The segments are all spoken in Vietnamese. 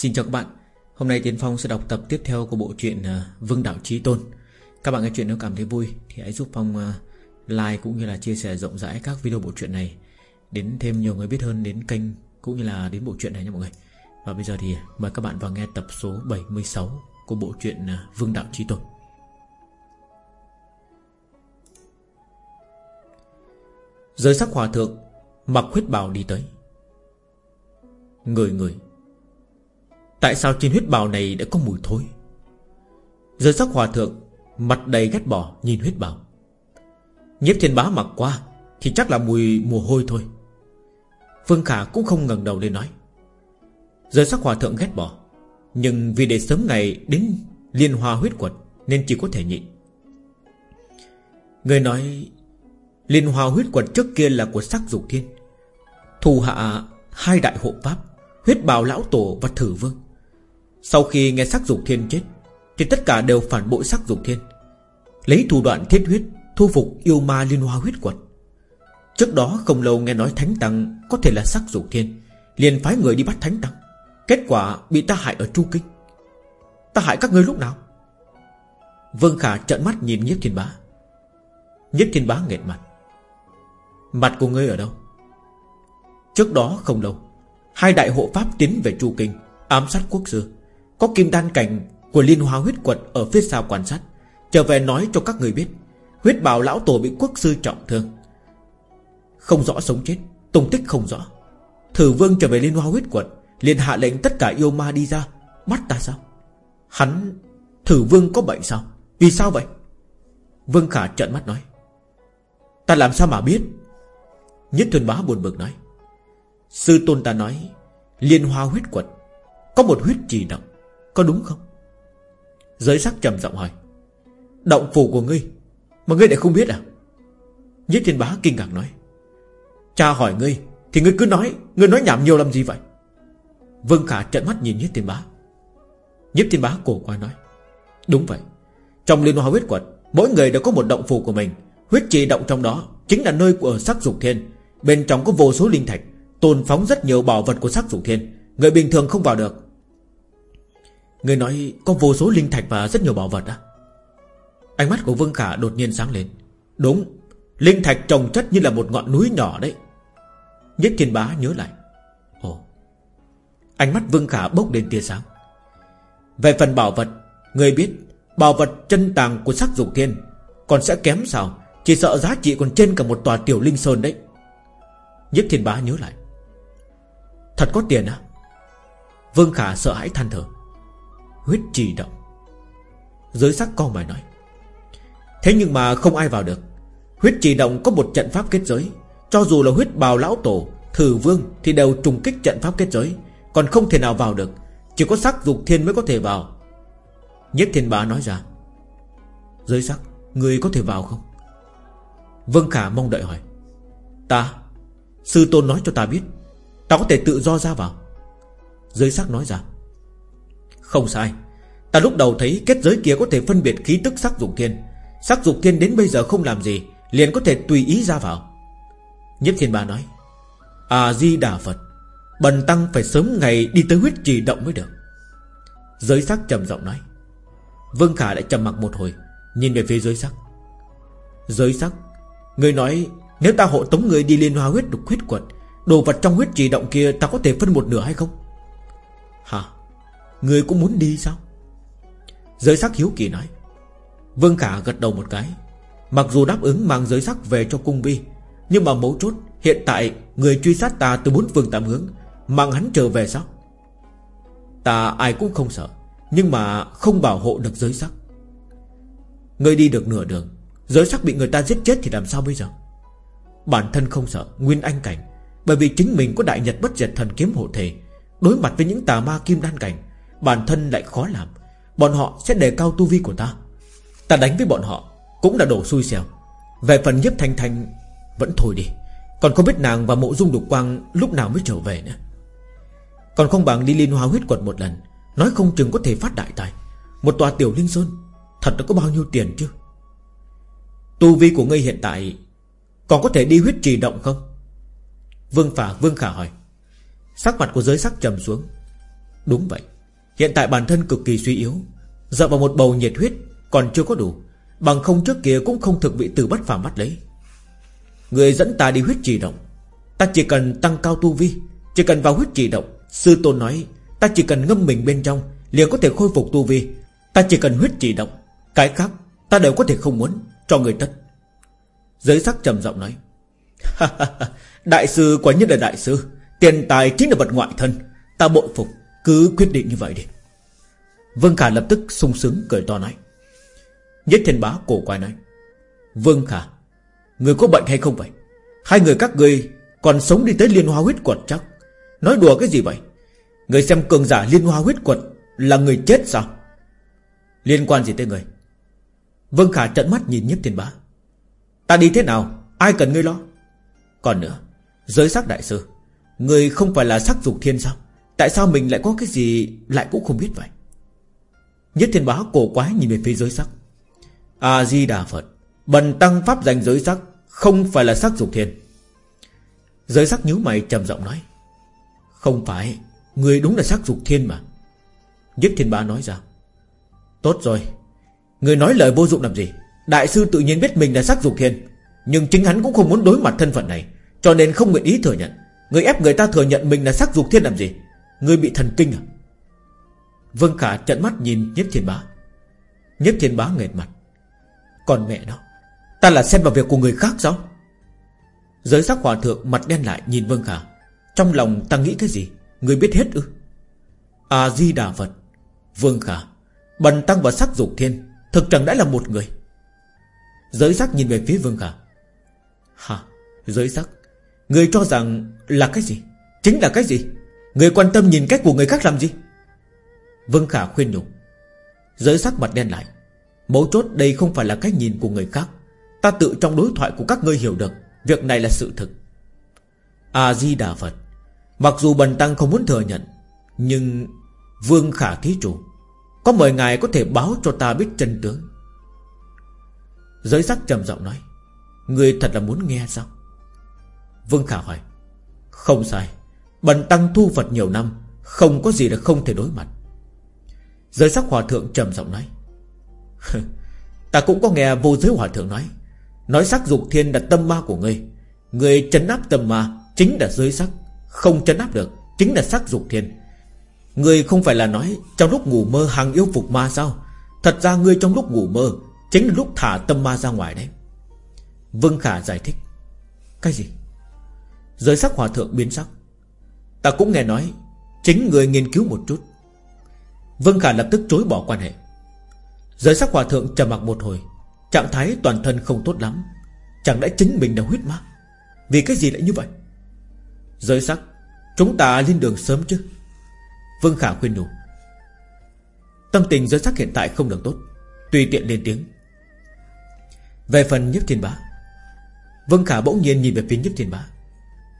Xin chào các bạn. Hôm nay Tiến Phong sẽ đọc tập tiếp theo của bộ truyện à, Vương Đạo Trí Tôn. Các bạn nghe chuyện nếu cảm thấy vui Thì hãy giúp Phong à, like cũng như là chia sẻ rộng rãi các video bộ truyện này Đến thêm nhiều người biết hơn đến kênh Cũng như là đến bộ truyện này nha mọi người. Và bây giờ thì mời các bạn vào nghe tập số 76 Của bộ truyện à, Vương Đạo Trí Tôn. Giới sắc hòa thượng Mặc huyết bào đi tới. Người người Tại sao trên huyết bào này đã có mùi thối? Giới sắc hòa thượng, Mặt đầy ghét bỏ nhìn huyết bào. Nhiếp thiên bá mặc qua Thì chắc là mùi mùa hôi thôi. Phương Khả cũng không ngẩng đầu lên nói. Giới sắc hòa thượng ghét bỏ, Nhưng vì để sớm ngày đến Liên hoa huyết quật Nên chỉ có thể nhịn. Người nói, Liên hoa huyết quật trước kia là của sắc dục thiên Thù hạ hai đại hộ pháp, Huyết bào lão tổ và thử vương. Sau khi nghe sắc dục thiên chết, Thì tất cả đều phản bội sắc dục thiên. Lấy thủ đoạn thiết huyết, Thu phục yêu ma liên hoa huyết quật. Trước đó không lâu nghe nói Thánh Tăng Có thể là sắc dục thiên, Liền phái người đi bắt Thánh Tăng. Kết quả bị ta hại ở Chu Kinh. Ta hại các ngươi lúc nào? Vương Khả trợn mắt nhìn Nhiếp Thiên Bá. Nhiếp Thiên Bá nghẹt mặt. Mặt của ngươi ở đâu? Trước đó không lâu, Hai đại hộ pháp tiến về Chu Kinh, Ám sát quốc sư. Có kim đan cảnh của liên hoa huyết quật Ở phía sau quan sát, Trở về nói cho các người biết, Huyết bào lão tổ bị quốc sư trọng thương. Không rõ sống chết, Tung tích không rõ. Thử vương trở về liên hoa huyết quật liền hạ lệnh tất cả yêu ma đi ra, Bắt ta sao? Hắn, Thử vương có bệnh sao? Vì sao vậy? Vương Khả trợn mắt nói. Ta làm sao mà biết? Nhất thuần bá buồn bực nói. Sư tôn ta nói, Liên hoa huyết quật Có một huyết trì động. Có đúng không? Giới sắc trầm giọng hỏi. Động phủ của ngươi, Mà ngươi lại không biết à? Nhất thiên bá kinh ngạc nói. Cha hỏi ngươi, Thì ngươi cứ nói, Ngươi nói nhảm nhiều làm gì vậy? Vương Khả trận mắt nhìn Nhất thiên bá. Nhất thiên bá cổ qua nói. Đúng vậy. Trong liên hoa huyết quật, Mỗi người đều có một động phủ của mình. Huyết trì động trong đó Chính là nơi của sắc dục thiên. Bên trong có vô số linh thạch, Tồn phóng rất nhiều bảo vật của sắc dục thiên. Người bình thường không vào được. Người nói có vô số linh thạch và rất nhiều bảo vật á. Ánh mắt của Vương Khả đột nhiên sáng lên. Đúng, Linh thạch trồng chất như là một ngọn núi nhỏ đấy. Nhất thiên bá nhớ lại. Ồ. Ánh mắt Vương Khả bốc lên tia sáng. Về phần bảo vật, Người biết Bảo vật chân tàng của sắc dục thiên Còn sẽ kém sao? Chỉ sợ giá trị còn trên cả một tòa tiểu linh sơn đấy. Nhất thiên bá nhớ lại. Thật có tiền à Vương Khả sợ hãi than thở. Huyết trì động. Giới sắc con mày nói, Thế nhưng mà không ai vào được. Huyết trì động có một trận pháp kết giới. Cho dù là huyết bào lão tổ, Thử vương thì đều trùng kích trận pháp kết giới, Còn không thể nào vào được. Chỉ có sắc dục thiên mới có thể vào. Nhất thiên bá nói ra, Giới sắc, Người có thể vào không? Vương Khả mong đợi hỏi, Ta, Sư tôn nói cho ta biết, Ta có thể tự do ra vào. Giới sắc nói ra không sai. Ta lúc đầu thấy kết giới kia có thể phân biệt khí tức sắc dục thiên. Sắc dục thiên đến bây giờ không làm gì, Liền có thể tùy ý ra vào. Nhất thiên ba nói, A-di-đà Phật, Bần tăng phải sớm ngày đi tới huyết trì động mới được. Giới sắc trầm giọng nói, Vương Khả lại trầm mặc một hồi, Nhìn về phía giới sắc. Giới sắc, Người nói nếu ta hộ tống người đi liên hoa huyết đục huyết quật, Đồ vật trong huyết trì động kia ta có thể phân một nửa hay không? Hả? Người cũng muốn đi sao? Giới sắc hiếu kỳ nói. Vương Khả gật đầu một cái. Mặc dù đáp ứng mang giới sắc về cho cung vi Nhưng mà mấu chốt, Hiện tại người truy sát ta từ bốn phương tám hướng, Mang hắn trở về sao? Ta ai cũng không sợ, Nhưng mà không bảo hộ được giới sắc. Người đi được nửa đường, Giới sắc bị người ta giết chết thì làm sao bây giờ? Bản thân không sợ, Nguyên anh cảnh, Bởi vì chính mình có đại nhật bất diệt thần kiếm hộ thể, Đối mặt với những tà ma kim đan cảnh Bản thân lại khó làm. Bọn họ sẽ đề cao tu vi của ta. Ta đánh với bọn họ Cũng là đổ xui xẻo. Về phần nhiếp thanh thanh Vẫn thôi đi. Còn không biết nàng và mộ dung đục quang Lúc nào mới trở về nữa. Còn không bằng đi liên hoa huyết quật một lần. Nói không chừng có thể phát đại tài. Một tòa tiểu linh sơn. Thật đã có bao nhiêu tiền chứ? Tu vi của ngươi hiện tại Còn có thể đi huyết trì động không? Vương Phả Vương Khả hỏi. Sắc mặt của giới sắc trầm xuống. Đúng vậy. Hiện tại bản thân cực kỳ suy yếu. Dựa vào một bầu nhiệt huyết Còn chưa có đủ, Bằng không trước kia cũng không thực vị từ bất phàm bắt lấy. Người dẫn ta đi huyết trì động, Ta chỉ cần tăng cao tu vi, Chỉ cần vào huyết trì động, Sư tôn nói, Ta chỉ cần ngâm mình bên trong, liền có thể khôi phục tu vi. Ta chỉ cần huyết trì động, Cái khác ta đều có thể không muốn Cho người tất. Giới sắc trầm giọng nói Đại sư quả nhiên là đại sư, Tiền tài chính là vật ngoại thân, Ta bội phục. Cứ quyết định như vậy đi. Vương Khả lập tức sung sướng, cười to nói. Nhất thiên bá, cổ quay nói. Vương Khả, Người có bệnh hay không vậy? Hai người các người còn sống đi tới liên hoa huyết quật chắc? Nói đùa cái gì vậy? Người xem cường giả liên hoa huyết quật Là người chết sao? Liên quan gì tới người? Vương Khả trận mắt nhìn Nhất thiên bá. Ta đi thế nào? Ai cần ngươi lo? Còn nữa, Giới sắc đại sư, Người không phải là sắc dục thiên sao? Tại sao mình lại có cái gì Lại cũng không biết vậy? Nhất thiên bá cổ quái nhìn về phía giới sắc. A-di-đà Phật, Bần tăng pháp danh giới sắc Không phải là sắc dục thiên Giới sắc nhíu mày trầm giọng nói, Không phải, Người đúng là sắc dục thiên mà. Nhất thiên bá nói ra, Tốt rồi, Người nói lời vô dụng làm gì? Đại sư tự nhiên biết mình là sắc dục thiên Nhưng chính hắn cũng không muốn đối mặt thân phận này, Cho nên không nguyện ý thừa nhận. Người ép người ta thừa nhận mình là sắc dục thiên làm gì? Người bị thần kinh à? Vương Khả trận mắt nhìn Nhiếp Thiên Bá. Nhiếp Thiên Bá nghệt mặt. Còn mẹ nó, Ta là xen vào việc của người khác sao? Giới sắc hòa thượng mặt đen lại nhìn Vương Khả. Trong lòng ta nghĩ cái gì? Người biết hết ư? A-di-đà Phật. Vương Khả, Bần tăng và sắc dục thiên, Thực chẳng đã là một người. Giới sắc nhìn về phía Vương Khả. Hả? Giới sắc Người cho rằng là cái gì? Chính là cái gì? Người quan tâm nhìn cách của người khác làm gì? Vương Khả khuyên nhủ. Giới sắc mặt đen lại. Mấu chốt đây không phải là cách nhìn của người khác. Ta tự trong đối thoại của các ngươi hiểu được, Việc này là sự thực. A-di-đà Phật. Mặc dù Bần Tăng không muốn thừa nhận, Nhưng Vương Khả Thí Chủ, Có mời ngài có thể báo cho ta biết chân tướng. Giới sắc trầm giọng nói Người thật là muốn nghe sao? Vương Khả hỏi, Không sai. Bần Tăng thu Phật nhiều năm, Không có gì là không thể đối mặt. Giới sắc hòa thượng trầm giọng nói Ta cũng có nghe vô giới hòa thượng nói. Nói sắc dục thiên là tâm ma của ngươi. Ngươi chấn áp tâm ma Chính là giới sắc, Không chấn áp được Chính là sắc dục thiên. Ngươi không phải là nói Trong lúc ngủ mơ hàng yêu phục ma sao? Thật ra ngươi trong lúc ngủ mơ Chính là lúc thả tâm ma ra ngoài đấy. Vương Khả giải thích, Cái gì? Giới sắc hòa thượng biến sắc Ta cũng nghe nói, Chính người nghiên cứu một chút. Vương Khả lập tức chối bỏ quan hệ. Giới sắc hòa thượng trầm mặc một hồi, Trạng thái toàn thân không tốt lắm, Chẳng lẽ chính mình đã huyết ma Vì cái gì lại như vậy? Giới sắc, Chúng ta lên đường sớm chứ? Vương Khả khuyên đủ Tâm tình giới sắc hiện tại không được tốt, Tùy tiện lên tiếng. Về phần nhất thiên bá Vương Khả bỗng nhiên nhìn về phía nhất thiên bá.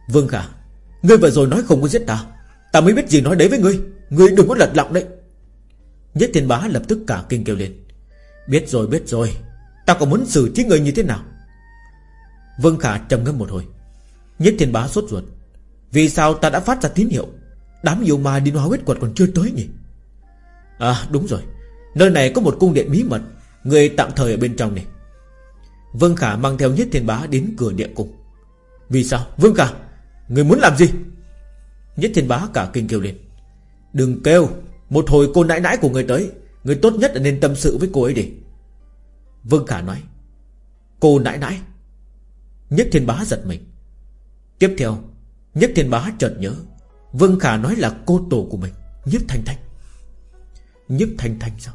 Vương Khả Ngươi vừa rồi nói không có giết ta. Ta mới biết gì nói đấy với ngươi. Ngươi đừng có lật lọng đấy. Nhất thiên bá lập tức cả kinh kêu lên. Biết rồi biết rồi. Ta còn muốn xử trí người như thế nào? Vương Khả trầm ngâm một hồi. Nhất thiên bá sốt ruột. Vì sao ta đã phát ra tín hiệu? Đám yêu ma đi hóa huyết quật còn chưa tới nhỉ? À đúng rồi. Nơi này có một cung điện bí mật. Người tạm thời ở bên trong này. Vương Khả mang theo nhất thiên bá đến cửa điện cung. Vì sao? Vương Khả! Người muốn làm gì? Nhất thiên bá cả kinh kêu lên. Đừng kêu, Một hồi cô nãi nãi của người tới, Người tốt nhất là nên tâm sự với cô ấy đi. Vương Khả nói, Cô nãi nãi? Nhất thiên bá giật mình. Tiếp theo, Nhất thiên bá chợt nhớ, Vương Khả nói là cô tổ của mình, Nhiếp Thanh Thanh. Nhiếp Thanh Thanh sao?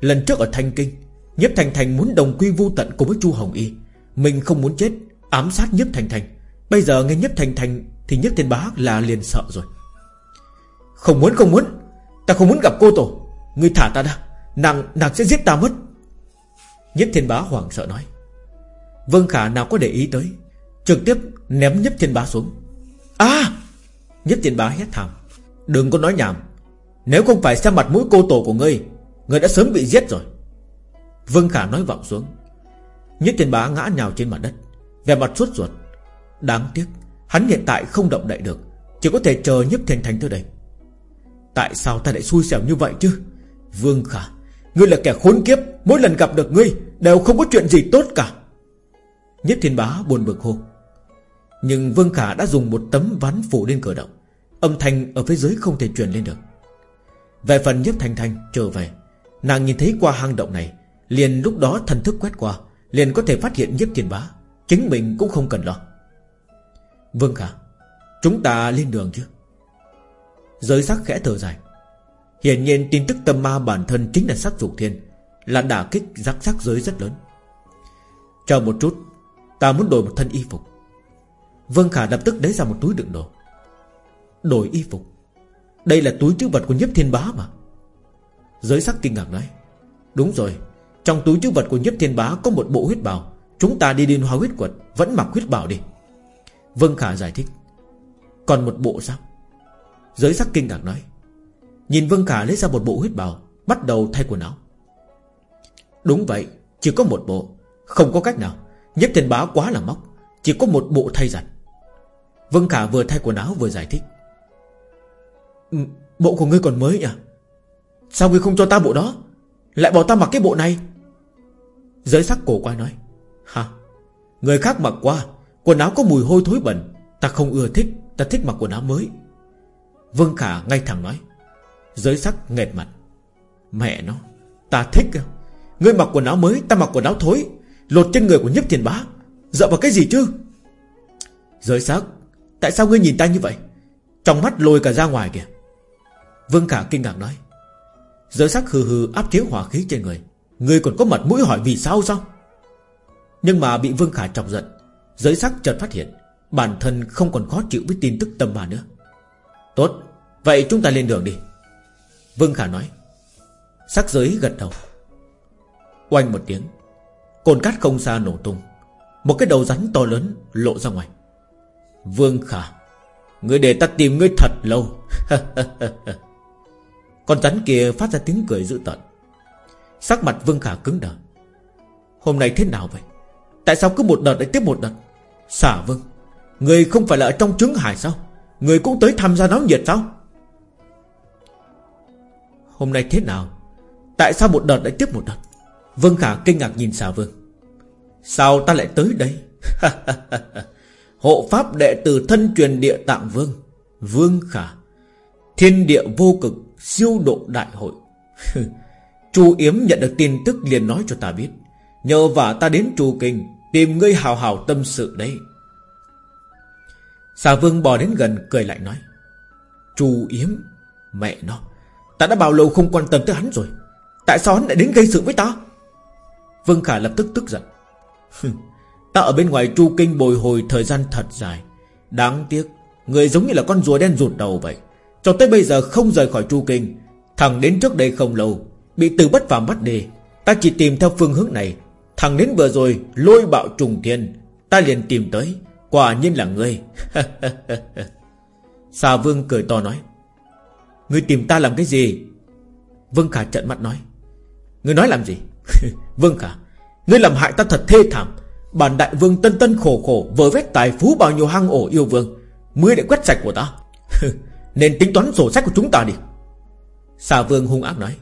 Lần trước ở Thanh Kinh, Nhiếp Thanh Thanh muốn đồng quy vu tận cùng với Chu Hồng Y. Mình không muốn chết, Ám sát Nhiếp Thanh Thanh. Bây giờ nghe nhếp thành thành Thì nhếp Thiên Bá là liền sợ rồi. Không muốn không muốn. Ta không muốn gặp cô tổ. Người thả ta ra. Nàng nàng sẽ giết ta mất. Nhếp Thiên Bá hoảng sợ nói. Vương Khả nào có để ý tới. Trực tiếp ném nhếp Thiên Bá xuống. À! Nhếp Thiên Bá hét thảm. Đừng có nói nhảm. Nếu không phải xem mặt mũi cô tổ của ngươi Ngươi đã sớm bị giết rồi. Vương Khả nói vọng xuống. Nhất Thiên Bá ngã nhào trên mặt đất. Về mặt suốt ruột. Đáng tiếc, Hắn hiện tại không động đậy được, Chỉ có thể chờ Nhiếp Thiên Thành tới đây. Tại sao ta lại xui xẻo như vậy chứ? Vương Khả, Ngươi là kẻ khốn kiếp, Mỗi lần gặp được ngươi Đều không có chuyện gì tốt cả. Nhất thiên bá buồn bực hô. Nhưng Vương Khả đã dùng một tấm ván phủ lên cửa động, Âm thanh ở phía dưới không thể truyền lên được. Về phần nhấp Thanh Thanh trở về, Nàng nhìn thấy qua hang động này, Liền lúc đó thần thức quét qua, Liền có thể phát hiện nhấp thiên bá, Chính mình cũng không cần lo. Vương Khả Chúng ta lên đường chứ? Giới sắc khẽ thở dài. Hiển nhiên tin tức tâm ma bản thân chính là sắc dục thiên, Là đả kích rắc sắc giới rất lớn. Chờ một chút, Ta muốn đổi một thân y phục. Vương Khả lập tức lấy ra một túi đựng đồ. Đổi y phục? Đây là túi chữ vật của nhiếp thiên bá mà. Giới sắc kinh ngạc nói. Đúng rồi, Trong túi chữ vật của nhiếp thiên bá có một bộ huyết bào. Chúng ta đi điên hoa huyết quật, Vẫn mặc huyết bào đi. Vương Khả giải thích. Còn một bộ sao? Giới sắc kinh ngạc nói. Nhìn Vương Khả lấy ra một bộ huyết bào, Bắt đầu thay quần áo. Đúng vậy, Chỉ có một bộ, Không có cách nào. Nhất thiên bá quá là móc, Chỉ có một bộ thay giặt. Vương Khả vừa thay quần áo vừa giải thích. Ừ, bộ của ngươi còn mới nhỉ? Sao ngươi không cho ta bộ đó? Lại bảo ta mặc cái bộ này? Giới sắc cổ qua nói. Hả? Người khác mặc qua Quần áo có mùi hôi thối bẩn, Ta không ưa thích, Ta thích mặc quần áo mới. Vương Khả ngay thẳng nói, Giới sắc nghẹt mặt. Mẹ nó, Ta thích à? Ngươi mặc quần áo mới, Ta mặc quần áo thối, Lột trên người của nhấp thiền bá, Dựa vào cái gì chứ? Giới sắc, Tại sao ngươi nhìn ta như vậy? Trong mắt lôi cả ra ngoài kìa. Vương Khả kinh ngạc nói, Giới sắc hừ hừ áp chế hỏa khí trên người. Ngươi còn có mặt mũi hỏi vì sao sao? Nhưng mà bị Vương Khả chọc giận Giới sắc chợt phát hiện, Bản thân không còn khó chịu với tin tức tâm mà nữa. Tốt, Vậy chúng ta lên đường đi. Vương Khả nói. Sắc giới gật đầu. Oanh một tiếng, Cồn cát không xa nổ tung. Một cái đầu rắn to lớn lộ ra ngoài. Vương Khả, Ngươi để ta tìm ngươi thật lâu. Con rắn kia phát ra tiếng cười dữ tợn. Sắc mặt Vương Khả cứng đờ. Hôm nay thế nào vậy? Tại sao cứ một đợt lại tiếp một đợt? Xả Vương Người không phải là ở trong trứng hải sao? Người cũng tới tham gia náo nhiệt sao? Hôm nay thế nào? Tại sao một đợt lại tiếp một đợt? Vương Khả kinh ngạc nhìn xà vương. Sao ta lại tới đây? Hộ pháp đệ tử thân truyền địa tạng vương. Vương Khả. Thiên địa vô cực, Siêu độ đại hội. Chu Yếm nhận được tin tức liền nói cho ta biết. Nhờ vả ta đến Chu Kinh Tìm ngươi hào hào tâm sự đấy. Xà vương bò đến gần, cười lại nói, Chu Yếm, Mẹ nó, Ta đã bao lâu không quan tâm tới hắn rồi? Tại sao hắn lại đến gây sự với ta? Vương Khả lập tức tức giận Ta ở bên ngoài Chu Kinh bồi hồi thời gian thật dài. Đáng tiếc, Người giống như là con rùa đen rụt đầu vậy. Cho tới bây giờ không rời khỏi Chu Kinh Thằng đến trước đây không lâu, Bị từ bất phàm bắt đi, Ta chỉ tìm theo phương hướng này Thằng đến vừa rồi lôi bạo trùng thiên. Ta liền tìm tới. Quả nhiên là ngươi. Xà vương cười to nói. Ngươi tìm ta làm cái gì? Vương Khả trận mắt nói. Ngươi nói làm gì? Vương Khả, Ngươi làm hại ta thật thê thảm. Bản đại vương tân tân khổ khổ Vỡ vết tài phú bao nhiêu hang ổ yêu vương. Mới để quét sạch của ta. Nên tính toán sổ sách của chúng ta đi. Xà vương hung ác nói.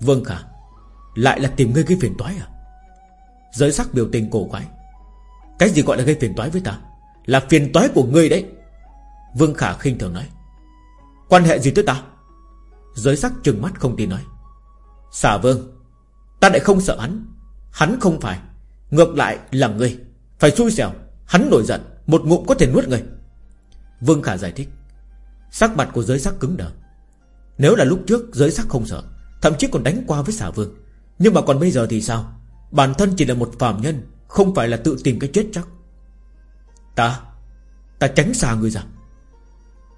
Vương Khả, Lại là tìm ngươi cái phiền toái à? Giới sắc biểu tình cổ quái. Cái gì gọi là gây phiền toái với ta? Là phiền toái của ngươi đấy. Vương Khả khinh thường nói. Quan hệ gì tới ta? Giới sắc trừng mắt không tin nói. Xà vương, Ta lại không sợ hắn. Hắn không phải. Ngược lại là ngươi. Phải xui xẻo. Hắn nổi giận. Một ngụm có thể nuốt người. Vương Khả giải thích. Sắc mặt của giới sắc cứng đờ. Nếu là lúc trước, giới sắc không sợ. Thậm chí còn đánh qua với xà vương. Nhưng mà còn bây giờ thì sao? Bản thân chỉ là một phạm nhân, Không phải là tự tìm cái chết chắc. Ta Ta tránh xa người ra.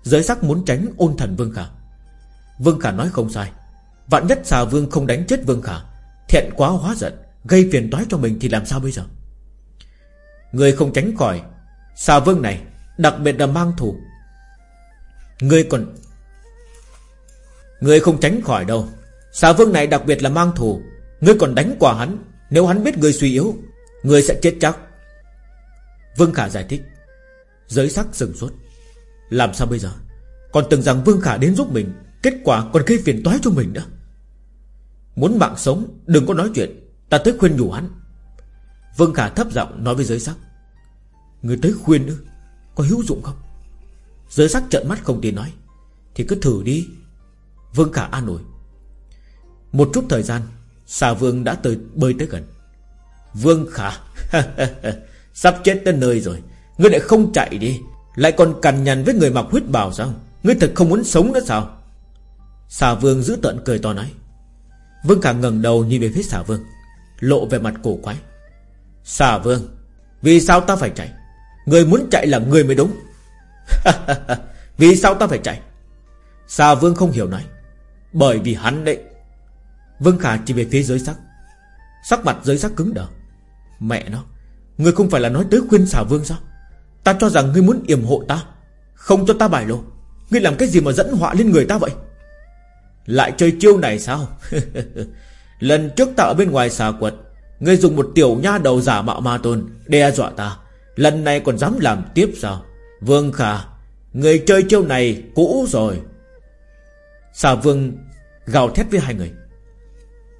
Giới sắc muốn tránh ôn thần Vương Khả. Vương Khả nói không sai. Vạn nhất xà vương không đánh chết Vương Khả thiện quá hóa giận, Gây phiền toái cho mình thì làm sao bây giờ? Người không tránh khỏi, Xà vương này Đặc biệt là mang thù. Người còn Người không tránh khỏi đâu. Xà vương này đặc biệt là mang thù, Ngươi còn đánh quả hắn nếu hắn biết người suy yếu, người sẽ chết chắc. Vương Khả giải thích. Giới sắc sừng suốt Làm sao bây giờ? Còn tưởng rằng Vương Khả đến giúp mình, Kết quả còn gây phiền toái cho mình nữa. Muốn mạng sống, Đừng có nói chuyện. Ta tới khuyên nhủ hắn. Vương Khả thấp giọng nói với giới sắc. Người tới khuyên nữa Có hữu dụng không? Giới sắc trợn mắt không tin nói. Thì cứ thử đi. Vương Khả an ủi. Một chút thời gian Xà Vương đã tới bơi tới gần. Vương Khả, Sắp chết tới nơi rồi. Ngươi lại không chạy đi. Lại còn cằn nhằn với người mặc huyết bào sao? Ngươi thật không muốn sống nữa sao? Xà Vương giữ tận cười to nói. Vương Khả ngẩng đầu nhìn về phía xà Vương, Lộ về mặt cổ quái. Xà Vương, Vì sao ta phải chạy? Người muốn chạy là người mới đúng. Vì sao ta phải chạy? Xà Vương không hiểu nói. Bởi vì hắn đấy. Vương Khả chỉ về phía giới sắc. Sắc mặt giới sắc cứng đờ. Mẹ nó, Ngươi không phải là nói tới khuyên xà vương sao? Ta cho rằng ngươi muốn yểm hộ ta, Không cho ta bài lộ. Ngươi làm cái gì mà dẫn họa lên người ta vậy? Lại chơi chiêu này sao? Lần trước ta ở bên ngoài xà quật, Ngươi dùng một tiểu nha đầu giả mạo ma tôn Đe dọa ta. Lần này còn dám làm tiếp sao? Vương Khả Người chơi chiêu này cũ rồi. Xà vương gào thét với hai người.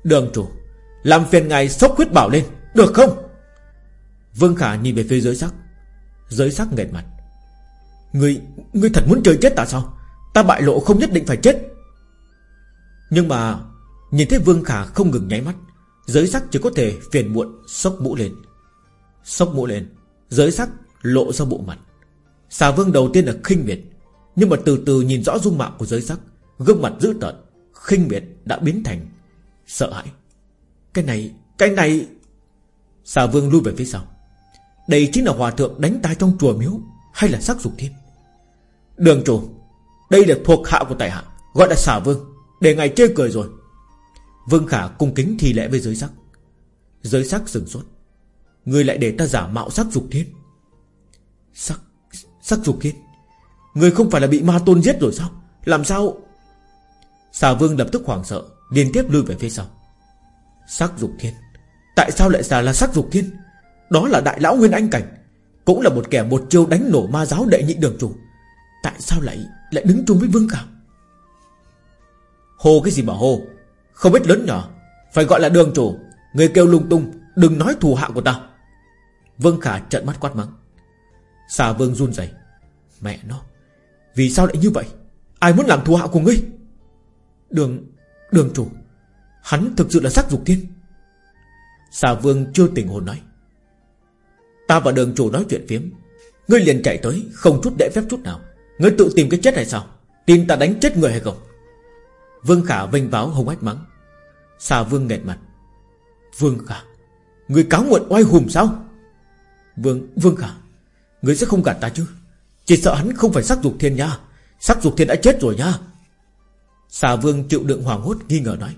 Đường chủ Làm phiền ngài sốc huyết bảo lên Được không? Vương Khả nhìn về phía giới sắc. Giới sắc nghẹt mặt. Ngươi, ngươi thật muốn chơi chết ta sao? Ta bại lộ không nhất định phải chết. Nhưng mà Nhìn thấy Vương Khả không ngừng nháy mắt Giới sắc chỉ có thể phiền muộn Sốc mũ lên. Sốc mũ lên Giới sắc lộ ra bộ mặt. Xà vương đầu tiên là khinh miệt Nhưng mà từ từ nhìn rõ dung mạo của giới sắc Gương mặt dữ tợn Khinh miệt đã biến thành Sợ hãi. Cái này Cái này. Xà vương lui về phía sau. Đây chính là hòa thượng đánh tai trong chùa miếu, Hay là sắc dục thiên? Đường chủ, Đây là thuộc hạ của tài hạ, Gọi là xà vương. Để ngài chê cười rồi. Vương khả cung kính thi lễ với giới sắc. Giới sắc sừng sốt. Người lại để ta giả mạo sắc dục thiên. Sắc Sắc dục thiên? Người không phải là bị ma tôn giết rồi sao? Làm sao? Xà vương lập tức hoảng sợ. Liên tiếp lui về phía sau. Sắc dục thiên. Tại sao lại là, là sắc dục thiên? Đó là đại lão Nguyên Anh Cảnh. Cũng là một kẻ một chiêu đánh nổ ma giáo đệ nhị đường chủ. Tại sao lại lại đứng chung với vương khả Hồ cái gì mà hồ Không biết lớn nhỏ. Phải gọi là đường chủ. Người kêu lung tung Đừng nói thù hạ của ta. Vương khả trợn mắt quát mắng. Xà vương run rẩy. Mẹ nó Vì sao lại như vậy? Ai muốn làm thù hạ của ngươi? Đường Đường chủ, Hắn thực sự là sắc dục thiên Xà vương chưa tỉnh hồn nói. Ta và đường chủ nói chuyện phiếm. Ngươi liền chạy tới, Không chút để phép chút nào. Ngươi tự tìm cái chết hay sao? Tin ta đánh chết người hay không? Vương Khả vinh váo hồng ách mắng. Xà vương nghẹt mặt. Vương Khả ngươi cáo nguyện oai hùm sao? Vương Vương Khả ngươi sẽ không gạt ta chứ? Chỉ sợ hắn không phải sắc dục thiên nha. Sắc dục thiên đã chết rồi nha. Xà vương chịu đựng hoàng hốt nghi ngờ nói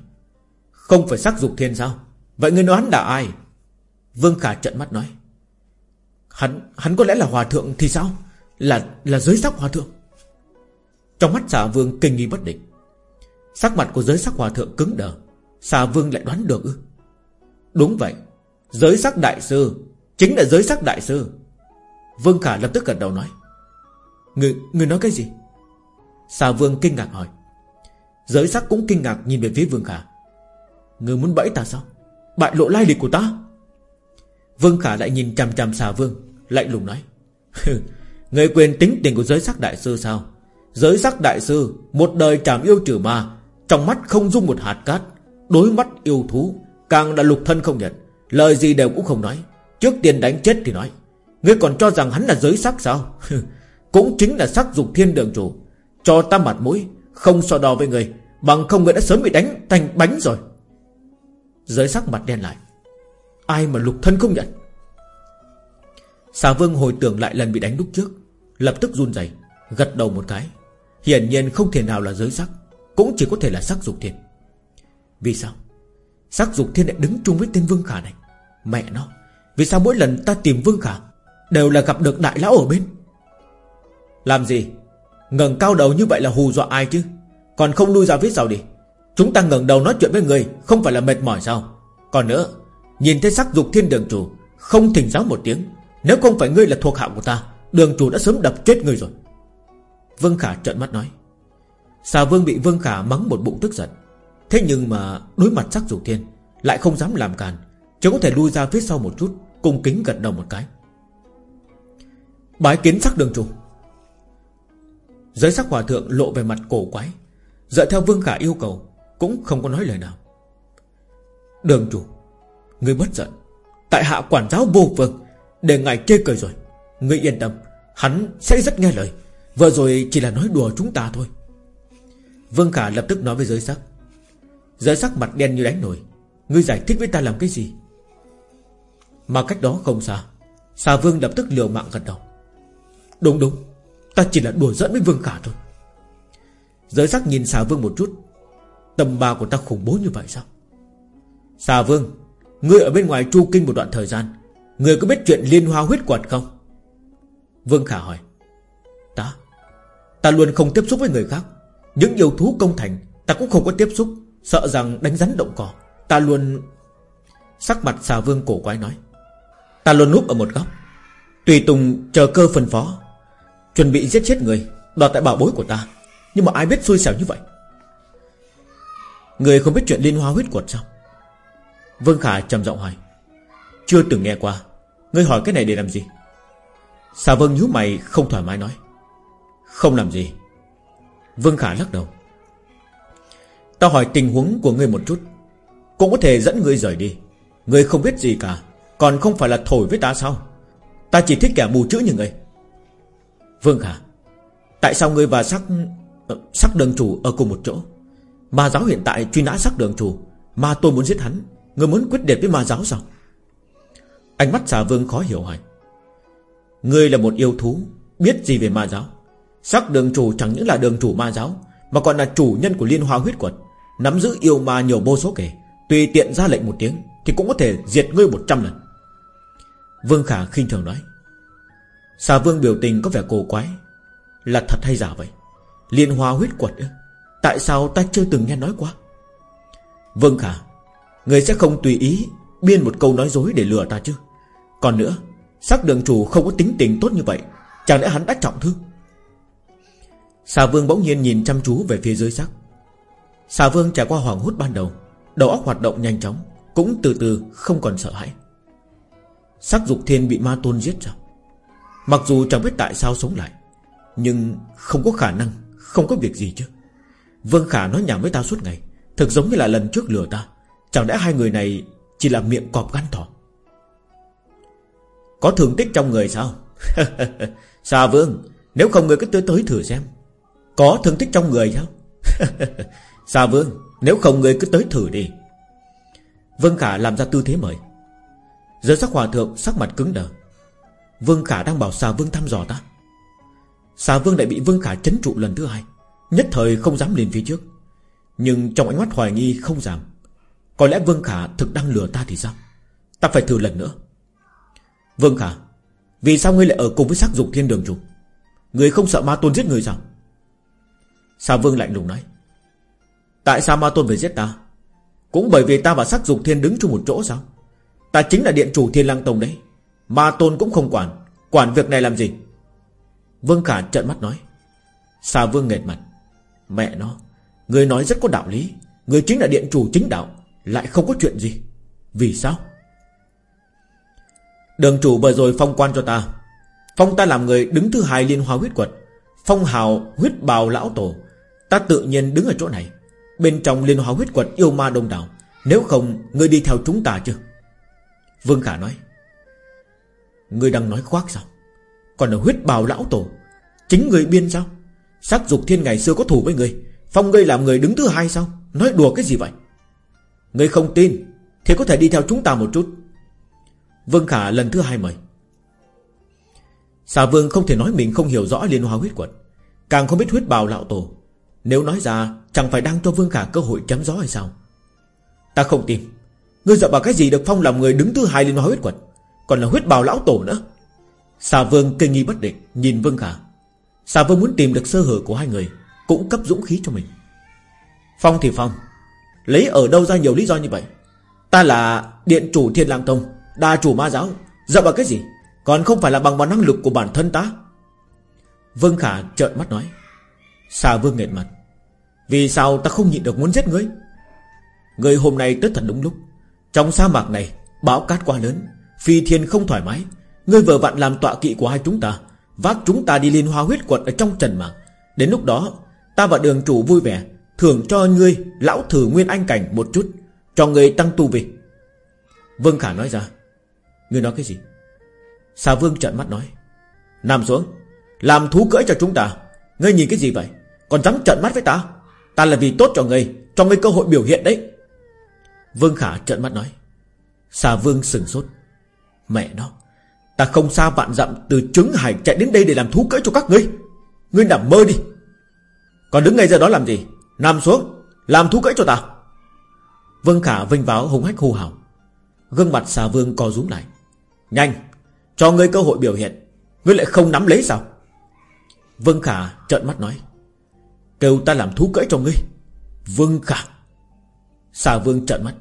Không phải sắc dục thiên sao? Vậy ngươi nói hắn là ai? Vương Khả trận mắt nói Hắn hắn có lẽ là hòa thượng thì sao? Là là giới sắc hòa thượng. Trong mắt xà vương kinh nghi bất định. Sắc mặt của giới sắc hòa thượng cứng đờ Xà vương lại đoán được ư? Đúng vậy Giới sắc đại sư Chính là giới sắc đại sư. Vương Khả lập tức gật đầu nói Người, người nói cái gì? Xà vương kinh ngạc hỏi Giới sắc cũng kinh ngạc nhìn về phía Vương Khả. Người muốn bẫy ta sao? Bại lộ lai lịch của ta? Vương Khả lại nhìn chằm chằm xà vương, Lạnh lùng nói. Người quyền tính tình của giới sắc đại sư sao? Giới sắc đại sư, Một đời trảm yêu trừ ma, Trong mắt không dung một hạt cát, Đối mắt yêu thú, Càng là lục thân không nhận. Lời gì đều cũng không nói. Trước tiên đánh chết thì nói. Ngươi còn cho rằng hắn là giới sắc sao? Cũng chính là sắc dục thiên đường chủ. Cho ta mặt mũi không so đo với người, Bằng không người đã sớm bị đánh thành bánh rồi. Giới sắc mặt đen lại. Ai mà lục thân không nhận? Xà vương hồi tưởng lại lần bị đánh lúc trước, Lập tức run rẩy, Gật đầu một cái. Hiển nhiên không thể nào là giới sắc, Cũng chỉ có thể là sắc dục thiên. Vì sao? Sắc dục thiên lại đứng chung với tên vương khả này. Mẹ nó, Vì sao mỗi lần ta tìm vương khả Đều là gặp được đại lão ở bên? Làm gì? Ngẩng cao đầu như vậy là hù dọa ai chứ? Còn không lui ra phía sau đi. Chúng ta ngẩng đầu nói chuyện với người, Không phải là mệt mỏi sao? Còn nữa, Nhìn thấy sắc dục thiên đường chủ, Không thỉnh giáo một tiếng. Nếu không phải ngươi là thuộc hạ của ta, Đường chủ đã sớm đập chết ngươi rồi. Vương Khả trợn mắt nói. Xà vương bị Vương Khả mắng một bụng tức giận. Thế nhưng mà đối mặt sắc dục thiên, Lại không dám làm càn, Chỉ có thể lui ra phía sau một chút, Cung kính gật đầu một cái. Bái kiến sắc đường chủ. Giới sắc hòa thượng lộ về mặt cổ quái. Dựa theo Vương Khả yêu cầu, Cũng không có nói lời nào. Đường chủ, Ngươi bất giận. Tại hạ quản giáo vô vương, Để ngài chê cười rồi. Ngươi yên tâm, Hắn sẽ rất nghe lời. Vừa rồi chỉ là nói đùa chúng ta thôi. Vương Khả lập tức nói với giới sắc. Giới sắc mặt đen như đánh nổi. Ngươi giải thích với ta làm cái gì? Mà cách đó không xa Xà Vương lập tức liều mạng gật đầu. Đúng đúng. Ta chỉ là đùa giỡn với Vương Khả thôi. Giới sắc nhìn xà Vương một chút. Tầm ba của ta khủng bố như vậy sao? Xà Vương, Ngươi ở bên ngoài chu kinh một đoạn thời gian. Ngươi có biết chuyện liên hoa huyết quật không? Vương Khả hỏi. Ta? Ta luôn không tiếp xúc với người khác. Những yêu thú công thành, Ta cũng không có tiếp xúc. Sợ rằng đánh rắn động cỏ. Ta luôn Sắc mặt xà vương cổ quái nói. Ta luôn núp ở một góc. Tùy tùng chờ cơ phân phó. Chuẩn bị giết chết người Đoạt tại bảo bối của ta. Nhưng mà ai biết xui xẻo như vậy? Người không biết chuyện liên hoa huyết quật sao? Vương Khả trầm giọng hỏi. Chưa từng nghe qua. Ngươi hỏi cái này để làm gì? Xà Vương nhíu mày, không thoải mái nói. Không làm gì. Vương Khả lắc đầu. Ta hỏi tình huống của ngươi một chút. Cũng có thể dẫn ngươi rời đi. Ngươi không biết gì cả. Còn không phải là thổi với ta sao? Ta chỉ thích kẻ mù chữ như ngươi. Vương Khả Tại sao ngươi và sắc ờ, Sắc đường chủ ở cùng một chỗ? Ma giáo hiện tại truy nã sắc đường chủ, Mà tôi muốn giết hắn. Ngươi muốn quyết liệt với ma giáo sao? Ánh mắt xà vương khó hiểu hỏi. Ngươi là một yêu thú, Biết gì về ma giáo? Sắc đường chủ chẳng những là đường chủ ma giáo, Mà còn là chủ nhân của liên hoa huyết quật. Nắm giữ yêu ma nhiều vô số kể, Tùy tiện ra lệnh một tiếng Thì cũng có thể diệt ngươi một trăm lần. Vương Khả khinh thường nói. Xà vương biểu tình có vẻ cổ quái. Là thật hay giả vậy? Liên hoa huyết quật ư? Tại sao ta chưa từng nghe nói qua? Vương Khả, Người sẽ không tùy ý Biên một câu nói dối để lừa ta chứ. Còn nữa Sắc đường chủ không có tính tình tốt như vậy, Chẳng lẽ hắn đã trọng thương? Xà vương bỗng nhiên nhìn chăm chú về phía dưới sắc Xà vương trải qua hoàng hút ban đầu Đầu óc hoạt động nhanh chóng, Cũng từ từ không còn sợ hãi. Sắc dục thiên bị ma tôn giết sao? Mặc dù chẳng biết tại sao sống lại, Nhưng không có khả năng, Không có việc gì chứ. Vương Khả nói nhảm với ta suốt ngày, Thực giống như là lần trước lừa ta. Chẳng lẽ hai người này Chỉ là miệng cọp gan thỏ? Có thương tích trong người sao? Xà vương, Nếu không người cứ tới tới thử xem. Có thương tích trong người sao? Xà vương, Nếu không người cứ tới thử đi. Vương Khả làm ra tư thế mời. Giờ sắc hòa thượng sắc mặt cứng đờ. Vương Khả đang bảo xà vương thăm dò ta. Xà vương lại bị Vương Khả chấn trụ lần thứ hai, Nhất thời không dám lên phía trước. Nhưng trong ánh mắt hoài nghi không giảm, Có lẽ Vương Khả thực đang lừa ta thì sao? Ta phải thử lần nữa. Vương Khả, Vì sao ngươi lại ở cùng với sắc dục thiên đường chủ? Ngươi không sợ ma tôn giết người sao? Xà Vương lạnh lùng nói. Tại sao ma tôn phải giết ta? Cũng bởi vì ta và sắc dục thiên đứng chung một chỗ sao? Ta chính là điện chủ thiên lang tông đấy. Ma tôn cũng không quản. Quản việc này làm gì? Vương Khả trợn mắt nói. Xà Vương nghệt mặt. Mẹ nó, Người nói rất có đạo lý. Người chính là điện chủ chính đạo, Lại không có chuyện gì. Vì sao? Đường chủ vừa rồi phong quan cho ta. Phong ta làm người đứng thứ hai liên hoa huyết quật Phong hào huyết bào lão tổ. Ta tự nhiên đứng ở chỗ này. Bên trong liên hoa huyết quật yêu ma đông đảo. Nếu không, người đi theo chúng ta chứ? Vương Khả nói người đang nói khoác sao? Còn là huyết bào lão tổ, Chính người biên sao? Sắc dục thiên ngày xưa có thủ với người, Phong ngươi làm người đứng thứ hai sao? Nói đùa cái gì vậy? Người không tin, Thì có thể đi theo chúng ta một chút. Vương Khả lần thứ hai mời. Xà Vương không thể nói mình không hiểu rõ liên hoa huyết quật Càng không biết huyết bào lão tổ. Nếu nói ra, chẳng phải đang cho Vương Khả cơ hội chém gió hay sao? Ta không tin. Ngươi dựa vào cái gì được phong làm người đứng thứ hai liên hoa huyết quật còn là huyết bào lão tổ nữa. Xà Vương kinh nghi bất định, Nhìn Vương Khả. Xà Vương muốn tìm được sơ hở của hai người, Cũng cấp dũng khí cho mình. Phong thì Phong, Lấy ở đâu ra nhiều lý do như vậy? Ta là điện chủ thiên lang tông, Đa chủ ma giáo Dậm vào cái gì? Còn không phải là bằng vào năng lực của bản thân ta? Vương Khả trợn mắt nói. Xà Vương nghẹn mặt. Vì sao ta không nhịn được muốn giết ngươi? Ngươi hôm nay tới thật đúng lúc. Trong sa mạc này, Bão cát quá lớn Phi thiên không thoải mái. Ngươi vừa vặn làm tọa kỵ của hai chúng ta, Vác chúng ta đi liên hoa huyết quật ở trong trần mạng. Đến lúc đó, Ta và đường chủ vui vẻ, Thưởng cho ngươi lão thử nguyên anh cảnh một chút, Cho ngươi tăng tu vi. Vương Khả nói ra, Ngươi nói cái gì? Xà Vương trợn mắt nói Nằm xuống, Làm thú cưỡi cho chúng ta. Ngươi nhìn cái gì vậy? Còn dám trợn mắt với ta? Ta là vì tốt cho ngươi Cho ngươi cơ hội biểu hiện đấy. Vương Khả trợn mắt nói. Xà Vương sừng sốt. Mẹ nó, Ta không xa vạn dặm từ trứng hải chạy đến đây để làm thú cưỡi cho các ngươi. Ngươi nằm mơ đi. Còn đứng ngay giờ đó làm gì? Nằm xuống, Làm thú cưỡi cho ta. Vương Khả vinh váo hùng hách hô hào. Gương mặt xà vương co rúm lại. Nhanh, Cho ngươi cơ hội biểu hiện. Ngươi lại không nắm lấy sao? Vương Khả trợn mắt nói. Kêu ta làm thú cưỡi cho ngươi. Vương Khả. Xà vương trợn mắt.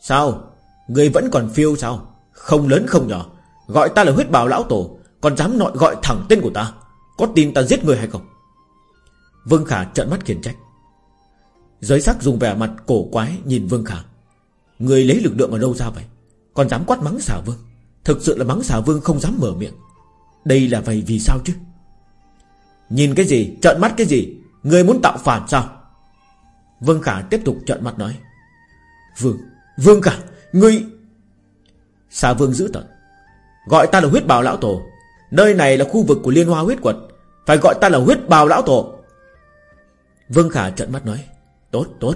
Sao? Ngươi vẫn còn phiêu sao? Không lớn không nhỏ. Gọi ta là huyết bào lão tổ, Còn dám nội gọi thẳng tên của ta, Có tin ta giết người hay không? Vương Khả trợn mắt khiển trách. Giới sắc dùng vẻ mặt cổ quái Nhìn Vương Khả. Người lấy lực lượng ở đâu ra vậy? Còn dám quát mắng xà vương? Thực sự là mắng xà vương không dám mở miệng. Đây là vậy vì sao chứ? Nhìn cái gì? Trợn mắt cái gì? Người muốn tạo phản sao? Vương Khả tiếp tục trợn mắt nói. Vương Vương Khả Ngươi Xà vương giữ tận. Gọi ta là huyết bào lão tổ. Nơi này là khu vực của liên hoa huyết quật Phải gọi ta là huyết bào lão tổ. Vương Khả trợn mắt nói, Tốt tốt.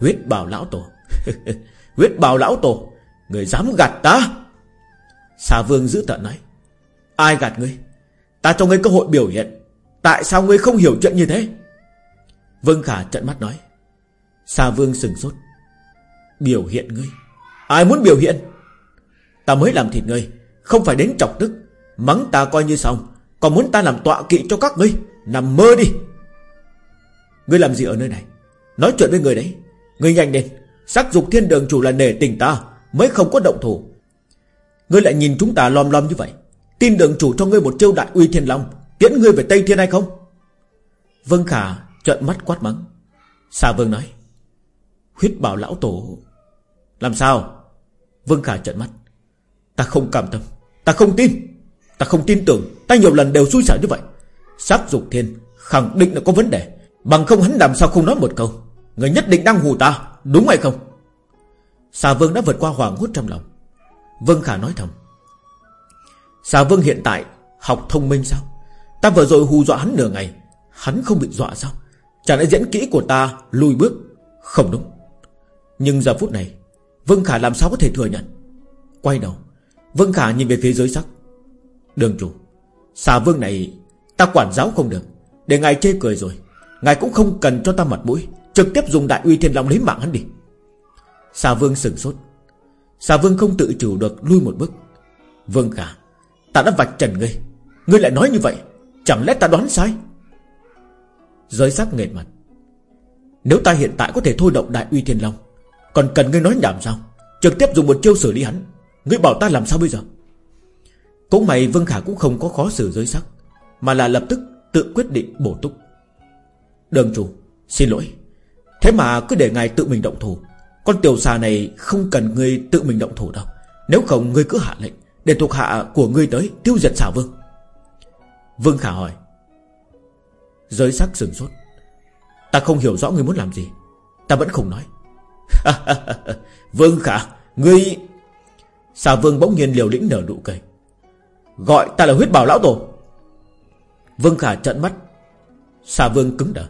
Huyết bào lão tổ. Huyết bào lão tổ. Người dám gạt ta. Xà vương giữ tận nói, Ai gạt ngươi? Ta cho ngươi cơ hội biểu hiện. Tại sao ngươi không hiểu chuyện như thế? Vương Khả trận mắt nói Xà vương sừng sốt. Biểu hiện ngươi. Ai muốn biểu hiện? Ta mới làm thịt ngươi, Không phải đến chọc tức. Mắng ta coi như xong, Còn muốn ta làm tọa kỵ cho các ngươi. Nằm mơ đi. Ngươi làm gì ở nơi này? Nói chuyện với người đấy. Ngươi nhanh lên. Sắc dục thiên đường chủ là nể tình ta, Mới không có động thủ. Ngươi lại nhìn chúng ta lom lom như vậy. Tin đường chủ cho ngươi một chiêu đại uy thiên long. Tiễn ngươi về Tây Thiên hay không? Vân Khả trợn mắt quát mắng. Xà Vương nói, Huyết bảo lão tổ. Làm sao? Vương Khả trợn mắt. Ta không cảm tâm. Ta không tin. Ta không tin tưởng. Ta nhiều lần đều xui xẻo như vậy. Sắc dục thiên, khẳng định là có vấn đề. Bằng không hắn làm sao không nói một câu? Người nhất định đang hù ta, Đúng hay không? Xà vương đã vượt qua hoàng hốt trong lòng. Vương Khả nói thầm. Xà vương hiện tại học thông minh sao? Ta vừa rồi hù dọa hắn nửa ngày. Hắn không bị dọa sao? Chẳng lẽ diễn kỹ của ta lùi bước? Không đúng. Nhưng giờ phút này, Vương Khả làm sao có thể thừa nhận? Quay đầu. Vương Khả nhìn về phía dưới sắc. Đường chủ, Xà vương này Ta quản giáo không được, Để ngài chê cười rồi. Ngài cũng không cần cho ta mặt mũi, Trực tiếp dùng đại uy thiên long lấy mạng hắn đi. Xà vương sừng sốt. Xà vương không tự chủ được lui một bước. Vương khả, Ta đã vạch trần ngươi. Ngươi lại nói như vậy, Chẳng lẽ ta đoán sai? Giới sắc nghệt mặt. Nếu ta hiện tại có thể thôi động đại uy thiên long, Còn cần ngươi nói nhảm sao? Trực tiếp dùng một chiêu xử lý hắn. Ngươi bảo ta làm sao bây giờ? Cũng mày Vương Khả cũng không có khó xử giới sắc, Mà là lập tức tự quyết định bổ túc. Đường chủ, Xin lỗi. Thế mà cứ để ngài tự mình động thủ. Con tiểu xà này không cần ngươi tự mình động thủ đâu. Nếu không, ngươi cứ hạ lệnh, Để thuộc hạ của ngươi tới tiêu diệt xà vương. Vương Khả hỏi. Giới sắc sừng sốt. Ta không hiểu rõ ngươi muốn làm gì. Ta vẫn không nói. Vương Khả, Ngươi Xà vương bỗng nhiên liều lĩnh nở nụ cười. Gọi ta là huyết bảo lão tổ. Vương Khả trận mắt. Xà vương cứng đờ.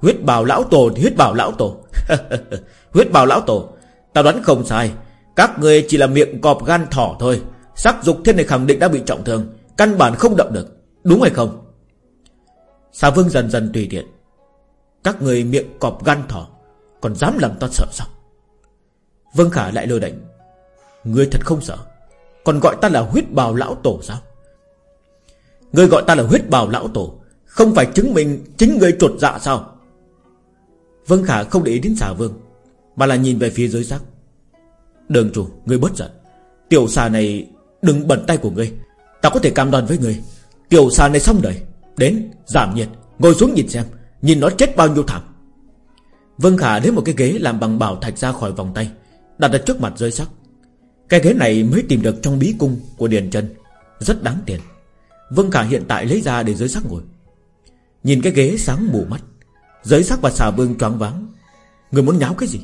Huyết bào lão tổ thì huyết bào lão tổ. Huyết bào lão tổ, Ta đoán không sai. Các người chỉ là miệng cọp gan thỏ thôi. Sắc dục thiên này khẳng định đã bị trọng thương. Căn bản không động được. Đúng hay không? Xà vương dần dần tùy tiện. Các người miệng cọp gan thỏ, Còn dám làm ta sợ sao? Vương Khả lại lơ đánh Người thật không sợ. Còn gọi ta là huyết bào lão tổ sao? Người gọi ta là huyết bào lão tổ Không phải chứng minh chính người trột dạ sao? Vân Khả không để ý đến xà vương Mà là nhìn về phía dưới sắc Đường chủ, ngươi bớt giận. Tiểu xà này đừng bẩn tay của ngươi. Ta có thể cam đoan với ngươi. Tiểu xà này xong đời. Đến, giảm nhiệt, ngồi xuống nhìn xem Nhìn nó chết bao nhiêu thảm. Vân Khả lấy một cái ghế làm bằng bảo thạch ra khỏi vòng tay Đặt ở trước mặt dưới sắc cái ghế này mới tìm được trong bí cung của Điền Trân Rất đáng tiền. Vương Khả hiện tại lấy ra để giới sắc ngồi. Nhìn cái ghế sáng mù mắt, Giới sắc và xà vương choáng váng. Người muốn nháo cái gì?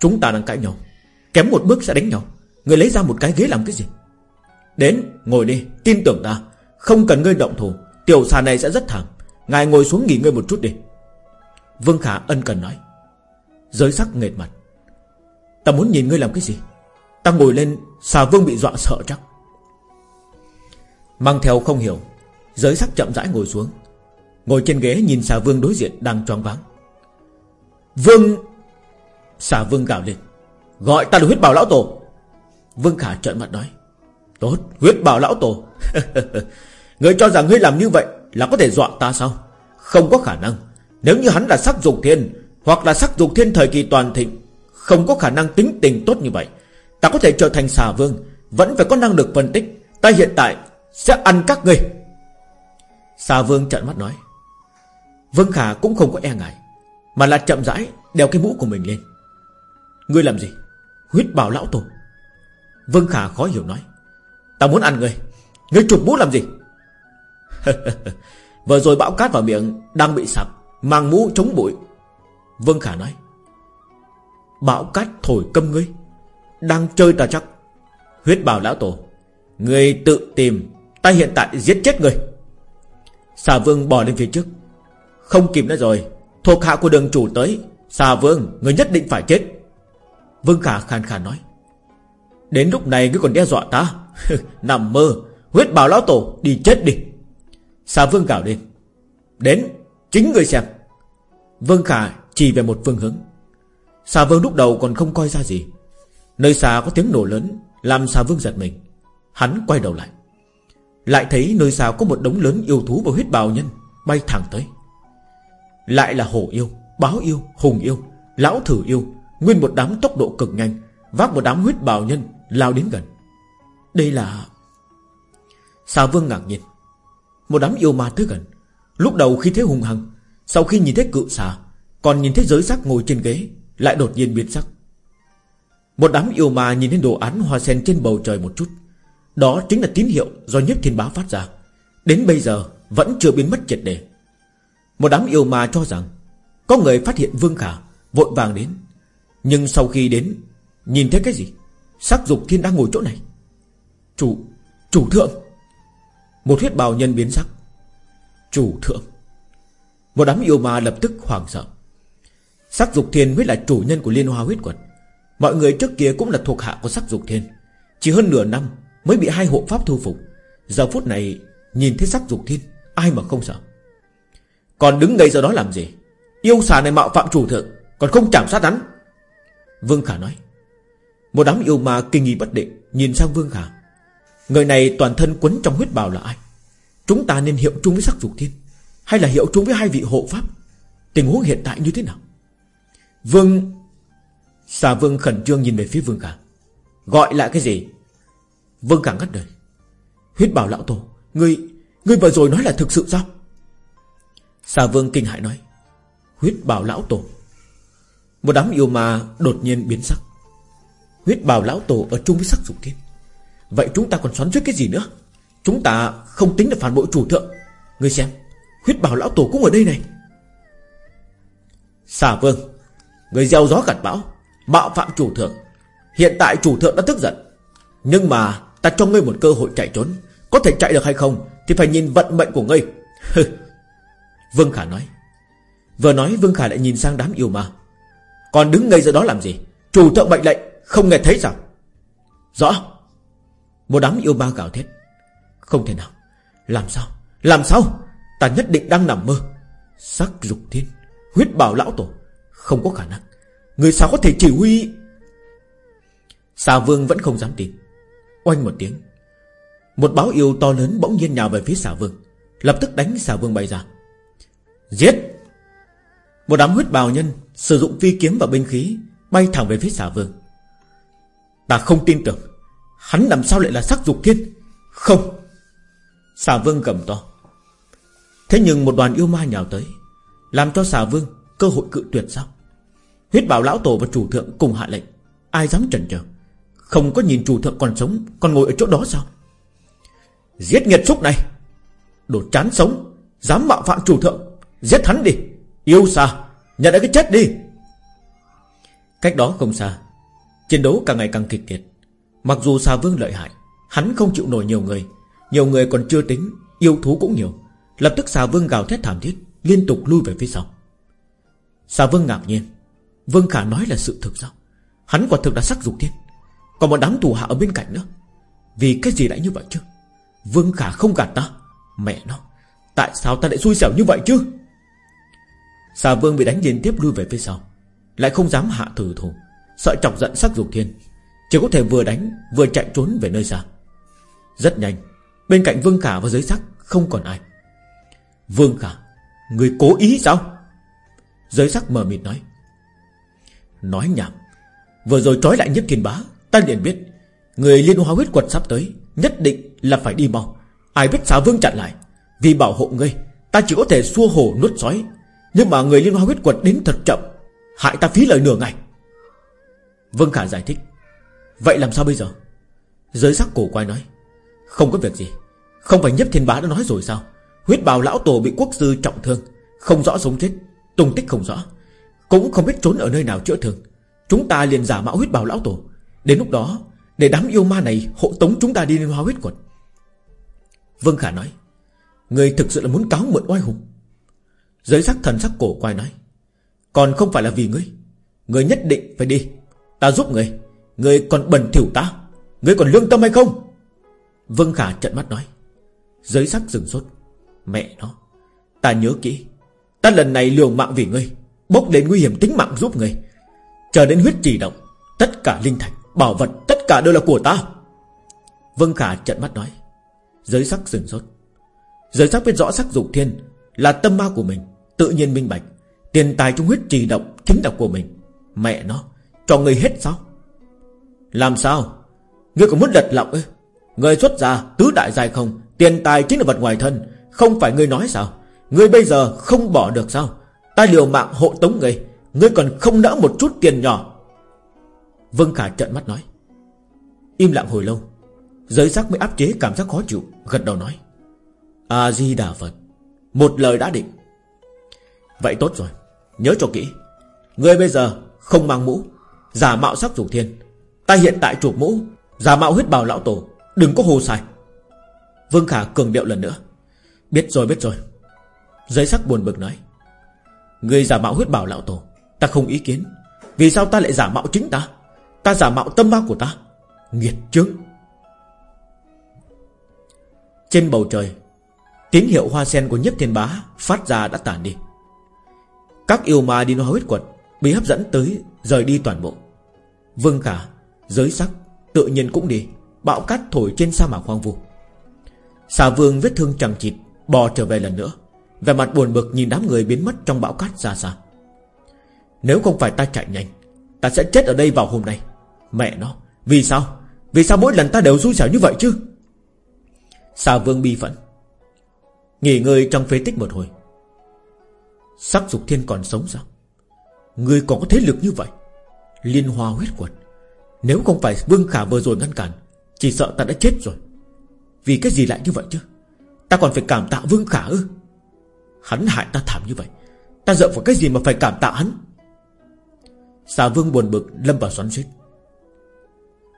Chúng ta đang cãi nhau. Kém một bước sẽ đánh nhau. Người lấy ra một cái ghế làm cái gì? Đến, ngồi đi. Tin tưởng ta. Không cần ngươi động thủ. Tiểu xà này sẽ rất thảm. Ngài ngồi xuống nghỉ ngơi một chút đi. Vương Khả ân cần nói. Giới sắc nghệt mặt. Ta muốn nhìn ngươi làm cái gì? Ta ngồi lên, xà vương bị dọa sợ chắc. Mang theo không hiểu, Giới sắc chậm rãi ngồi xuống. Ngồi trên ghế nhìn xà vương đối diện đang choáng váng. Vương! Xà vương gào lên. Gọi ta là huyết bảo lão tổ. Vương Khả trợn mặt nói. Tốt, huyết bảo lão tổ. Người cho rằng ngươi làm như vậy Là có thể dọa ta sao? Không có khả năng. Nếu như hắn là sắc dục thiên Hoặc là sắc dục thiên thời kỳ toàn thịnh, Không có khả năng tính tình tốt như vậy. Ta có thể trở thành xà vương, Vẫn phải có năng lực phân tích. Ta hiện tại sẽ ăn các ngươi. Xà vương trợn mắt nói. Vương Khả cũng không có e ngại, Mà là chậm rãi đeo cái mũ của mình lên. Ngươi làm gì? Huyết bảo lão tổ. Vương Khả khó hiểu nói. Ta muốn ăn ngươi. Ngươi chụp mũ làm gì? Vừa rồi bão cát vào miệng Đang bị sặc, Mang mũ chống bụi. Vương Khả nói. Bão cát thổi câm ngươi. Đang chơi ta chắc. Huyết bảo lão tổ, người tự tìm, Ta hiện tại giết chết người. Xà vương bò lên phía trước. Không kịp nữa rồi, Thuộc hạ của đường chủ tới. Xà vương, Người nhất định phải chết. Vương Khả khàn khàn nói. Đến lúc này ngươi còn đe dọa ta. Nằm mơ, Huyết bảo lão tổ, đi chết đi. Xà vương gào lên. Đến, chính người xem. Vương Khả chỉ về một phương hướng. Xà vương lúc đầu còn không coi ra gì. Nơi xa có tiếng nổ lớn Làm xà vương giật mình. Hắn quay đầu lại. Lại thấy nơi xa có một đống lớn yêu thú và huyết bào nhân Bay thẳng tới. Lại là hổ yêu, báo yêu, hùng yêu Lão thử yêu Nguyên một đám tốc độ cực nhanh Vác một đám huyết bào nhân lao đến gần. Đây là Xà vương ngạc nhiên. Một đám yêu ma tới gần. Lúc đầu khi thấy hùng hăng Sau khi nhìn thấy cự xà Còn nhìn thấy giới sắc ngồi trên ghế Lại đột nhiên biến sắc. Một đám yêu ma nhìn thấy đồ án hoa sen trên bầu trời một chút. Đó chính là tín hiệu do nhất thiên bá phát ra. Đến bây giờ, Vẫn chưa biến mất triệt đề Một đám yêu ma cho rằng, Có người phát hiện Vương Khả, Vội vàng đến. Nhưng sau khi đến, Nhìn thấy cái gì? Sắc dục thiên đang ngồi chỗ này. Chủ Chủ thượng. Một huyết bào nhân biến sắc. Chủ thượng. Một đám yêu ma lập tức hoảng sợ. Sắc dục thiên huyết là chủ nhân của liên hoa huyết quật. Mọi người trước kia cũng là thuộc hạ của sắc dục thiên. Chỉ hơn nửa năm Mới bị hai hộ pháp thu phục. Giờ phút này, nhìn thấy sắc dục thiên, Ai mà không sợ? Còn đứng ngây giờ đó làm gì? Yêu xà này mạo phạm chủ thượng, Còn không chạm sát hắn? Vương Khả nói. Một đám yêu ma kinh nghi bất định, Nhìn sang Vương Khả. Người này toàn thân quấn trong huyết bào là ai? Chúng ta nên hiệu chung với sắc dục thiên, Hay là hiệu chung với hai vị hộ pháp? Tình huống hiện tại như thế nào? Vương Xà Vương khẩn trương nhìn về phía Vương Khả. Gọi lại cái gì? Vương Khả ngắt đời Huyết bảo lão tổ, Ngươi Ngươi vừa rồi nói là thực sự sao? Xà Vương kinh hại nói. Huyết bảo lão tổ. Một đám yêu ma đột nhiên biến sắc. Huyết bảo lão tổ ở chung với sắc dục thiên. Vậy chúng ta còn xoắn suýt cái gì nữa? Chúng ta không tính là phản bội chủ thượng. Ngươi xem, Huyết bảo lão tổ cũng ở đây này. Xà vương, Người gieo gió gặt bão. Bạo phạm chủ thượng. Hiện tại chủ thượng đã tức giận. Nhưng mà ta cho ngươi một cơ hội chạy trốn. Có thể chạy được hay không Thì phải nhìn vận mệnh của ngươi. Vương Khả nói. Vừa nói Vương Khả lại nhìn sang đám yêu ma. Còn đứng ngây ra đó làm gì? Chủ thượng mệnh lệnh Không nghe thấy sao? Rõ. Một đám yêu ma gào thét. Không thể nào. Làm sao? Làm sao? Ta nhất định đang nằm mơ. Sắc dục thiên. Huyết bảo lão tổ. Không có khả năng. Người sao có thể chỉ huy? Xà vương vẫn không dám tin. Oanh một tiếng. Một báo yêu to lớn bỗng nhiên nhào về phía xà vương. Lập tức đánh xà vương bay ra. Giết! Một đám huyết bào nhân Sử dụng phi kiếm và binh khí Bay thẳng về phía xà vương. Ta không tin tưởng. Hắn làm sao lại là sắc dục thiên Không! Xà vương cầm to. Thế nhưng một đoàn yêu ma nhào tới, Làm cho xà vương cơ hội cự tuyệt sao? Huyết bảo lão tổ và chủ thượng cùng hạ lệnh. Ai dám chần chờ Không có nhìn chủ thượng còn sống, Còn ngồi ở chỗ đó sao? Giết nghiệt xúc này! Đồ chán sống, Dám mạo phạm chủ thượng, Giết hắn đi! Yêu xa, Nhận lại cái chết đi! Cách đó không xa, Chiến đấu càng ngày càng kịch liệt. Mặc dù xà vương lợi hại, Hắn không chịu nổi nhiều người. Nhiều người còn chưa tính, Yêu thú cũng nhiều. Lập tức xà vương gào thét thảm thiết, Liên tục lui về phía sau. Xà vương ngạc nhiên. Vương Khả nói là sự thực sao? Hắn quả thực đã sắc dục thiên Còn một đám tù hạ ở bên cạnh nữa. Vì cái gì lại như vậy chứ? Vương Khả không gạt ta. Mẹ nó, Tại sao ta lại xui xẻo như vậy chứ? Xà vương bị đánh liên tiếp lui về phía sau. Lại không dám hạ thử thủ. Sợ chọc giận sắc dục thiên. Chỉ có thể vừa đánh, vừa chạy trốn về nơi xa. Rất nhanh, Bên cạnh Vương Khả và giới sắc không còn ai. Vương Khả, Người cố ý sao? Giới sắc mờ mịt nói. Nói nhảm. Vừa rồi trói lại nhất thiên bá, Ta liền biết, Người liên hoa huyết quật sắp tới, Nhất định là phải đi mau. Ai biết xà vương chặn lại, Vì bảo hộ ngươi, Ta chỉ có thể xua hổ nuốt sói. Nhưng mà người liên hoa huyết quật đến thật chậm, Hại ta phí lời nửa ngày. Vương Khả giải thích, Vậy làm sao bây giờ? Giới sắc cổ quay nói, Không có việc gì, Không phải nhất thiên bá đã nói rồi sao? Huyết bào lão tổ bị quốc sư trọng thương, Không rõ sống chết, Tung tích không rõ. Cũng không biết trốn ở nơi nào chữa thương. Chúng ta liền giả mạo huyết bào lão tổ. Đến lúc đó, Để đám yêu ma này hộ tống chúng ta đi lên hoa huyết quật Vương Khả nói, Người thực sự là muốn cáo mượn oai hùng. Giới sắc thần sắc cổ quay nói, Còn không phải là vì ngươi. Ngươi nhất định phải đi. Ta giúp ngươi. Ngươi còn bẩn thỉu ta. Ngươi còn lương tâm hay không? Vương Khả trận mắt nói, Giới sắc dừng sốt. Mẹ nó, Ta nhớ kỹ, Ta lần này liều mạng vì ngươi. Bốc lên nguy hiểm tính mạng giúp ngươi Chờ đến huyết trì động Tất cả linh thạch, bảo vật Tất cả đều là của ta. Vương Khả trận mắt nói Giới sắc dừng sốt. Giới sắc biết rõ sắc dục thiên Là tâm ma của mình Tự nhiên minh bạch Tiền tài trong huyết trì động chính là của mình. Mẹ nó Cho người hết sao? Làm sao? Ngươi còn muốn lật lọng ư? Người xuất ra tứ đại dài không Tiền tài chính là vật ngoài thân Không phải ngươi nói sao? Ngươi bây giờ không bỏ được sao? Ta liều mạng hộ tống ngươi Ngươi còn không nỡ một chút tiền nhỏ. Vân Khả trợn mắt nói. Im lặng hồi lâu. Giới sắc mới áp chế cảm giác khó chịu, Gật đầu nói. A-di-đà Phật, Một lời đã định. Vậy tốt rồi. Nhớ cho kỹ. Ngươi bây giờ không mang mũ. Giả mạo sắc dục thiên. Ta hiện tại chuộc mũ. Giả mạo huyết bào lão tổ. Đừng có hồ sai Vương Khả cường điệu lần nữa. Biết rồi biết rồi. Giới sắc buồn bực nói. Người giả mạo huyết bảo lão tổ, Ta không ý kiến. Vì sao ta lại giả mạo chính ta? Ta giả mạo tâm ma của ta, Nghiệt chướng. Trên bầu trời, Tín hiệu hoa sen của nhất thiên bá Phát ra đã tản đi. Các yêu ma đi hoa huyết quật Bị hấp dẫn tới rời đi toàn bộ. Vương khả, Giới sắc Tự nhiên cũng đi Bão cát thổi trên sa mạc hoang vu. Xà vương vết thương chẳng chịt Bò trở về lần nữa. Về mặt buồn bực nhìn đám người biến mất trong bão cát ra xa. Nếu không phải ta chạy nhanh, Ta sẽ chết ở đây vào hôm nay. Mẹ nó, Vì sao? Vì sao mỗi lần ta đều xui xẻo như vậy chứ? Xà vương bi phận Nghỉ ngơi trong phế tích một hồi. Sắc dục thiên còn sống sao? Người còn có thế lực như vậy? Liên hoa huyết quật. Nếu không phải Vương Khả vừa rồi ngăn cản, Chỉ sợ ta đã chết rồi. Vì cái gì lại như vậy chứ? Ta còn phải cảm tạ Vương Khả ư? Hắn hại ta thảm như vậy. Ta dựa vào cái gì mà phải cảm tạ hắn? Xà Vương buồn bực lâm vào xoắn suýt.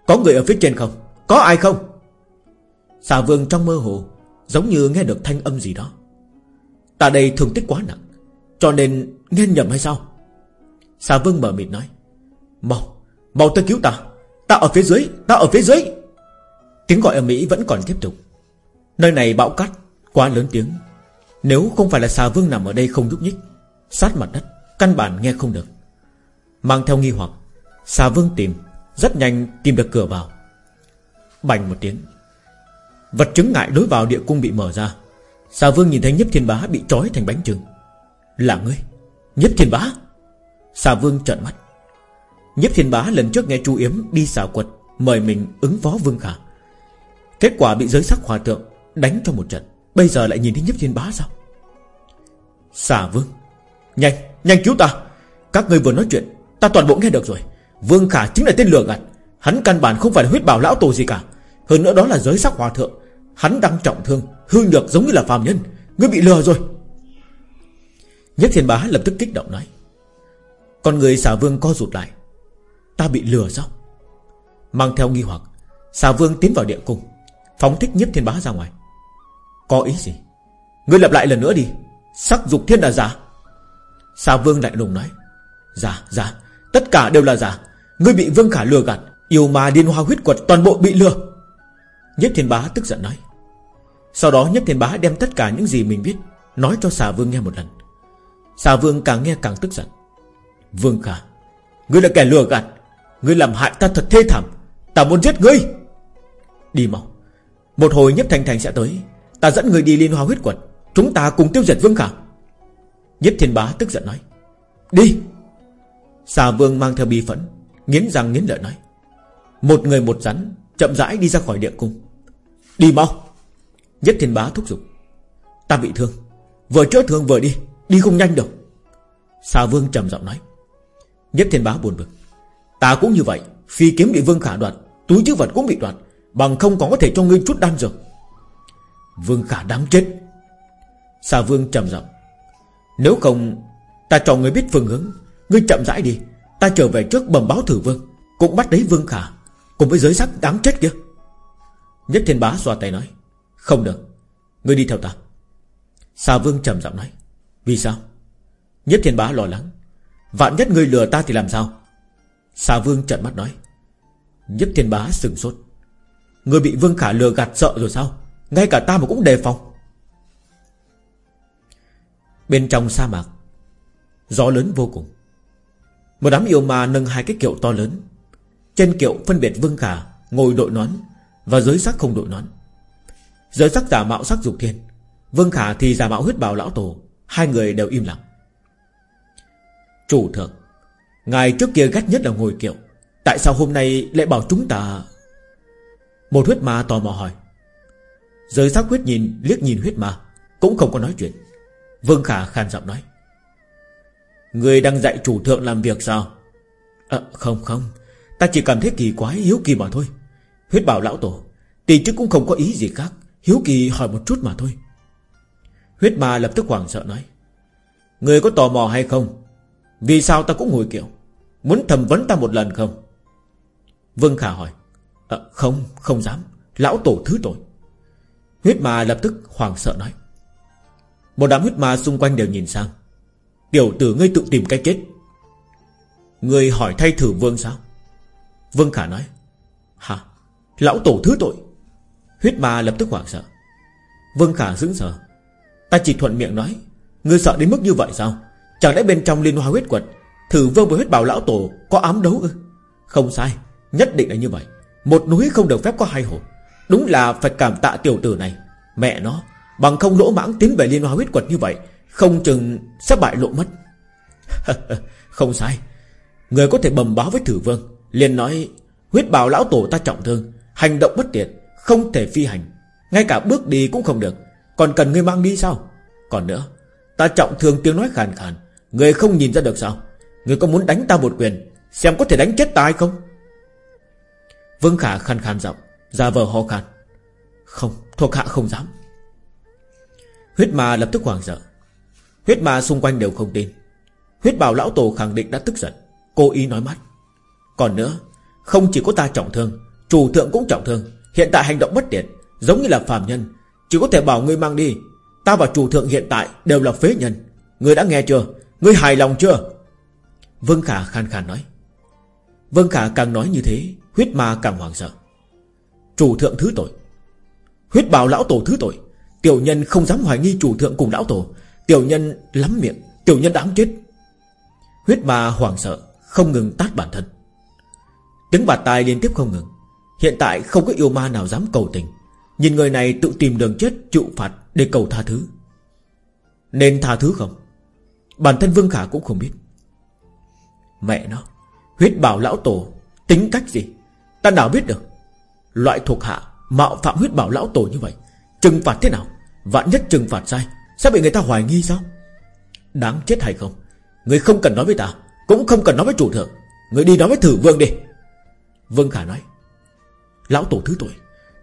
Có người ở phía trên không? Có ai không? Xà Vương trong mơ hồ Giống như nghe được thanh âm gì đó. Ta đây thương tích quá nặng Cho nên nghe nhầm hay sao? Xà Vương mở mịt nói Mau, mau tới cứu ta. Ta ở phía dưới, ta ở phía dưới. Tiếng gọi ở Mỹ vẫn còn tiếp tục. Nơi này bão cát Quá lớn tiếng. Nếu không phải là xà vương nằm ở đây không nhúc nhích, Sát mặt đất, Căn bản nghe không được. Mang theo nghi hoặc, Xà vương tìm, Rất nhanh tìm được cửa vào. Bành một tiếng, Vật chứng ngại đối vào địa cung bị mở ra. Xà vương nhìn thấy nhếp thiên bá bị trói thành bánh trưng. Là ngươi Nhếp thiên bá? Xà vương trợn mắt. Nhếp thiên bá lần trước nghe chu Yếm đi xà quật, Mời mình ứng phó vương khả. Kết quả bị giới sắc hòa tượng Đánh cho một trận. Bây giờ lại nhìn thấy nhếp thiên bá sao? Xà vương. Nhanh, nhanh cứu ta. Các người vừa nói chuyện Ta toàn bộ nghe được rồi. Vương Khả chính là tên lừa gạt. Hắn căn bản không phải là huyết bảo lão tổ gì cả. Hơn nữa đó là giới sắc hòa thượng. Hắn đang trọng thương Hư nhược giống như là phàm nhân. Ngươi bị lừa rồi. Nhất thiên bá lập tức kích động nói. Con người xà vương co rụt lại. Ta bị lừa sao? Mang theo nghi hoặc Xà vương tiến vào địa cung Phóng thích nhất thiên bá ra ngoài. Có ý gì? Ngươi lặp lại lần nữa đi. Sắc dục thiên là giả. Xà vương lại lùng nói, Giả giả, Tất cả đều là giả. Ngươi bị vương khả lừa gạt, Yêu mà điên hoa huyết quật toàn bộ bị lừa. Nhất thiên bá tức giận nói, Sau đó nhất thiên bá đem tất cả những gì mình biết Nói cho xà vương nghe một lần. Xà vương càng nghe càng tức giận. Vương khả, Ngươi là kẻ lừa gạt. Ngươi làm hại ta thật thê thảm. Ta muốn giết ngươi. Đi mau. Một hồi nhất thành thành sẽ tới. Ta dẫn người đi liên hoa huyết quật Chúng ta cùng tiêu diệt vương khả. Nhất thiên bá tức giận nói, Đi. Xà vương mang theo bi phẫn, Nghiến răng nghiến lợi nói, Một người một rắn, Chậm rãi đi ra khỏi địa cung. Đi mau. Nhất thiên bá thúc giục, Ta bị thương. Vừa chữa thương vừa đi Đi không nhanh được Xà vương trầm giọng nói, Nhất thiên bá buồn bực. Ta cũng như vậy, Phi kiếm bị vương khả đoạt, Túi chứa vật cũng bị đoạt, Bằng không còn có thể cho ngươi chút đan dược. Vương khả đáng chết. Xà vương trầm giọng. Nếu không, Ta cho người biết phương hướng. Ngươi chậm rãi đi. Ta trở về trước bẩm báo thử vương. Cũng bắt đấy vương khả. Cùng với giới sắc đáng chết kia. Nhất thiên bá xoa tay nói. Không được. Ngươi đi theo ta. Xà vương trầm giọng nói. Vì sao? Nhất thiên bá lo lắng. Vạn nhất ngươi lừa ta thì làm sao? Xà vương trợn mắt nói. Nhất thiên bá sừng sốt. Ngươi bị vương khả lừa gạt sợ rồi sao? Ngay cả ta mà cũng đề phòng. Bên trong sa mạc, Gió lớn vô cùng. Một đám yêu ma nâng hai cái kiệu to lớn. Trên kiệu phân biệt vương khả, Ngồi đội nón Và giới sắc không đội nón. Giới sắc giả mạo sắc dục thiên, Vương khả thì giả mạo huyết bào lão tổ. Hai người đều im lặng. Chủ thượng, Ngài trước kia ghét nhất là ngồi kiệu. Tại sao hôm nay lại bảo chúng ta? Một huyết ma tò mò hỏi. Giới sắc huyết nhìn liếc nhìn huyết ma Cũng không có nói chuyện. Vương Khả khàn giọng nói. Người đang dạy chủ thượng làm việc sao? À không không. Ta chỉ cảm thấy kỳ quái hiếu kỳ mà thôi. Huyết bảo lão tổ Tỷ chứ cũng không có ý gì khác Hiếu kỳ hỏi một chút mà thôi. Huyết ma lập tức hoảng sợ nói. Người có tò mò hay không? Vì sao ta cũng ngồi kiểu Muốn thẩm vấn ta một lần không? Vương Khả hỏi. À, Không không dám. Lão tổ thứ tội. Huyết ma lập tức hoảng sợ nói. Một đám huyết ma xung quanh đều nhìn sang. Tiểu tử ngươi tự tìm cái chết. Ngươi hỏi thay thử vương sao? Vương Khả nói. Hả? Lão tổ thứ tội. Huyết ma lập tức hoảng sợ. Vương Khả dững sờ. Ta chỉ thuận miệng nói. Ngươi sợ đến mức như vậy sao? Chẳng lẽ bên trong liên hoa huyết quật, Thử vương với huyết bảo lão tổ có ám đấu ư? Không sai, Nhất định là như vậy. Một núi không được phép có hai hồ. Đúng là phải cảm tạ tiểu tử này. Mẹ nó, Bằng không lỗ mãng tiến về liên hoa huyết quật như vậy, Không chừng sẽ bại lộ mất. Không sai. Người có thể bầm báo với thử vương, liền nói, Huyết bào lão tổ ta trọng thương, Hành động bất tiện, Không thể phi hành. Ngay cả bước đi cũng không được. Còn cần người mang đi sao? Còn nữa, Ta trọng thương tiếng nói khàn khàn, Người không nhìn ra được sao? Người có muốn đánh ta một quyền, Xem có thể đánh chết ta hay không? Vương Khả khàn khàn giọng ra vờ ho khan. Không, thuộc hạ không dám. Huyết ma lập tức hoảng sợ. Huyết ma xung quanh đều không tin. Huyết bảo lão tổ khẳng định đã tức giận Cô ý nói mắt Còn nữa, Không chỉ có ta trọng thương, Chủ thượng cũng trọng thương. Hiện tại hành động bất tiện, Giống như là phàm nhân. Chỉ có thể bảo ngươi mang đi. Ta và chủ thượng hiện tại đều là phế nhân. Ngươi đã nghe chưa? Ngươi hài lòng chưa? Vương Khả khan khan nói. Vương Khả càng nói như thế, Huyết ma càng hoảng sợ. Chủ thượng thứ tội. Huyết bảo lão tổ thứ tội. Tiểu nhân không dám hoài nghi chủ thượng cùng lão tổ. Tiểu nhân lắm miệng, Tiểu nhân đáng chết. Huyết ma hoảng sợ, Không ngừng tát bản thân. Tiếng bạt tai liên tiếp không ngừng. Hiện tại không có yêu ma nào dám cầu tình. Nhìn người này tự tìm đường chết chịu phạt Để cầu tha thứ. Nên tha thứ không? Bản thân Vương Khả cũng không biết. Mẹ nó, Huyết bảo lão tổ, Tính cách gì? Ta nào biết được? Loại thuộc hạ Mạo phạm huyết bảo lão tổ như vậy Trừng phạt thế nào? Vạn nhất trừng phạt sai Sẽ bị người ta hoài nghi sao? Đáng chết hay không? Người không cần nói với ta Cũng không cần nói với chủ thượng. Người đi nói với thử vương đi. Vương Khả nói Lão tổ thứ tội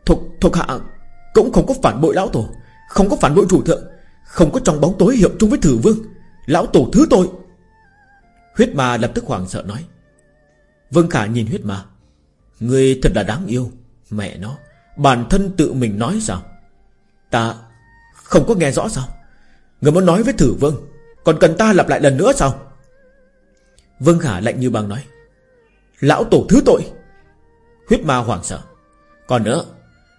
Thuộc, thuộc hạ cũng không có phản bội lão tổ Không có phản bội chủ thượng Không có trong bóng tối hiệu chung với thử vương. Lão tổ thứ tội. Huyết ma lập tức hoảng sợ nói Vương Khả nhìn huyết ma Người thật là đáng yêu Mẹ nó, Bản thân tự mình nói sao? Ta không có nghe rõ sao? Người muốn nói với thử vương, Còn cần ta lặp lại lần nữa sao? Vương Khả lạnh như băng nói, Lão tổ thứ tội. Huyết ma hoảng sợ. Còn nữa,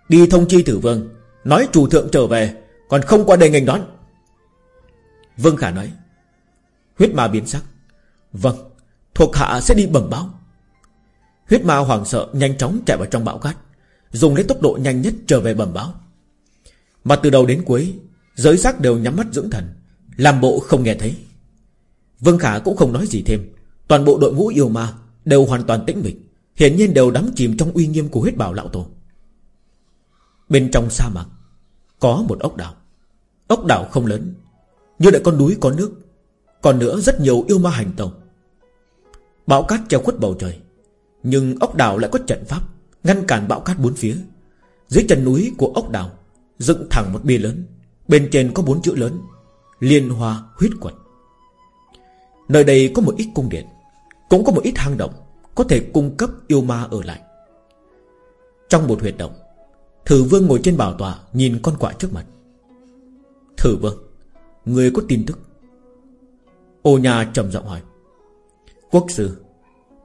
Đi thông chi thử vương, Nói chủ thượng trở về, Còn không qua đây nghênh đón. Vương Khả nói, Huyết ma biến sắc. Vâng Thuộc hạ sẽ đi bẩm báo. Huyết ma hoảng sợ nhanh chóng chạy vào trong bão cát. Dùng lấy tốc độ nhanh nhất trở về bẩm báo. Mà từ đầu đến cuối, Giới giác đều nhắm mắt dưỡng thần, Làm bộ không nghe thấy. Vương Khả cũng không nói gì thêm, Toàn bộ đội ngũ yêu ma Đều hoàn toàn tĩnh mịch, Hiển nhiên đều đắm chìm trong uy nghiêm của huyết bảo lão tổ. Bên trong sa mạc, Có một ốc đảo. Ốc đảo không lớn, như lại con núi, có nước, Còn nữa rất nhiều yêu ma hành tàu Bão cát treo khuất bầu trời, Nhưng ốc đảo lại có trận pháp. Ngăn cản bão cát bốn phía. Dưới chân núi của ốc đảo, Dựng thẳng một bia lớn, Bên trên có bốn chữ lớn, Liên hoa huyết quật Nơi đây có một ít cung điện, Cũng có một ít hang động Có thể cung cấp yêu ma ở lại. Trong một huyệt động, Thử vương ngồi trên bảo tọa Nhìn con quạ trước mặt. Thử vương, Người có tin tức? Ô nhà trầm giọng hỏi. Quốc sư,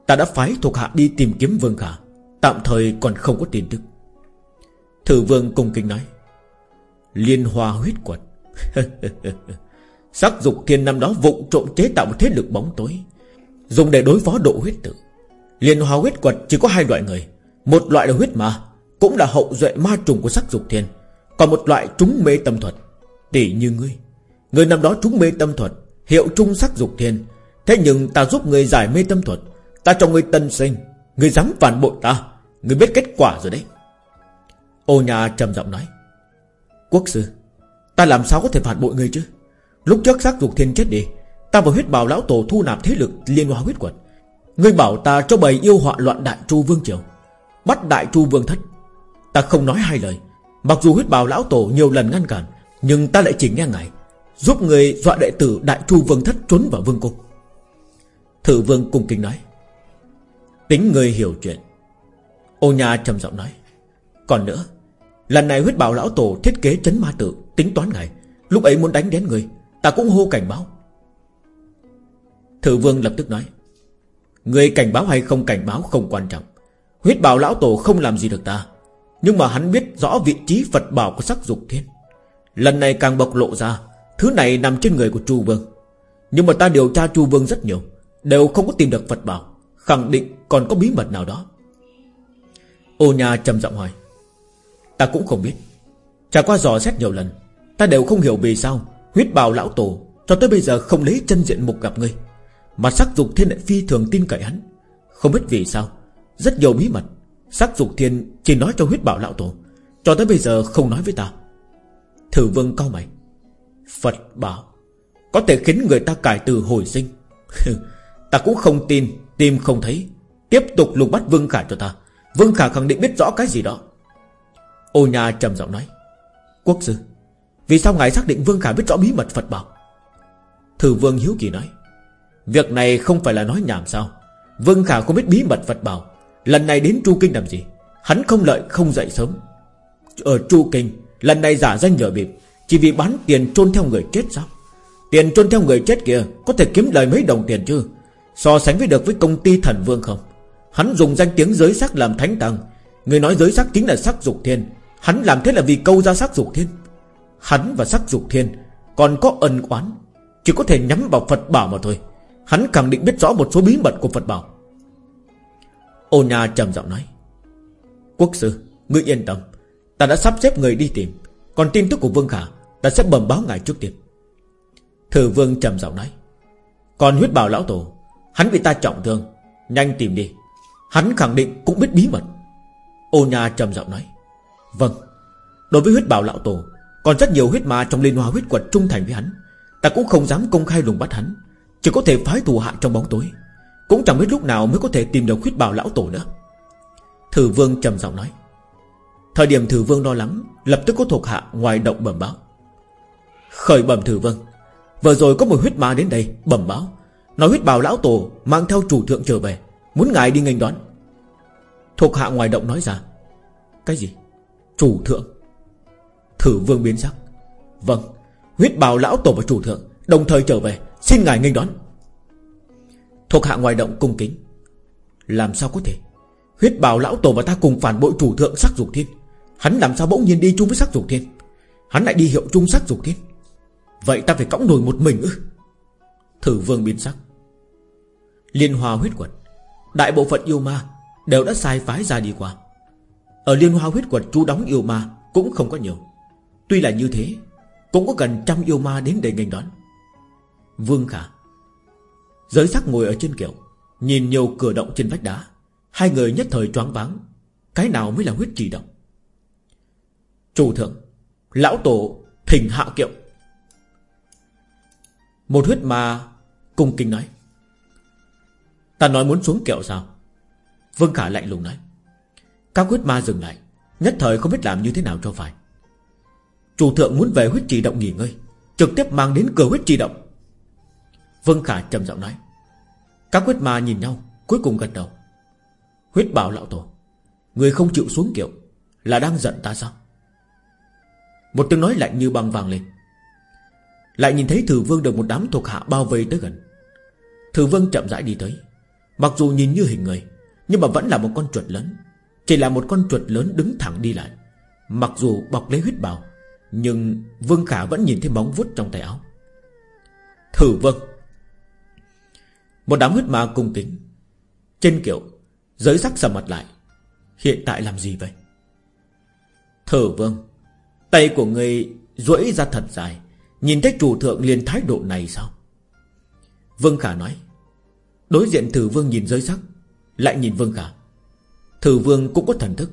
Ta đã phái thuộc hạ đi tìm kiếm vương khả. Tạm thời còn không có tin tức. Thử vương cung kính nói, Liên hoa huyết quật. Sắc dục thiên năm đó vụng trộm chế tạo một thế lực bóng tối, Dùng để đối phó độ huyết tử. Liên hoa huyết quật chỉ có hai loại người, Một loại là huyết ma, Cũng là hậu duệ ma trùng của sắc dục thiên, Còn một loại trúng mê tâm thuật. Tỷ như ngươi Người năm đó trúng mê tâm thuật, Hiệu trung sắc dục thiên, Thế nhưng ta giúp người giải mê tâm thuật, Ta cho ngươi tân sinh, Ngươi dám phản bội ta. Ngươi biết kết quả rồi đấy. Ô nhà trầm giọng nói, Quốc sư, Ta làm sao có thể phản bội ngươi chứ? Lúc trước xác dục thiên chết đi, Ta và huyết bào lão tổ thu nạp thế lực liên hoa huyết quật Ngươi bảo ta cho bầy yêu họa loạn đại chu vương triều, Bắt đại chu vương thất. Ta không nói hai lời. Mặc dù huyết bào lão tổ nhiều lần ngăn cản, Nhưng ta lại chỉ nghe ngài, Giúp người dọa đệ tử đại chu vương thất trốn vào vương cung. Thử vương cung kính nói, Tính người hiểu chuyện Ô nhà trầm giọng nói, Còn nữa, Lần này huyết bảo lão tổ thiết kế chấn ma tự, Tính toán ngài, Lúc ấy muốn đánh đến người, Ta cũng hô cảnh báo. Thử vương lập tức nói, Người cảnh báo hay không cảnh báo không quan trọng. Huyết bảo lão tổ không làm gì được ta, Nhưng mà hắn biết rõ vị trí Phật bảo của sắc dục thiên. Lần này càng bộc lộ ra, Thứ này nằm trên người của Chu Vương. Nhưng mà ta điều tra Chu Vương rất nhiều, Đều không có tìm được Phật bảo, Khẳng định còn có bí mật nào đó. Ô nhà trầm giọng hỏi. Ta cũng không biết. Trải qua dò xét nhiều lần, Ta đều không hiểu vì sao Huyết bào lão tổ Cho tới bây giờ không lấy chân diện mục gặp ngươi Mà sắc dục thiên lại phi thường tin cậy hắn. Không biết vì sao, Rất nhiều bí mật, Sắc dục thiên chỉ nói cho huyết bảo lão tổ, Cho tới bây giờ không nói với ta. Thử vương cao mày. Phật bảo, Có thể khiến người ta cải từ hồi sinh. Ta cũng không tin, Tìm không thấy. Tiếp tục lục bắt Vương khải cho ta. Vương Khả khẳng định biết rõ cái gì đó. Ô nhà trầm giọng nói, Quốc sư, Vì sao ngài xác định Vương Khả biết rõ bí mật Phật bảo? Thử Vương Hiếu Kỳ nói, Việc này không phải là nói nhảm sao? Vương Khả không biết bí mật Phật bảo, Lần này đến Chu Kinh làm gì? Hắn không lợi, không dậy sớm. Ở Chu Kinh, Lần này giả danh lừa bịp, Chỉ vì bán tiền trôn theo người chết sao? Tiền trôn theo người chết kia Có thể kiếm lời mấy đồng tiền chứ? So sánh với được với công ty thần vương không? Hắn dùng danh tiếng giới sắc làm thánh tăng Người nói giới sắc chính là sắc dục thiên. Hắn làm thế là vì câu ra sắc dục thiên. Hắn và sắc dục thiên Còn có ân oán, Chỉ có thể nhắm vào Phật bảo mà thôi. Hắn khẳng định biết rõ một số bí mật của Phật bảo. Ô nhà trầm giọng nói, Quốc sư, Ngươi yên tâm. Ta đã sắp xếp người đi tìm. Còn tin tức của Vương Khả, Ta sẽ bẩm báo ngài trước tiên. Thử Vương trầm giọng nói, Còn huyết bảo lão tổ, Hắn bị ta trọng thương. Nhanh tìm đi. Hắn khẳng định cũng biết bí mật. Ô nhà trầm giọng nói Vâng Đối với huyết bảo lão tổ, Còn rất nhiều huyết ma trong liên hoa huyết quật trung thành với hắn. Ta cũng không dám công khai lùng bắt hắn, Chỉ có thể phái thù hạ trong bóng tối. Cũng chẳng biết lúc nào mới có thể tìm được huyết bào lão tổ nữa. Thử vương trầm giọng nói, Thời điểm thử vương lo lắng, Lập tức có thuộc hạ ngoài động bẩm báo. Khởi bẩm thử vương, Vừa rồi có một huyết ma đến đây bẩm báo, Nói huyết bào lão tổ Mang theo chủ thượng trở về. Muốn ngài đi nghênh đón. Thuộc hạ ngoài động nói ra. Cái gì? Chủ thượng. Thử vương biến sắc. Vâng Huyết bào lão tổ và chủ thượng, Đồng thời trở về, Xin ngài nghênh đón. Thuộc hạ ngoài động cung kính. Làm sao có thể? Huyết bào lão tổ và ta cùng phản bội chủ thượng sắc dục thiên. Hắn làm sao bỗng nhiên đi chung với sắc dục thiên? Hắn lại đi hiệu chung sắc dục thiên. Vậy ta phải cõng nổi một mình ư? Thử vương biến sắc. Liên hòa huyết quật. Đại bộ phận yêu ma Đều đã sai phái ra đi qua. Ở liên hoa huyết quật chú đóng yêu ma Cũng không có nhiều. Tuy là như thế, Cũng có gần trăm yêu ma đến để nghênh đón. Vương Khả, Giới sắc ngồi ở trên kiệu, Nhìn nhiều cửa động trên vách đá. Hai người nhất thời choáng váng, Cái nào mới là huyết trì động? Chủ thượng, Lão tổ thỉnh hạ kiệu. Một huyết ma Cung kinh nói Ta nói muốn xuống kiệu sao? Vương Khả lạnh lùng nói. Các huyết ma dừng lại, Nhất thời không biết làm như thế nào cho phải. Chủ thượng muốn về huyết trì động nghỉ ngơi, Trực tiếp mang đến cửa huyết trì động. Vương Khả trầm giọng nói. Các huyết ma nhìn nhau, Cuối cùng gật đầu. Huyết bảo lão tổ, Người không chịu xuống kiệu, Là đang giận ta sao? Một tiếng nói lạnh như băng vàng lên. Lại nhìn thấy thử vương được một đám thuộc hạ bao vây tới gần. Thử vương chậm rãi đi tới. Mặc dù nhìn như hình người, Nhưng mà vẫn là một con chuột lớn. Chỉ là một con chuột lớn đứng thẳng đi lại. Mặc dù bọc lấy huyết bào, Nhưng Vương Khả vẫn nhìn thấy bóng vuốt trong tay áo. Thử vương! Một đám huyết ma cung kính. Trên kiểu, Giới sắc sầm mặt lại. Hiện tại làm gì vậy? Thử vương! Tay của người duỗi ra thật dài. Nhìn thấy chủ thượng liền thái độ này sao? Vương Khả nói. Đối diện thử vương nhìn giới sắc, Lại nhìn Vương Khả. Thử vương cũng có thần thức.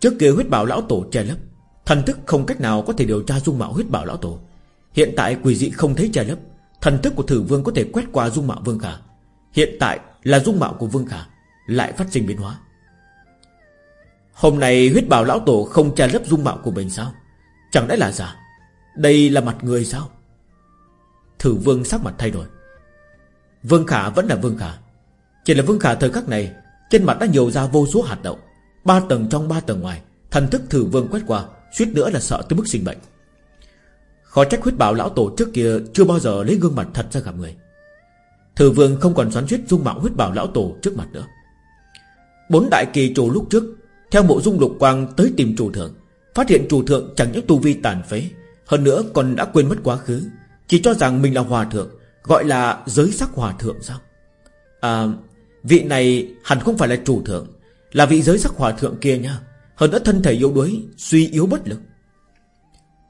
Trước kia huyết bảo lão tổ che lấp, Thần thức không cách nào có thể điều tra dung mạo huyết bảo lão tổ. Hiện tại quỷ dị không thấy che lấp, Thần thức của thử vương có thể quét qua dung mạo Vương Khả. Hiện tại là dung mạo của Vương Khả, Lại phát sinh biến hóa. Hôm nay huyết bảo lão tổ không che lấp dung mạo của mình sao? Chẳng lẽ là giả? Đây là mặt người sao? Thử vương sắc mặt thay đổi. Vương Khả vẫn là Vương Khả. Chỉ là Vương Khả thời khắc này, Trên mặt đã nhiều ra vô số hạt đậu, Ba tầng trong ba tầng ngoài, Thần thức thử vương quét qua, Suýt nữa là sợ tới mức sinh bệnh. Khó trách huyết bảo lão tổ trước kia Chưa bao giờ lấy gương mặt thật ra gặp người. Thử vương không còn xoắn suýt dung mạo huyết bảo lão tổ trước mặt nữa. Bốn đại kỳ chủ lúc trước, Theo bộ dung lục quang tới tìm chủ thượng, Phát hiện chủ thượng chẳng những tu vi tàn phế, Hơn nữa còn đã quên mất quá khứ, Chỉ cho rằng mình là hòa thượng Gọi là giới sắc hòa thượng sao? À Vị này hẳn không phải là chủ thượng, Là vị giới sắc hòa thượng kia nha. Hơn nữa thân thể yếu đuối, Suy yếu bất lực.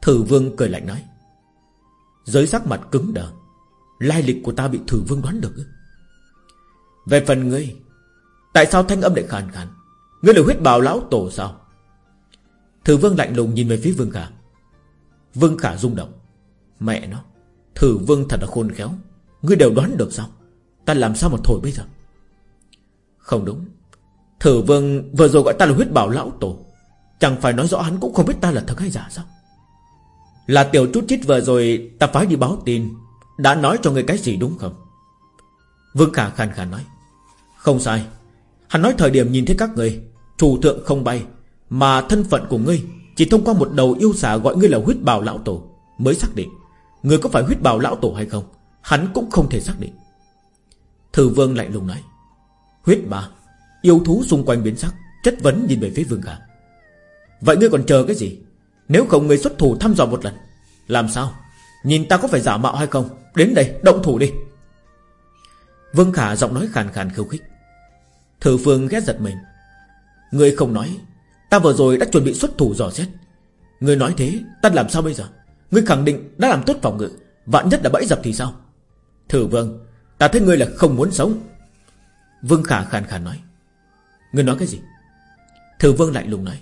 Thử vương cười lạnh nói, Giới sắc mặt cứng đờ, Lai lịch của ta bị thử vương đoán được Về phần ngươi, Tại sao thanh âm lại khàn khàn? Ngươi là huyết bào lão tổ sao? Thử vương lạnh lùng nhìn về phía vương khả. Vương khả rung động, Mẹ nó Thử vương thật là khôn khéo. Ngươi đều đoán được sao? Ta làm sao mà thổi bây giờ? Không đúng. Thử vương vừa rồi gọi ta là huyết bảo lão tổ. Chẳng phải nói rõ hắn cũng không biết ta là thật hay giả sao? Là tiểu chút chít vừa rồi Ta phải đi báo tin. Đã nói cho người cái gì đúng không? Vương Khả khàn khàn nói. Không sai. Hắn nói thời điểm nhìn thấy các người, Chủ thượng không bay, Mà thân phận của ngươi Chỉ thông qua một đầu yêu xà gọi ngươi là huyết bào lão tổ, Mới xác định. Người có phải huyết bào lão tổ hay không? Hắn cũng không thể xác định. Thử vương lạnh lùng nói, Huyết bà Yêu thú xung quanh biến sắc, Chất vấn nhìn về phía vương khả. Vậy ngươi còn chờ cái gì? Nếu không ngươi xuất thủ thăm dò một lần, Làm sao? Nhìn ta có phải giả mạo hay không? Đến đây, động thủ đi. Vương khả giọng nói khàn khàn khiêu khích. Thử phương ghét giật mình. Ngươi không nói, Ta vừa rồi đã chuẩn bị xuất thủ dò xét. Ngươi nói thế, ta làm sao bây giờ? Ngươi khẳng định đã làm tốt phòng ngự, Vạn nhất là bẫy dập thì sao? Thử vương, Ta thấy ngươi là không muốn sống. Vương khả khàn khàn nói. Ngươi nói cái gì? Thử vương lại lùng nói.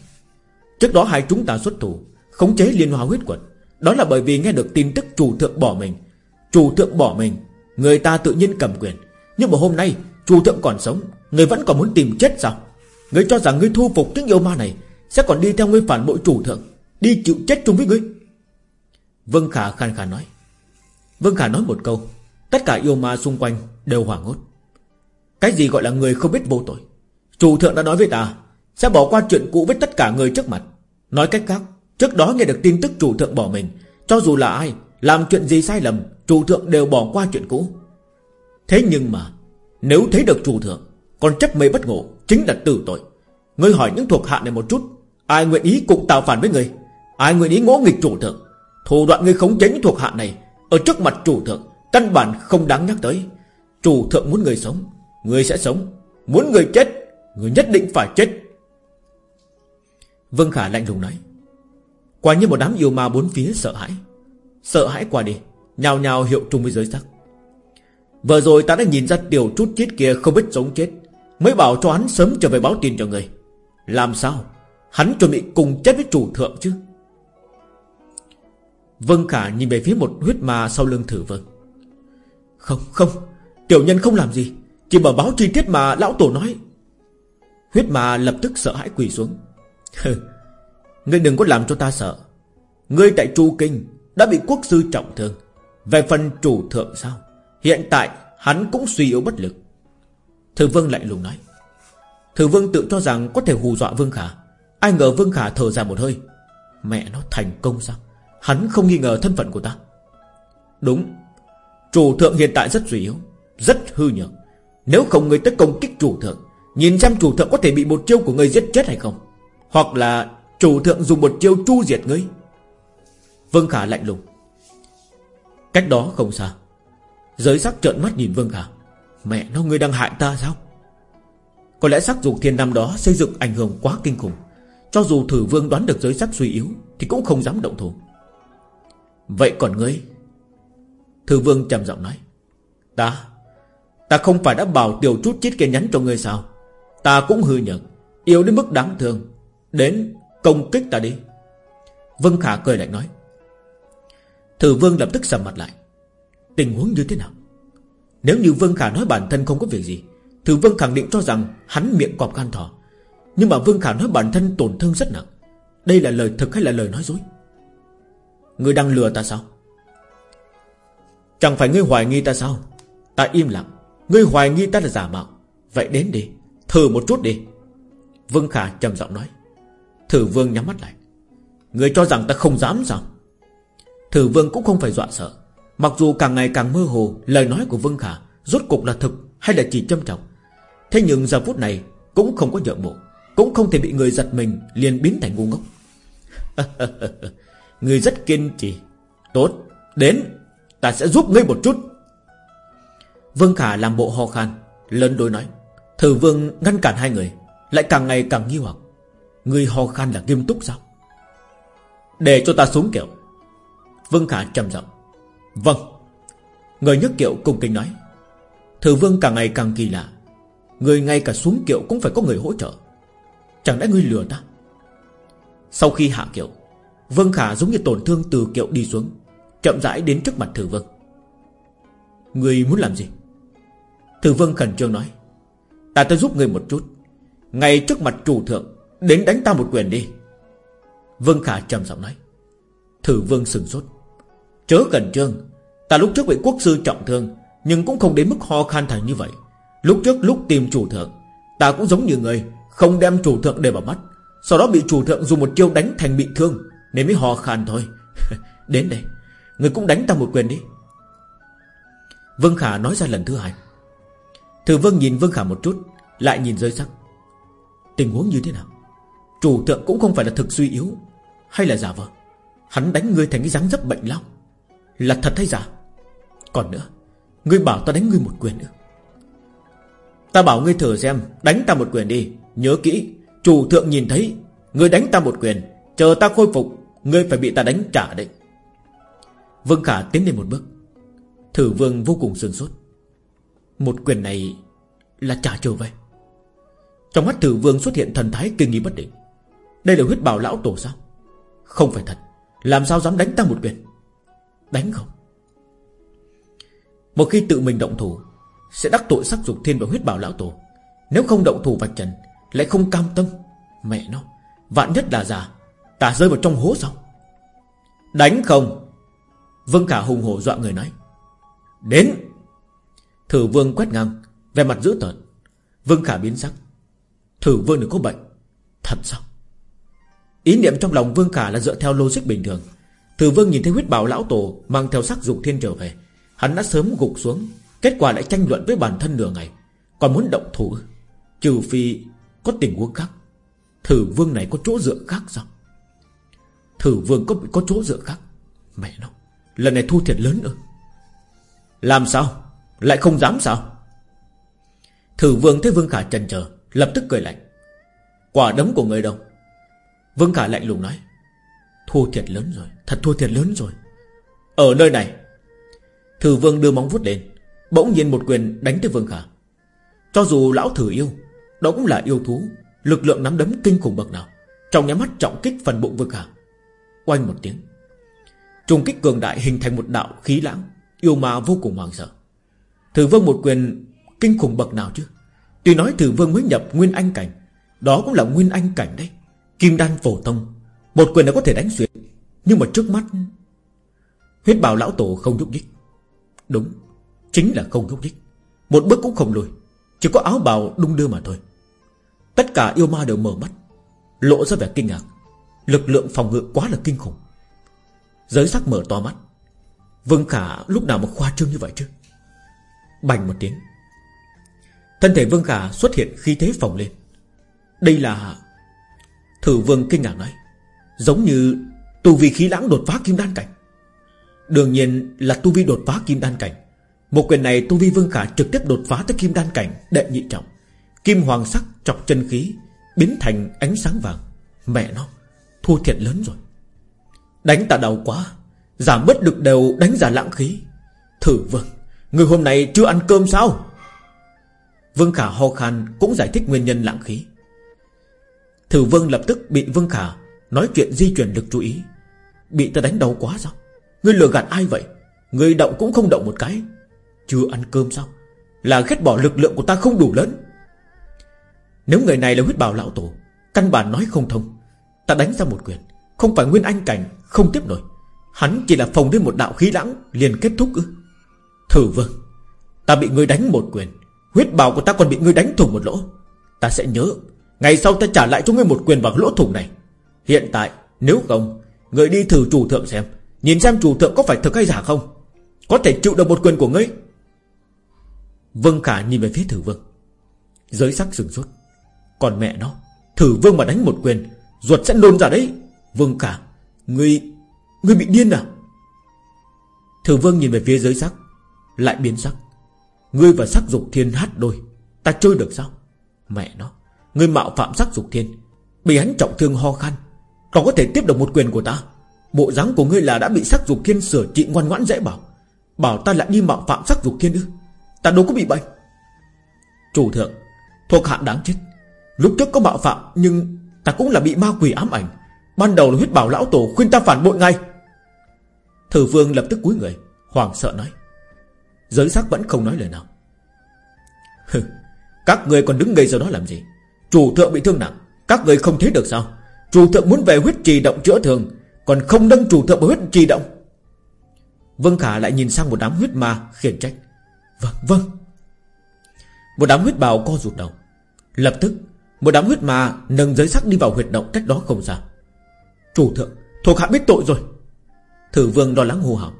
Trước đó hai chúng ta xuất thủ, Khống chế liên hoa huyết quật Đó là bởi vì nghe được tin tức chủ thượng bỏ mình. Chủ thượng bỏ mình, Người ta tự nhiên cầm quyền. Nhưng mà hôm nay, chủ thượng còn sống, Người vẫn còn muốn tìm chết sao? Người cho rằng người thu phục những yêu ma này, Sẽ còn đi theo người phản bội chủ thượng, Đi chịu chết chung với ngươi. Vương Khả khan khàn nói. Vương Khả nói một câu, Tất cả yêu ma xung quanh đều hoảng hốt. Cái gì gọi là người không biết vô tội? Chủ thượng đã nói với ta, Sẽ bỏ qua chuyện cũ với tất cả người trước mặt. Nói cách khác, Trước đó nghe được tin tức chủ thượng bỏ mình, Cho dù là ai, Làm chuyện gì sai lầm, Chủ thượng đều bỏ qua chuyện cũ. Thế nhưng mà, Nếu thấy được chủ thượng, Còn chấp mê bất ngộ, Chính là tử tội. Ngươi hỏi những thuộc hạ này một chút, Ai nguyện ý cùng tạo phản với ngươi? Ai nguyện ý ngỗ nghịch chủ thượng? Thủ đoạn ngươi khống chế những thuộc hạ này, Ở trước mặt chủ thượng, Căn bản không đáng nhắc tới. Chủ thượng muốn người sống, Người sẽ sống. Muốn người chết, Người nhất định phải chết. Vương Khả lạnh lùng nói, Quả như một đám yêu ma bốn phía sợ hãi. Sợ hãi qua đi, Nhào nhào hiệu trung với giới sắc. Vừa rồi ta đã nhìn ra tiểu chút chết kia không biết sống chết, Mới bảo cho hắn sớm trở về báo tin cho người. Làm sao? Hắn chuẩn bị cùng chết với chủ thượng chứ? Vân Khả nhìn về phía một huyết ma sau lưng thử vương Không không, Tiểu nhân không làm gì. Chỉ mở báo chi tiết mà lão tổ nói. Huyết ma lập tức sợ hãi quỳ xuống. Ngươi đừng có làm cho ta sợ. Ngươi tại Chu Kinh Đã bị quốc sư trọng thương. Về phần chủ thượng sao? Hiện tại hắn cũng suy yếu bất lực. Thử Vương lạnh lùng nói. Thử Vương tự cho rằng có thể hù dọa Vương Khả. Ai ngờ Vương Khả thở ra một hơi. Mẹ nó thành công sao? Hắn không nghi ngờ thân phận của ta. Đúng, Chủ thượng hiện tại rất suy yếu, Rất hư nhược. Nếu không người tới công kích chủ thượng, Nhìn xem chủ thượng có thể bị một chiêu của người giết chết hay không? Hoặc là chủ thượng dùng một chiêu chu diệt ngươi? Vương Khả lạnh lùng. Cách đó không xa, Giới sắc trợn mắt nhìn Vương Khả. Mẹ nó, ngươi đang hại ta sao? Có lẽ sắc dục thiên năm đó Xây dựng ảnh hưởng quá kinh khủng. Cho dù thử vương đoán được giới sắc suy yếu, Thì cũng không dám động thủ. Vậy còn ngươi? Thư vương trầm giọng nói. Ta Ta không phải đã bảo tiểu chút chết kia nhắn cho ngươi sao? Ta cũng hư nhược Yêu đến mức đáng thương. Đến công kích ta đi. Vân Khả cười lạnh nói. Thử vương lập tức sầm mặt lại. Tình huống như thế nào? Nếu như Vương Khả nói bản thân không có việc gì Thử vương khẳng định cho rằng Hắn miệng cọp gan thỏ. Nhưng mà Vương Khả nói bản thân tổn thương rất nặng. Đây là lời thực hay là lời nói dối? Ngươi đang lừa ta sao? Chẳng phải ngươi hoài nghi ta sao? Ta im lặng. Ngươi hoài nghi ta là giả mạo. Vậy đến đi. Thử một chút đi. Vương Khả trầm giọng nói. Thử Vương nhắm mắt lại. Ngươi cho rằng ta không dám sao? Thử Vương cũng không phải dọa sợ. Mặc dù càng ngày càng mơ hồ, Lời nói của Vương Khả Rốt cục là thực hay là chỉ châm trọng. Thế nhưng giờ phút này Cũng không có nhượng bộ, Cũng không thể bị người giật mình liền biến thành ngu ngốc. Người rất kiên trì. Tốt. Đến, Ta sẽ giúp ngươi một chút. Vương Khả làm bộ ho khan Lớn đôi nói, Thử vương ngăn cản hai người, Lại càng ngày càng nghi hoặc. Người ho khan là nghiêm túc sao? Để cho ta xuống kiệu. Vương Khả trầm giọng Vâng. Người nhấc kiệu cùng kính nói, Thử vương càng ngày càng kỳ lạ. Người ngay cả xuống kiệu cũng phải có người hỗ trợ. Chẳng lẽ ngươi lừa ta? Sau khi hạ kiệu Vương Khả giống như tổn thương từ kiệu đi xuống, Chậm rãi đến trước mặt Thử Vương. Người muốn làm gì? Thử Vương khẩn trương nói, Ta tới giúp người một chút. Ngay trước mặt chủ thượng, Đến đánh ta một quyền đi. Vương Khả trầm giọng nói. Thử Vương sừng sốt. Chớ cần trương, Ta lúc trước bị quốc sư trọng thương, Nhưng cũng không đến mức ho khan thành như vậy. Lúc trước lúc tìm chủ thượng, Ta cũng giống như người, Không đem chủ thượng để vào mắt, Sau đó bị chủ thượng dùng một chiêu đánh thành bị thương nên mới ho khan thôi. Đến đây, Người cũng đánh ta một quyền đi. Vương Khả nói ra lần thứ hai. Thử Vương nhìn Vương Khả một chút, Lại nhìn giới sắc. Tình huống như thế nào? Chủ thượng cũng không phải là thực suy yếu, Hay là giả vờ? Hắn đánh ngươi thành cái dáng dấp bệnh lao. Là thật hay giả? Còn nữa, Ngươi bảo ta đánh ngươi một quyền nữa. Ta bảo ngươi thử xem, Đánh ta một quyền đi. Nhớ kỹ, Chủ thượng nhìn thấy, Ngươi đánh ta một quyền, Chờ ta khôi phục Ngươi phải bị ta đánh trả đấy. Vương Khả tiến lên một bước. Thử vương vô cùng sương sốt. Một quyền này Là trả trở về Trong mắt thử vương xuất hiện thần thái kinh nghi bất định. Đây là huyết bảo lão tổ sao? Không phải thật. Làm sao dám đánh ta một quyền? Đánh không? Một khi tự mình động thủ, Sẽ đắc tội sắc dục thiên và huyết bảo lão tổ. Nếu không động thủ vạch trần, Lại không cam tâm. Mẹ nó, Vạn nhất là già Ta rơi vào trong hố sao? Đánh không? Vương Khả hùng hổ dọa người nói. Đến! Thử vương quét ngang Về mặt dữ tợn. Vương Khả biến sắc. Thử vương được có bệnh. Thật sao? Ý niệm trong lòng Vương Khả là dựa theo logic bình thường. Thử vương nhìn thấy huyết bảo lão tổ Mang theo sắc dục thiên trở về. Hắn đã sớm gục xuống. Kết quả lại tranh luận với bản thân nửa ngày. Còn muốn động thủ Trừ phi có tình huống khác. Thử vương này có chỗ dựa khác sao? Thử vương có có chỗ dựa khác. Mẹ nó, Lần này thua thiệt lớn nữa. Làm sao? Lại không dám sao? Thử vương thấy vương khả chần chờ, Lập tức cười lạnh. Quả đấm của người đâu? Vương khả lạnh lùng nói. Thua thiệt lớn rồi, Thật thua thiệt lớn rồi. Ở nơi này. Thử vương đưa móng vuốt lên, Bỗng nhiên một quyền đánh tới vương khả. Cho dù lão thử yêu, Đó cũng là yêu thú, Lực lượng nắm đấm kinh khủng bậc nào. Trong nháy mắt trọng kích phần bụng vương khả. Oanh một tiếng. Trùng kích cường đại hình thành một đạo khí lãng, Yêu ma vô cùng hoàng sợ. Thử vương một quyền kinh khủng bậc nào chứ? Tuy nói thử vương mới nhập nguyên anh cảnh, Đó cũng là nguyên anh cảnh đấy. Kim đan phổ thông, Một quyền đã có thể đánh xuyên, Nhưng mà trước mắt, Huyết bào lão tổ không nhúc nhích. Đúng, Chính là không nhúc nhích. Một bước cũng không lùi, Chỉ có áo bào đung đưa mà thôi. Tất cả yêu ma đều mở mắt, Lộ ra vẻ kinh ngạc. Lực lượng phòng ngự quá là kinh khủng. Giới sắc mở to mắt. Vương Khả lúc nào mà khoa trương như vậy chứ? Bành một tiếng. Thân thể Vương Khả xuất hiện khí thế phồng lên. Đây là Thử Vương kinh ngạc nói, Giống như tu vi khí lãng đột phá kim đan cảnh. Đương nhiên là tu vi đột phá kim đan cảnh. Một quyền này tu vi Vương Khả trực tiếp đột phá tới kim đan cảnh Đệ nhị trọng. Kim hoàng sắc chọc chân khí Biến thành ánh sáng vàng. Mẹ nó. Thua thiệt lớn rồi. Đánh ta đau quá Giảm bớt được đều đánh giả lãng khí. Thử vương, Người hôm nay chưa ăn cơm sao? Vương Khả ho khan Cũng giải thích nguyên nhân lãng khí. Thử vương lập tức bị Vương Khả Nói chuyện di chuyển lực chú ý. Bị ta đánh đau quá sao? Ngươi lừa gạt ai vậy? Ngươi động cũng không động một cái. Chưa ăn cơm sao? Là ghét bỏ lực lượng của ta không đủ lớn. Nếu người này là huyết bào lão tổ, Căn bản nói không thông. Ta đánh ra một quyền, Không phải nguyên anh cảnh, Không tiếp nổi. Hắn chỉ là phòng đến một đạo khí lãng, Liền kết thúc ư? Thử vương Ta bị ngươi đánh một quyền, Huyết bào của ta còn bị ngươi đánh thủng một lỗ. Ta sẽ nhớ, Ngày sau ta trả lại cho ngươi một quyền vào lỗ thủng này. Hiện tại, nếu không, Ngươi đi thử chủ thượng xem, Nhìn xem chủ thượng có phải thực hay giả không? Có thể chịu được một quyền của ngươi. Vương Khả nhìn về phía thử vương. Giới sắc sừng sốt. Còn mẹ nó, Thử vương mà đánh một quyền Ruột sẽ nôn ra đấy. Vương Khả Ngươi Ngươi bị điên à? Thử vương nhìn về phía giới sắc, Lại biến sắc. Ngươi và sắc dục thiên hát đôi, Ta chơi được sao? Mẹ nó, Ngươi mạo phạm sắc dục thiên, Bị hắn trọng thương ho khan, Còn có thể tiếp được một quyền của ta. Bộ dáng của ngươi là đã bị sắc dục thiên sửa trị ngoan ngoãn dễ bảo. Bảo ta lại đi mạo phạm sắc dục thiên ư? Ta đâu có bị bệnh. Chủ thượng, Thuộc hạ đáng chết. Lúc trước có mạo phạm, Nhưng ta cũng là bị ma quỷ ám ảnh. Ban đầu là huyết bảo lão tổ khuyên ta phản bội ngay. Thử vương lập tức cúi người Hoàng sợ nói. Giới sắc vẫn không nói lời nào. Các người còn đứng ngây sau đó làm gì? Chủ thượng bị thương nặng, Các người không thấy được sao? Chủ thượng muốn về huyết trì động chữa thương, Còn không nâng chủ thượng vào huyết trì động. Vương Khả lại nhìn sang một đám huyết ma khiển trách. Vâng vâng. Một đám huyết bào co rụt đầu, Lập tức một đám huyết ma nâng giới sắc đi vào huyệt động cách đó không xa. Chủ thượng Thuộc hạ biết tội rồi. Thử vương lo lắng hô hào.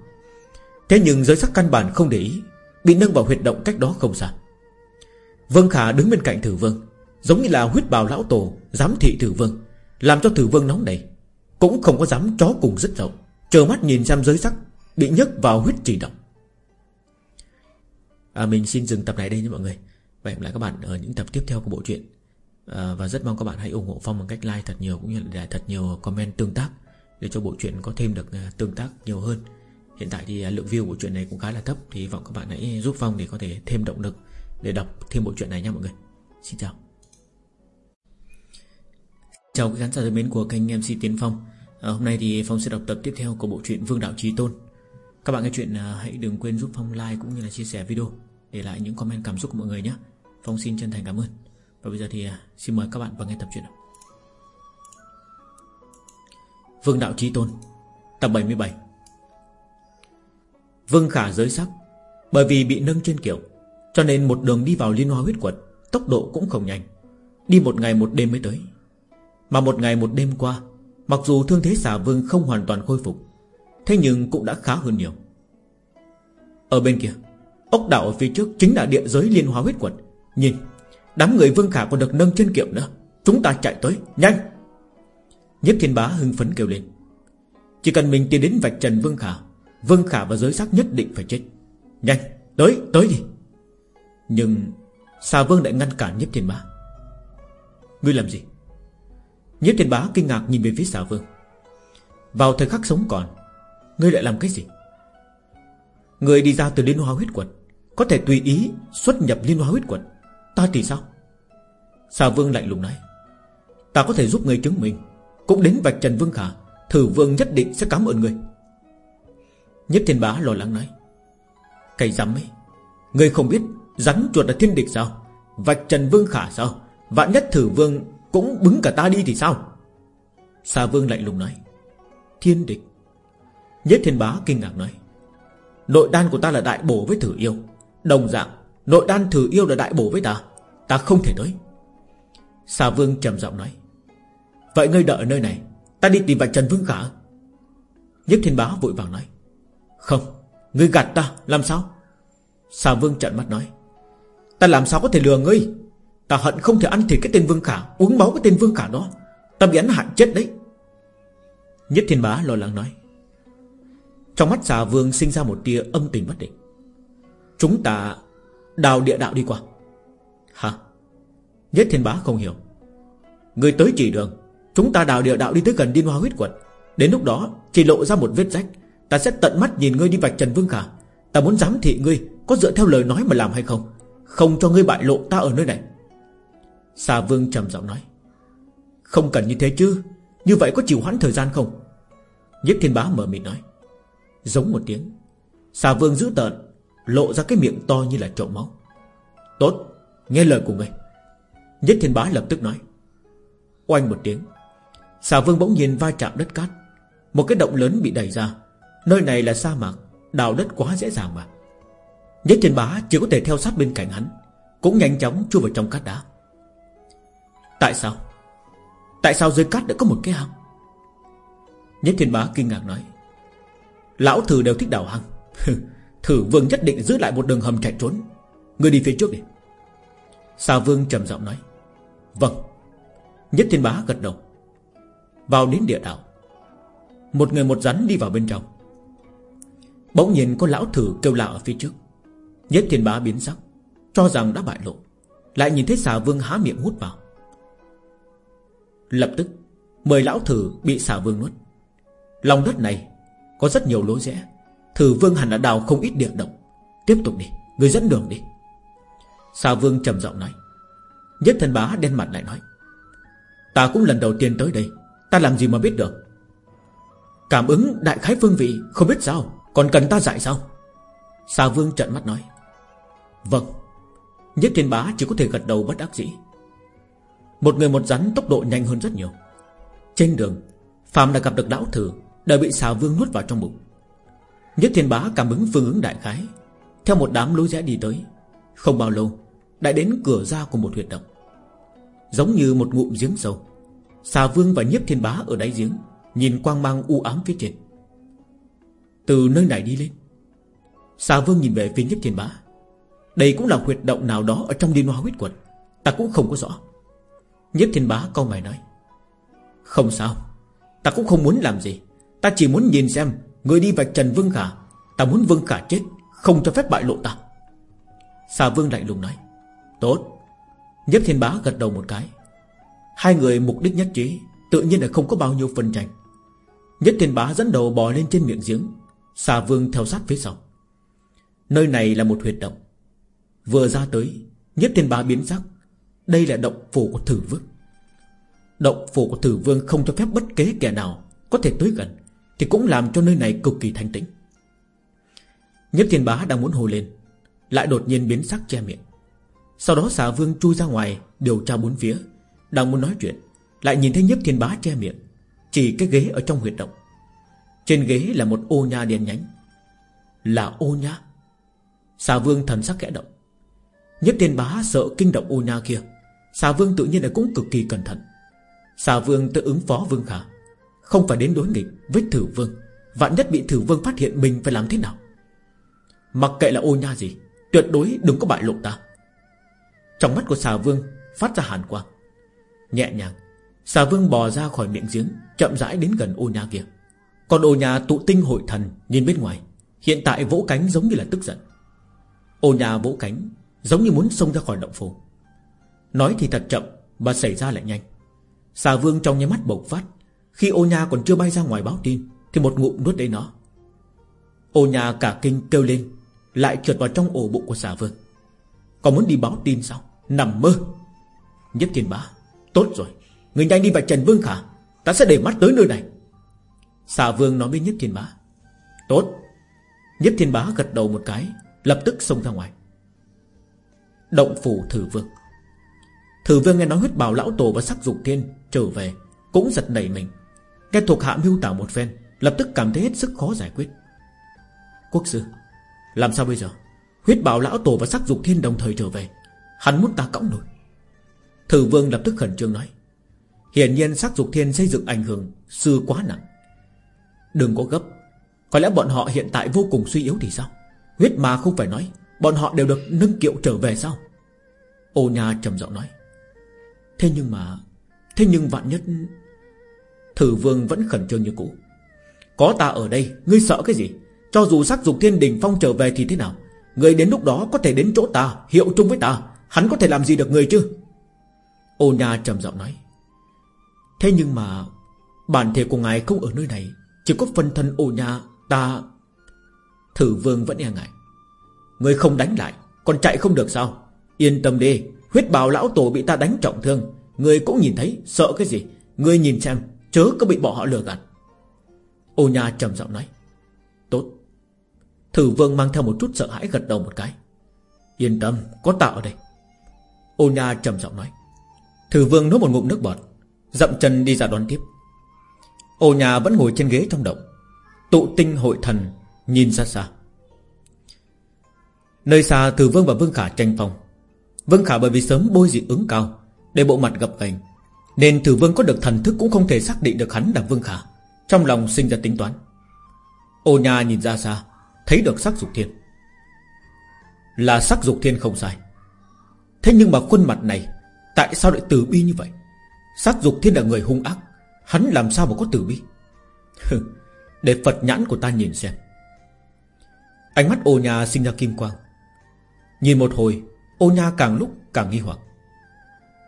Thế nhưng giới sắc căn bản không để ý Bị nâng vào huyệt động cách đó không xa. Vương Khả đứng bên cạnh thử vương Giống như là huyết bào lão tổ Giám thị thử vương Làm cho thử vương nóng đầy Cũng không có dám chó cùng rất rộng Chờ mắt nhìn xem giới sắc Bị nhấc vào huyết trì động. À, Mình xin dừng tập này đây nha mọi người. Và hẹn lại các bạn ở những tập tiếp theo của bộ truyện à, Và rất mong các bạn hãy ủng hộ Phong bằng cách like thật nhiều Cũng như là để thật nhiều comment tương tác Để cho bộ truyện có thêm được ờ, tương tác nhiều hơn. Hiện tại thì ờ, lượng view của chuyện này cũng khá là thấp Thì hy vọng các bạn hãy giúp Phong để có thể thêm động lực Để đọc thêm bộ truyện này nha mọi người. Xin chào. Chào các khán giả thân mến của kênh MC Tiến Phong. À, Hôm nay thì Phong sẽ đọc tập tiếp theo của bộ truyện Vương Đạo Trí Tôn. Các bạn nghe chuyện à, hãy đừng quên giúp Phong like cũng như là chia sẻ video Để lại những comment cảm xúc của mọi người nhé. Phong xin chân thành cảm ơn. Và bây giờ thì à, xin mời các bạn vào nghe tập truyện Vương Đạo Trí Tôn, Tập 77 Vương Khả giới sắc, Bởi vì bị nâng trên kiểu, Cho nên một đường đi vào liên hoa huyết quật, Tốc độ cũng không nhanh. Đi một ngày một đêm mới tới. Mà một ngày một đêm qua, Mặc dù thương thế xà vương không hoàn toàn khôi phục, Thế nhưng cũng đã khá hơn nhiều. Ở bên kia, Ốc đảo ở phía trước chính là địa giới liên hoa huyết quật. Nhìn Đám người Vương Khả còn được nâng trên kiệu nữa. Chúng ta chạy tới. Nhanh! Nhếp thiên bá hưng phấn kêu lên. Chỉ cần mình tiến đến vạch trần Vương Khả Vương Khả và giới sắc nhất định phải chết. Nhanh! Tới Tới đi! Nhưng Xà Vương lại ngăn cản Nhếp thiên bá? Ngươi làm gì? Nhếp thiên bá kinh ngạc nhìn về phía xà Vương. Vào thời khắc sống còn, Ngươi lại làm cái gì? Ngươi đi ra từ liên hoa huyết quật Có thể tùy ý xuất nhập liên hoa huyết quật Ta thì sao? Xà vương lạnh lùng nói. Ta có thể giúp người chứng minh. Cũng đến vạch Trần Vương Khả, Thử vương nhất định sẽ cảm ơn người. Nhất thiên bá lo lắng nói. Cây rắm ấy, Người không biết rắn chuột là thiên địch sao? Vạch Trần Vương Khả sao? Vạn nhất thử vương cũng bứng cả ta đi thì sao? Xà vương lạnh lùng nói. Thiên địch. Nhất thiên bá kinh ngạc nói. Nội đan của ta là đại bổ với thử yêu. Đồng dạng Nội đan thử yêu là đại bổ với ta. Ta không thể tới. Xà vương trầm giọng nói. Vậy ngươi đợi ở nơi này. Ta đi tìm vạch Trần Vương Khả. Nhất thiên bá vội vàng nói. Không, Ngươi gạt ta, Làm sao? Xà vương trận mắt nói. Ta làm sao có thể lừa ngươi? Ta hận không thể ăn thịt cái tên Vương Khả, Uống máu cái tên Vương Khả đó. Ta bị hắn hại chết đấy. Nhất thiên bá lo lắng nói. Trong mắt xà vương sinh ra một tia âm tình bất định. Chúng ta Đào địa đạo đi qua. Hả? Nhất thiên bá không hiểu. Người tới chỉ đường. Chúng ta đào địa đạo đi tới gần điên hoa huyết quật Đến lúc đó, chỉ lộ ra một vết rách. Ta sẽ tận mắt nhìn ngươi đi vạch Trần Vương Khả. Ta muốn giám thị ngươi Có dựa theo lời nói mà làm hay không? Không cho ngươi bại lộ ta ở nơi này. Xà Vương trầm giọng nói. Không cần như thế chứ. Như vậy có chịu hoãn thời gian không? Nhất thiên bá mở mịt nói. Giống một tiếng. Xà vương giữ tợn. Lộ ra cái miệng to như là trộm máu. Tốt, Nghe lời của ngươi Nhất thiên bá lập tức nói. Oanh một tiếng, Xà vương bỗng nhiên va chạm đất cát. Một cái động lớn bị đẩy ra. Nơi này là sa mạc, Đào đất quá dễ dàng mà. Nhất thiên bá chỉ có thể theo sát bên cạnh hắn, Cũng nhanh chóng chui vào trong cát đá. Tại sao? Tại sao dưới cát đã có một cái hang? Nhất thiên bá kinh ngạc nói. Lão thử đều thích đào hang. Thử vương nhất định giữ lại một đường hầm chạy trốn. Người đi phía trước đi. Xà vương trầm giọng nói. Vâng. Nhất thiên bá gật đầu. Vào đến địa đạo. Một người một rắn đi vào bên trong. Bỗng nhìn có lão thử kêu lạ ở phía trước. Nhất thiên bá biến sắc, Cho rằng đã bại lộ. Lại nhìn thấy xà vương há miệng hút vào. Lập tức, Mời lão thử bị xà vương nuốt. Lòng đất này có rất nhiều lối rẽ. Thử vương hẳn đã đào không ít địa động. Tiếp tục đi, Người dẫn đường đi. Xà vương trầm giọng nói. Nhất thần bá đen mặt lại nói. Ta cũng lần đầu tiên tới đây, Ta làm gì mà biết được? Cảm ứng đại khái phương vị, Không biết sao, Còn cần ta dạy sao? Xà vương trận mắt nói. Vâng Nhất thiên bá chỉ có thể gật đầu bất đắc dĩ. Một người một rắn tốc độ nhanh hơn rất nhiều. Trên đường Phạm đã gặp được lão thử Đã bị xà vương nuốt vào trong bụng. Nhất thiên bá cảm ứng phương ứng đại khái. Theo một đám lối rẽ đi tới, Không bao lâu, Đã đến cửa ra của một huyệt động. Giống như một ngụm giếng sâu, Xà vương và nhiếp thiên bá ở đáy giếng, Nhìn quang mang u ám phía trên. Từ nơi này đi lên, Xà vương nhìn về phía nhiếp thiên bá. Đây cũng là huyệt động nào đó Ở trong liên hoa huyết quật Ta cũng không có rõ. Nhiếp thiên bá câu mày nói, Không sao, Ta cũng không muốn làm gì, Ta chỉ muốn nhìn xem Người đi vạch trần Vương Khả, Ta muốn Vương Khả chết, Không cho phép bại lộ ta. Xà Vương lạnh lùng nói, Tốt. Nhếp Thiên Bá gật đầu một cái. Hai người mục đích nhất trí, Tự nhiên là không có bao nhiêu phân tranh. Nhất Thiên Bá dẫn đầu bò lên trên miệng giếng Xà Vương theo sát phía sau. Nơi này là một huyệt động. Vừa ra tới, Nhất Thiên Bá biến sắc. Đây là động phủ của Thử Vương. Động phủ của Thử Vương không cho phép bất kế kẻ nào Có thể tới gần thì cũng làm cho nơi này cực kỳ thanh tĩnh. Nhếp thiên bá đang muốn hồ lên, Lại đột nhiên biến sắc che miệng. Sau đó xà vương chui ra ngoài, Điều tra bốn phía, Đang muốn nói chuyện, Lại nhìn thấy nhếp thiên bá che miệng, Chỉ cái ghế ở trong huyệt động. Trên ghế là một ô nha đen nhánh. Là ô nha? Xà vương thần sắc kẽ động. Nhếp thiên bá sợ kinh động ô nha kia, Xà vương tự nhiên là cũng cực kỳ cẩn thận. Xà vương tự ứng phó vương khả. Không phải đến đối nghịch với thử vương. Vạn nhất bị thử vương phát hiện mình phải làm thế nào? Mặc kệ là ô nha gì, Tuyệt đối đừng có bại lộ ta. Trong mắt của xà vương Phát ra hàn quang. Nhẹ nhàng, Xà vương bò ra khỏi miệng giếng, Chậm rãi đến gần ô nha kia. Còn ô nha tụ tinh hội thần Nhìn bên ngoài, Hiện tại vỗ cánh giống như là tức giận. Ô nha vỗ cánh, Giống như muốn xông ra khỏi động phủ Nói thì thật chậm, mà xảy ra lại nhanh. Xà vương trong nháy mắt bộc phát khi ô nha còn chưa bay ra ngoài báo tin, Thì một ngụm nuốt lấy nó. Ô nhà cả kinh kêu lên, Lại trượt vào trong ổ bụng của xà vương. Còn muốn đi báo tin sao? Nằm mơ. Nhất thiên bá, Tốt rồi, Người nhanh đi vào Trần Vương Khả, Ta sẽ để mắt tới nơi này. Xà vương nói với Nhất thiên bá. Tốt. Nhất thiên bá gật đầu một cái, Lập tức xông ra ngoài. Động phủ thử vương. Thử vương nghe nói huyết bào lão tổ và sắc dục thiên Trở về, Cũng giật nảy mình. Nghe thuộc hạ miêu tả một phen, Lập tức cảm thấy hết sức khó giải quyết. Quốc sư, Làm sao bây giờ? Huyết bảo lão tổ và sắc dục thiên đồng thời trở về. Hắn muốn ta cõng nổi. Thử vương lập tức khẩn trương nói. Hiển nhiên sắc dục thiên xây dựng ảnh hưởng Sư quá nặng. Đừng có gấp. Có lẽ bọn họ hiện tại vô cùng suy yếu thì sao? Huyết mà không phải nói, Bọn họ đều được nâng kiệu trở về sao? Ô nha trầm giọng nói. Thế nhưng mà, Thế nhưng vạn nhất Thử vương vẫn khẩn trương như cũ. Có ta ở đây, Ngươi sợ cái gì? Cho dù sắc dục thiên đình phong trở về thì thế nào? Ngươi đến lúc đó có thể đến chỗ ta, Hiệu chung với ta. Hắn có thể làm gì được người chứ? Ô nha trầm giọng nói. Thế nhưng mà, Bản thể của ngài không ở nơi này, Chỉ có phân thân ô nha, ta. Thử vương vẫn e ngại. Ngươi không đánh lại, Còn chạy không được sao? Yên tâm đi, Huyết bào lão tổ bị ta đánh trọng thương. Người cũng nhìn thấy, Sợ cái gì? Ngươi nhìn xem. Chớ có bị bỏ họ lừa gạt. Ô nha trầm giọng nói. Tốt. Thử vương mang theo một chút sợ hãi gật đầu một cái. Yên tâm, Có tạo ở đây. Ô nha trầm giọng nói. Thử vương nuốt một ngụm nước bọt, Dậm chân đi ra đón tiếp. Ô nhà vẫn ngồi trên ghế trong động. Tụ tinh hội thần Nhìn ra xa. Nơi xa Từ Vương và Vương Khả tranh phòng. Vương Khả bởi vì sớm bôi dị ứng cao, Để bộ mặt gập ghềnh nên tử Vương có được thần thức cũng không thể xác định được hắn là Vương Khả. Trong lòng sinh ra tính toán. Ô nhà nhìn ra xa, Thấy được sắc dục thiên. Là sắc dục thiên không sai. Thế nhưng mà khuôn mặt này, Tại sao lại từ bi như vậy? Sắc dục thiên là người hung ác, Hắn làm sao mà có từ bi? Để Phật nhãn của ta nhìn xem. Ánh mắt ô nhà sinh ra kim quang. Nhìn một hồi, Ô nha càng lúc càng nghi hoặc.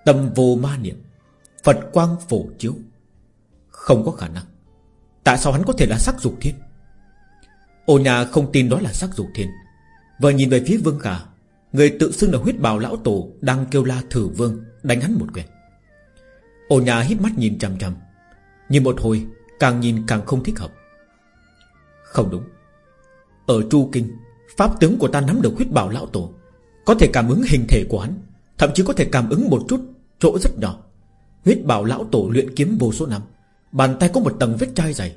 Tâm vô ma niệm. Phật quang phổ chiếu. Không có khả năng. Tại sao hắn có thể là sắc dục thiên? Ô nhà không tin đó là sắc dục thiên. Vừa nhìn về phía vương khả, Người tự xưng là huyết bào lão tổ Đang kêu la thử vương, Đánh hắn một quyền. Ô nhà hít mắt nhìn chằm chằm. Nhìn một hồi, càng nhìn càng không thích hợp. Không đúng. Ở Chu Kinh, Pháp tướng của ta nắm được huyết bào lão tổ, Có thể cảm ứng hình thể của hắn, Thậm chí có thể cảm ứng một chút Chỗ rất nhỏ. Huyết bảo lão tổ luyện kiếm vô số năm, Bàn tay có một tầng vết chai dày.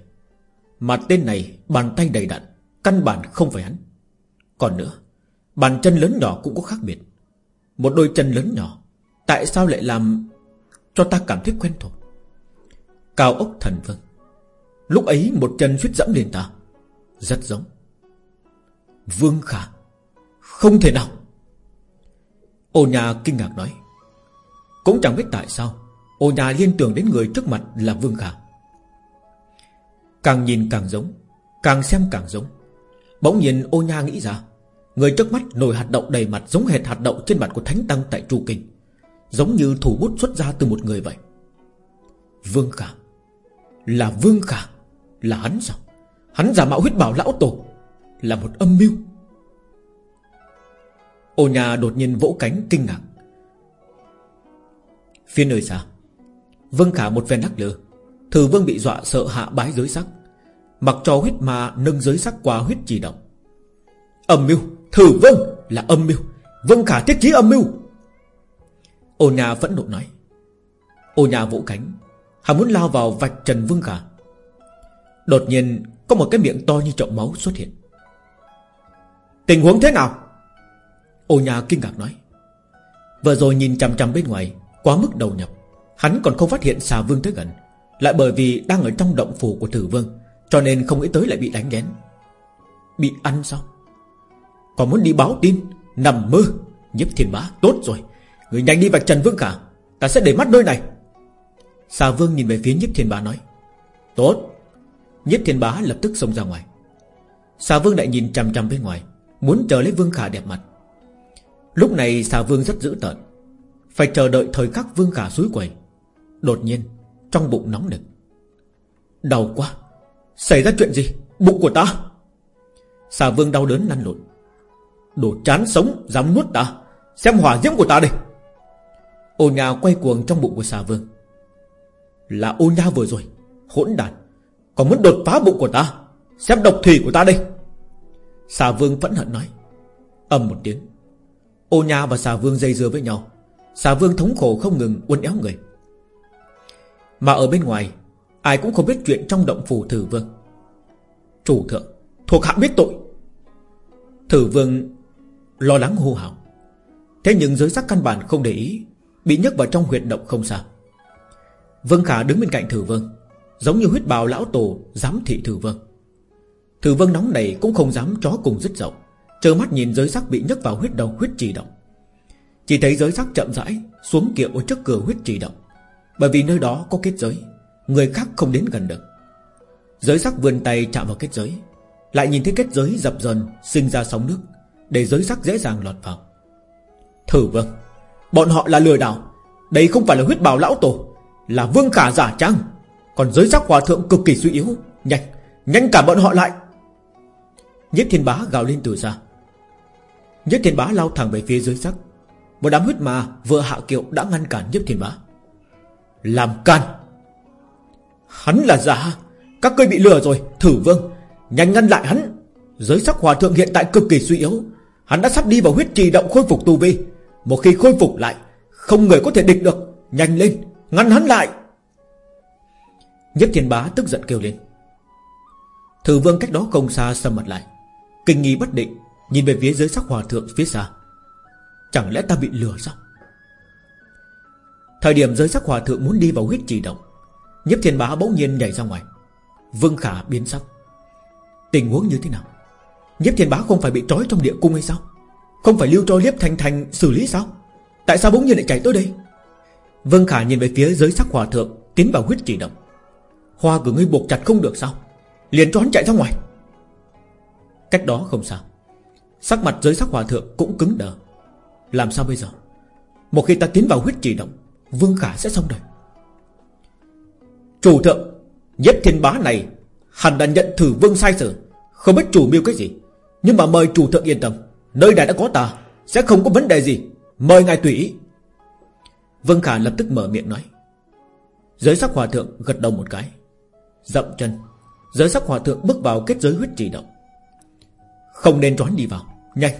Mà tên này, bàn tay đầy đặn, Căn bản không phải hắn. Còn nữa, Bàn chân lớn nhỏ cũng có khác biệt. Một đôi chân lớn nhỏ, Tại sao lại làm Cho ta cảm thấy quen thuộc? Cao ốc thần vương. Lúc ấy một chân suýt dẫm lên ta. Rất giống. Vương Khả, Không thể nào. Ô nhà kinh ngạc nói, Cũng chẳng biết tại sao Ô nhà liên tưởng đến người trước mặt là Vương Khả. Càng nhìn càng giống, Càng xem càng giống. Bỗng nhiên ô nha nghĩ ra, Người trước mắt nổi hạt đậu đầy mặt Giống hệt hạt đậu trên mặt của Thánh Tăng tại Chu Kinh, Giống như thủ bút xuất ra từ một người vậy. Vương Khả. Là Vương Khả. Là hắn sao? Hắn giả mạo huyết bảo lão tổ. Là một âm mưu. Ô nhà đột nhiên vỗ cánh kinh ngạc. Phía nơi xa Vương Khả một phen đắc lơ Thử vương bị dọa sợ hạ bái giới sắc. Mặc cho huyết ma nâng giới sắc qua huyết chỉ động. Âm mưu Thử vương là âm mưu. Vương khả thiết chí âm mưu. Ô nhà vẫn nộ nói. Ô nhà vỗ cánh. Hắn muốn lao vào vạch trần vương khả. Đột nhiên, Có một cái miệng to như chậu máu xuất hiện. Tình huống thế nào? Ô nhà kinh ngạc nói. Vừa rồi nhìn chằm chằm bên ngoài, Quá mức đầu nhập. Hắn còn không phát hiện xà vương tới gần, Lại bởi vì đang ở trong động phủ của thử vương, Cho nên không nghĩ tới lại bị đánh ghén Bị ăn sao? Còn muốn đi báo tin, Nằm mơ Nhếp thiên bá, tốt rồi. Người nhanh đi vạch trần vương cả, Ta sẽ để mắt nơi này. Xà vương nhìn về phía nhiếp thiên bá nói, Tốt. Nhiếp thiên bá lập tức xông ra ngoài. Xà vương lại nhìn chằm chằm bên ngoài, Muốn chờ lấy vương khả đẹp mặt. Lúc này xà vương rất dữ tợn, Phải chờ đợi thời khắc vương khả suối quầy. Đột nhiên, Trong bụng nóng nực. Đau quá, Xảy ra chuyện gì? Bụng của ta. Xà vương đau đớn lăn lộn. Đồ chán sống, Dám nuốt ta. Xem hỏa diễm của ta đây Ô nhà quay cuồng trong bụng của xà vương. Là ô nha vừa rồi, Hỗn đàn Còn muốn đột phá bụng của ta. Xem độc thủy của ta đây Xà vương phẫn hận nói. Ầm một tiếng. Ô nha và xà vương dây dưa với nhau. Xà vương thống khổ không ngừng uốn éo người. Mà ở bên ngoài, Ai cũng không biết chuyện trong động phủ thử vương. Chủ thượng, Thuộc hạ biết tội. Thử vương lo lắng hô hào. Thế nhưng giới sắc căn bản không để ý, Bị nhấc vào trong huyệt động không xa. Vương Khả đứng bên cạnh thử vương, Giống như huyết bào lão tổ Giám thị thử vương. Thử vương nóng này cũng không dám chó cùng dứt rộng Chờ mắt nhìn giới sắc bị nhấc vào huyết đầu huyết trì động. Chỉ thấy giới sắc chậm rãi Xuống kiệu ở trước cửa huyết trì động. Bởi vì nơi đó có kết giới Người khác không đến gần được. Giới sắc vươn tay chạm vào kết giới Lại nhìn thấy kết giới dập dần Sinh ra sóng nước Để giới sắc dễ dàng lọt vào. Thử vâng Bọn họ là lừa đảo Đây không phải là huyết bào lão tổ Là vương khả giả trang Còn giới sắc hòa thượng cực kỳ suy yếu Nhanh, nhanh cả bọn họ lại. Nhất thiên bá gào lên từ xa. Nhất thiên bá lao thẳng về phía dưới sắc. Một đám huyết mà vừa hạ kiệu đã ngăn cản nhất thiên bá. Làm can. Hắn là giả. Các ngươi bị lừa rồi, Thử vương. Nhanh ngăn lại hắn. Giới sắc hòa thượng hiện tại cực kỳ suy yếu. Hắn đã sắp đi vào huyết trì động khôi phục tu vi. Một khi khôi phục lại, Không người có thể địch được. Nhanh lên, Ngăn hắn lại. Nhất thiên bá tức giận kêu lên. Thử vương cách đó không xa sầm mặt lại. Kinh nghi bất định, Nhìn về phía giới sắc hòa thượng phía xa. Chẳng lẽ ta bị lừa sao? Thời điểm giới sắc hòa thượng muốn đi vào huyết trì động Nhếp thiên bá bỗng nhiên nhảy ra ngoài. Vương khả biến sắc. Tình huống như thế nào? Nhếp thiên bá không phải bị trói trong địa cung hay sao? Không phải lưu cho liếp thành thành xử lý sao? Tại sao bỗng nhiên lại chạy tới đây? Vương khả nhìn về phía giới sắc hòa thượng, Tiến vào huyết trì động. Hoa của ngươi buộc chặt không được sao? Liền cho hắn chạy ra ngoài. Cách đó không sao Sắc mặt giới sắc hòa thượng cũng cứng đờ. Làm sao bây giờ? Một khi ta tiến vào huyết trì động Vương khả sẽ xong đời. Chủ thượng, Nhất thiên bá này Hẳn đã nhận thử vương sai sự, Không biết chủ mưu cái gì. Nhưng mà mời chủ thượng yên tâm, Nơi này đã có ta, Sẽ không có vấn đề gì. Mời ngài tùy ý. Vương Khả lập tức mở miệng nói. Giới sắc hòa thượng gật đầu một cái. Dậm chân, Giới sắc hòa thượng bước vào kết giới huyết trì động. Không nên trốn đi vào. Nhanh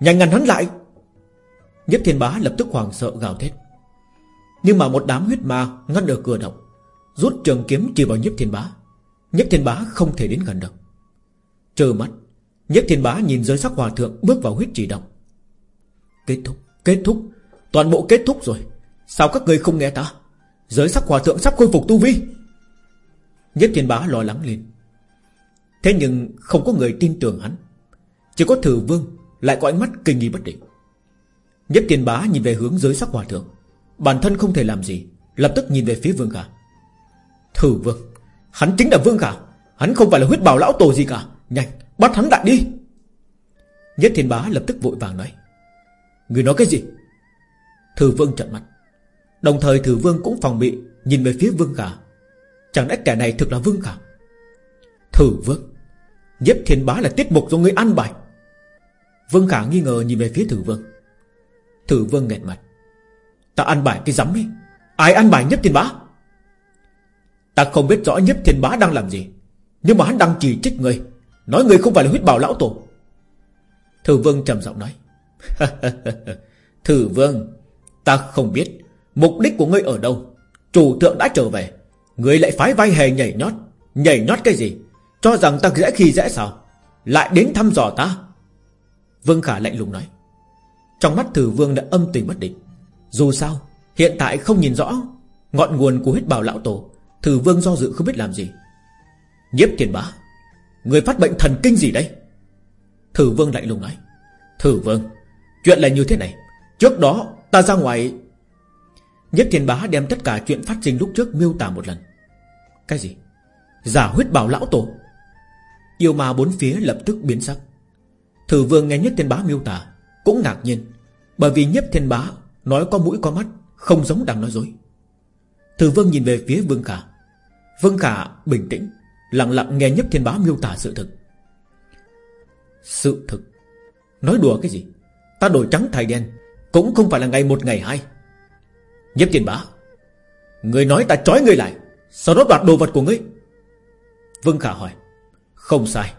Nhanh ngăn hắn lại. Nhất thiên bá lập tức hoàng sợ gào thét. Nhưng mà một đám huyết ma ngăn ở cửa động, Rút trường kiếm chỉ vào nhiếp thiên bá. Nhếp thiên bá không thể đến gần được. Trơ mắt nhếp thiên bá nhìn giới sắc hòa thượng bước vào huyết trì động. Kết thúc Kết thúc, Toàn bộ kết thúc rồi. Sao các người không nghe ta? Giới sắc hòa thượng sắp khôi phục tu vi. Nhất thiên bá lo lắng lên. Thế nhưng không có người tin tưởng hắn. Chỉ có thử vương Lại có ánh mắt kinh nghi bất định. Nhất thiên bá nhìn về hướng giới sắc hòa thượng. Bản thân không thể làm gì. Lập tức nhìn về phía vương khả Thử vương, Hắn chính là vương khả Hắn không phải là huyết bào lão tổ gì cả. Nhanh, bắt hắn lại đi. Nhất thiên bá lập tức vội vàng nói. Người nói cái gì? Thử vương trận mặt Đồng thời thử vương cũng phòng bị, Nhìn về phía vương khả Chẳng lẽ kẻ này thực là vương khả Thử vương, Nhất thiên bá là tiết mục do người ăn bài. Vương khả nghi ngờ nhìn về phía thử vương. Thử vương nghẹt mặt. Ta ăn bài cái rắm ấy. Ai ăn bài nhất thiên bá? Ta không biết rõ nhất thiên bá đang làm gì. Nhưng mà hắn đang chỉ trích người. Nói người không phải là huyết bảo lão tổ. Thử vương trầm giọng nói. Thử vương, Ta không biết Mục đích của ngươi ở đâu. Chủ thượng đã trở về. Ngươi lại phái vai hề nhảy nhót. Nhảy nhót cái gì? Cho rằng ta dễ khi dễ sao? Lại đến thăm dò ta. Vương Khả lạnh lùng nói. Trong mắt thử vương đã âm tình bất định. Dù sao, Hiện tại không nhìn rõ Ngọn nguồn của huyết bào lão tổ, Thử vương do dự không biết làm gì. Nhiếp tiền bá, Người phát bệnh thần kinh gì đây Thử vương lạnh lùng nói, Thử vương, Chuyện là như thế này. Trước đó ta ra ngoài. Nhiếp thiên bá đem tất cả chuyện phát sinh lúc trước miêu tả một lần. Cái gì? Giả huyết bảo lão tổ? Yêu ma bốn phía lập tức biến sắc. Thử vương nghe nhất thiên bá miêu tả, Cũng ngạc nhiên, Bởi vì nhất thiên bá Nói có mũi có mắt, Không giống đang nói dối. Thử vương nhìn về phía vương khả. Vương khả bình tĩnh, Lặng lặng nghe nhấp thiên bá miêu tả sự thực. Sự thực? Nói đùa cái gì? Ta đổi trắng thay đen, Cũng không phải là ngày một ngày hai. Nhấp thiên bá. Người nói ta trói người lại, Sau đó đoạt đồ vật của ngươi. Vương Khả hỏi. Không sai.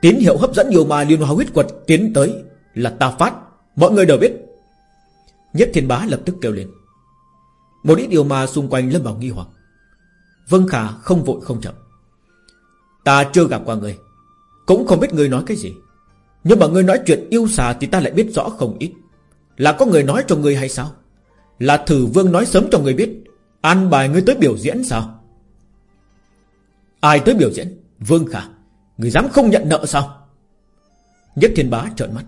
Tín hiệu hấp dẫn nhiều mà liên hoa huyết quật tiến tới Là ta phát. Mọi người đều biết. Nhất thiên bá lập tức kêu lên. Một ít điều mà xung quanh lâm vào nghi hoặc. Vương Khả không vội không chậm. Ta chưa gặp qua người. Cũng không biết người nói cái gì. Nhưng mà người nói chuyện yêu xà Thì ta lại biết rõ không ít. Là có người nói cho người hay sao? Là thử vương nói sớm cho người biết. An bài người tới biểu diễn sao? Ai tới biểu diễn? Vương Khả. Người dám không nhận nợ sao? Nhất thiên bá trợn mắt.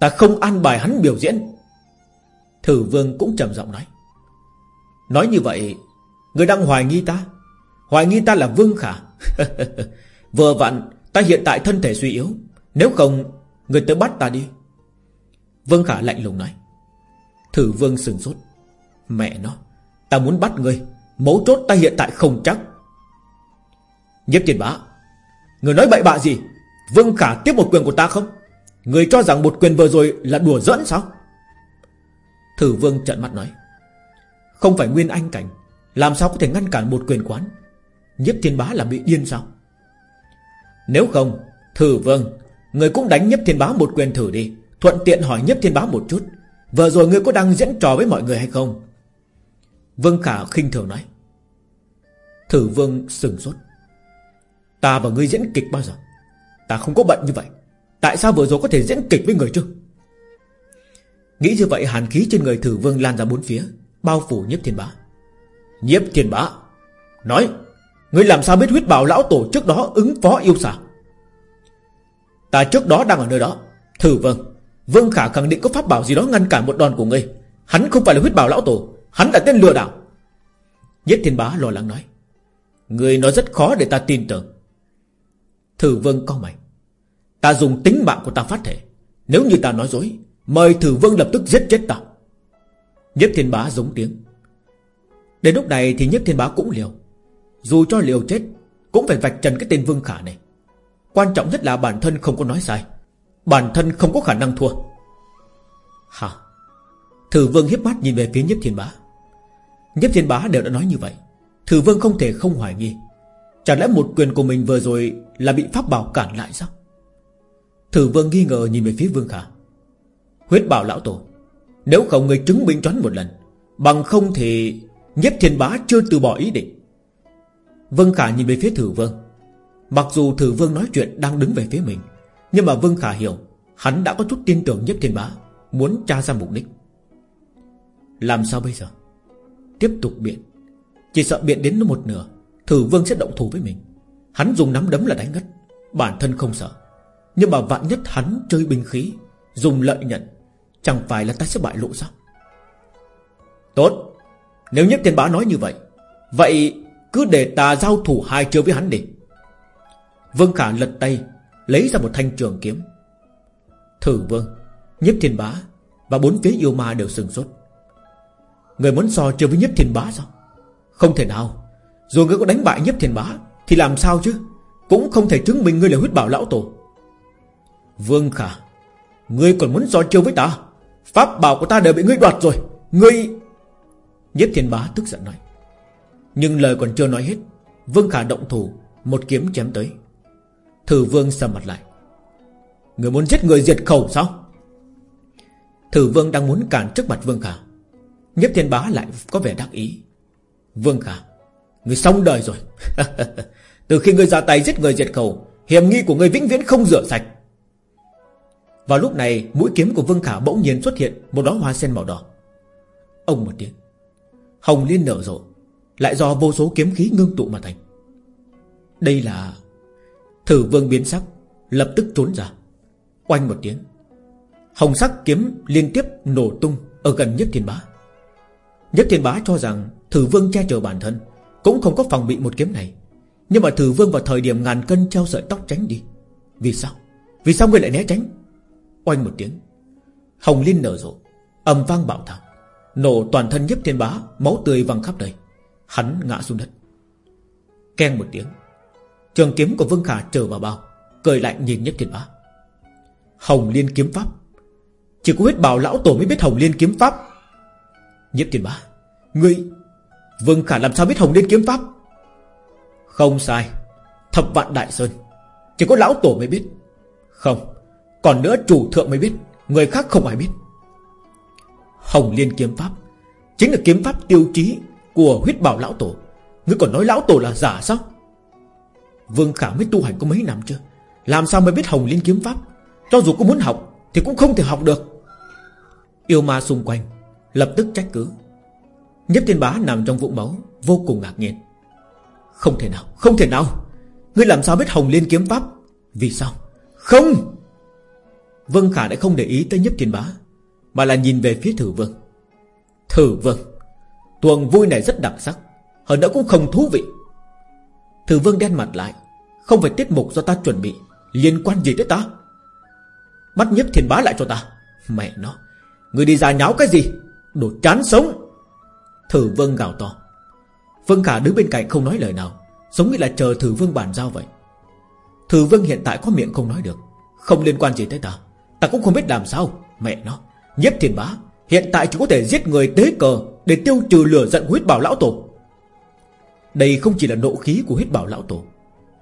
Ta không an bài hắn biểu diễn. Thử vương cũng trầm giọng nói. Nói như vậy, Người đang hoài nghi ta. Hoài nghi ta là Vương Khả. Vừa vặn, Ta hiện tại thân thể suy yếu. Nếu không, Người tới bắt ta đi. Vương Khả lạnh lùng nói. Thử Vương sừng sốt. Mẹ nó, Ta muốn bắt người. Mấu chốt ta hiện tại không chắc. Nhếp tiền bá, Người nói bậy bạ gì? Vương Khả tiếp một quyền của ta không? Người cho rằng một quyền vừa rồi là đùa giỡn sao? Thử Vương trận mắt nói, Không phải Nguyên Anh Cảnh, Làm sao có thể ngăn cản một quyền quán? Nhiếp thiên bá là bị điên sao? Nếu không, Thử Vương, Người cũng đánh nhiếp thiên bá một quyền thử đi, Thuận tiện hỏi nhiếp thiên bá một chút, Vừa rồi người có đang diễn trò với mọi người hay không? Vương Khả khinh thường nói, Thử Vương sừng sốt. Ta và ngươi diễn kịch bao giờ? Ta không có bệnh như vậy. Tại sao vừa rồi có thể diễn kịch với người chứ? Nghĩ như vậy, hàn khí trên người thử vương lan ra bốn phía, Bao phủ nhiếp thiên bá. Nhiếp thiên bá, Nói, Ngươi làm sao biết huyết bảo lão tổ trước đó ứng phó yêu xà? Ta trước đó đang ở nơi đó. Thử vương Vương Khả khẳng định có pháp bảo gì đó ngăn cản một đòn của ngươi. Hắn không phải là huyết bảo lão tổ, Hắn là tên lừa đảo. Nhiếp thiên bá lo lắng nói, ngươi nói rất khó để ta tin tưởng. Thử vương con mày, Ta dùng tính mạng của ta phát thể. Nếu như ta nói dối Mời thử vương lập tức giết chết ta. Nhếp thiên bá giống tiếng. Đến lúc này thì nhếp thiên bá cũng liều. Dù cho liều chết, Cũng phải vạch trần cái tên vương khả này. Quan trọng nhất là bản thân không có nói sai. Bản thân không có khả năng thua. Hả? Thử vương hiếp mắt nhìn về phía nhếp thiên bá. Nhếp thiên bá đều đã nói như vậy. Thử vương không thể không hoài nghi. Chẳng lẽ một quyền của mình vừa rồi Là bị pháp bảo cản lại sao? Thử vương nghi ngờ nhìn về phía vương khả. Huyết bảo lão tổ, Nếu không người chứng minh choán một lần, Bằng không thì Nhếp thiên bá chưa từ bỏ ý định. Vân khả nhìn về phía thử vương. Mặc dù thử vương nói chuyện đang đứng về phía mình, Nhưng mà vân khả hiểu, Hắn đã có chút tin tưởng nhếp thiên bá, Muốn tra ra mục đích. Làm sao bây giờ? Tiếp tục biện. Chỉ sợ biện đến một nửa, Thử vương sẽ động thủ với mình. Hắn dùng nắm đấm là đánh ngất, Bản thân không sợ. Nhưng mà vạn nhất hắn chơi binh khí, Dùng lợi nhận Chẳng phải là ta sẽ bại lộ sao? Tốt. Nếu nhất thiên bá nói như vậy Vậy cứ để ta giao thủ hai chiêu với hắn đi. Vương Khả lật tay, Lấy ra một thanh trường kiếm. Thử vương, Nhất thiên bá Và bốn phía yêu ma đều sừng sốt. Người muốn so chiêu với nhất thiên bá sao? Không thể nào. Dù người có đánh bại nhất thiên bá, Thì làm sao chứ? Cũng không thể chứng minh ngươi là huyết bảo lão tổ. Vương Khả, Ngươi còn muốn so chiêu với ta? Pháp bảo của ta đều bị ngươi đoạt rồi. Ngươi Nhất thiên bá tức giận nói. Nhưng lời còn chưa nói hết, Vương Khả động thủ, Một kiếm chém tới. Thử vương sầm mặt lại. Người muốn giết người diệt khẩu sao? Thử vương đang muốn cản trước mặt Vương Khả. Nhếp thiên bá lại có vẻ đắc ý. Vương Khả, Người xong đời rồi. Từ khi người ra tay giết người diệt khẩu, Hiểm nghi của người vĩnh viễn không rửa sạch. Vào lúc này, Mũi kiếm của Vương Khả bỗng nhiên xuất hiện, Một đóa hoa sen màu đỏ. Ông một tiếng. Hồng liên nở rộ, Lại do vô số kiếm khí ngưng tụ mà thành. Đây là Thử vương biến sắc, Lập tức trốn ra. Oanh một tiếng. Hồng sắc kiếm liên tiếp nổ tung Ở gần nhất thiên bá. Nhất thiên bá cho rằng Thử vương che chở bản thân, Cũng không có phòng bị một kiếm này. Nhưng mà thử vương vào thời điểm ngàn cân treo sợi tóc tránh đi. Vì sao? Vì sao người lại né tránh? Oanh một tiếng. Hồng liên nở rộ. Âm vang bạo thẳng Nổ toàn thân nhếp thiên bá, Máu tươi văng khắp nơi Hắn ngã xuống đất. Keng một tiếng. Trường kiếm của Vương Khả trở vào bao Cười lạnh nhìn nhếp thiên bá. Hồng liên kiếm pháp. Chỉ có huyết bảo lão tổ mới biết hồng liên kiếm pháp. Nhếp thiên bá. Ngươi, Vương Khả làm sao biết hồng liên kiếm pháp? Không sai. Thập vạn đại sơn. Chỉ có lão tổ mới biết. Không. Còn nữa chủ thượng mới biết Người khác không ai biết. Hồng Liên kiếm pháp Chính là kiếm pháp tiêu chí Của huyết bảo lão tổ. Ngươi còn nói lão tổ là giả sao? Vương Khả mới tu hành có mấy năm chưa? Làm sao mới biết Hồng Liên kiếm pháp? Cho dù có muốn học Thì cũng không thể học được. Yêu ma xung quanh Lập tức trách cứ. Nhất thiên bá nằm trong vũng máu Vô cùng ngạc nhiên. Không thể nào, không thể nào. Ngươi làm sao biết Hồng Liên kiếm pháp? Vì sao? Không! Vương Khả đã không để ý tới nhất thiên bá, mà là nhìn về phía thử vương. Thử vương Tuần vui này rất đặc sắc, Hơn nữa cũng không thú vị. Thử vương đen mặt lại, Không phải tiết mục do ta chuẩn bị, Liên quan gì tới ta? Bắt nhấp thiên bá lại cho ta, Mẹ nó, Người đi ra nháo cái gì? Đồ chán sống. Thử vương gào to. Vương Khả đứng bên cạnh không nói lời nào, Giống như là chờ thử vương bàn giao vậy. Thử vương hiện tại có miệng không nói được, Không liên quan gì tới ta. Ta cũng không biết làm sao. Mẹ nó, Nhất thiên bá, Hiện tại chỉ có thể giết người tế cờ Để tiêu trừ lửa giận huyết bảo lão tổ. Đây không chỉ là nộ khí của huyết bảo lão tổ,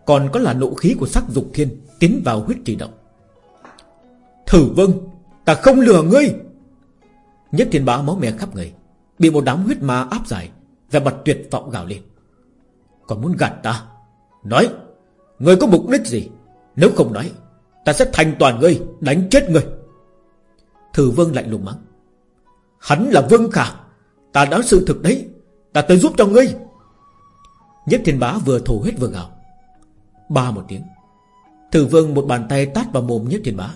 Còn có là nộ khí của sắc dục thiên Tiến vào huyết trì động. Thử vâng Ta không lừa ngươi. Nhất thiên bá máu me khắp người, Bị một đám huyết ma áp giải Và mặt tuyệt vọng gào lên. Còn muốn gạt ta? Nói, Ngươi có mục đích gì? Nếu không nói Ta sẽ thành toàn ngươi, Đánh chết ngươi. Thử vương lạnh lùng mắng. Hắn là vương khả. Ta đã sự thực đấy. Ta tới giúp cho ngươi. Nhất thiên bá vừa thổ huyết vừa gào Ba một tiếng. Thử vương một bàn tay tát vào mồm nhất thiên bá.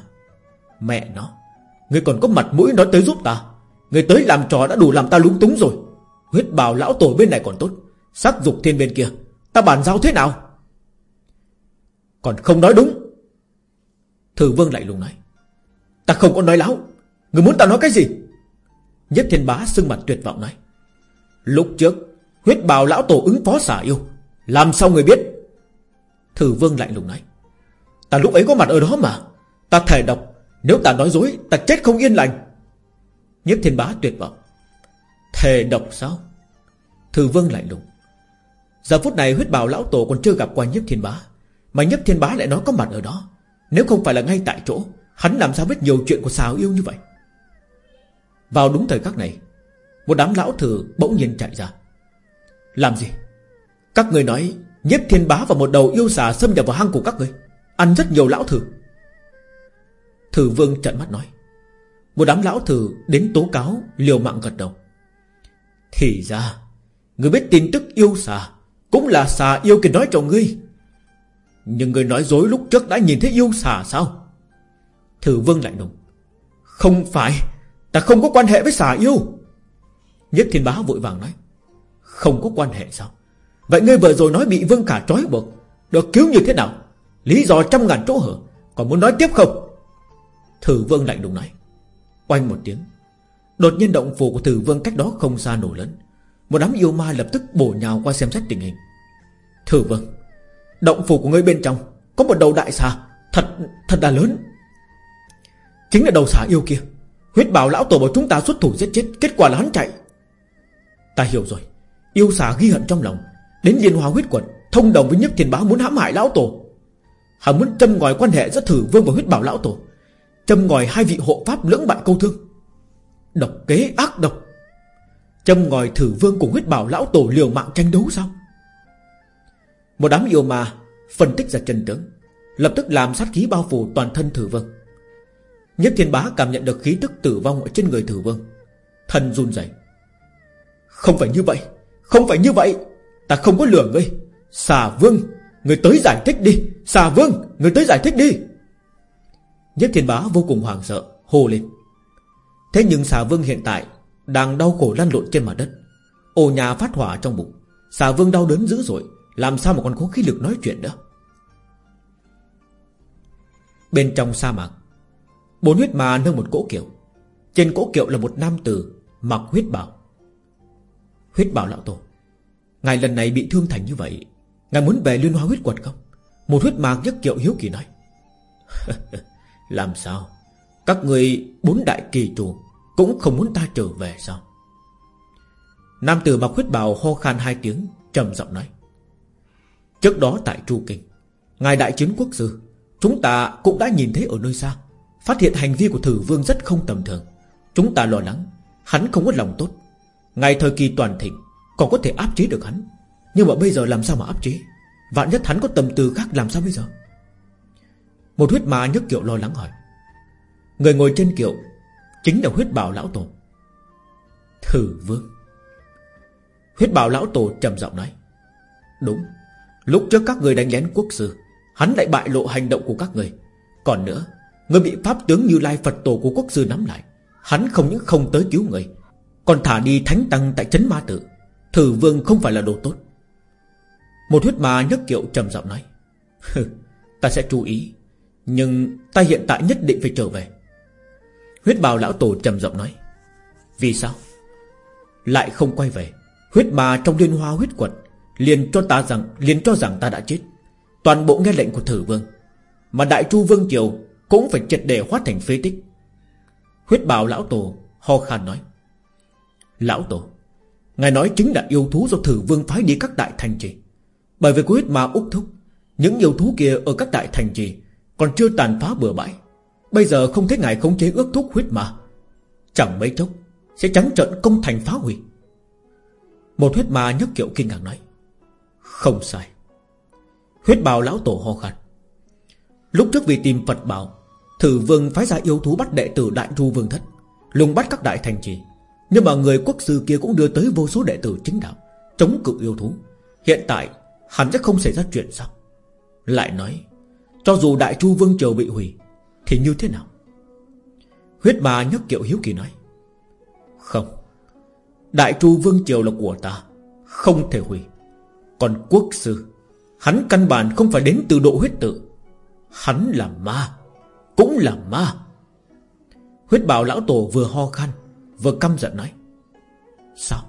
Mẹ nó, Ngươi còn có mặt mũi nói tới giúp ta. Ngươi tới làm trò đã đủ làm ta lúng túng rồi. Huyết bào lão tổ bên này còn tốt. Sắc dục thiên bên kia. Ta bàn giao thế nào? Còn không nói đúng. Thử vương lại lùng nói. Ta không có nói láo. Người muốn ta nói cái gì? Nhất thiên bá sưng mặt tuyệt vọng nói. Lúc trước, Huyết bào lão tổ ứng phó xả yêu. Làm sao người biết? Thử vương lạnh lùng nói. Ta lúc ấy có mặt ở đó mà. Ta thề độc. Nếu ta nói dối, Ta chết không yên lành. Nhất thiên bá tuyệt vọng. Thề độc sao? Thử vương lạnh lùng. Giờ phút này huyết bào lão tổ còn chưa gặp qua nhất thiên bá, Mà nhất thiên bá lại nói có mặt ở đó. Nếu không phải là ngay tại chỗ, Hắn làm sao biết nhiều chuyện của xào yêu như vậy? Vào đúng thời khắc này, Một đám lão thử bỗng nhiên chạy ra. Làm gì? Các người nói, Nhiếp thiên bá và một đầu yêu xà xâm nhập vào hang của các người, Ăn rất nhiều lão thử. Thử vương trận mắt nói. Một đám lão thử đến tố cáo, Liều mạng gật đầu. Thì ra, Người biết tin tức yêu xà Cũng là xà yêu kia nói cho ngươi. Nhưng người nói dối lúc trước đã nhìn thấy yêu xà sao? Thử vương lạnh lùng Không phải, Ta không có quan hệ với xà yêu. Nhất thiên bá vội vàng nói. Không có quan hệ sao? Vậy ngươi vừa rồi nói bị vương cả trói buộc, Được cứu như thế nào? Lý do trăm ngàn chỗ hở, Còn muốn nói tiếp không? Thử vương lạnh lùng nói. Oanh một tiếng. Đột nhiên động phủ của thử vương cách đó không xa nổ lớn. Một đám yêu ma lập tức bổ nhào qua xem xét tình hình. Thử vương Động phủ của ngươi bên trong Có một đầu đại xà Thật, thật là lớn. Chính là đầu xà yêu kia. Huyết bảo lão tổ bảo chúng ta xuất thủ giết chết Kết quả là hắn chạy. Ta hiểu rồi. Yêu xà ghi hận trong lòng Đến liên hoa huyết quật Thông đồng với nhất thiền báo muốn hãm hại lão tổ. Hắn muốn châm ngòi quan hệ giữa thử vương và huyết bảo lão tổ Châm ngòi hai vị hộ pháp lưỡng bại câu thương. Độc kế ác độc. Châm ngòi thử vương cùng huyết bảo lão tổ liều mạng tranh đấu sao? Một đám yêu ma Phân tích ra chân tướng, Lập tức làm sát khí bao phủ toàn thân thử vương. Nhất thiên bá cảm nhận được khí tức tử vong Ở trên người thử vương, Thân run rẩy. Không phải như vậy, Không phải như vậy, Ta không có lừa ngươi. Xà vương Người tới giải thích đi. Xà vương Người tới giải thích đi. Nhất thiên bá vô cùng hoảng sợ, Hô lên. Thế nhưng xà vương hiện tại Đang đau khổ lăn lộn trên mặt đất. Ồ nhà phát hỏa trong bụng, Xà vương đau đớn dữ dội. Làm sao mà còn có khí lực nói chuyện nữa? Bên trong sa mạc, Bốn huyết ma nâng một cỗ kiệu. Trên cỗ kiệu là một nam tử Mặc huyết bảo Huyết bảo lão tổ, Ngài lần này bị thương thành như vậy, Ngài muốn về liên hoa huyết quật không? Một huyết mạc nhất kiệu hiếu kỳ nói. Làm sao? Các người bốn đại kỳ trù Cũng không muốn ta trở về sao? Nam tử mặc huyết bào ho khan hai tiếng, trầm giọng nói. Trước đó tại Chu Kinh, Ngài đại chiến quốc sư, Chúng ta cũng đã nhìn thấy ở nơi xa. Phát hiện hành vi của thử vương rất không tầm thường. Chúng ta lo lắng, Hắn không có lòng tốt. Ngài thời kỳ toàn thịnh, Còn có thể áp chế được hắn. Nhưng mà bây giờ làm sao mà áp chế? Vạn nhất hắn có tầm tư khác làm sao bây giờ? Một huyết ma nhấc kiệu lo lắng hỏi. Người ngồi trên kiệu Chính là huyết bảo lão tổ. Thử vương. Huyết bảo lão tổ trầm giọng nói. Đúng. Lúc trước các người đánh lén quốc sư, Hắn lại bại lộ hành động của các người. Còn nữa, Người bị pháp tướng như lai Phật tổ của quốc sư nắm lại, Hắn không những không tới cứu người, Còn thả đi thánh tăng tại chấn ma tử. Thử vương không phải là đồ tốt. Một huyết ma nhấc kiệu trầm giọng nói Ta sẽ chú ý, Nhưng ta hiện tại nhất định phải trở về. Huyết bào lão tổ trầm giọng nói, Vì sao? Lại không quay về, Huyết ma trong liên hoa huyết quật Liền cho ta rằng, liền cho rằng ta đã chết. Toàn bộ nghe lệnh của thử vương. Mà đại chu vương triều Cũng phải triệt để hóa thành phế tích. Huyết bào lão tổ ho khan nói. Lão tổ, Ngài nói chính là yêu thú do thử vương phái đi các đại thành trì. Bởi vì có huyết ma úc thúc, Những yêu thú kia ở các đại thành trì Còn chưa tàn phá bừa bãi. Bây giờ không thấy ngài khống chế ước thúc huyết ma. Chẳng mấy chốc, Sẽ trắng trợn công thành phá hủy. Một huyết ma nhấc kiệu kinh ngạc nói. Không sai. Huyết bào lão tổ ho khăn Lúc trước vì tìm Phật bảo, Thử vương phái ra yêu thú bắt đệ tử Đại Chu Vương Thất, Lùng bắt các đại thành trì. Nhưng mà người quốc sư kia cũng đưa tới vô số đệ tử chính đạo, Chống cự yêu thú. Hiện tại hắn sẽ không xảy ra chuyện sao? Lại nói, Cho dù Đại Chu Vương Triều bị hủy, Thì như thế nào? Huyết bà nhấc kiệu hiếu kỳ nói, Không, Đại Chu Vương Triều là của ta, Không thể hủy. Còn quốc sư, Hắn căn bản không phải đến từ độ huyết tự. Hắn là ma, Cũng là ma. Huyết bảo lão tổ vừa ho khan, Vừa căm giận nói, Sao?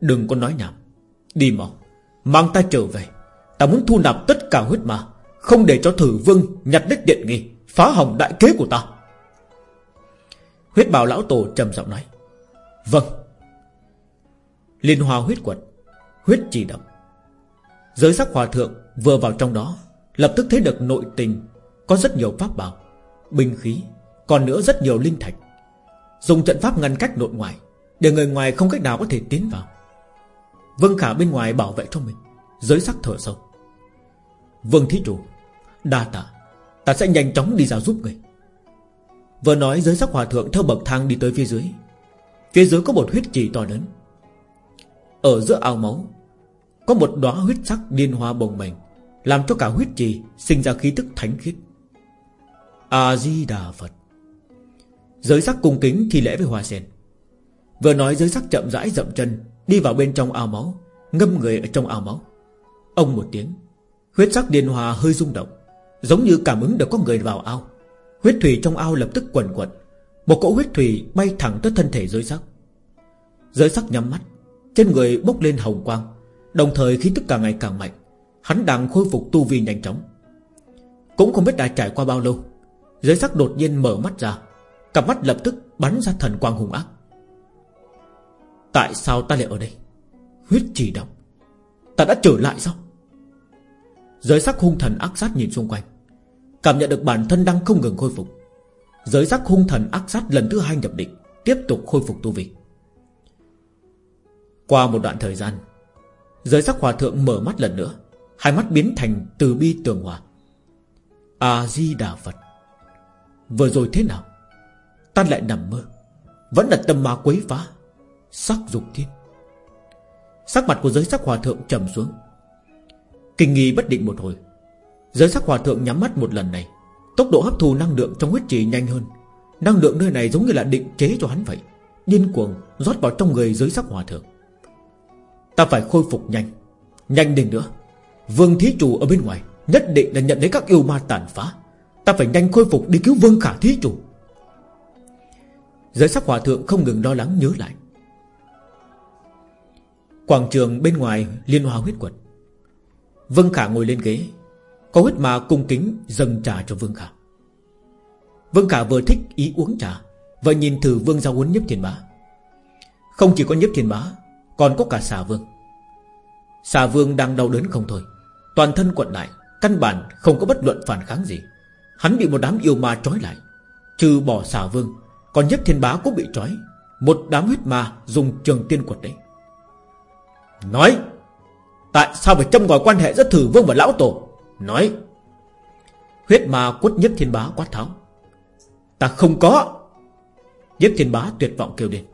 Đừng có nói nhảm. Đi mau, Mang ta trở về. Ta muốn thu nạp tất cả huyết ma, Không để cho thử vương nhặt đích điện nghi, Phá hỏng đại kế của ta. Huyết bảo lão tổ trầm giọng nói Vâng. Liên hoa huyết quật Huyết chỉ động. Giới sắc hòa thượng vừa vào trong đó, Lập tức thấy được nội tình, Có rất nhiều pháp bảo, Binh khí, Còn nữa rất nhiều linh thạch. Dùng trận pháp ngăn cách nội ngoài Để người ngoài không cách nào có thể tiến vào. Vương Khả bên ngoài bảo vệ cho mình, Giới sắc thở sâu. Vương Thí Chủ, Đa tạ, Ta sẽ nhanh chóng đi ra giúp người. Vừa nói giới sắc hòa thượng theo bậc thang đi tới phía dưới. Phía dưới có một huyết trì to lớn. Ở giữa ao máu có một đóa huyết sắc điên hoa bồng bềnh, Làm cho cả huyết trì Sinh ra khí tức thánh khiết. A-di-đà Phật. Giới sắc cung kính thi lễ với hoa sen. Vừa nói giới sắc chậm rãi dậm chân, Đi vào bên trong ao máu, Ngâm người ở trong ao máu. Ông một tiếng, Huyết sắc điên hòa hơi rung động, Giống như cảm ứng được có người vào ao. Huyết thủy trong ao lập tức quẩn quẩn Một cỗ huyết thủy bay thẳng tới thân thể giới sắc. Giới sắc nhắm mắt, Trên người bốc lên hồng quang Đồng thời khí tức càng ngày càng mạnh, Hắn đang khôi phục tu vi nhanh chóng. Cũng không biết đã trải qua bao lâu, Giới sắc đột nhiên mở mắt ra, Cặp mắt lập tức bắn ra thần quang hùng ác. Tại sao ta lại ở đây? Huyết chỉ động, Ta đã trở lại sao? Giới sắc hung thần ác sát nhìn xung quanh, Cảm nhận được bản thân đang không ngừng khôi phục. Giới sắc hung thần ác sát lần thứ hai nhập định, Tiếp tục khôi phục tu vi. Qua một đoạn thời gian Giới sắc hòa thượng mở mắt lần nữa, Hai mắt biến thành từ bi tường hòa. A-di-đà Phật. Vừa rồi thế nào? Ta lại nằm mơ. Vẫn là tâm ma quấy phá. Sắc dục thiên. Sắc mặt của giới sắc hòa thượng trầm xuống. Kinh nghi bất định một hồi. Giới sắc hòa thượng nhắm mắt một lần này. Tốc độ hấp thu năng lượng trong huyết trì nhanh hơn. Năng lượng nơi này giống như là định chế cho hắn vậy. Điên cuồng rót vào trong người giới sắc hòa thượng. Ta phải khôi phục nhanh. Nhanh đến nữa. Vương thí chủ ở bên ngoài Nhất định là nhận thấy các yêu ma tàn phá. Ta phải nhanh khôi phục đi cứu vương khả thí chủ. Giới sắc hòa thượng không ngừng lo lắng nhớ lại. Quảng trường bên ngoài liên hoa huyết quật. Vương Khả ngồi lên ghế. Có huyết ma cung kính dâng trà cho Vương Khả. Vương Khả vừa thích ý uống trà Và nhìn thử Vương giao uốn nhấp thiên bá. Không chỉ có nhấp thiên bá còn có cả xà Vương. Xà Vương đang đau đớn không thôi. Toàn thân quận lại, Căn bản không có bất luận phản kháng gì. Hắn bị một đám yêu ma trói lại. Trừ bỏ xà Vương, Còn nhất thiên bá cũng bị trói. Một đám huyết ma dùng trường tiên quật đấy. Nói, Tại sao phải châm ngòi quan hệ giữa thử vương và lão tổ? Nói, Huyết ma quất nhất thiên bá quát tháo. Ta không có. Nhất thiên bá tuyệt vọng kêu lên.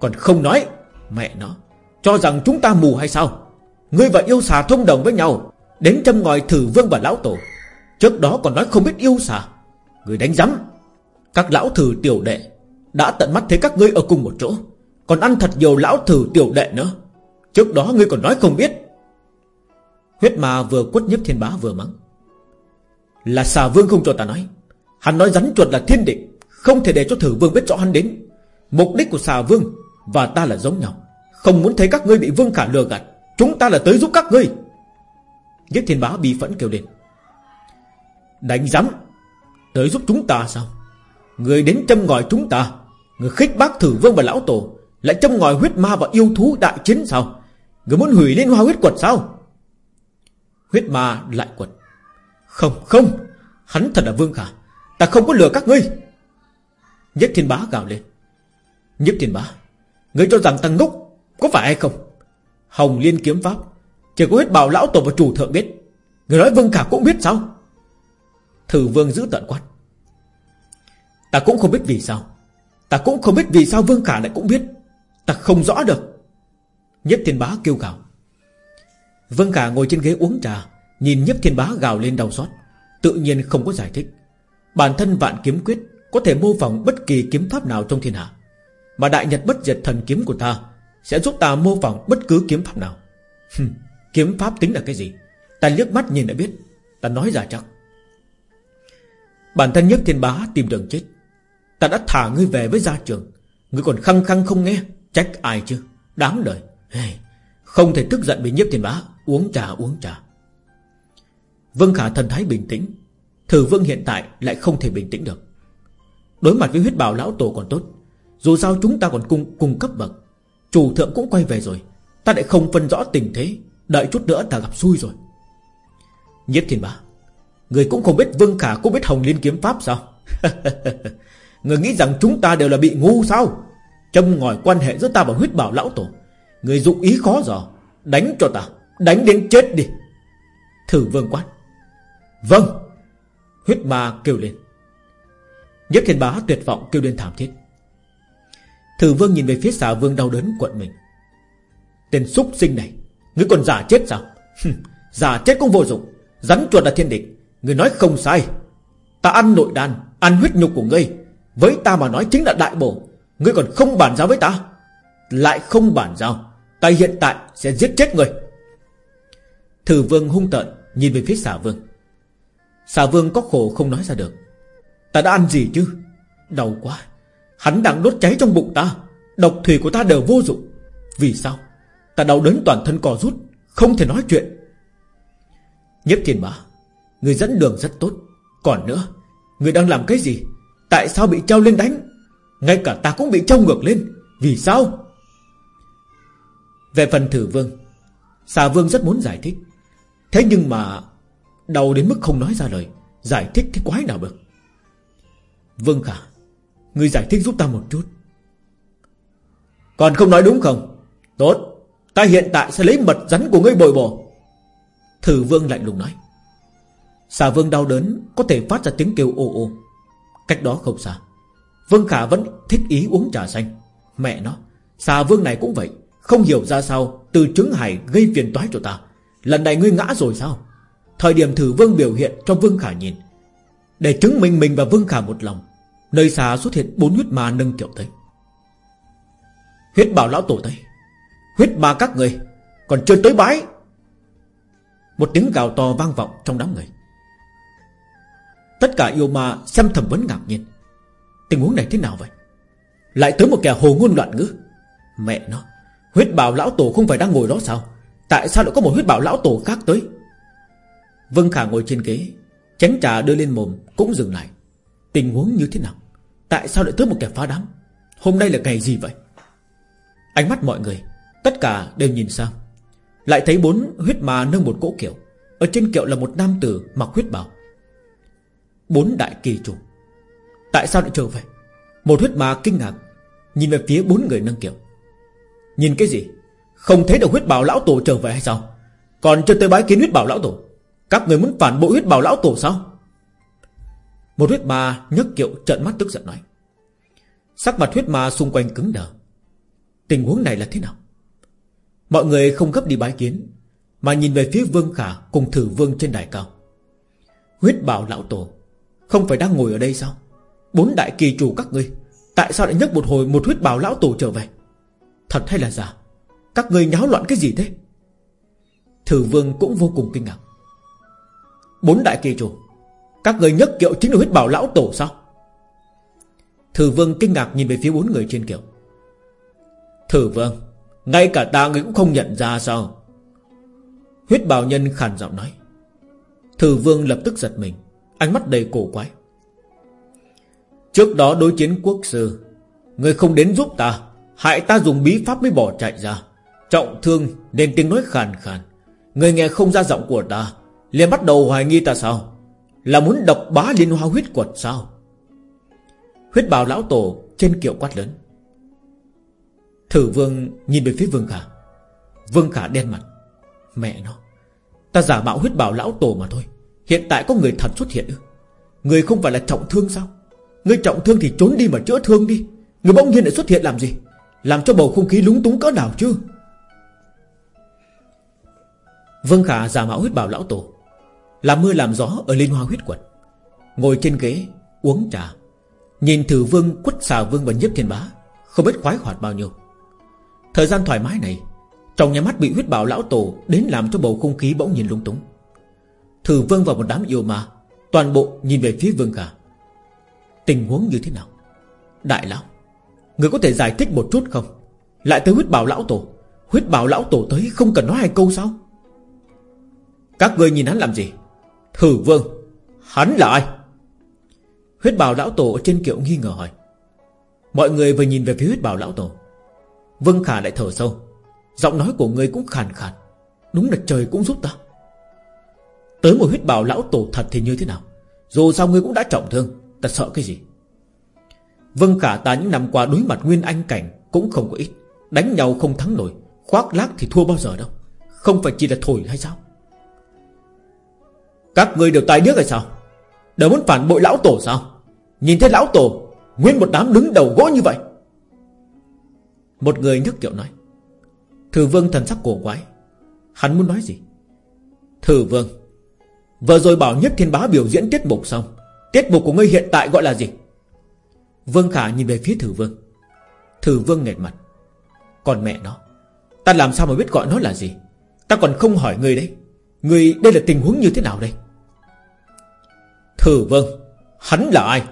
Còn không nói Mẹ nó, Cho rằng chúng ta mù hay sao? Ngươi và yêu xà thông đồng với nhau, Đến châm ngòi thử vương và lão tổ. Trước đó còn nói không biết yêu xà. Ngươi đánh rắm Các lão thử tiểu đệ Đã tận mắt thấy các ngươi ở cùng một chỗ. Còn ăn thật nhiều lão thử tiểu đệ nữa. Trước đó ngươi còn nói không biết. Huyết ma vừa quất nhấp thiên bá vừa mắng. Là xà vương không cho ta nói. Hắn nói rắn chuột là thiên địch, Không thể để cho thử vương biết rõ hắn đến. Mục đích của xà vương và ta là giống nhau. Không muốn thấy các ngươi bị vương khả lừa gạt. Chúng ta là tới giúp các ngươi. Nhất thiên bá bi phẫn kêu lên. Đánh giám. Tới giúp chúng ta sao? Người đến châm ngòi chúng ta. Người khích bác thử vương và lão tổ. Lại châm ngòi huyết ma và yêu thú đại chiến sao? Người muốn hủy liên hoa huyết quật sao? Huyết ma lại quật. Không không. Hắn thật là vương khả. Ta không có lừa các ngươi. Nhất thiên bá gào lên. Nhất thiên bá. Ngươi cho rằng ta ngốc Có phải hay không? Hồng liên kiếm pháp, Chỉ có huyết bào lão tổ và chủ thượng biết. Người nói vương khả cũng biết sao? Thử vương giữ tận quát. Ta cũng không biết vì sao. Ta cũng không biết vì sao vương khả lại cũng biết. Ta không rõ được. Nhất thiên bá kêu gào. Vương Khả ngồi trên ghế uống trà, Nhìn nhất thiên bá gào lên đau xót. Tự nhiên không có giải thích. Bản thân vạn kiếm quyết Có thể mô phỏng bất kỳ kiếm pháp nào trong thiên hạ. Mà đại nhật bất diệt thần kiếm của ta Sẽ giúp ta mô phỏng bất cứ kiếm pháp nào. Kiếm pháp tính là cái gì? Ta liếc mắt nhìn đã biết. Ta nói ra chắc. Bản thân nhất thiên bá tìm đường chết. Ta đã thả ngươi về với gia trường. Ngươi còn khăng khăng không nghe? Trách ai chứ? Đáng đời. Không thể tức giận bị nhiếp thiên bá. Uống trà uống trà. Vân Khả thần thái bình tĩnh. Thử vương hiện tại lại không thể bình tĩnh được. Đối mặt với huyết bào lão tổ còn tốt. Dù sao chúng ta còn cung cung cấp bậc. Chủ thượng cũng quay về rồi. Ta lại không phân rõ tình thế. Đợi chút nữa ta gặp xui rồi. Nhiếp thiên bá, Người cũng không biết Vương Khả cũng biết Hồng Liên Kiếm Pháp sao? Người nghĩ rằng chúng ta đều là bị ngu sao? Châm ngòi quan hệ giữa ta và huyết bảo lão tổ. Người dụng ý khó dò. Đánh cho ta. Đánh đến chết đi. Thử vương quát. Vâng. Huyết ma kêu lên. Nhất thiên bá tuyệt vọng kêu lên thảm thiết. Thử vương nhìn về phía xà vương đau đớn quận mình. Tên súc sinh này, Ngươi còn giả chết sao? Giả chết cũng vô dụng. Rắn chuột là thiên địch, Ngươi nói không sai. Ta ăn nội đan, Ăn huyết nhục của ngươi. Với ta mà nói chính là đại bổ. Ngươi còn không bản giao với ta? Lại không bản giao, Ta hiện tại sẽ giết chết ngươi. Thử vương hung tợn, Nhìn về phía xà vương. Xà vương có khổ không nói ra được. Ta đã ăn gì chứ? Đau quá. Hắn đang đốt cháy trong bụng ta. Độc thủy của ta đều vô dụng. Vì sao? Ta đau đớn toàn thân cò rút, Không thể nói chuyện. Nhếp thiên bá, Người dẫn đường rất tốt. Còn nữa, Người đang làm cái gì? Tại sao bị treo lên đánh? Ngay cả ta cũng bị treo ngược lên. Vì sao? Về phần thử vương, Xà vương rất muốn giải thích. Thế nhưng mà Đau đến mức không nói ra lời. Giải thích cái quái nào được. Vương Khả Ngươi giải thích giúp ta một chút. Còn không nói đúng không? Tốt, Ta hiện tại sẽ lấy mật rắn của ngươi bồi bổ. Thử vương lạnh lùng nói. Xà vương đau đớn, Có thể phát ra tiếng kêu ô ô Cách đó không xa, Vương Khả vẫn thích ý uống trà xanh. Mẹ nó, Xà vương này cũng vậy. Không hiểu ra sao, Từ trứng hải gây phiền toái cho ta. Lần này ngươi ngã rồi sao? Thời điểm thử vương biểu hiện cho Vương Khả nhìn. Để chứng minh mình và Vương Khả một lòng Nơi xa xuất hiện bốn huyết ma nâng kiểu tới. Huyết bảo lão tổ tới Huyết ma các người Còn chưa tới bái. Một tiếng gào to vang vọng trong đám người. Tất cả yêu ma xem thẩm vấn ngạc nhiên. Tình huống này thế nào vậy? Lại tới một kẻ hồ ngôn loạn ngữ. Mẹ nó, Huyết bảo lão tổ không phải đang ngồi đó sao? Tại sao lại có một huyết bảo lão tổ khác tới? Vân Khả ngồi trên ghế, Chén trà đưa lên mồm, cũng dừng lại. Tình huống như thế nào? Tại sao lại tới một kẻ phá đám? Hôm nay là ngày gì vậy? Ánh mắt mọi người, Tất cả đều nhìn sang. Lại thấy bốn huyết ma nâng một cỗ kiệu. Ở trên kiệu là một nam tử mặc huyết bào. Bốn đại kỳ trùng. Tại sao lại trở về Một huyết ma kinh ngạc, Nhìn về phía bốn người nâng kiệu. Nhìn cái gì? Không thấy được huyết bào lão tổ trở về hay sao? Còn chưa tới bái kiến huyết bào lão tổ. Các người muốn phản bội huyết bào lão tổ sao? Một huyết ma nhấc kiệu trợn mắt tức giận nói, Sắc mặt huyết ma xung quanh cứng đờ. Tình huống này là thế nào? Mọi người không gấp đi bái kiến, Mà nhìn về phía Vương Khả Cùng thử vương trên đài cao. Huyết bảo lão tổ, Không phải đang ngồi ở đây sao? Bốn đại kỳ chủ các ngươi, Tại sao lại nhấc một hồi một huyết bảo lão tổ trở về? Thật hay là giả? Các ngươi nháo loạn cái gì thế? Thử vương cũng vô cùng kinh ngạc. Bốn đại kỳ chủ các người nhất kiệu chính là huyết bảo lão tổ sao? Thử vương kinh ngạc nhìn về phía bốn người trên kiệu. Thử vương, ngay cả ta người cũng không nhận ra sao? Huyết bào nhân khàn giọng nói. Thử vương lập tức giật mình, Ánh mắt đầy cổ quái. Trước đó đối chiến quốc sư, Người không đến giúp ta, Hại ta dùng bí pháp mới bỏ chạy ra. Trọng thương nên tiếng nói khàn khàn. Người nghe không ra giọng của ta, liền bắt đầu hoài nghi ta sao? Là muốn độc bá liên hoa huyết quật sao? Huyết bào lão tổ trên kiệu quát lớn. Thử vương nhìn về phía vương khả. Vương khả đen mặt. Mẹ nó, Ta giả mạo huyết bào lão tổ mà thôi. Hiện tại có người thật xuất hiện ư? Người không phải là trọng thương sao? Người trọng thương thì trốn đi mà chữa thương đi. Người bỗng nhiên lại xuất hiện làm gì? Làm cho bầu không khí lúng túng cỡ nào chứ? Vương Khả giả mạo huyết bảo lão tổ. Làm mưa làm gió ở liên hoa huyết quật Ngồi trên ghế, Uống trà. Nhìn thử vương quất xà vương và nhiếp thiên bá, Không biết khoái hoạt bao nhiêu. Thời gian thoải mái này, Trong nhà mắt bị huyết bảo lão tổ Đến làm cho bầu không khí bỗng nhìn lung túng. Thử vương vào một đám yêu ma, Toàn bộ nhìn về phía vương cả Tình huống như thế nào? Đại lão, Người có thể giải thích một chút không? Lại tới huyết bảo lão tổ, Huyết bảo lão tổ tới không cần nói hai câu sao? Các người nhìn hắn làm gì? Thử vương Hắn là ai? Huyết bào lão tổ trên kiệu nghi ngờ hỏi. Mọi người vừa nhìn về phía huyết bào lão tổ. Vân Khả lại thở sâu. Giọng nói của người cũng khàn khàn. Đúng là trời cũng giúp ta. Tới một huyết bào lão tổ thật thì như thế nào? Dù sao ngươi cũng đã trọng thương, Ta sợ cái gì? Vân Khả ta những năm qua đối mặt nguyên anh cảnh Cũng không có ít. Đánh nhau không thắng nổi, Khoác lác thì thua bao giờ đâu. Không phải chỉ là thổi hay sao? Các ngươi đều tài điếc hay sao? Đều muốn phản bội lão tổ sao? Nhìn thấy lão tổ, Nguyên một đám đứng đầu gỗ như vậy. Một người nhức kiệu nói, Thử vương thần sắc cổ quái. Hắn muốn nói gì? Thử vương, Vừa rồi bảo nhất thiên bá biểu diễn tiết mục xong, Tiết mục của ngươi hiện tại gọi là gì? Vương Khả nhìn về phía thử vương. Thử vương nghẹt mặt. Còn mẹ nó, Ta làm sao mà biết gọi nó là gì? Ta còn không hỏi ngươi đấy. Ngươi, đây là tình huống như thế nào đây? Thử vương Hắn là ai?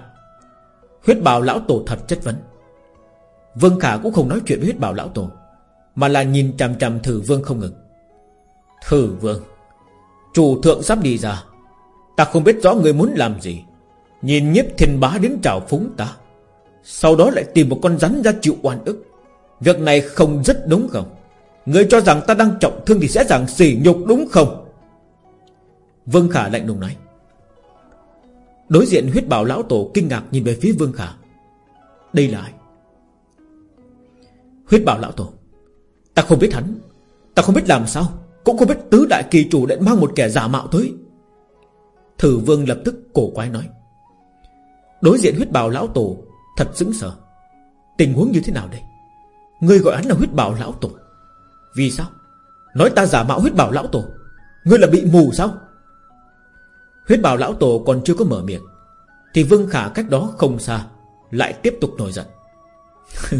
Huyết bào lão tổ thật chất vấn. Vương Khả cũng không nói chuyện với huyết bảo lão tổ, Mà là nhìn chằm chằm thử vương không ngừng. Thử vương, Chủ thượng sắp đi ra. Ta không biết rõ người muốn làm gì. Nhìn nhiếp thiên bá đến chào phúng ta, Sau đó lại tìm một con rắn ra chịu oan ức. Việc này không rất đúng không? Người cho rằng ta đang trọng thương Thì sẽ rằng sỉ nhục đúng không? Vương Khả lạnh lùng nói. Đối diện huyết bảo lão tổ kinh ngạc nhìn về phía Vương Khả. Đây là ai? Huyết bảo lão tổ. Ta không biết hắn. Ta không biết làm sao. Cũng không biết tứ đại kỳ chủ đã mang một kẻ giả mạo tới. Thử vương lập tức cổ quái nói. Đối diện huyết bảo lão tổ Thật sững sờ. Tình huống như thế nào đây? Ngươi gọi hắn là huyết bảo lão tổ. Vì sao? Nói ta giả mạo huyết bảo lão tổ. Ngươi là bị mù sao? Huyết bào lão tổ còn chưa có mở miệng, Thì Vương Khả cách đó không xa Lại tiếp tục nổi giận.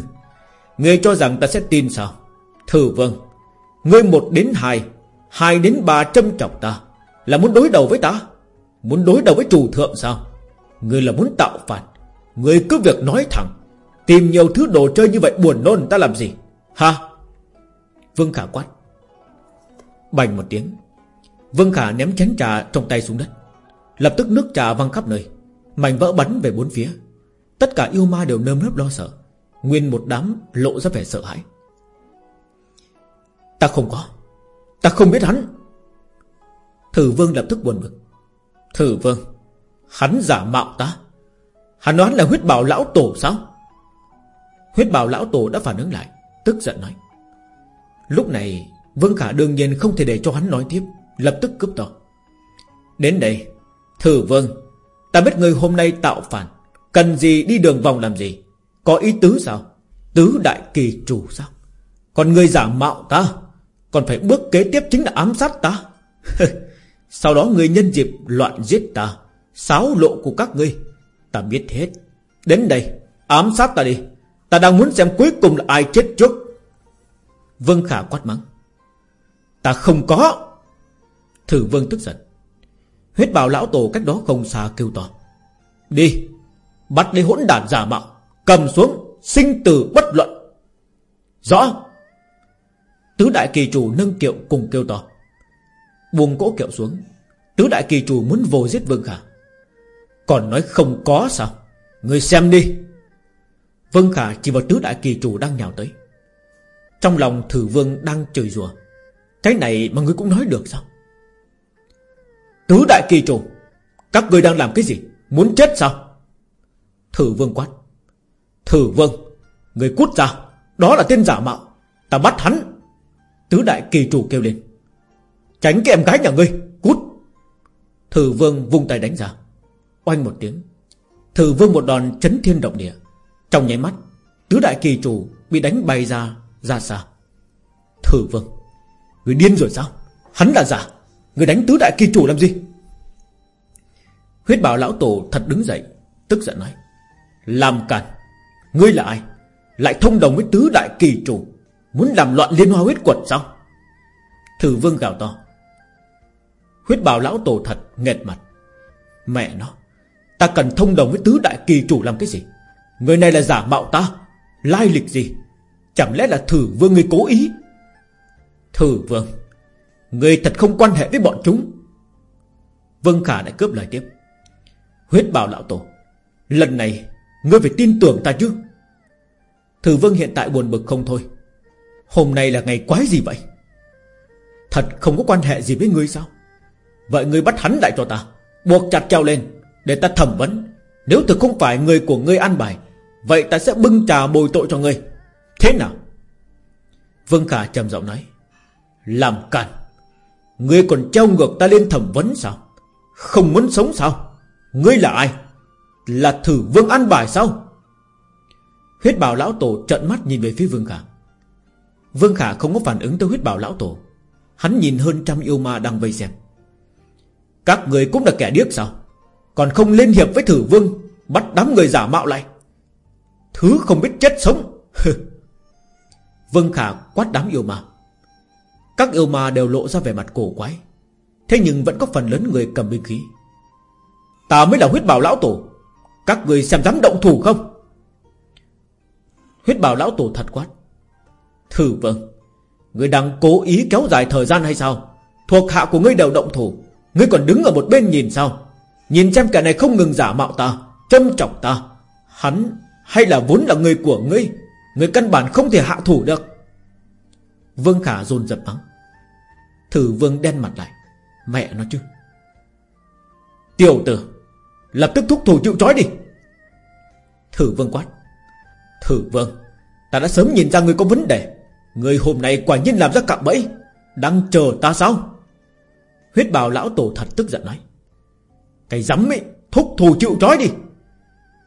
Ngươi cho rằng ta sẽ tin sao? Thử vâng Ngươi một đến hai Hai đến ba châm chọc ta, Là muốn đối đầu với ta? Muốn đối đầu với chủ thượng sao? Ngươi là muốn tạo phản, Ngươi cứ việc nói thẳng, Tìm nhiều thứ đồ chơi như vậy buồn nôn ta làm gì? Ha? Vương Khả quát. Bành một tiếng, Vương Khả ném chén trà trong tay xuống đất. Lập tức nước trà văng khắp nơi. Mảnh vỡ bắn về bốn phía. Tất cả yêu ma đều nơm nớp lo sợ. Nguyên một đám lộ ra vẻ sợ hãi. Ta không có. Ta không biết hắn. Thử vương lập tức buồn bực. Thử vương, Hắn giả mạo ta. Hắn nói là huyết bảo lão tổ sao? Huyết bảo lão tổ đã phản ứng lại, Tức giận nói. Lúc này, Vương Khả đương nhiên không thể để cho hắn nói tiếp, Lập tức cướp to. Đến đây Thử vương, Ta biết người hôm nay tạo phản. Cần gì đi đường vòng làm gì? Có ý tứ sao? Tứ đại kỳ chủ sao? Còn người giả mạo ta, Còn phải bước kế tiếp chính là ám sát ta. Sau đó người nhân dịp loạn giết ta Sáo lộ của các ngươi. Ta biết hết. Đến đây, ám sát ta đi. Ta đang muốn xem cuối cùng là ai chết trước. Vương Khả quát mắng. Ta không có. Thử vương tức giận. Huyết bảo lão tổ cách đó không xa kêu to. Đi, Bắt lấy hỗn đản giả mạo, Cầm xuống, sinh tử bất luận. Rõ. Tứ đại kỳ chủ nâng kiệu cùng kêu to. Buông cỗ kiệu xuống. Tứ đại kỳ chủ muốn vô giết Vương Khả. Còn nói không có sao? Người xem đi. Vương Khả chỉ vào tứ đại kỳ chủ đang nhào tới. Trong lòng thử vương đang chửi rủa. Cái này mà người cũng nói được sao? Tứ đại kỳ chủ Các người đang làm cái gì? Muốn chết sao? Thử vương quát. Thử vương, Người cút ra. Đó là tên giả mạo. Ta bắt hắn. Tứ đại kỳ chủ kêu lên. Tránh cái em gái nhà ngươi, Cút. Thử vương vung tay đánh ra. Oanh một tiếng. Thử vương một đòn chấn thiên động địa. Trong nháy mắt, Tứ đại kỳ chủ bị đánh bay ra Ra xa. Thử vương, Người điên rồi sao? Hắn là giả. Người đánh tứ đại kỳ chủ làm gì? Huyết bảo lão tổ thật đứng dậy, Tức giận nói, Làm càn, Ngươi là ai? Lại thông đồng với tứ đại kỳ chủ, Muốn làm loạn liên hoa huyết quật sao? Thử vương gào to. Huyết bảo lão tổ thật nghẹt mặt. Mẹ nó, Ta cần thông đồng với tứ đại kỳ chủ làm cái gì? Người này là giả mạo ta, Lai lịch gì? Chẳng lẽ là thử vương người cố ý? Thử vương Người thật không quan hệ với bọn chúng. Vương Khả lại cướp lời tiếp. Huyết bảo lão tổ, Lần này Ngươi phải tin tưởng ta chứ? Thử vương hiện tại buồn bực không thôi. Hôm nay là ngày quái gì vậy? Thật không có quan hệ gì với ngươi sao? Vậy ngươi bắt hắn lại cho ta, Buộc chặt treo lên, Để ta thẩm vấn. Nếu thực không phải người của ngươi an bài, Vậy ta sẽ bưng trà bồi tội cho ngươi. Thế nào? Vương Khả trầm giọng nói, Làm cản Ngươi còn treo ngược ta lên thẩm vấn sao? Không muốn sống sao? Ngươi là ai? Là thử vương ăn bài sao? Huyết bảo lão tổ trận mắt nhìn về phía Vương Khả. Vương Khả không có phản ứng tới huyết bảo lão tổ. Hắn nhìn hơn trăm yêu ma đang vây xem. Các người cũng là kẻ điếc sao? Còn không liên hiệp với thử vương, Bắt đám người giả mạo lại. Thứ không biết chết sống. Vương Khả quát đám yêu ma. Các yêu ma đều lộ ra vẻ mặt cổ quái. Thế nhưng vẫn có phần lớn người cầm binh khí. Ta mới là huyết bảo lão tổ. Các người xem dám động thủ không? Huyết bảo lão tổ thật quát. Thử vâng. Người đang cố ý kéo dài thời gian hay sao? Thuộc hạ của ngươi đều động thủ. Ngươi còn đứng ở một bên nhìn sao? Nhìn xem kẻ này không ngừng giả mạo ta, Châm trọng ta. Hắn hay là vốn là người của ngươi? Người căn bản không thể hạ thủ được. Vương Khả rôn dập mắng. Thử vương đen mặt lại. Mẹ nó chứ. Tiểu tử, Lập tức thúc thủ chịu trói đi. Thử vương quát. Thử vương, Ta đã sớm nhìn ra người có vấn đề. Người hôm nay quả nhiên làm ra cạm bẫy. Đang chờ ta sao? Huyết bào lão tổ thật tức giận nói. Cái rắm ấy, Thúc thủ chịu trói đi.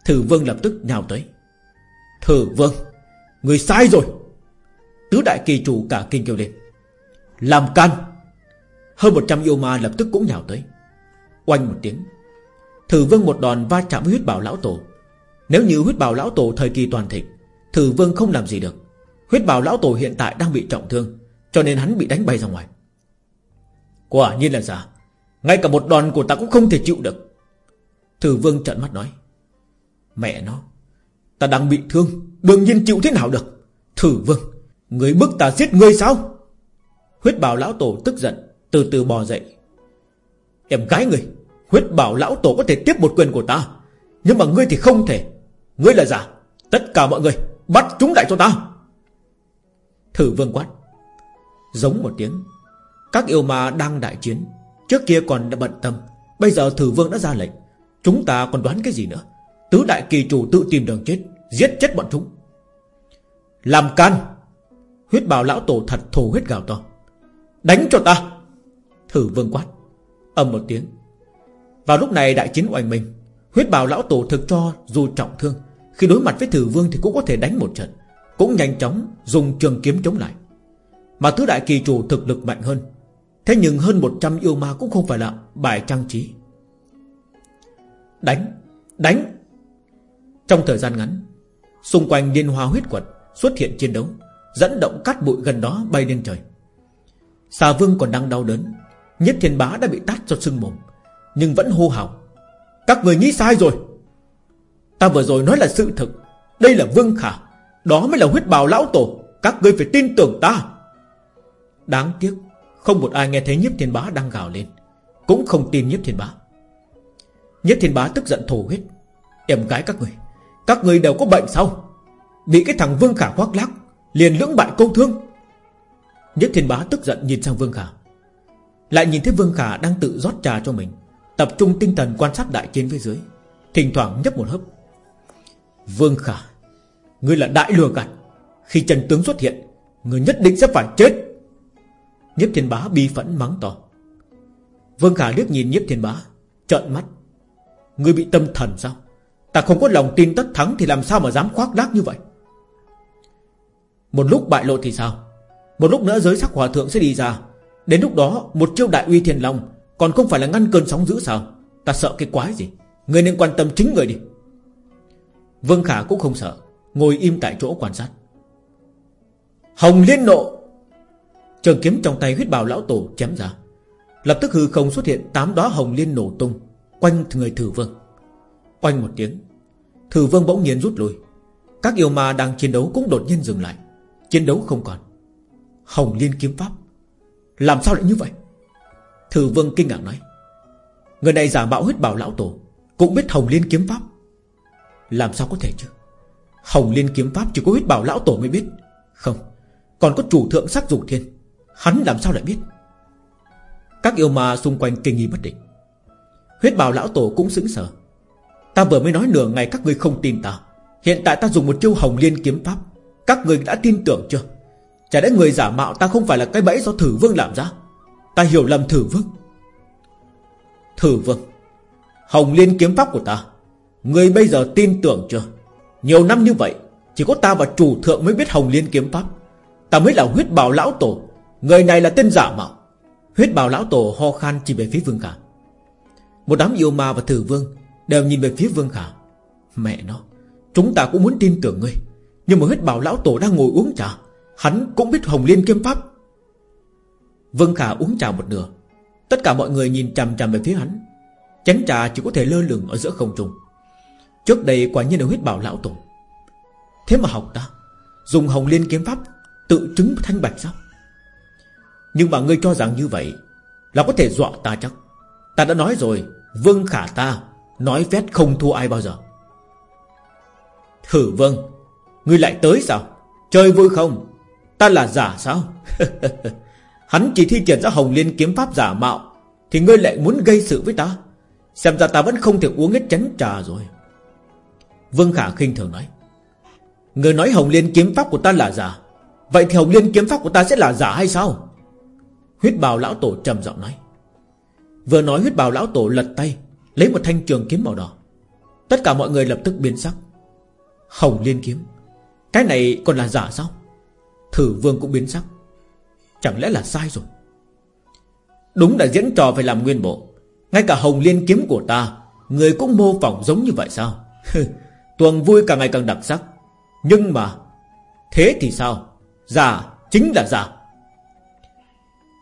Thử vương lập tức nhào tới. Thử vương, Người sai rồi. Tứ đại kỳ chủ cả kinh kêu lên. Làm can hơn 100 yêu ma lập tức cũng nhào tới. Oanh một tiếng, Thử vương một đòn va chạm với huyết bảo lão tổ. Nếu như huyết bảo lão tổ thời kỳ toàn thịnh, Thử vương không làm gì được. Huyết bảo lão tổ hiện tại đang bị trọng thương, Cho nên hắn bị đánh bay ra ngoài. Quả nhiên là giả. Ngay cả một đòn của ta cũng không thể chịu được. Thử vương trợn mắt nói, Mẹ nó, Ta đang bị thương, Đương nhiên chịu thế nào được? Thử vương, Người bức ta giết ngươi sao? Huyết bào lão tổ tức giận từ từ bò dậy. Em gái người Huyết bảo lão tổ có thể tiếp một quyền của ta, Nhưng mà ngươi thì không thể. Ngươi là giả, Tất cả mọi người Bắt chúng lại cho ta. Thử vương quát. Giống một tiếng, Các yêu ma đang đại chiến, Trước kia còn đã bận tâm, Bây giờ thử vương đã ra lệnh, Chúng ta còn đoán cái gì nữa? Tứ đại kỳ chủ tự tìm đường chết, Giết chết bọn chúng. Làm can, Huyết bào lão tổ thật thổ huyết gào to. Đánh cho ta. Thử vương quát. Âm một tiếng. Vào lúc này đại chiến oanh mình Huyết bào lão tổ thực cho dù trọng thương. Khi đối mặt với thử vương thì cũng có thể đánh một trận, Cũng nhanh chóng dùng trường kiếm chống lại. Mà tứ đại kỳ chủ thực lực mạnh hơn, Thế nhưng hơn 100 yêu ma cũng không phải là bài trang trí. Đánh Đánh. Trong thời gian ngắn, Xung quanh liên hoa huyết quật Xuất hiện chiến đấu, Dẫn động cát bụi gần đó bay lên trời. Xà vương còn đang đau đớn Nhất thiên bá đã bị tát cho sưng mồm, Nhưng vẫn hô hào, Các người nghĩ sai rồi. Ta vừa rồi nói là sự thực, Đây là vương khả, Đó mới là huyết bào lão tổ, Các ngươi phải tin tưởng ta. Đáng tiếc, Không một ai nghe thấy nhiếp thiên bá đang gào lên, Cũng không tin nhiếp thiên bá. Nhiếp thiên bá tức giận thổ huyết, Em gái các người Các người đều có bệnh sao? Bị cái thằng vương khả khoác lác, Liền lưỡng bại câu thương. Nhiếp thiên bá tức giận nhìn sang Vương Khả lại nhìn thấy Vương Khả đang tự rót trà cho mình, Tập trung tinh thần quan sát đại chiến phía dưới. Thỉnh thoảng nhấp một hớp. Vương Khả, Ngươi là đại lừa gạt. Khi Trần Tướng xuất hiện, Ngươi nhất định sẽ phải chết. Nhiếp thiên bá bi phẫn mắng to. Vương Khả liếc nhìn nhiếp thiên bá, Trợn mắt. Ngươi bị tâm thần sao? Ta không có lòng tin tất thắng Thì làm sao mà dám khoác lác như vậy? Một lúc bại lộ thì sao? Một lúc nữa giới sắc hòa thượng sẽ đi ra. Đến lúc đó, một chiêu đại uy thiên long Còn không phải là ngăn cơn sóng dữ sao? Ta sợ cái quái gì? Người nên quan tâm chính người đi. Vương Khả cũng không sợ, Ngồi im tại chỗ quan sát. Hồng liên nộ! Trường kiếm trong tay huyết bào lão tổ chém ra. Lập tức hư không xuất hiện Tám đóa hồng liên nổ tung, Quanh người thử vương. Quanh một tiếng, Thử vương bỗng nhiên rút lui. Các yêu ma đang chiến đấu cũng đột nhiên dừng lại. Chiến đấu không còn. Hồng Liên kiếm pháp. Làm sao lại như vậy? Thử vương kinh ngạc nói. Người này giả mạo huyết bảo lão tổ, Cũng biết Hồng Liên kiếm pháp. Làm sao có thể chứ? Hồng Liên kiếm pháp chỉ có huyết bảo lão tổ mới biết. Không, Còn có chủ thượng sắc dục thiên. Hắn làm sao lại biết? Các yêu ma xung quanh kinh nghi bất định. Huyết bảo lão tổ cũng sững sờ. Ta vừa mới nói nửa ngày các ngươi không tin ta. Hiện tại ta dùng một chiêu hồng liên kiếm pháp. Các người đã tin tưởng chưa? Chả lẽ người giả mạo ta không phải là cái bẫy do thử vương làm ra? Ta hiểu lầm thử vương. Thử vương, Hồng liên kiếm pháp của ta Người bây giờ tin tưởng chưa? Nhiều năm như vậy, Chỉ có ta và chủ thượng mới biết hồng liên kiếm pháp. Ta mới là huyết bào lão tổ, Người này là tên giả mạo. Huyết bào lão tổ ho khan chỉ về phía vương khả. Một đám yêu ma và thử vương Đều nhìn về phía vương khả. Mẹ nó, Chúng ta cũng muốn tin tưởng ngươi, Nhưng mà huyết bào lão tổ đang ngồi uống trà. Hắn cũng biết Hồng Liên kiếm pháp. Vương Khả uống trà một nửa. Tất cả mọi người nhìn chằm chằm về phía hắn. Chén trà chỉ có thể lơ lửng ở giữa không trung. Trước đây quả nhiên là huyết bảo lão tổ. Thế mà học ta, Dùng Hồng Liên kiếm pháp Tự chứng thanh bạch sao? Nhưng mà ngươi cho rằng như vậy Là có thể dọa ta chắc. Ta đã nói rồi, Vương Khả ta Nói phét không thua ai bao giờ. Thử Vương, Ngươi lại tới sao? Chơi vui không? Ta là giả sao? Hắn chỉ thi triển ra hồng liên kiếm pháp giả mạo, Thì ngươi lại muốn gây sự với ta? Xem ra ta vẫn không thể uống hết chén trà rồi. Vương Khả khinh thường nói Người nói Hồng Liên kiếm pháp của ta là giả, Vậy thì Hồng Liên kiếm pháp của ta sẽ là giả hay sao? Huyết bào lão tổ trầm giọng nói, Vừa nói huyết bào lão tổ lật tay, Lấy một thanh trường kiếm màu đỏ. Tất cả mọi người lập tức biến sắc. Hồng Liên kiếm, Cái này còn là giả sao? Thử vương cũng biến sắc. Chẳng lẽ là sai rồi? Đúng là diễn trò phải làm nguyên bộ. Ngay cả hồng liên kiếm của ta, Người cũng mô phỏng giống như vậy sao? Tuần vui càng ngày càng đặc sắc. Nhưng mà, Thế thì sao? Giả chính là giả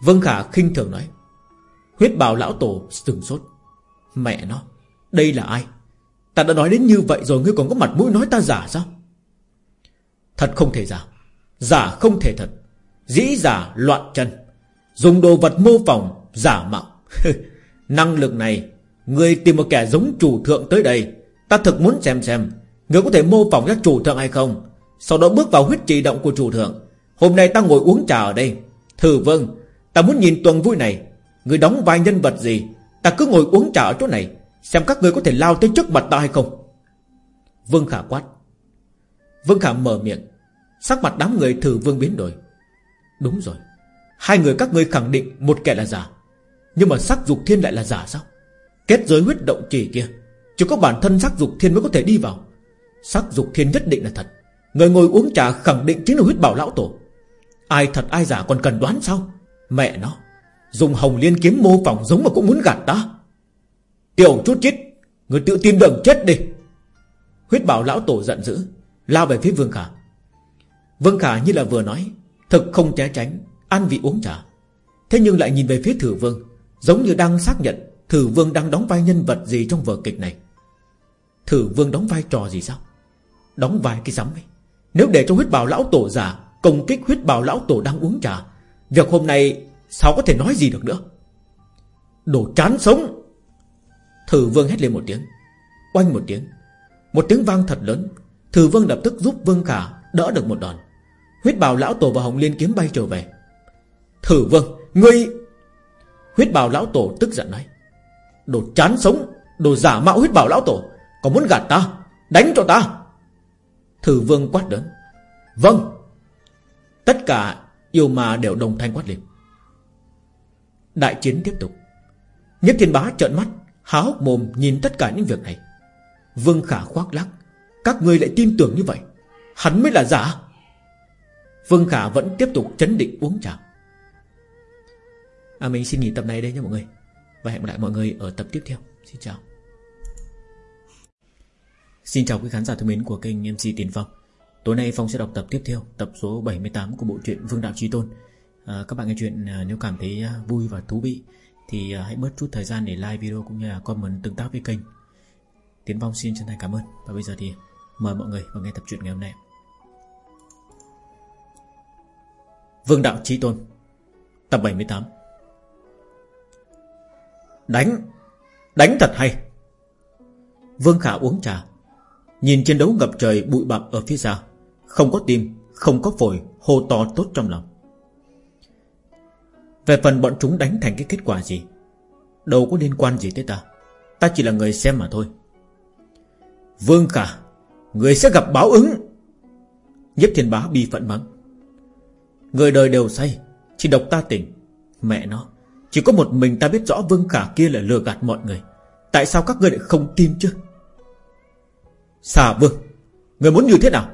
Vân Khả khinh thường nói. Huyết bào lão tổ sừng sốt. Mẹ nó, Đây là ai? Ta đã nói đến như vậy rồi, Ngươi còn có mặt mũi nói ta giả sao? Thật không thể giả Giả không thể thật. Dĩ giả loạn chân. Dùng đồ vật mô phỏng, giả mạo. Năng lực này, Người tìm một kẻ giống chủ thượng tới đây, Ta thực muốn xem xem, Người có thể mô phỏng các chủ thượng hay không. Sau đó bước vào huyết trì động của chủ thượng. Hôm nay ta ngồi uống trà ở đây. Thử vâng Ta muốn nhìn tuần vui này. Người đóng vai nhân vật gì? Ta cứ ngồi uống trà ở chỗ này, Xem các người có thể lao tới trước mặt ta hay không. Vương Khả quát. Vương Khả mở miệng. Sắc mặt đám người thử vương biến đổi. Đúng rồi, Hai người các ngươi khẳng định một kẻ là giả. Nhưng mà sắc dục thiên lại là giả sao? Kết giới huyết động chỉ kia, Chỉ có bản thân sắc dục thiên mới có thể đi vào. Sắc dục thiên nhất định là thật. Người ngồi uống trà khẳng định chính là huyết bảo lão tổ. Ai thật ai giả còn cần đoán sao? Mẹ nó, Dùng hồng liên kiếm mô phỏng giống mà cũng muốn gạt ta. Tiểu chút chít, Người tự tin đừng chết đi. Huyết bảo lão tổ giận dữ, Lao về phía Vương Khả. Vân Khả như là vừa nói Thực không né tránh Ăn vị uống trà. Thế nhưng lại nhìn về phía thử vương, Giống như đang xác nhận Thử vương đang đóng vai nhân vật gì trong vở kịch này. Thử vương đóng vai trò gì sao? Đóng vai cái rắm ấy. Nếu để cho huyết bào lão tổ giả Công kích huyết bào lão tổ đang uống trà, Việc hôm nay sao có thể nói gì được nữa? Đồ chán sống! Thử vương hét lên một tiếng, Oanh một tiếng. Một tiếng vang thật lớn, Thử vương lập tức giúp vương khả đỡ được một đòn. Huyết bào lão tổ và hồng liên kiếm bay trở về. Thử vương Ngươi! Huyết bào lão tổ tức giận nói. Đồ chán sống, Đồ giả mạo huyết bào lão tổ Còn muốn gạt ta, Đánh cho ta? Thử vương quát lớn. Vâng! Tất cả yêu ma đều đồng thanh quát lên. Đại chiến tiếp tục. Nhất thiên bá trợn mắt, Há hốc mồm nhìn tất cả những việc này. Vương khả khoác lắc Các ngươi lại tin tưởng như vậy. Hắn mới là giả. Vương khả vẫn tiếp tục chấn định uống trà. À, Mình xin nghỉ tập này đây nha mọi người. Và hẹn gặp lại mọi người ở tập tiếp theo. Xin chào. Xin chào quý khán giả thân mến của kênh MC Tiền Phong. Tối nay Phong sẽ đọc tập tiếp theo Tập số 78 của bộ truyện Vương Đạo Trí Tôn. À, Các bạn nghe chuyện à, nếu cảm thấy à, vui và thú vị Thì à, hãy bớt chút thời gian để like video Cũng như là comment tương tác với kênh. Tiến Phong xin chân thành cảm ơn. Và bây giờ thì mời mọi người vào nghe tập truyện ngày hôm nay. Vương Đạo Trí Tôn, Tập 78 Đánh Đánh thật hay. Vương Khả uống trà, Nhìn chiến đấu ngập trời bụi bặm ở phía xa, Không có tim, Không có phổi, Hô to tốt trong lòng. Về phần bọn chúng đánh thành cái kết quả gì, Đâu có liên quan gì tới ta. Ta chỉ là người xem mà thôi. Vương Khả, Người sẽ gặp báo ứng. Nhếp thiên bá bi phận mắng. Người đời đều say, Chỉ độc ta tỉnh. Mẹ nó, Chỉ có một mình ta biết rõ Vương Khả kia là lừa gạt mọi người. Tại sao các ngươi lại không tin chứ? Xà Vương, Người muốn như thế nào?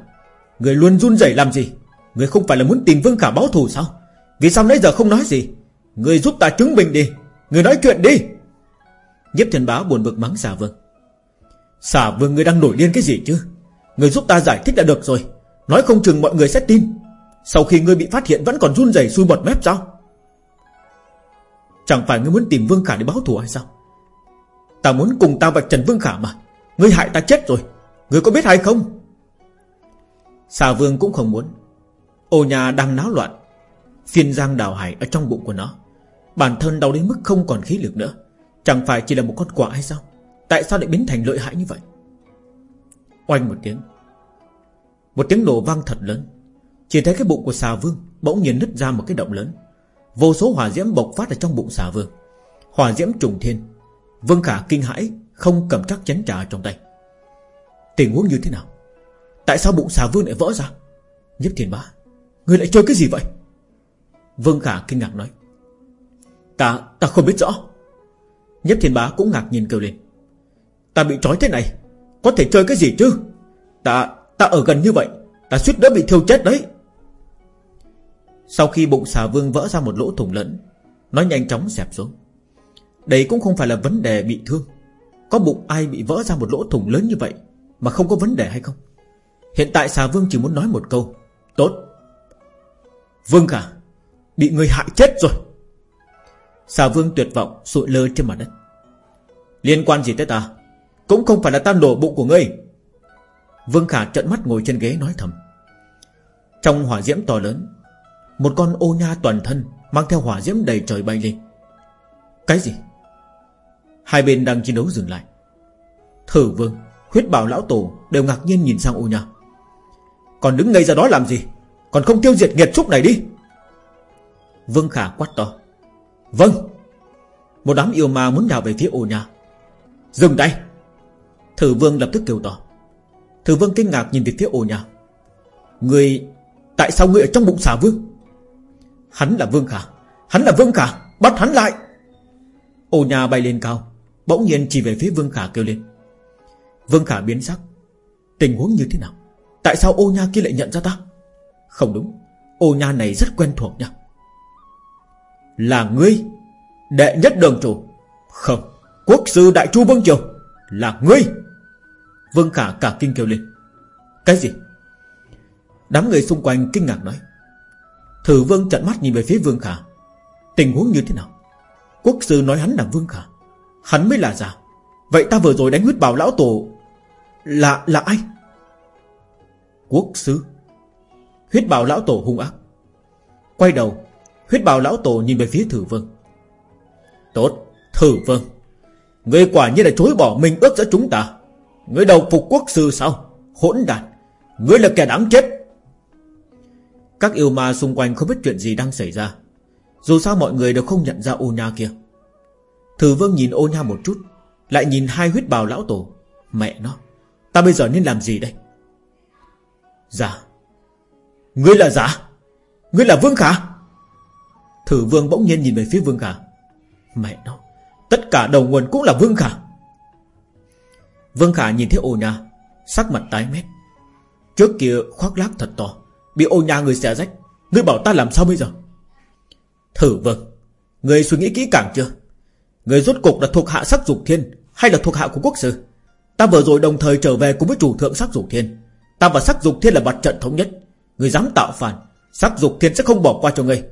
Người luôn run rẩy làm gì? Người không phải là muốn tìm Vương Khả báo thù sao? Vì sao nãy giờ không nói gì? Người giúp ta chứng minh đi. Người nói chuyện đi. Nhếp thiên báo buồn bực mắng xà Vương. Xà Vương, người đang nổi điên cái gì chứ? Người giúp ta giải thích đã được rồi. Nói không chừng mọi người sẽ tin sau khi ngươi bị phát hiện vẫn còn run rẩy xui bọt mép sao? Chẳng phải ngươi muốn tìm Vương Khả để báo thù hay sao? Ta muốn cùng ta vạch trần Vương Khả mà. Ngươi hại ta chết rồi. Ngươi có biết hay không? Xà Vương cũng không muốn. Ô nhà đang náo loạn. Phiên giang đào hải ở trong bụng của nó. Bản thân đau đến mức không còn khí lực nữa. Chẳng phải chỉ là một con quả hay sao? Tại sao lại biến thành lợi hại như vậy? Oanh một tiếng. Một tiếng nổ vang thật lớn chỉ thấy cái bụng của xà vương Bỗng nhiên nứt ra một cái động lớn. Vô số hỏa diễm bộc phát ở trong bụng xà vương. Hỏa diễm trùng thiên. Vương Khả kinh hãi Không cầm chắc chén trà trong tay. Tình huống như thế nào? Tại sao bụng xà vương lại vỡ ra? Nhếp thiền bá Người lại chơi cái gì vậy? Vương Khả kinh ngạc nói. Ta, ta không biết rõ. Nhếp thiền bá cũng ngạc nhìn kêu lên. Ta bị trói thế này Có thể chơi cái gì chứ? Ta, ta ở gần như vậy Ta suýt nữa bị thiêu chết đấy. Sau khi bụng xà vương vỡ ra một lỗ thủng lớn Nó nhanh chóng xẹp xuống. Đây cũng không phải là vấn đề bị thương. Có bụng ai bị vỡ ra một lỗ thủng lớn như vậy Mà không có vấn đề hay không? Hiện tại xà vương chỉ muốn nói một câu. Tốt. Vương Khả Bị người hại chết rồi. Xà vương tuyệt vọng sụi lơ trên mặt đất. Liên quan gì tới ta? Cũng không phải là ta nổ bụng của ngươi. Vương Khả trợn mắt ngồi trên ghế nói thầm. Trong hỏa diễm to lớn một con ô nha toàn thân Mang theo hỏa diễm đầy trời bay lên. Cái gì? Hai bên đang chiến đấu dừng lại. Thử vương, Huyết bảo lão tổ đều ngạc nhiên nhìn sang ô nha. Còn đứng ngây ra đó làm gì? Còn không tiêu diệt nghiệt trúc này đi. Vương Khả quát to. Vâng. Một đám yêu ma muốn đào về phía ô nha. Dừng tay. Thử vương lập tức kêu to. Thử vương kinh ngạc nhìn về phía ô nha. Người, Tại sao người ở trong bụng xà vương? Hắn là vương khả. Hắn là vương khả. Bắt hắn lại. Ô nha bay lên cao. Bỗng nhiên chỉ về phía vương khả kêu lên. Vương khả biến sắc. Tình huống như thế nào? Tại sao ô nha kia lại nhận ra ta? Không đúng. Ô nha này rất quen thuộc nha. Là ngươi, Đệ nhất đường chủ. Không. Quốc sư đại chu vương triều. Là ngươi. Vương khả cả kinh kêu lên. Cái gì? Đám người xung quanh kinh ngạc nói. Thử vương trận mắt nhìn về phía vương khả. Tình huống như thế nào? Quốc sư nói hắn là vương khả. Hắn mới là giả Vậy ta vừa rồi đánh huyết bảo lão tổ Là là ai? Quốc sư. Huyết bảo lão tổ hung ác. Quay đầu, Huyết bảo lão tổ nhìn về phía thử vương. Tốt, Thử vương. Ngươi quả nhiên là chối bỏ mình ước giữa chúng ta. Ngươi đầu phục quốc sư sao? Hỗn đản Ngươi là kẻ đáng chết. Các yêu ma xung quanh không biết chuyện gì đang xảy ra. Dù sao mọi người đều không nhận ra ô nha kia. Thử vương nhìn ô nha một chút, Lại nhìn hai huyết bào lão tổ. Mẹ nó, Ta bây giờ nên làm gì đây? Giả Ngươi là giả? Ngươi là Vương Khả? Thử Vương bỗng nhiên nhìn về phía Vương Khả. Mẹ nó, Tất cả đầu nguồn cũng là Vương Khả. Vương Khả nhìn thấy ô nha, Sắc mặt tái mét. Trước kia khoác lác thật to Bị ô nha người xẻ rách, Ngươi bảo ta làm sao bây giờ? Thử vâng Ngươi suy nghĩ kỹ càng chưa? Người rốt cục là thuộc hạ sắc dục thiên Hay là thuộc hạ của quốc sư? Ta vừa rồi đồng thời trở về cùng với chủ thượng sắc dục thiên. Ta và sắc dục thiên là mặt trận thống nhất. Người dám tạo phản, Sắc dục thiên sẽ không bỏ qua cho ngươi.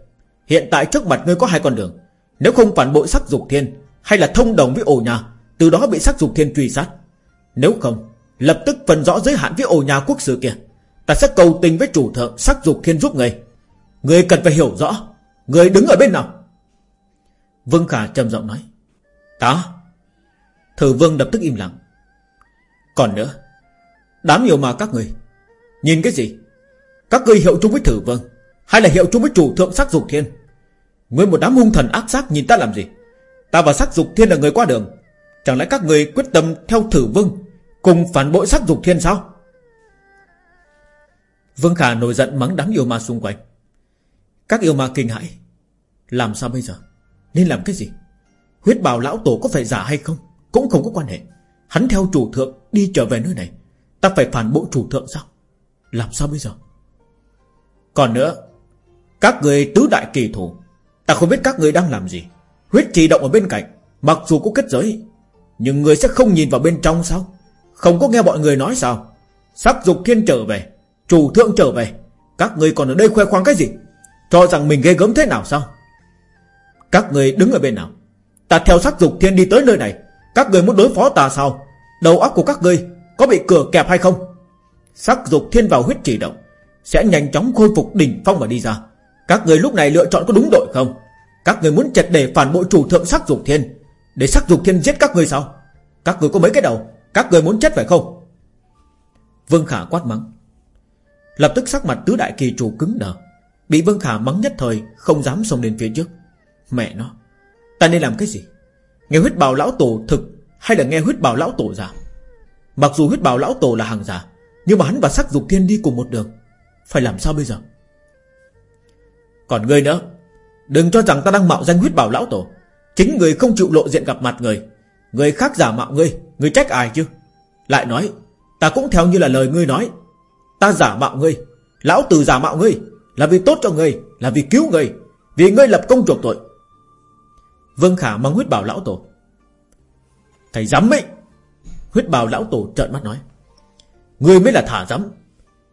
Hiện tại trước mặt ngươi có hai con đường. Nếu không phản bội sắc dục thiên Hay là thông đồng với ổ nhà, Từ đó bị sắc dục thiên truy sát. Nếu không, Lập tức phần rõ giới hạn với ổ nhà quốc sư kia. Ta sẽ cầu tình với chủ thượng, sắc dục thiên giúp ngươi người cần phải hiểu rõ, người đứng ở bên nào. Vương Khả trầm giọng nói, Ta? Thử vương lập tức im lặng. Còn nữa, Đám yêu mà các người, Nhìn cái gì? Các ngươi hiệu chung với thử vương, Hay là hiệu chung với chủ thượng sắc dục thiên? Nguyên một đám hung thần ác sát nhìn ta làm gì? Ta và sắc dục thiên là người qua đường. Chẳng lẽ các người quyết tâm theo thử vương Cùng phản bội sắc dục thiên sao? Vương Khả nổi giận mắng đám yêu ma xung quanh. Các yêu ma kinh hãi. Làm sao bây giờ? Nên làm cái gì? Huyết bào lão tổ có phải giả hay không? Cũng không có quan hệ. Hắn theo chủ thượng đi trở về nơi này. Ta phải phản bộ chủ thượng sao? Làm sao bây giờ? Còn nữa, Các người tứ đại kỳ thủ, Ta không biết các người đang làm gì. Huyết trì động ở bên cạnh, Mặc dù có kết giới, Nhưng người sẽ không nhìn vào bên trong sao? Không có nghe bọn người nói sao? Sắc dục thiên trở về. Chủ thượng trở về. Các người còn ở đây khoe khoang cái gì? Cho rằng mình ghê gớm thế nào sao? Các người đứng ở bên nào? Ta theo sắc dục thiên đi tới nơi này. Các người muốn đối phó ta sao? Đầu óc của các người có bị cửa kẹp hay không? Sắc dục thiên vào huyết chỉ động. Sẽ nhanh chóng khôi phục đỉnh phong và đi ra. Các người lúc này lựa chọn có đúng đội không? Các người muốn chật để phản bội chủ thượng sắc dục thiên. Để sắc dục thiên giết các người sao? Các người có mấy cái đầu? Các người muốn chết phải không? Vương Khả quát mắng. Lập tức sắc mặt tứ đại kỳ chủ cứng đờ. Bị Vương Khả mắng nhất thời, Không dám xông lên phía trước. Mẹ nó, Ta nên làm cái gì? Nghe huyết bào lão tổ thực Hay là nghe huyết bào lão tổ giả? Mặc dù huyết bào lão tổ là hàng giả, Nhưng mà hắn và sắc dục thiên đi cùng một đường. Phải làm sao bây giờ? Còn ngươi nữa, Đừng cho rằng ta đang mạo danh huyết bào lão tổ. Chính người không chịu lộ diện gặp mặt người. Người khác giả mạo ngươi Ngươi trách ai chứ? Lại nói, Ta cũng theo như là lời ngươi nói. Ta giả mạo ngươi. Lão tử giả mạo ngươi Là vì tốt cho ngươi, Là vì cứu ngươi, Vì ngươi lập công chuộc tội. Vương Khả mang huyết bảo lão tổ. Thầy dám ấy. Huyết bào lão tổ trợn mắt nói. Ngươi mới là thả dám.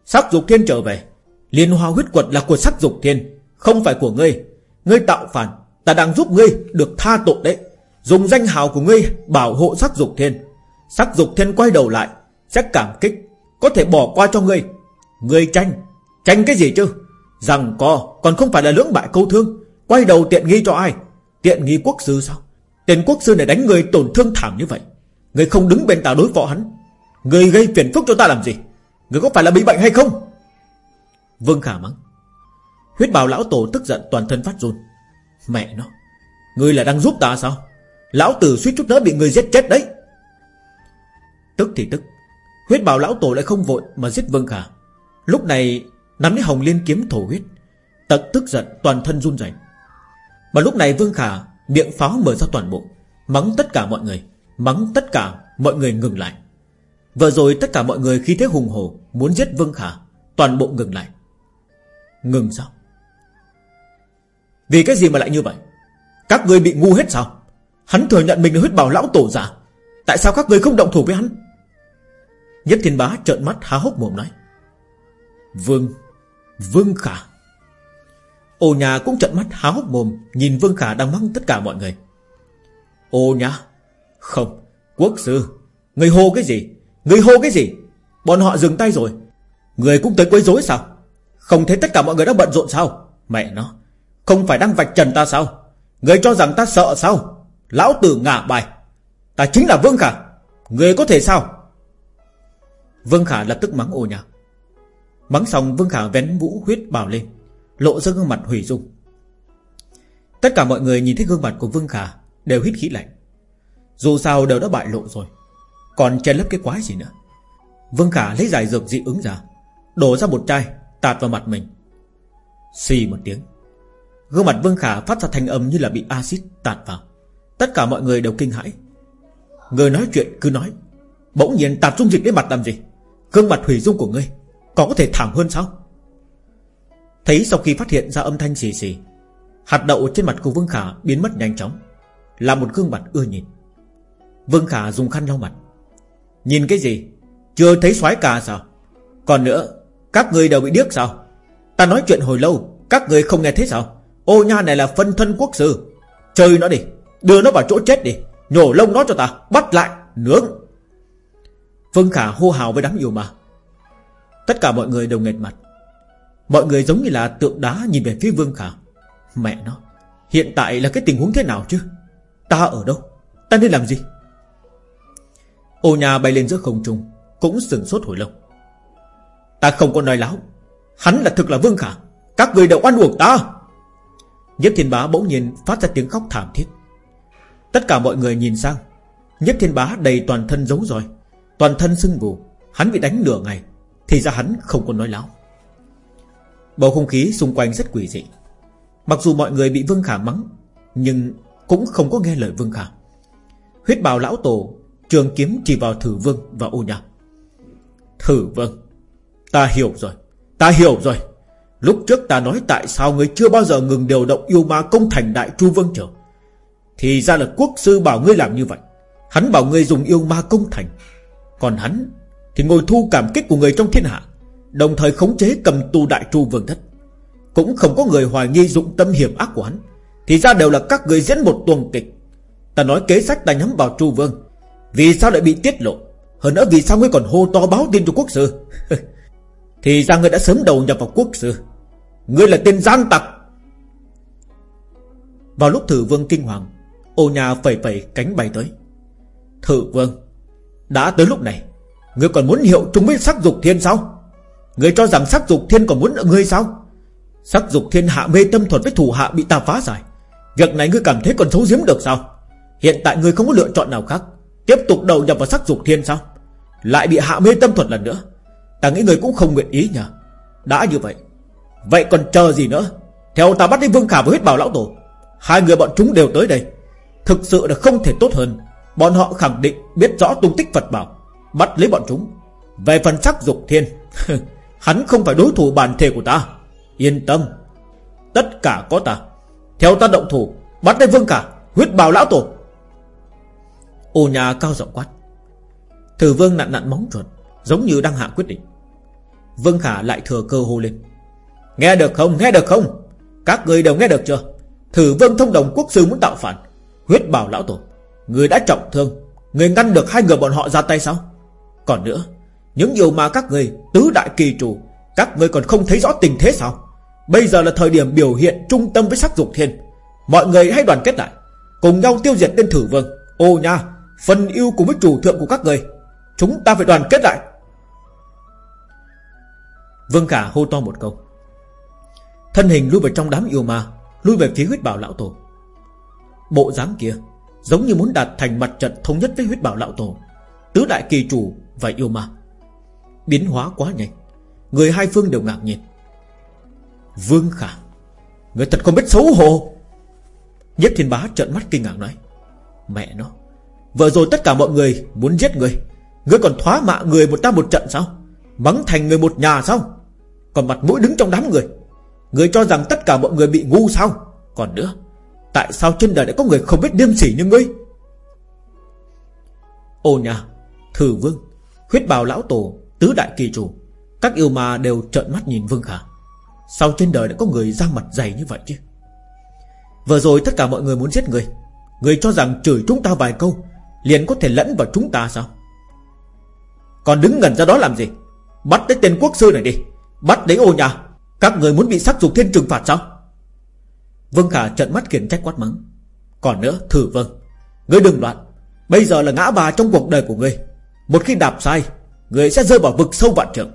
Sắc dục thiên trở về. Liên hoa huyết quật là của sắc dục thiên, Không phải của ngươi. Ngươi tạo phản, Ta đang giúp ngươi được tha tội đấy. Dùng danh hào của ngươi bảo hộ sắc dục thiên. Sắc dục thiên quay đầu lại, Sẽ cảm kích, Có thể bỏ qua cho ngươi người tranh Tranh cái gì chứ? Rằng co, còn không phải là lưỡng bại câu thương. Quay đầu tiện nghi cho ai? Tiện nghi quốc sư sao? Tiền quốc sư này đánh người tổn thương thảm như vậy. Người không đứng bên ta đối phó hắn. Người gây phiền phức cho ta làm gì? Người có phải là bị bệnh hay không? Vương Khả mắng. Huyết bào lão tổ tức giận toàn thân phát run. Mẹ nó, Người là đang giúp ta sao? Lão tử suýt chút nữa bị người giết chết đấy. Tức thì tức, Huyết bào lão tổ lại không vội mà giết Vương Khả. Lúc này, nắm lấy hồng liên kiếm thổ huyết Tật tức giận toàn thân run rẩy. Mà lúc này Vương Khả Miệng pháo mở ra toàn bộ, Mắng tất cả mọi người, Mắng tất cả mọi người ngừng lại. Vừa rồi tất cả mọi người khi thế hùng hồ Muốn giết Vương Khả, Toàn bộ ngừng lại. Ngừng sao? Vì cái gì mà lại như vậy? Các người bị ngu hết sao? Hắn thừa nhận mình là huyết bảo lão tổ giả, Tại sao các người không động thủ với hắn? Nhất thiên bá trợn mắt há hốc mồm nói. Vương. Vương Khả. Ô nhà cũng trợn mắt há hốc mồm, Nhìn Vương Khả đang mắng tất cả mọi người. Ô nhà Không, Quốc sư. Người hô cái gì? Người hô cái gì? Bọn họ dừng tay rồi. Người cũng tới quấy rối sao? Không thấy tất cả mọi người đang bận rộn sao? Mẹ nó. Không phải đang vạch trần ta sao? Người cho rằng ta sợ sao? Lão tử ngả bài. Ta chính là Vương Khả. Người có thể sao? Vương Khả lập tức mắng ô nhà Mắng xong, Vương Khả vén vũ huyết bào lên, Lộ ra gương mặt hủy dung. Tất cả mọi người nhìn thấy gương mặt của Vương Khả Đều hít khí lạnh. Dù sao đều đã bại lộ rồi, Còn che lấp cái quái gì nữa? Vương Khả lấy giải dược dị ứng ra, Đổ ra một chai, Tạt vào mặt mình. Xì một tiếng, Gương mặt Vương Khả phát ra thanh âm như là bị axit tạt vào. Tất cả mọi người đều kinh hãi. Người nói chuyện cứ nói, Bỗng nhiên tạt dung dịch đến mặt làm gì? Gương mặt hủy dung của ngươi còn có thể thảm hơn sao? Thấy sau khi phát hiện ra âm thanh xì xì Hạt đậu trên mặt của Vương Khả biến mất nhanh chóng, Là một gương mặt ưa nhìn. Vương Khả dùng khăn lau mặt. Nhìn cái gì? Chưa thấy xoái ca sao? Còn nữa, Các người đều bị điếc sao? Ta nói chuyện hồi lâu, Các người không nghe thấy sao? Ô nha này là phân thân quốc sư. Chơi nó đi, Đưa nó vào chỗ chết đi. Nhổ lông nó cho ta, Bắt lại, Nướng. Vương Khả hô hào với đám yêu mà Tất cả mọi người đều nghệt mặt. Mọi người giống như là tượng đá nhìn về phía Vương Khả. Mẹ nó, Hiện tại là cái tình huống thế nào chứ? Ta ở đâu? Ta nên làm gì? Ô nhà bay lên giữa không trung, Cũng sừng sốt hồi lâu. Ta không có nói láo. Hắn là thực là Vương Khả. Các người đều oan uổng ta. Nhất thiên bá bỗng nhiên phát ra tiếng khóc thảm thiết. Tất cả mọi người nhìn sang. Nhất thiên bá đầy toàn thân giấu rồi Toàn thân sưng vù. Hắn bị đánh nửa ngày. Thì ra hắn không có nói láo. Bầu không khí xung quanh rất quỷ dị. Mặc dù mọi người bị Vương Khả mắng, Nhưng cũng không có nghe lời Vương Khả. Huyết bào lão tổ, Trường kiếm chỉ vào thử vương và ô nhà Thử vương, Ta hiểu rồi, Ta hiểu rồi. Lúc trước ta nói tại sao người chưa bao giờ ngừng điều động yêu ma công thành đại tru vương trở Thì ra là quốc sư bảo ngươi làm như vậy. Hắn bảo ngươi dùng yêu ma công thành. Còn hắn thì ngồi thu cảm kích của người trong thiên hạ, Đồng thời khống chế cầm tu đại tru vương thất. Cũng không có người hoài nghi dụng tâm hiểm ác của hắn, Thì ra đều là các người diễn một tuồng kịch. Ta nói kế sách ta nhắm vào tru vương, Vì sao lại bị tiết lộ? Hơn nữa vì sao ngươi còn hô to báo tin cho quốc sư? Thì ra ngươi đã sớm đầu nhập vào quốc sư. Ngươi là tên gian tặc. Vào lúc thử vương kinh hoàng, Ô nhà phẩy phẩy cánh bay tới. Thử vương, Đã tới lúc này. Ngươi còn muốn hiệu chung với sắc dục thiên sao? Ngươi cho rằng sắc dục thiên còn muốn ở ngươi sao? Sắc dục thiên hạ mê tâm thuật với thủ hạ bị ta phá giải. Việc này ngươi cảm thấy còn xấu giếm được sao? Hiện tại người không có lựa chọn nào khác. Tiếp tục đầu nhập vào sắc dục thiên sao? Lại bị hạ mê tâm thuật lần nữa. Ta nghĩ người cũng không nguyện ý nhờ. Đã như vậy Vậy còn chờ gì nữa? Theo ta bắt đi Vương Khả với huyết bảo lão tổ, Hai người bọn chúng đều tới đây. Thực sự là không thể tốt hơn. Bọn họ khẳng định biết rõ tung tích Phật bảo. Bắt lấy bọn chúng. Về phần sắc dục thiên, Hắn không phải đối thủ bản thể của ta. Yên tâm, Tất cả có ta. Theo ta động thủ, Bắt lấy Vương cả, Huyết bào lão tổ. Ô nhà cao giọng quát. Thử vương nặn nặn móng chuột, Giống như đang hạ quyết định. Vương Khả lại thừa cơ hô lên. Nghe được không, nghe được không? Các người đều nghe được chưa? Thử vương thông đồng quốc sư muốn tạo phản. Huyết bảo lão tổ, Người đã trọng thương, Người ngăn được hai người bọn họ ra tay sao? Còn nữa, Những điều mà các người Tứ đại kỳ chủ, Các người còn không thấy rõ tình thế sao? Bây giờ là thời điểm biểu hiện trung tâm với sắc dục thiên. Mọi người hãy đoàn kết lại, Cùng nhau tiêu diệt tên thử vương. Ô nha, Phần yêu cùng với chủ thượng của các người, Chúng ta phải đoàn kết lại. Vương Khả hô to một câu. Thân hình lui vào trong đám yêu ma, Lui về phía huyết bảo lão tổ. Bộ dáng kia Giống như muốn đạt thành mặt trận thống nhất với huyết bảo lão tổ. Tứ đại kỳ chủ và yêu ma. Biến hóa quá nhanh, Người hai phương đều ngạc nhiên. Vương Khả, Người thật không biết xấu hổ. Nhất thiên bá trợn mắt kinh ngạc nói, Mẹ nó, Vừa rồi tất cả mọi người muốn giết người, Ngươi còn thoá mạ người một ta một trận sao? Mắng thành người một nhà sao? Còn mặt mũi đứng trong đám người Người cho rằng tất cả mọi người bị ngu sao? Còn nữa, Tại sao trên đời lại có người không biết điêm sỉ như ngươi? Ô nhà, Thử vương Huyết bào lão tổ, Tứ đại kỳ chủ. Các yêu ma đều trợn mắt nhìn vương khả. Sao trên đời lại có người ra mặt dày như vậy chứ? Vừa rồi tất cả mọi người muốn giết người. Người cho rằng chửi chúng ta vài câu, Liền có thể lẫn vào chúng ta sao? Còn đứng ngẩn ra đó làm gì? Bắt lấy tên quốc sư này đi. Bắt lấy ô nhà. Các người muốn bị sắc dục thiên trừng phạt sao? Vương Khả trận mắt khiển trách quát mắng. Còn nữa, thử vâng. Ngươi đừng loạn. Bây giờ là ngã bà trong cuộc đời của ngươi. Một khi đạp sai, người sẽ rơi vào vực sâu vạn trượng.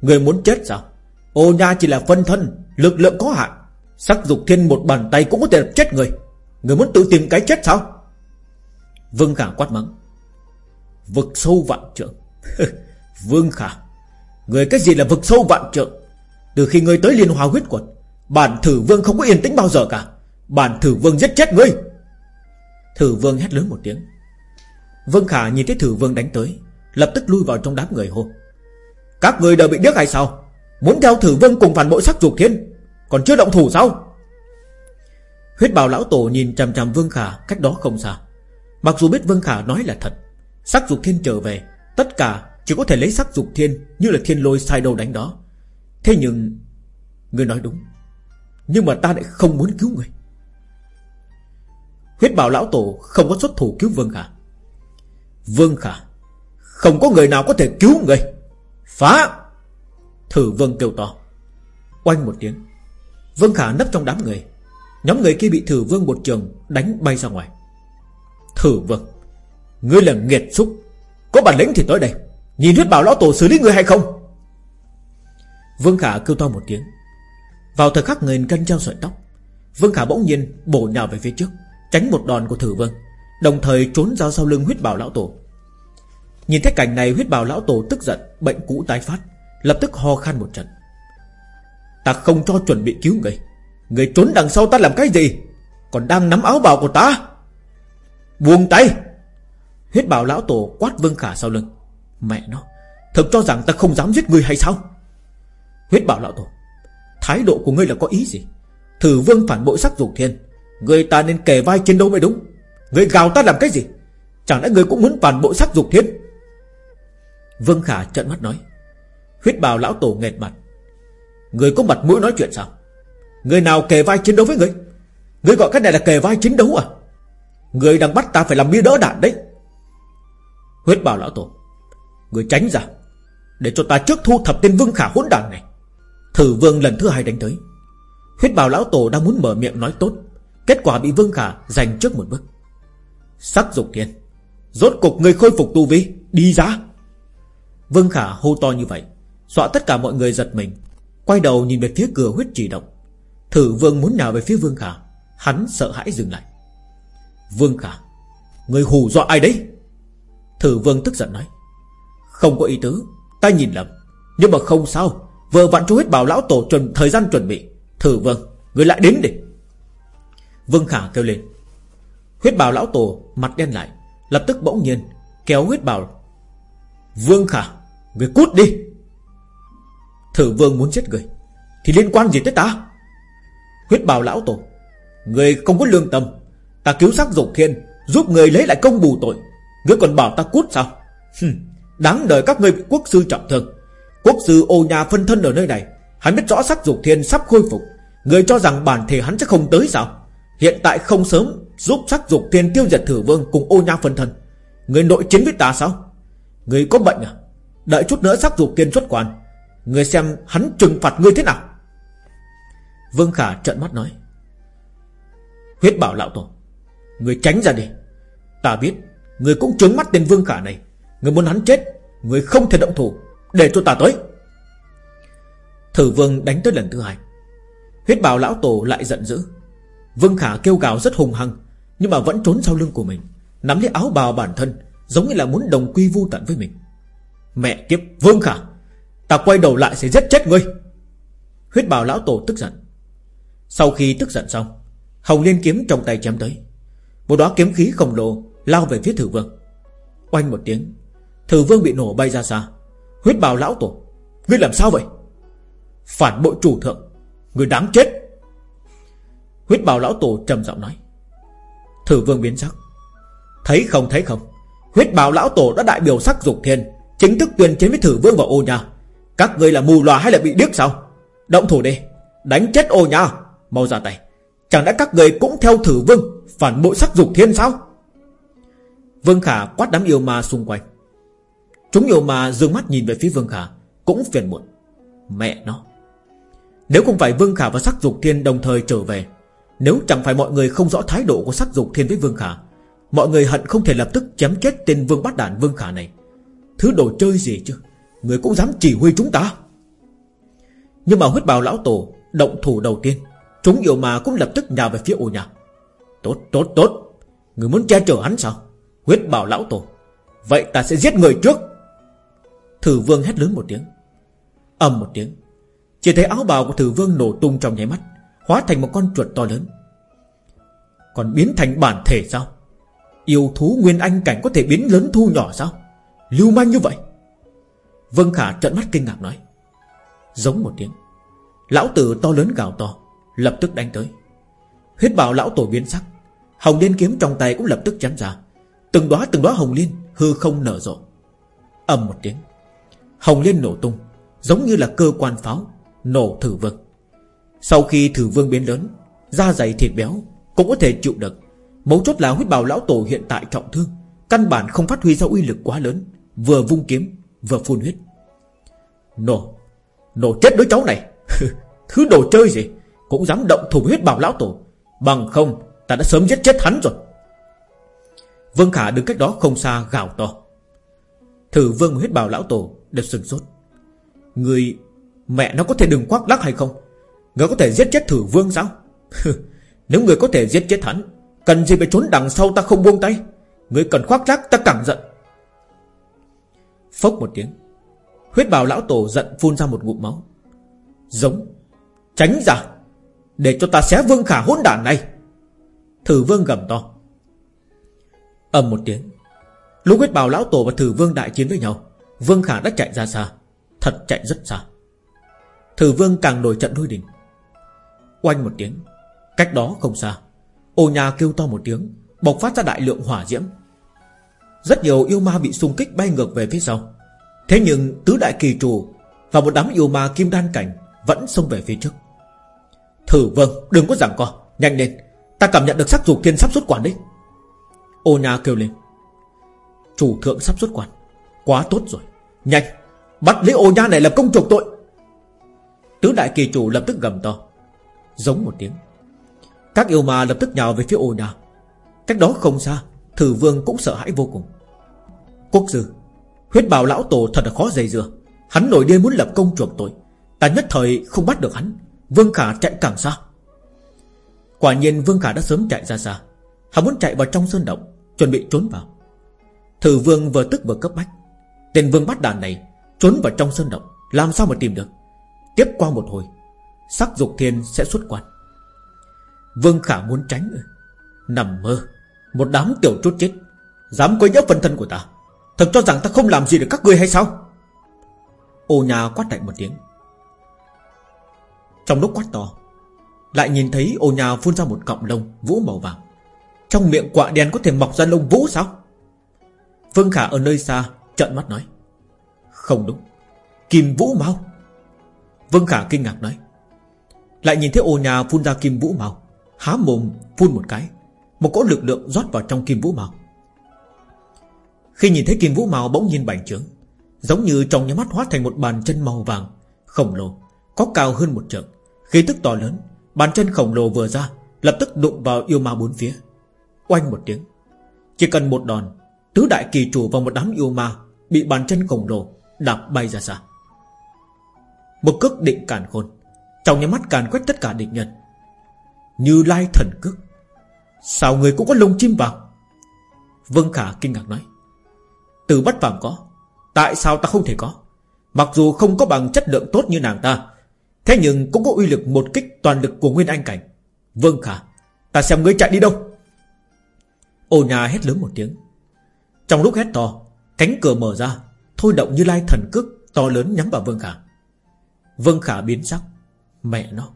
Người muốn chết sao? Ô nha chỉ là phân thân, Lực lượng có hạn. Sắc dục thiên một bàn tay cũng có thể chết người. Người muốn tự tìm cái chết sao? Vương Khả quát mắng. Vực sâu vạn trượng. Vương Khả, Người cái gì là vực sâu vạn trượng? Từ khi ngươi tới liên hòa huyết quật, Bản thử vương không có yên tĩnh bao giờ cả. Bản thử vương giết chết ngươi. Thử vương hét lớn một tiếng. Vương Khả nhìn thấy thử vương đánh tới, Lập tức lui vào trong đám người hô. Các người đều bị điếc hay sao? Muốn theo thử vương cùng phản bội sắc dục thiên, Còn chưa động thủ sao? Huyết bào lão tổ nhìn chằm chằm Vương Khả Cách đó không xa. Mặc dù biết Vương Khả nói là thật, Sắc dục thiên trở về, Tất cả chỉ có thể lấy sắc dục thiên Như là thiên lôi sai đầu đánh đó. Thế nhưng, Người nói đúng, Nhưng mà ta lại không muốn cứu người. Huyết bảo lão tổ không có xuất thủ cứu Vương Khả. Vương Khả, Không có người nào có thể cứu người. Phá! Thử Vương kêu to. Oanh một tiếng. Vương Khả nấp trong đám người. Nhóm người kia bị thử Vương một trường đánh bay ra ngoài. Thử Vương, Ngươi là nghiệt xúc. Có bản lĩnh thì tới đây. Nhìn huyết bảo lão tổ xử lý ngươi hay không? Vương Khả kêu to một tiếng. Vào thời khắc người cân treo sợi tóc, Vương Khả bỗng nhiên bổ nhào về phía trước, Tránh một đòn của thử vương. Đồng thời trốn ra sau lưng huyết bảo lão tổ. Nhìn thấy cảnh này, huyết bảo lão tổ tức giận, Bệnh cũ tái phát, Lập tức ho khan một trận. Ta không cho chuẩn bị cứu người. Người trốn đằng sau ta làm cái gì? Còn đang nắm áo bào của ta? Buông tay! Huyết bảo lão tổ quát vương khả sau lưng. Mẹ nó thật cho rằng ta không dám giết người hay sao? Huyết bảo lão tổ, Thái độ của ngươi là có ý gì? Thử vương phản bội sắc dục thiên, Người ta nên kề vai chiến đấu mới đúng. Người gào ta làm cái gì? Chẳng lẽ người cũng muốn toàn bộ sắc dục thiên Vương Khả trợn mắt nói. Huyết bào lão tổ nghẹt mặt. Người có mặt mũi nói chuyện sao? Người nào kề vai chiến đấu với người? Người gọi cái này là kề vai chiến đấu à? Người đang bắt ta phải làm bia đỡ đạn đấy. Huyết bào lão tổ. Người tránh ra. Để cho ta trước thu thập tên vương khả hỗn đàn này. Thử vương lần thứ hai đánh tới. Huyết bào lão tổ đang muốn mở miệng nói tốt. Kết quả bị vương khả giành trước một bước. Sắc dục thiên Rốt cục người khôi phục tu vi, Đi ra Vương khả hô to như vậy, Dọa tất cả mọi người giật mình, Quay đầu nhìn về phía cửa huyết chỉ động. Thử vương muốn nào về phía vương khả, Hắn sợ hãi dừng lại. Vương khả, Người hù dọa ai đấy? Thử vương tức giận nói, Không có ý tứ, Ta nhìn lầm. Nhưng mà không sao, Vừa vặn chú huyết bảo lão tổ chuẩn, thời gian chuẩn bị. Thử vương, Người lại đến đi. Vương Khả kêu lên Huyết bảo lão tổ mặt đen lại Lập tức bỗng nhiên kéo huyết bảo Vương Khả Người cút đi. Thử vương muốn giết người Thì liên quan gì tới ta? Huyết bảo lão tổ Người không có lương tâm Ta cứu sắc dục thiên Giúp người lấy lại công bù tội. Người còn bảo ta cút sao? Hừm, Đáng đời các ngươi bị quốc sư trọng thương. Quốc sư ô nhà phân thân ở nơi này Hắn biết rõ sắc dục thiên sắp khôi phục. Người cho rằng bản thể hắn sẽ không tới sao? Hiện tại không sớm, Giúp sắc dục thiên tiêu diệt thử vương cùng ô nha phân thân. Người nội chiến với ta sao? Người có bệnh à? Đợi chút nữa sắc dục thiên xuất quan. Người xem hắn trừng phạt ngươi thế nào? Vương Khả trợn mắt nói. Huyết bảo lão tổ, Người tránh ra đi. Ta biết, Người cũng trướng mắt tên Vương Khả này. Người muốn hắn chết, Người không thể động thủ. Để cho ta tới. Thử Vương đánh tới lần thứ hai. Huyết bảo lão tổ lại giận dữ. Vương Khả kêu gào rất hùng hăng, Nhưng mà vẫn trốn sau lưng của mình, Nắm lấy áo bào bản thân, Giống như là muốn đồng quy vu tận với mình. Mẹ kiếp, Vương Khả, Ta quay đầu lại sẽ giết chết ngươi. Huyết bào lão tổ tức giận. Sau khi tức giận xong, Hồng liên kiếm trong tay chém tới. Một đó kiếm khí khổng lồ Lao về phía thử vương. Oanh một tiếng, Thử vương bị nổ bay ra xa. Huyết bào lão tổ, Ngươi làm sao vậy? Phản bội chủ thượng, Ngươi đáng chết. Huyết bào lão tổ trầm giọng nói. Thử vương biến sắc. Thấy không thấy không. Huyết bào lão tổ đã đại biểu sắc dục thiên, Chính thức tuyên chiến với thử vương và ô nhà Các ngươi là mù lòa hay là bị điếc sao? Động thủ đi, Đánh chết ô nhà Mau ra tay. Chẳng lẽ các người cũng theo thử vương Phản bội sắc dục thiên sao? Vương Khả quát đám yêu ma xung quanh. Chúng yêu ma dương mắt nhìn về phía Vương Khả, Cũng phiền muộn. Mẹ nó. Nếu không phải Vương Khả và sắc dục thiên đồng thời trở về nếu chẳng phải mọi người không rõ thái độ của sắc dục thiên với Vương Khả, Mọi người hận không thể lập tức chém chết tên Vương Bát Đản Vương Khả này. Thứ đồ chơi gì chứ? Người cũng dám chỉ huy chúng ta. Nhưng mà huyết bào lão tổ, Động thủ đầu tiên, Chúng yêu mà cũng lập tức nhào về phía ô nhà. Tốt tốt tốt. Người muốn che chở hắn sao? Huyết bào lão tổ. Vậy ta sẽ giết người trước. Thử vương hét lớn một tiếng. Ầm một tiếng. Chỉ thấy áo bào của thử vương nổ tung trong nháy mắt. Hóa thành một con chuột to lớn. Còn biến thành bản thể sao? Yêu thú nguyên anh cảnh có thể biến lớn thu nhỏ sao? Lưu manh như vậy. Vân Khả trợn mắt kinh ngạc nói. Giống một tiếng, Lão tử to lớn gào to, Lập tức đánh tới. Huyết bảo lão tổ biến sắc, Hồng liên kiếm trong tay cũng lập tức chém ra. Từng đóa từng đóa hồng liên hư không nở rộ. Ầm một tiếng, Hồng liên nổ tung, Giống như là cơ quan pháo, Nổ thử vực. Sau khi thử vương biến lớn, Da dày thịt béo Cũng có thể chịu được. Mấu chốt là huyết bào lão tổ hiện tại trọng thương, Căn bản không phát huy ra uy lực quá lớn, Vừa vung kiếm, vừa phun huyết. Nổ Nổ chết đứa cháu này. Thứ đồ chơi gì? Cũng dám động thủ huyết bào lão tổ. Bằng không, ta đã sớm giết chết hắn rồi. Vương Khả đứng cách đó không xa gào to. Thử vương huyết bào lão tổ Đều sừng sốt. Người, Mẹ nó có thể đừng quắc lắc hay không? Người có thể giết chết thử vương sao? Nếu người có thể giết chết hắn, Cần gì phải trốn đằng sau ta không buông tay? Người cần khoác lác ta càng giận. Phốc một tiếng, Huyết bào lão tổ giận phun ra một ngụm máu. Giống, Tránh ra, Để cho ta xé vương khả hỗn đản này. Thử vương gầm to. Ầm một tiếng, Lúc huyết bào lão tổ và thử vương đại chiến với nhau, Vương khả đã chạy ra xa, Thật chạy rất xa. Thử vương càng nổi trận đôi đỉnh Oanh một tiếng. Cách đó không xa, Ô nhà kêu to một tiếng, Bộc phát ra đại lượng hỏa diễm. Rất nhiều yêu ma bị xung kích bay ngược về phía sau. Thế nhưng tứ đại kỳ trù Và một đám yêu ma kim đan cảnh Vẫn xông về phía trước. Thử vâng đừng có giảng co, Nhanh lên. Ta cảm nhận được sắc dục thiên sắp xuất quản đấy. Ô nhà kêu lên. Chủ thượng sắp xuất quản Quá tốt rồi. Nhanh, Bắt lấy ô nha này làm công chuộc tội. Tứ đại kỳ chủ lập tức gầm to. Giống một tiếng. Các yêu ma lập tức nhào về phía ô Cách đó không xa, Thử vương cũng sợ hãi vô cùng. Quốc sư, Huyết bào lão tổ thật là khó dày dừa Hắn nổi điên muốn lập công chuộc tội. Ta nhất thời không bắt được hắn. Vương Khả chạy càng xa. Quả nhiên Vương Khả đã sớm chạy ra xa. Hắn muốn chạy vào trong sơn động, Chuẩn bị trốn vào. Thử vương vừa tức vừa cấp bách. Tên vương bắt đàn này, Trốn vào trong sơn động, Làm sao mà tìm được? Tiếp qua một hồi Sắc dục thiên sẽ xuất quan. Vương khả muốn tránh Nằm mơ. Một đám tiểu chút chết. Dám quấy nhớ phần thân của ta. Thật cho rằng ta không làm gì được các ngươi hay sao? Ô nhà quát lạnh một tiếng. Trong lúc quát to, Lại nhìn thấy ô nhà phun ra một cọng lông Vũ màu vàng. Trong miệng quạ đen có thể mọc ra lông vũ sao? Vương Khả ở nơi xa Trận mắt nói. Không đúng. Kim vũ mau. Vương Khả kinh ngạc nói. Lại nhìn thấy ô nhà phun ra kim vũ màu, Há mồm phun một cái, Một cỗ lực lượng rót vào trong kim vũ màu. Khi nhìn thấy kim vũ màu bỗng nhiên bành trướng, Giống như trong nhà mắt hóa thành một bàn chân màu vàng, Khổng lồ, Có cao hơn một trượng. Khí tức to lớn, Bàn chân khổng lồ vừa ra, Lập tức đụng vào yêu ma bốn phía. Oanh một tiếng, Chỉ cần một đòn, Tứ đại kỳ chủ và một đám yêu ma Bị bàn chân khổng lồ Đạp bay ra xa. Một cước định cản khôn trong nhắm mắt càn quét tất cả địch nhân, Như lai thần cước, Sao người cũng có lông chim vào Vương Khả kinh ngạc nói, Từ bất phàm có, Tại sao ta không thể có? Mặc dù không có bằng chất lượng tốt như nàng ta, Thế nhưng cũng có uy lực một kích toàn lực của Nguyên Anh Cảnh. Vương Khả, Ta xem ngươi chạy đi đâu? Ô nhà hét lớn một tiếng. Trong lúc hét to, Cánh cửa mở ra, Thôi động như lai thần cước To lớn nhắm vào Vương Khả. Vương Khả biến sắc. Mẹ nó,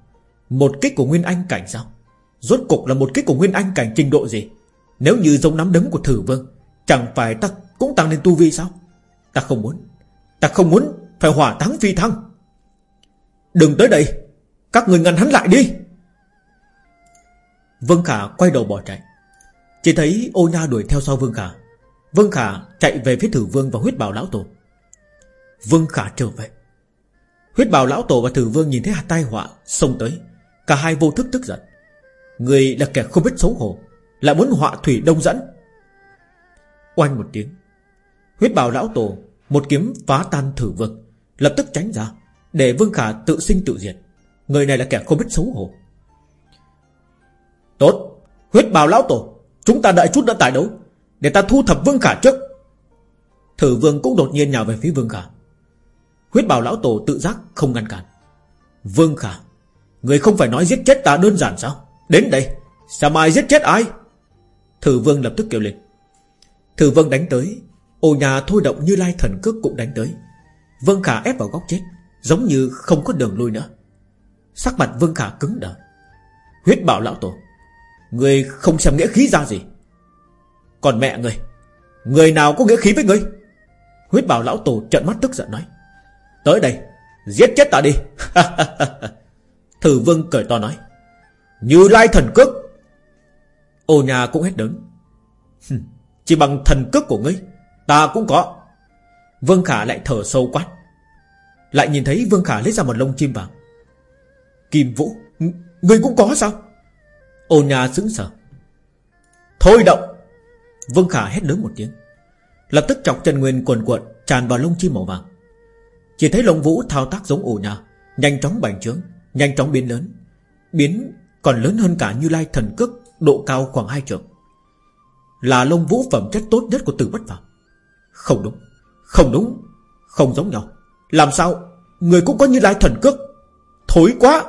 Một kích của Nguyên Anh Cảnh sao? Rốt cục là một kích của Nguyên Anh Cảnh trình độ gì? Nếu như giống nắm đấm của Thử Vương, Chẳng phải ta cũng tăng lên tu vi sao? Ta không muốn, Ta không muốn phải hỏa táng phi thăng. Đừng tới đây, Các người ngăn hắn lại đi. Vương Khả quay đầu bỏ chạy. Chỉ thấy ô nha đuổi theo sau Vương Khả. Vương Khả chạy về phía thử vương và huyết bào lão tổ. Vương Khả trở về. Huyết bào lão tổ và thử vương nhìn thấy hạt tai họa, Xông tới. Cả hai vô thức tức giận. Người là kẻ không biết xấu hổ Lại muốn họa thủy đông dẫn. Oanh một tiếng. Huyết bào lão tổ, Một kiếm phá tan thử vương, Lập tức tránh ra, Để Vương Khả tự sinh tự diệt. Người này là kẻ không biết xấu hổ. Tốt. Huyết bào lão tổ, Chúng ta đợi chút đã tải đấu, Để ta thu thập Vương Khả trước. Thử vương cũng đột nhiên nhào về phía Vương Khả. Huyết bào lão tổ tự giác không ngăn cản. Vương Khả, Người không phải nói giết chết ta đơn giản sao? Đến đây, Sao mai giết chết ai? Thử vương lập tức kêu lên. Thử vương đánh tới, ô nhà thôi động như lai thần cước cũng đánh tới. Vương Khả ép vào góc chết, Giống như không có đường lui nữa. Sắc mặt Vương Khả cứng đờ. Huyết bảo lão tổ, Người không xem nghĩa khí ra gì? Còn mẹ người Người nào có nghĩa khí với người? Huyết bảo lão tổ trợn mắt tức giận nói. Tới đây, Giết chết ta đi. Thử vương cười to nói, Như lai thần cước. Ô nhà cũng hết đớn Chỉ bằng thần cước của ngươi, Ta cũng có. Vương Khả lại thở sâu quát, Lại nhìn thấy Vương Khả lấy ra một lông chim vàng. Kim Vũ ngươi cũng có sao? Ô nhà sững sờ. Thôi động. Vương Khả hét lớn một tiếng, Lập tức chọc chân nguyên quần cuộn Tràn vào lông chim màu vàng. Chỉ thấy lông vũ thao tác giống ổ nhà, Nhanh chóng bành trướng, Nhanh chóng biến lớn. Biến còn lớn hơn cả như lai thần cước Độ cao khoảng hai trượng. Là lông vũ phẩm chất tốt nhất của từ bất phạm Không đúng Không đúng, Không giống nhau. Làm sao? Người cũng có như lai thần cước. Thối quá!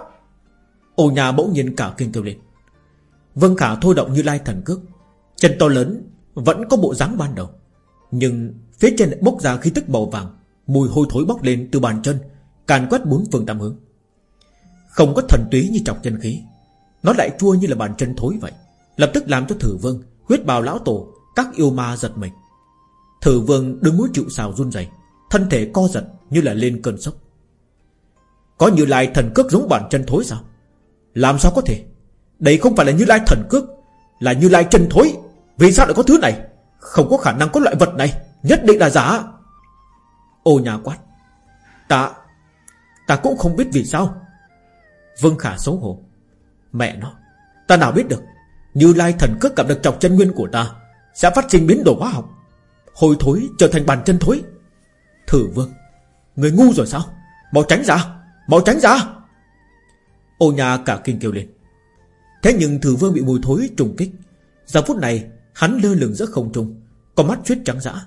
Ổ nhà bỗng nhiên cả kinh kêu lên. Vân Khả thôi động như lai thần cước. Chân to lớn, Vẫn có bộ dáng ban đầu. Nhưng phía trên lại bốc ra khí tức màu vàng. Mùi hôi thối bốc lên từ bàn chân, Càn quét bốn phương tam hướng. Không có thần túy như chọc chân khí, Nó lại chua như là bàn chân thối vậy. Lập tức làm cho thử vương Huyết bào lão tổ, Các yêu ma giật mình. Thử vương đứng mũi chịu xào run rẩy, Thân thể co giật như là lên cơn sốc. Có như lai thần cước giống bàn chân thối sao? Làm sao có thể? Đây không phải là như lai thần cước, Là như lai chân thối. Vì sao lại có thứ này? Không có khả năng có loại vật này, Nhất định là giả. Ô nhà quát. Ta Ta cũng không biết vì sao. Vương Khả xấu hổ. Mẹ nó, Ta nào biết được, Như lai thần cước gặp được trọc chân nguyên của ta, Sẽ phát sinh biến đổi hóa học. Hồi thối trở thành bàn chân thối. Thử vương, Người ngu rồi sao? Mau tránh ra, Mau tránh ra. Ô nhà cả kinh kêu lên. Thế nhưng thử vương bị mùi thối trùng kích. Giờ phút này, Hắn lơ lửng giữa không trung, Có mắt suýt trắng dã.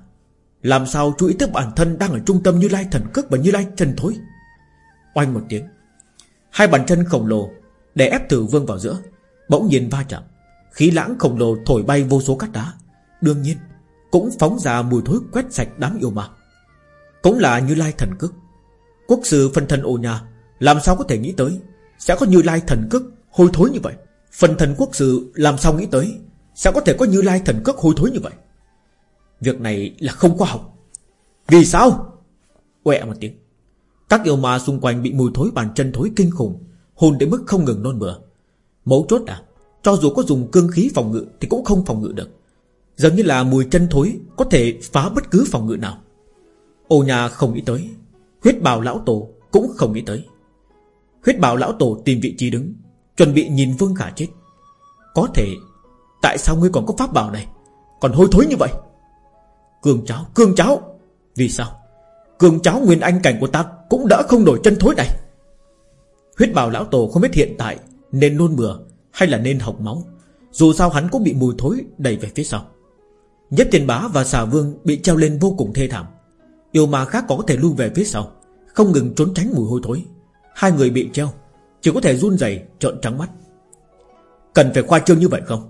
Làm sao chú ý tới bản thân đang ở trung tâm Như Lai thần cước và Như Lai chân thối? Oanh một tiếng. Hai bàn chân khổng lồ Để ép tử vương vào giữa, Bỗng nhiên va chạm. Khí lãng khổng lồ thổi bay vô số cát đá. Đương nhiên, Cũng phóng ra mùi thối quét sạch đám yêu ma. Cũng là Như Lai thần cước. Quốc sư phân thân ô nhà Làm sao có thể nghĩ tới Sẽ có Như Lai thần cước hôi thối như vậy? Phân thân quốc sư làm sao nghĩ tới sẽ có thể có Như Lai thần cước hôi thối như vậy? Việc này là không khoa học. Vì sao? Quẹ một tiếng. Các yêu ma xung quanh bị mùi thối bàn chân thối kinh khủng, Hồn đến mức không ngừng nôn mửa. Mấu chốt à Cho dù có dùng cương khí phòng ngự Thì cũng không phòng ngự được. Giống như là mùi chân thối Có thể phá bất cứ phòng ngự nào. Ô nhà không nghĩ tới. Huyết bào lão tổ cũng không nghĩ tới. Huyết bào lão tổ tìm vị trí đứng, Chuẩn bị nhìn Vương Khả chết. Có thể, Tại sao ngươi còn có pháp bảo này? Còn hôi thối như vậy? Cương cháo, cương cháo. Vì sao? Cương cháo nguyên anh cảnh của ta Cũng đã không đổi chân thối này. Huyết bào lão tổ không biết hiện tại Nên nôn mửa hay là nên học máu. Dù sao hắn cũng bị mùi thối đẩy về phía sau. Nhất tiền bá và xà vương Bị treo lên vô cùng thê thảm. Yêu ma khác có thể lui về phía sau Không ngừng trốn tránh mùi hôi thối. Hai người bị treo Chỉ có thể run rẩy trợn trắng mắt. Cần phải khoa trương như vậy không?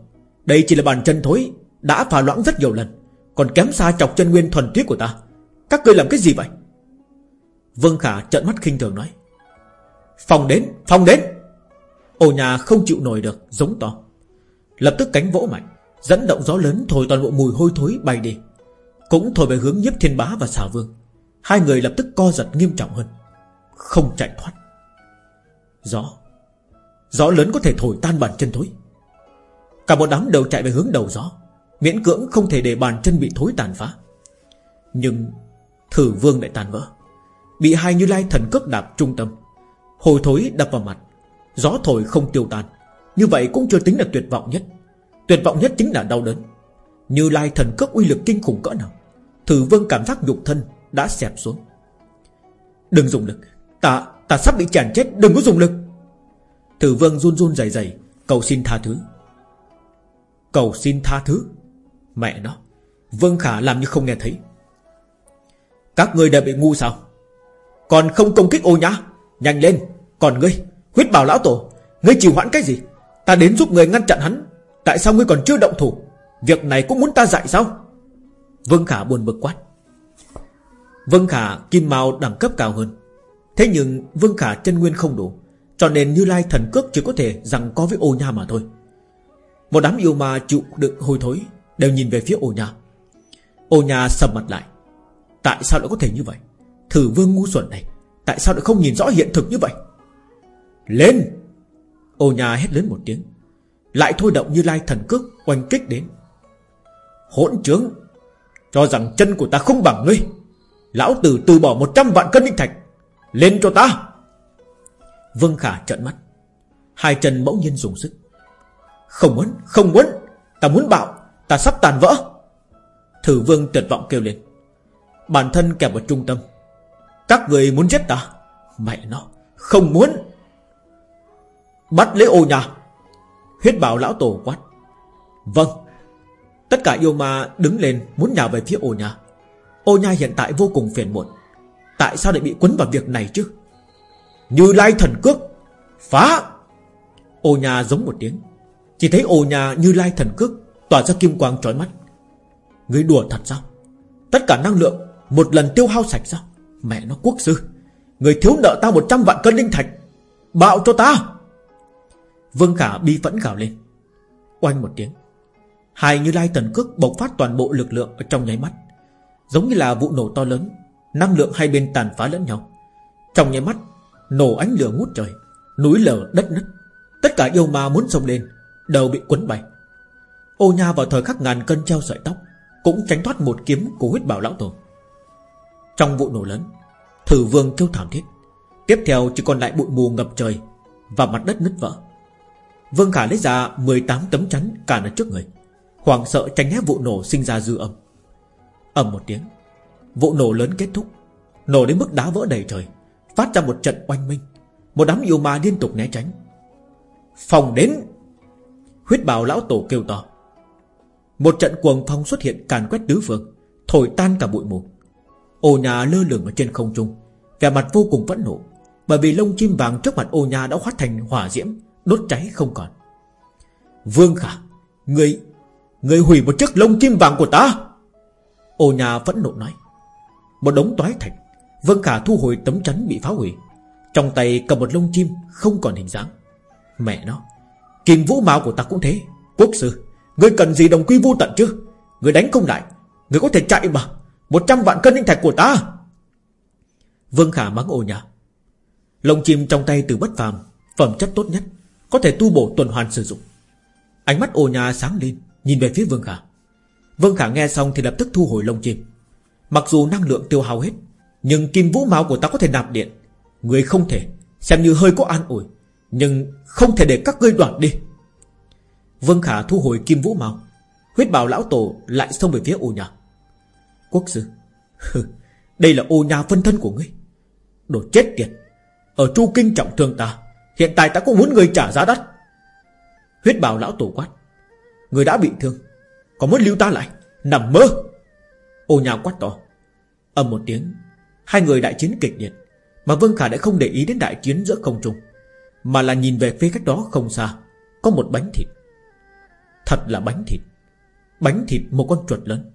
Đây chỉ là bàn chân thối Đã phá loãng rất nhiều lần. Còn kém xa chọc chân nguyên thuần tuyết của ta. Các ngươi làm cái gì vậy? Vương Khả trợn mắt khinh thường nói. Phòng đến, phòng đến! Ổ nhà không chịu nổi được Giống to. Lập tức cánh vỗ mạnh Dẫn động gió lớn thổi toàn bộ mùi hôi thối bay đi. Cũng thổi về hướng nhiếp thiên bá và xà vương. Hai người lập tức co giật nghiêm trọng hơn. Không chạy thoát. Gió. Gió lớn có thể thổi tan bàn chân thối. Cả một đám đầu chạy về hướng đầu gió. Miễn cưỡng không thể để bàn chân bị thối tàn phá. Nhưng Thử vương lại tàn vỡ. Bị hai như lai thần cước đạp trung tâm. Hồi thối đập vào mặt. Gió thổi không tiêu tan. Như vậy cũng chưa tính là tuyệt vọng nhất. Tuyệt vọng nhất chính là đau đớn. Như lai thần cước uy lực kinh khủng cỡ nào. Thử vương cảm giác nhục thân Đã xẹp xuống. Đừng dùng lực. Ta, ta sắp bị chản chết. Đừng có dùng lực. Thử vương run run dày dày Cầu xin tha thứ. Cầu xin tha thứ. Mẹ nó, Vương Khả làm như không nghe thấy. Các người đều bị ngu sao? Còn không công kích ô nhá Nhanh lên, Còn ngươi, Huyết bảo lão tổ, Ngươi chịu hoãn cái gì? Ta đến giúp người ngăn chặn hắn, Tại sao ngươi còn chưa động thủ? Việc này cũng muốn ta dạy sao? Vương Khả buồn bực quát. Vương Khả kim mao đẳng cấp cao hơn. Thế nhưng Vương Khả chân nguyên không đủ, Cho nên Như Lai thần cước chỉ có thể rằng có với ô nha mà thôi. Một đám yêu ma chịu đựng hôi thối Đều nhìn về phía ô nha. Ô nha sầm mặt lại. Tại sao lại có thể như vậy? Thử vương ngu xuẩn này Tại sao lại không nhìn rõ hiện thực như vậy? Lên! Ô nhà hét lớn một tiếng. Lại thôi động như lai thần cước Oanh kích đến. Hỗn trướng! Cho rằng chân của ta không bằng ngươi. Lão tử từ bỏ 100 vạn cân linh thạch. Lên cho ta! Vương Khả trợn mắt. Hai chân bỗng nhiên dùng sức. Không muốn, không muốn! Ta muốn bạo, ta sắp tàn vỡ. Thử vương tuyệt vọng kêu lên. Bản thân kẹp vào trung tâm. Các người muốn giết ta? Mẹ nó, Không muốn. Bắt lấy ô nhà. Huyết bảo lão tổ quát. Vâng. Tất cả yêu ma đứng lên muốn nhào về phía ô nhà. Ô nha hiện tại vô cùng phiền muộn. Tại sao lại bị quấn vào việc này chứ? Như lai thần cước. Phá. Ô nhà giống một tiếng. Chỉ thấy ô nhà như lai thần cước. Tỏa ra kim quang trói mắt. Người đùa thật sao? Tất cả năng lượng Một lần tiêu hao sạch sao? Mẹ nó quốc sư, Người thiếu nợ ta 100 vạn cân linh thạch, Bạo cho ta. Vương Khả bi phẫn gào lên. Oanh một tiếng, Hai như lai tần cước bộc phát toàn bộ lực lượng ở trong nháy mắt. Giống như là vụ nổ to lớn, Năng lượng hai bên tàn phá lẫn nhau. Trong nháy mắt, Nổ ánh lửa ngút trời, Núi lở đất nứt. Tất cả yêu ma muốn xông lên Đều bị cuốn bay. Ô nha vào thời khắc ngàn cân treo sợi tóc, Cũng tránh thoát một kiếm của huyết bảo lão tổ. Trong vụ nổ lớn, Thử vương kêu thảm thiết. Tiếp theo chỉ còn lại bụi mù ngập trời Và mặt đất nứt vỡ. Vương Khả lấy ra 18 tấm chắn cản ở trước người Hoàng sợ tránh né vụ nổ sinh ra dư âm. Ầm một tiếng, Vụ nổ lớn kết thúc, Nổ đến mức đá vỡ đầy trời, Phát ra một trận oanh minh. Một đám yêu ma liên tục né tránh. Phòng đến, Huyết bào lão tổ kêu to. Một trận cuồng phong xuất hiện càn quét tứ phương, Thổi tan cả bụi mù. Ô nhà lơ lửng ở trên không trung, Vẻ mặt vô cùng phẫn nộ, Bởi vì lông chim vàng trước mặt ô nhà đã hóa thành hỏa diễm, Đốt cháy không còn. Vương Khả, Người Người hủy một chiếc lông chim vàng của ta. Ô nhà phẫn nộ nói. Một đống toái thạch, Vương Khả thu hồi tấm chắn bị phá hủy. Trong tay cầm một lông chim Không còn hình dáng. Mẹ nó, Kim vũ mạo của ta cũng thế, Quốc sư. Người cần gì đồng quy vô tận chứ? Người đánh không lại Người có thể chạy mà. Một trăm vạn cân linh thạch của ta. Vương Khả mắng ồ nhà. Lông chim trong tay từ bất phàm, Phẩm chất tốt nhất, Có thể tu bổ tuần hoàn sử dụng. Ánh mắt ồ nhà sáng lên, Nhìn về phía Vương Khả. Vương Khả nghe xong thì lập tức thu hồi lông chim. Mặc dù năng lượng tiêu hao hết, Nhưng kim vũ máu của ta có thể nạp điện. Người không thể, Xem như hơi có an ủi, Nhưng không thể để các ngươi đoạt đi. Vương Khả thu hồi kim vũ máu Huyết bào lão tổ lại xông về phía ô nhà. Quốc sư Đây là ô nhà phân thân của ngươi. Đồ chết tiệt, Ở Chu Kinh trọng thương ta, Hiện tại ta cũng muốn người trả giá đắt. Huyết bào lão tổ quát, Người đã bị thương Còn muốn lưu ta lại? Nằm mơ. Ô nhà quát to Âm một tiếng, Hai người đại chiến kịch liệt, Mà Vương Khả đã không để ý đến đại chiến giữa không trung, Mà là nhìn về phía cách đó không xa, Có một bánh thịt. Thật là bánh thịt. Bánh thịt một con chuột lớn.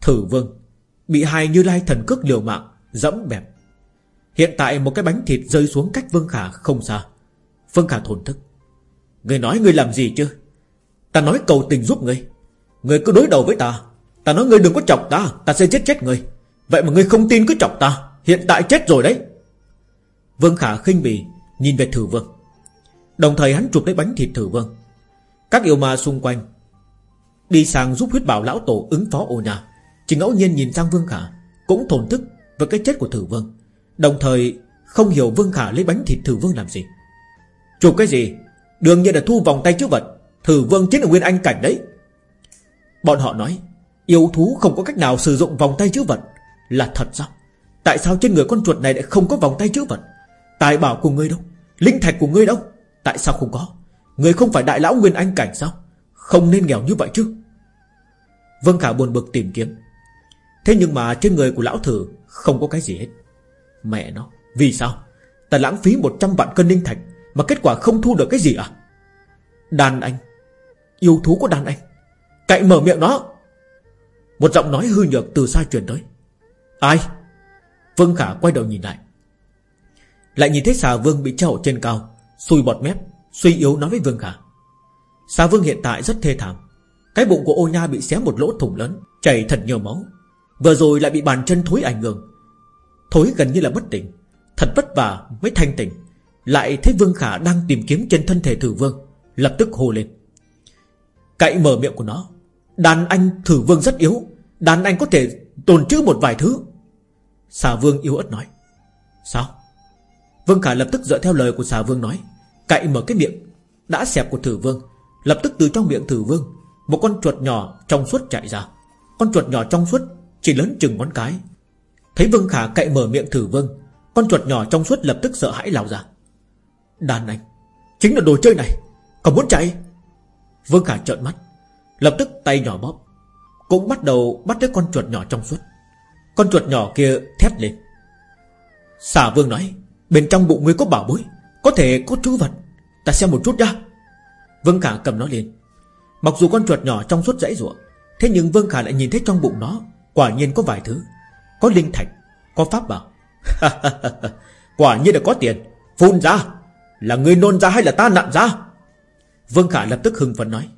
Thử vương, Bị hai như lai thần cước liều mạng, Dẫm bẹp. Hiện tại một cái bánh thịt rơi xuống cách Vương Khả không xa. Vương Khả thổn thức. Người nói người làm gì chứ? Ta nói cầu tình giúp người Người cứ đối đầu với ta. Ta nói người đừng có chọc ta Ta sẽ chết chết người Vậy mà người không tin cứ chọc ta. Hiện tại chết rồi đấy. Vương Khả khinh bỉ, Nhìn về thử vương. Đồng thời hắn chụp lấy bánh thịt thử vương. Các yêu ma xung quanh Đi sang giúp huyết bảo lão tổ ứng phó ô nhà. Chỉ ngẫu nhiên nhìn sang Vương Khả, Cũng thổn thức với cái chết của thử vương, Đồng thời không hiểu Vương Khả lấy bánh thịt thử vương làm gì. Chụp cái gì? Đương nhiên là thu vòng tay chữ vật, Thử vương chính là nguyên anh cảnh đấy. Bọn họ nói, Yêu thú không có cách nào sử dụng vòng tay chữ vật. Là thật sao? Tại sao trên người con chuột này lại không có vòng tay chữ vật? Tài bảo của ngươi đâu? Linh thạch của ngươi đâu? Tại sao không có? Người không phải đại lão nguyên anh cảnh sao? Không nên nghèo như vậy chứ. Vân Khả buồn bực tìm kiếm. Thế nhưng mà trên người của lão thử Không có cái gì hết. Mẹ nó, Vì sao? Ta lãng phí 100 vạn cân ninh thạch Mà kết quả không thu được cái gì à? Đàn anh, Yêu thú của đàn anh, Cậy mở miệng nó. Một giọng nói hư nhược từ xa truyền tới. Ai? Vương Khả quay đầu nhìn lại. Lại nhìn thấy xà vương bị treo trên cao, Xui bọt mép. Suy yếu nói với Vương Khả. Xà vương hiện tại rất thê thảm. Cái bụng của ô nha bị xé một lỗ thủng lớn, Chảy thật nhiều máu. Vừa rồi lại bị bàn chân thối ảnh hưởng. Thối gần như là bất tỉnh. Thật vất vả mới thanh tỉnh. Lại thấy Vương Khả đang tìm kiếm trên thân thể thử vương, Lập tức hô lên. Cậy mở miệng của nó. Đàn anh thử vương rất yếu. Đàn anh có thể tồn trữ một vài thứ. Xà vương yếu ớt nói. Sao? Vương Khả lập tức dựa theo lời của xà vương nói. Cậy mở cái miệng, Đã xẹp của thử vương. Lập tức từ trong miệng thử vương, Một con chuột nhỏ trong suốt chạy ra. Con chuột nhỏ trong suốt Chỉ lớn chừng ngón cái. Thấy Vương Khả cậy mở miệng thử vương, Con chuột nhỏ trong suốt lập tức sợ hãi lao ra. Đàn anh, Chính là đồ chơi này Còn muốn chạy? Vương Khả trợn mắt, Lập tức tay nhỏ bóp, Cũng bắt đầu bắt lấy con chuột nhỏ trong suốt. Con chuột nhỏ kia thét lên. Xà Vương nói, Bên trong bụng ngươi có bảo bối. Có thể có chú vật. Ta xem một chút nha Vương Khả cầm nó lên. Mặc dù con chuột nhỏ trong suốt dãy ruộng, Thế nhưng Vương Khả lại nhìn thấy trong bụng nó, Quả nhiên có vài thứ. Có linh thạch, Có pháp bảo. Quả nhiên là có tiền. Phun ra. Là người nôn ra hay là ta nặn ra? Vương Khả lập tức hưng phấn nói.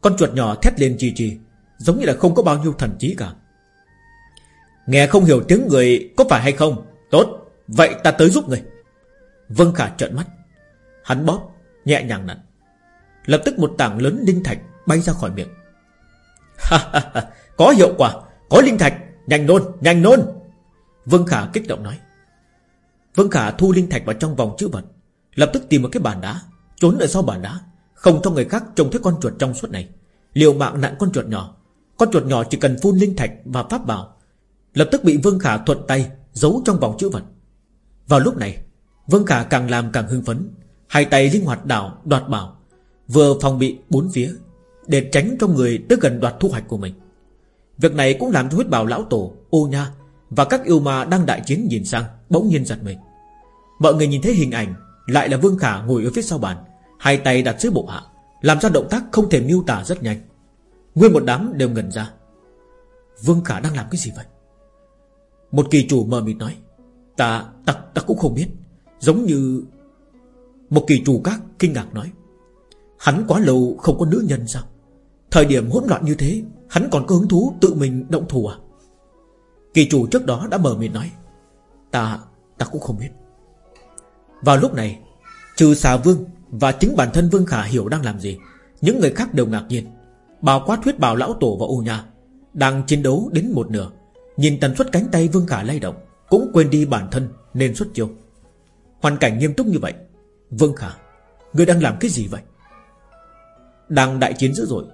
Con chuột nhỏ thét lên chi chi Giống như là không có bao nhiêu thần trí cả. Nghe không hiểu tiếng người Có phải hay không? Tốt, Vậy ta tới giúp người. Vương Khả trợn mắt. Hắn bóp, Nhẹ nhàng nặn. Lập tức một tảng lớn linh thạch bay ra khỏi miệng. Có hiệu quả, Có linh thạch. Nhanh nôn Nhanh nôn. Vương Khả kích động nói. Vương Khả thu linh thạch vào trong vòng chữ vật, Lập tức tìm một cái bàn đá, Trốn ở sau bàn đá, Không cho người khác trông thấy con chuột trong suốt này. Liều mạng nặn con chuột nhỏ. Con chuột nhỏ chỉ cần phun linh thạch và pháp bảo, Lập tức bị Vương Khả thuận tay Giấu trong vòng chữ vật. Vào lúc này Vương Khả càng làm càng hưng phấn. Hai tay linh hoạt đảo đoạt bảo. Vừa phòng bị bốn phía Để tránh cho người tới gần đoạt thu hoạch của mình. Việc này cũng làm cho huyết bào lão tổ Ô nha Và các yêu ma đang đại chiến nhìn sang Bỗng nhiên giật mình. Mọi người nhìn thấy hình ảnh Lại là Vương Khả ngồi ở phía sau bàn Hai tay đặt dưới bộ hạ Làm ra động tác không thể miêu tả rất nhanh. Nguyên một đám đều ngẩn ra. Vương Khả đang làm cái gì vậy? Một kỳ chủ mờ mịt nói Ta, ta, ta cũng không biết. Giống như Một kỳ chủ các kinh ngạc nói, Hắn quá lâu không có nữ nhân sao? Thời điểm hỗn loạn như thế, Hắn còn có hứng thú tự mình động thủ à? Kỳ chủ trước đó đã mở miệng nói, Ta Ta cũng không biết. Vào lúc này, Trừ xà vương Và chính bản thân Vương Khả hiểu đang làm gì, Những người khác đều ngạc nhiên. Bào quát huyết bào lão tổ và ô nhà Đang chiến đấu đến một nửa, Nhìn tần suất cánh tay Vương Khả lay động, Cũng quên đi bản thân nên xuất chiêu. Hoàn cảnh nghiêm túc như vậy. Vương Khả, Ngươi đang làm cái gì vậy? Đang đại chiến dữ dội.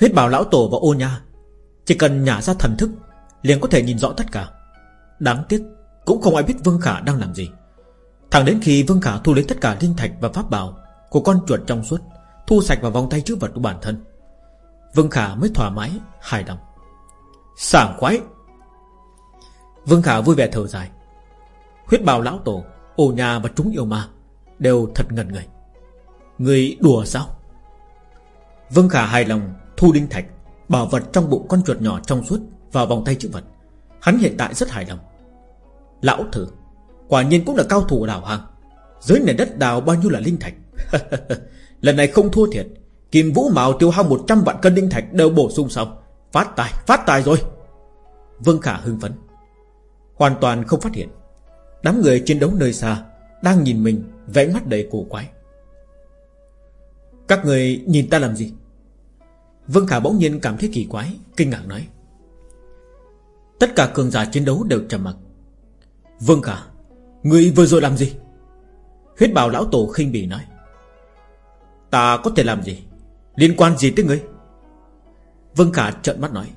Huyết bảo lão tổ và ô nha Chỉ cần nhả ra thần thức, liền có thể nhìn rõ tất cả. Đáng tiếc, Cũng không ai biết Vương Khả đang làm gì. Thẳng đến khi Vương Khả thu lấy tất cả linh thạch và pháp bảo Của con chuột trong suốt, Thu sạch vào vòng tay chữ vật của bản thân, Vương Khả mới thỏa mái, Hài lòng. Sảng khoái! Vương Khả vui vẻ thở dài. Huyết bào lão tổ ổ nhà và chúng yêu ma Đều thật ngần người Người đùa sao? Vương Khả hài lòng Thu đinh thạch Bảo vật trong bụng con chuột nhỏ trong suốt Vào vòng tay chữ vật. Hắn hiện tại rất hài lòng. Lão thử Quả nhiên cũng là cao thủ đảo hàng Dưới nền đất đào bao nhiêu là linh thạch? Lần này không thua thiệt. Kim Vũ Mạo tiêu hao 100 vạn cân linh thạch đều bổ sung xong. Phát tài, phát tài rồi. Vương Khả hưng phấn. Hoàn toàn không phát hiện. Đám người chiến đấu nơi xa Đang nhìn mình vẽ mắt đầy cổ quái. Các người nhìn ta làm gì? Vương Khả bỗng nhiên cảm thấy kỳ quái, Kinh ngạc nói. Tất cả cường giả chiến đấu đều trầm mặc. Vương Khả, Người vừa rồi làm gì? Huyết bào lão tổ khinh bỉ nói. Ta có thể làm gì? Liên quan gì tới ngươi? Vương Khả trợn mắt nói.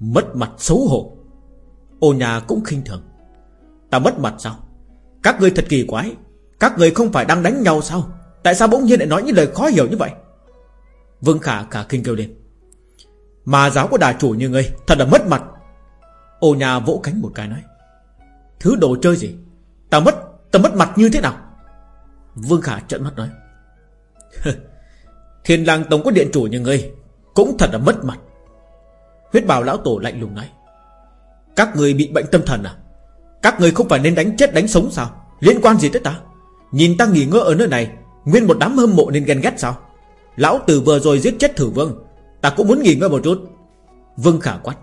Mất mặt xấu hổ. Ô nhà cũng khinh thường. Ta mất mặt sao? Các người thật kỳ quái, Các người không phải đang đánh nhau sao? Tại sao bỗng nhiên lại nói những lời khó hiểu như vậy? Vương Khả cả kinh kêu lên. Mà giáo của đà chủ như ngươi, Thật là mất mặt. Ô nhà vỗ cánh một cái nói, Thứ đồ chơi gì? Ta mất Ta mất mặt như thế nào? Vương Khả trợn mắt nói Thiên lang tông có điện chủ như ngươi, Cũng thật là mất mặt. Huyết bào lão tổ lạnh lùng nói, Các người bị bệnh tâm thần à? Các người không phải nên đánh chết đánh sống sao? Liên quan gì tới ta? Nhìn ta nghỉ ngơi ở nơi này, Nguyên một đám hâm mộ nên ghen ghét sao? Lão tử vừa rồi giết chết thử vương, Ta cũng muốn nghỉ ngơi một chút. Vương khả quát.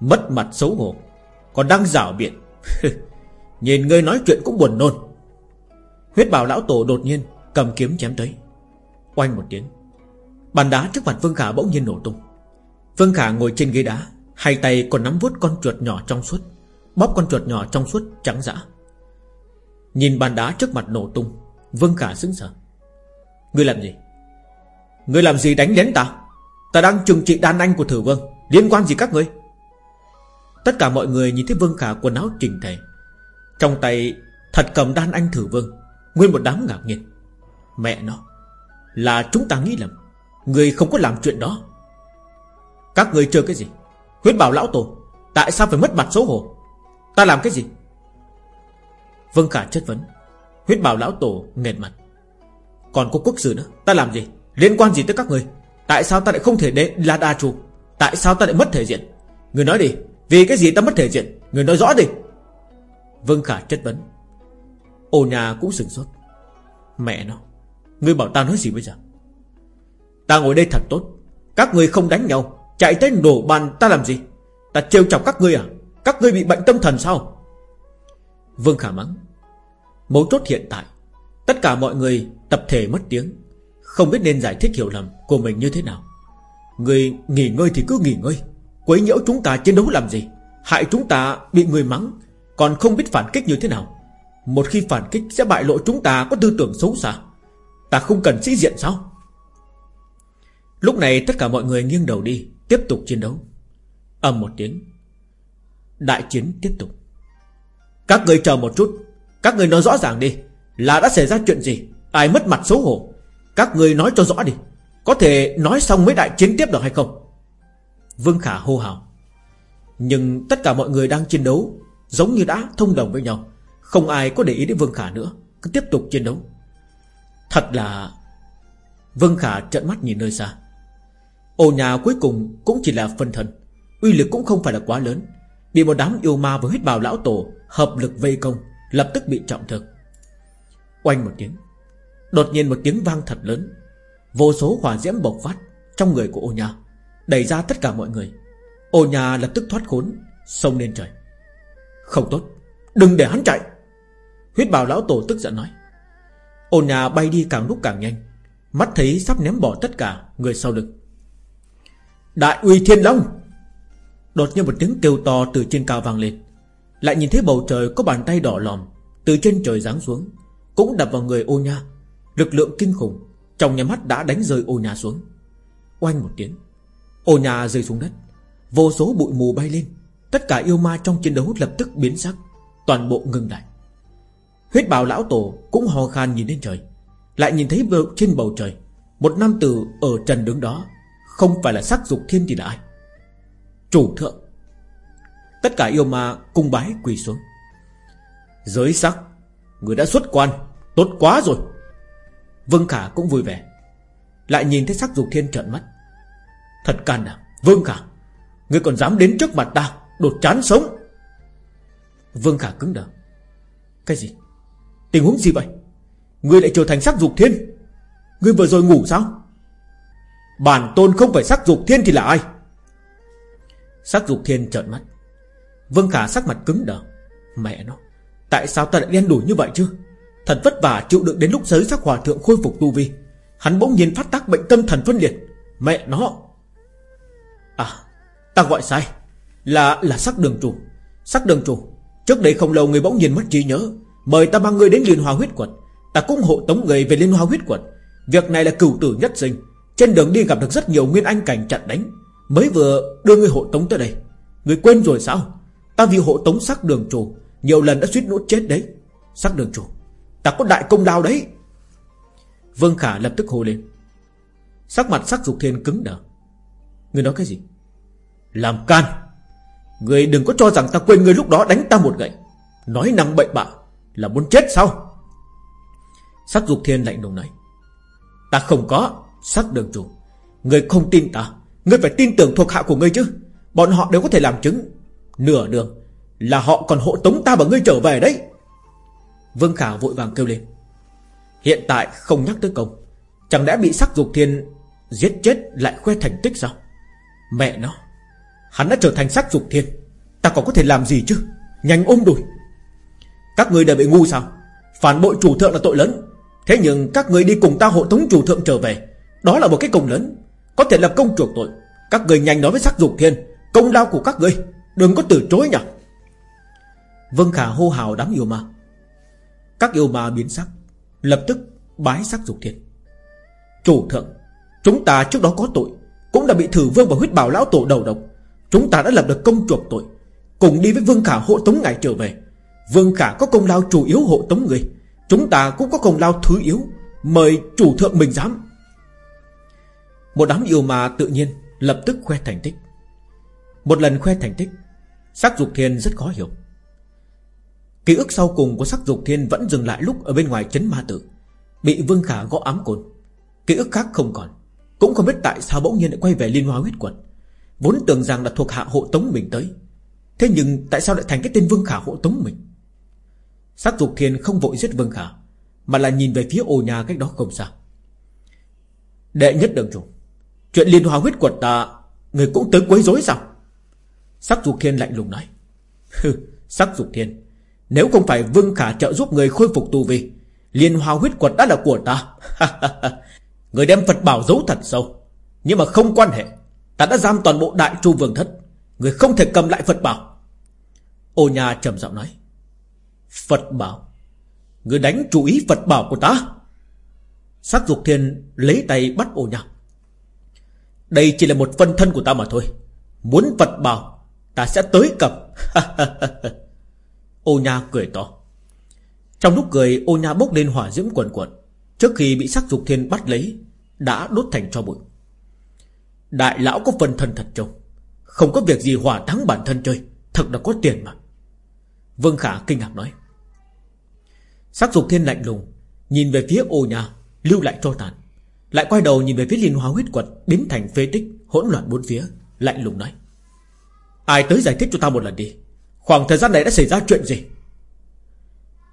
Mất mặt xấu hổ, Còn đang rảo biện. Nhìn ngươi nói chuyện cũng buồn nôn. Huyết bảo lão tổ đột nhiên Cầm kiếm chém tới. Oanh một tiếng, Bàn đá trước mặt Vương Khả bỗng nhiên nổ tung. Vương Khả ngồi trên ghế đá, Hai tay còn nắm vuốt con chuột nhỏ trong suốt. Bóp con chuột nhỏ trong suốt trắng dã. Nhìn bàn đá trước mặt nổ tung, Vương Khả sững sờ. Ngươi làm gì? Ngươi làm gì đánh lén ta? Ta đang trừng trị đàn anh của thử vương, Liên quan gì các ngươi? Tất cả mọi người nhìn thấy Vương Khả quần áo chỉnh thể Trong tay thật cầm đan anh thử vương, Nguyên một đám ngạc nhiên. Mẹ nó, Là chúng ta nghĩ lầm. Người không có làm chuyện đó. Các người chơi cái gì? Huyết bảo lão tổ, Tại sao phải mất mặt xấu hổ? Ta làm cái gì? Vương Khả chất vấn. Huyết bảo lão tổ nghẹt mặt. Còn có quốc sử nữa. Ta làm gì? Liên quan gì tới các người? Tại sao ta lại không thể đến là đa chủ Tại sao ta lại mất thể diện? Người nói đi. Vì cái gì ta mất thể diện? Người nói rõ đi. Vương Khả chất vấn. Ô nhà cũng sừng sốt. Mẹ nó. Ngươi bảo ta nói gì bây giờ? Ta ngồi đây thật tốt. Các ngươi không đánh nhau. Chạy tới nổ bàn ta làm gì? Ta trêu chọc các ngươi à? Các ngươi bị bệnh tâm thần sao? Vương Khả mắng. Mấu chốt hiện tại, Tất cả mọi người tập thể mất tiếng, Không biết nên giải thích hiểu lầm của mình như thế nào. Người nghỉ ngơi thì cứ nghỉ ngơi. Quấy nhiễu chúng ta chiến đấu làm gì? Hại chúng ta bị người mắng, Còn không biết phản kích như thế nào. Một khi phản kích sẽ bại lộ chúng ta có tư tưởng xấu xa. Ta không cần sĩ diện sao? Lúc này tất cả mọi người nghiêng đầu đi, Tiếp tục chiến đấu. Ầm một tiếng Đại chiến tiếp tục. Các người chờ một chút, Các người nói rõ ràng đi, Là đã xảy ra chuyện gì, Ai mất mặt xấu hổ, Các người nói cho rõ đi, Có thể nói xong mới đại chiến tiếp được hay không? Vương Khả hô hào. Nhưng tất cả mọi người đang chiến đấu, Giống như đã thông đồng với nhau, Không ai có để ý đến Vương Khả nữa, Cứ tiếp tục chiến đấu. Thật là, Vương Khả trợn mắt nhìn nơi xa. Ô nhà cuối cùng cũng chỉ là phân thân, Uy lực cũng không phải là quá lớn Bị một đám yêu ma với huyết bào lão tổ, Hợp lực vây công, Lập tức bị trọng thương. Oanh một tiếng, Đột nhiên một tiếng vang thật lớn. Vô số hỏa diễm bộc phát Trong người của ô nhà, Đẩy ra tất cả mọi người. Ô nhà lập tức thoát khốn, Xông lên trời. Không tốt, Đừng để hắn chạy. Huyết bào lão tổ tức giận nói. Ô nhà bay đi càng lúc càng nhanh, Mắt thấy sắp ném bỏ tất cả Người sau lực Đại uy thiên long! Đột nhiên một tiếng kêu to từ trên cao vang lên. Lại nhìn thấy bầu trời có bàn tay đỏ lòm, Từ trên trời giáng xuống, Cũng đập vào người ô nha. Lực lượng kinh khủng Trong nhà mắt đã đánh rơi ô nhà xuống. Oanh một tiếng, Ô nhà rơi xuống đất. Vô số bụi mù bay lên. Tất cả yêu ma trong chiến đấu lập tức biến sắc, Toàn bộ ngừng lại. Huyết bào lão tổ cũng hò khan nhìn lên trời. Lại nhìn thấy trên bầu trời, Một nam tử ở trần đứng đó, Không phải là sắc dục thiên thì là ai? Chủ thượng. Tất cả yêu ma cung bái quỳ xuống. Giới sắc, Người đã xuất quan, Tốt quá rồi. Vương Khả cũng vui vẻ. Lại nhìn thấy sắc dục thiên trợn mắt. Thật can đảm. Vương Khả, Người còn dám đến trước mặt ta, Đột chán sống. Vương Khả cứng đờ. Cái gì? Tình huống gì vậy? Người lại trở thành sắc dục thiên. Người vừa rồi ngủ sao? Bản tôn không phải sắc dục thiên thì là ai? Sắc dục thiên trợn mắt. Vương Khả sắc mặt cứng đờ. Mẹ nó, Tại sao ta lại đen đủi như vậy chứ? Thần vất vả chịu đựng đến lúc giới sắc hòa thượng khôi phục tu vi. Hắn bỗng nhiên phát tác bệnh tâm thần phân liệt. Mẹ nó. À Ta gọi sai. Là là sắc đường chủ Sắc đường chủ Trước đây không lâu người bỗng nhiên mất trí nhớ. Mời ta mang người đến liên hoa huyết quật Ta cũng hộ tống người về liên hoa huyết quật Việc này là cửu tử nhất sinh. Trên đường đi gặp được rất nhiều nguyên anh cảnh chặn đánh. Mới vừa đưa người hộ tống tới đây. Người quên rồi sao? Ta vì hộ tống sắc đường chủ Nhiều lần đã suýt nuốt chết đấy. Sắc đường chủ Ta có đại công lao đấy. Vương Khả lập tức hô lên. Sắc mặt sắc dục thiên cứng đờ. Người nói cái gì? Làm can. Người đừng có cho rằng ta quên người lúc đó đánh ta một gậy. Nói năng bậy bạ Là muốn chết sao? Sắc dục thiên lạnh lùng này, Ta không có Sắc đường chủ. Người không tin ta. Ngươi phải tin tưởng thuộc hạ của ngươi chứ. Bọn họ đều có thể làm chứng. Nửa đường, Là họ còn hộ tống ta và ngươi trở về đấy. Vương Khả vội vàng kêu lên. Hiện tại không nhắc tới công Chẳng lẽ bị sắc dục thiên Giết chết lại khoe thành tích sao? Mẹ nó, Hắn đã trở thành sắc dục thiên. Ta còn có thể làm gì chứ? Nhanh ôm đùi. Các người đều bị ngu sao? Phản bội chủ thượng là tội lớn. Thế nhưng các người đi cùng ta hộ tống chủ thượng trở về. Đó là một cái công lớn. Có thể lập công chuộc tội. Các người nhanh nói với sắc dục thiên, Công lao của các người, Đừng có từ chối nhỉ. Vương Khả hô hào đám yêu ma. Các yêu ma biến sắc, Lập tức bái sắc dục thiên. Chủ thượng, Chúng ta trước đó có tội, Cũng đã bị thử vương và huyết bảo lão tổ đầu độc. Chúng ta đã lập được công chuộc tội. Cùng đi với Vương Khả hộ tống ngài trở về. Vương Khả có công lao chủ yếu hộ tống người. Chúng ta cũng có công lao thứ yếu. Mời chủ thượng mình dám một đám yêu ma tự nhiên Lập tức khoe thành tích. Một lần khoe thành tích, Sắc dục thiên rất khó hiểu. Ký ức sau cùng của sắc dục thiên Vẫn dừng lại lúc ở bên ngoài chấn ma tử, Bị Vương Khả gõ ám cồn. Ký ức khác không còn, Cũng không biết tại sao bỗng nhiên lại quay về liên hoa huyết quật Vốn tưởng rằng là thuộc hạ hộ tống mình tới, Thế nhưng tại sao lại thành cái tên Vương Khả hộ tống mình? Sắc dục thiên không vội giết Vương Khả, Mà là nhìn về phía ô nhà cách đó không xa. Đệ nhất đường chủ Chuyện liên hoa huyết quật ta Người cũng tới quấy rối sao? Sắc dục thiên lạnh lùng nói. Hừ, sắc dục thiên Nếu không phải Vương Khả trợ giúp người khôi phục tu vi Liên hoa huyết quật đã là của ta. Người đem Phật bảo giấu thật sâu. Nhưng mà không quan hệ. Ta đã giam toàn bộ đại chu vương thất. Người không thể cầm lại Phật bảo. Ô nhà trầm giọng nói. Phật bảo? Người đánh chú ý Phật bảo của ta? Sắc dục thiên lấy tay bắt ô nhà đây chỉ là một phân thân của ta mà thôi. Muốn vật bảo, Ta sẽ tới cập. Ô nha cười to. Trong lúc cười, ô nha bốc lên hỏa diễm quần quần Trước khi bị sắc dục thiên bắt lấy, Đã đốt thành cho bụi. Đại lão có phân thân thật trông. Không có việc gì hỏa thắng bản thân chơi. Thật là có tiền mà. Vương Khả kinh ngạc nói. Sắc dục thiên lạnh lùng, Nhìn về phía ô nhà Lưu lại cho tàn. Lại quay đầu nhìn về phía liên hoa huyết quật, Biến thành phế tích, hỗn loạn bốn phía, Lạnh lùng nói. Ai tới giải thích cho ta một lần đi. Khoảng thời gian này đã xảy ra chuyện gì?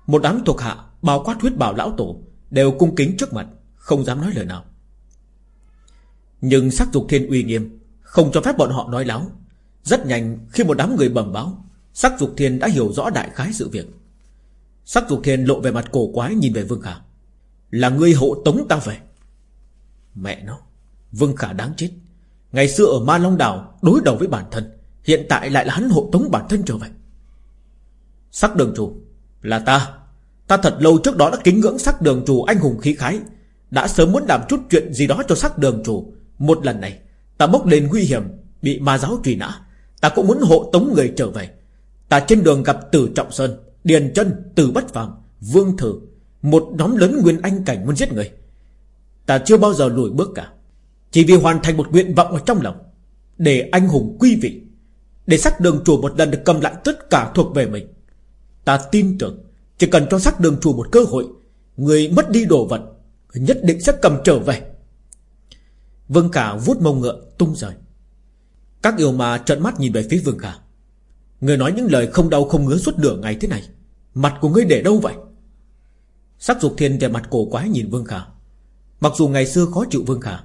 Một đám thuộc hạ, Bao quát huyết bảo lão tổ, Đều cung kính trước mặt, Không dám nói lời nào. Nhưng sắc dục thiên uy nghiêm, Không cho phép bọn họ nói láo. Rất nhanh, khi một đám người bẩm báo, Sắc dục thiên đã hiểu rõ đại khái sự việc. Sắc dục thiên lộ về mặt cổ quái Nhìn về Vương Khả Là ngươi hộ tống ta về. Mẹ nó, Vương Khả đáng chết. Ngày xưa ở Ma Long Đảo, đối đầu với bản thân, Hiện tại lại là hắn hộ tống bản thân trở về. Sắc đường chủ, Là ta. Ta thật lâu trước đó đã kính ngưỡng sắc đường chủ anh hùng khí khái. Đã sớm muốn làm chút chuyện gì đó cho sắc đường chủ. Một lần này, Ta bốc lên nguy hiểm, Bị ma giáo truy nã. Ta cũng muốn hộ tống người trở về. Ta trên đường gặp Tử Trọng Sơn, Điền chân Tử Bất Phàm, Vương Thử. Một nhóm lớn nguyên anh cảnh muốn giết người. Ta chưa bao giờ lùi bước cả. Chỉ vì hoàn thành một nguyện vọng ở trong lòng, Để anh hùng quy vị, Để sắc đường chủ một lần được cầm lại tất cả thuộc về mình. Ta tin tưởng, Chỉ cần cho sắc đường chủ một cơ hội, Người mất đi đồ vật Nhất định sẽ cầm trở về. Vương Khả vuốt mông ngựa, tung rời. Các yêu ma trợn mắt nhìn về phía Vương Khả. Người nói những lời không đau không ngứa suốt nửa ngày thế này, Mặt của ngươi để đâu vậy? Sắc dục thiên về mặt cổ quái nhìn Vương Khả. Mặc dù ngày xưa khó chịu Vương Khả,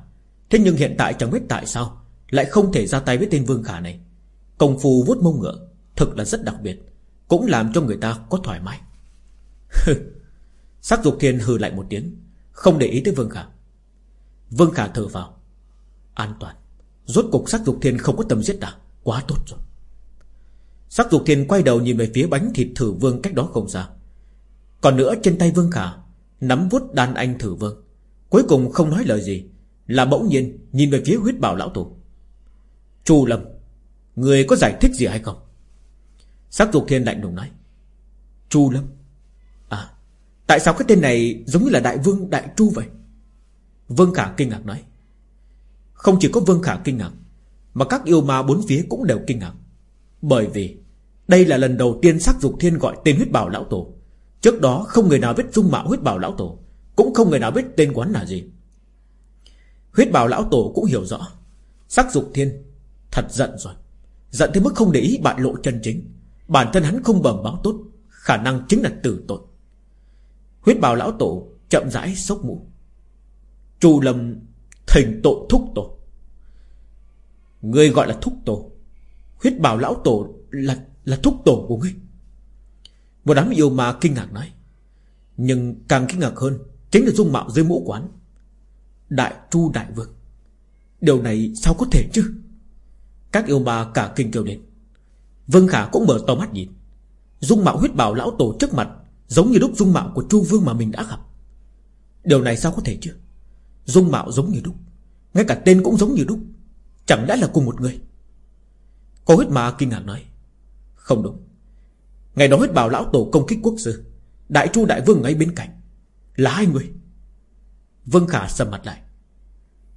Thế nhưng hiện tại chẳng biết tại sao Lại không thể ra tay với tên Vương Khả này. Công phu vuốt mông ngựa Thực là rất đặc biệt, Cũng làm cho người ta có thoải mái. Sắc dục thiên hừ lại một tiếng, Không để ý tới Vương Khả. Vương Khả thở vào. An toàn, Rốt cục sắc dục thiên không có tâm giết ta, Quá tốt rồi. Sắc dục thiên quay đầu nhìn về phía bánh thịt thử vương cách đó không xa. Còn nữa trên tay vương khả, Nắm vuốt đàn anh thử vương. Cuối cùng không nói lời gì, Là bỗng nhiên nhìn về phía huyết bảo lão tổ. Chu Lâm, Người có giải thích gì hay không? Sắc dục thiên lạnh lùng nói. Chu Lâm À Tại sao cái tên này giống như là đại vương đại chu vậy? Vương Khả kinh ngạc nói. Không chỉ có Vương Khả kinh ngạc, Mà các yêu ma bốn phía cũng đều kinh ngạc. Bởi vì đây là lần đầu tiên sắc dục thiên gọi tên huyết bảo lão tổ. Trước đó không người nào biết dung mạo huyết bảo lão tổ. Cũng không người nào biết tên quán là gì. Huyết bào lão tổ cũng hiểu rõ. Sắc dục thiên, Thật giận rồi. Giận tới mức không để ý bại lộ chân chính. Bản thân hắn không bẩm báo tốt, Khả năng chính là tử tội. Huyết bào lão tổ chậm rãi sốc mũ Chu lâm thỉnh tội thúc tổ. Người gọi là thúc tổ. Huyết bào lão tổ là là thúc tổ của ngươi. Một đám yêu ma kinh ngạc nói. Nhưng càng kinh ngạc hơn Chính là dung mạo dưới mũ quán. Đại Chu Đại Vương, Điều này sao có thể chứ? Các yêu ma cả kinh kêu lên. Vương Khả cũng mở to mắt nhìn. Dung mạo huyết bảo lão tổ trước mặt Giống như lúc dung mạo của Chu Vương mà mình đã gặp. Điều này sao có thể chứ? Dung mạo giống như đúc Ngay cả tên cũng giống như đúc Chẳng lẽ là cùng một người? Cô huyết ma kinh ngạc nói, không đúng. Ngày đó huyết bảo lão tổ công kích quốc sư, Đại chu đại vương ngay bên cạnh là hai người. Vương Khả sầm mặt lại.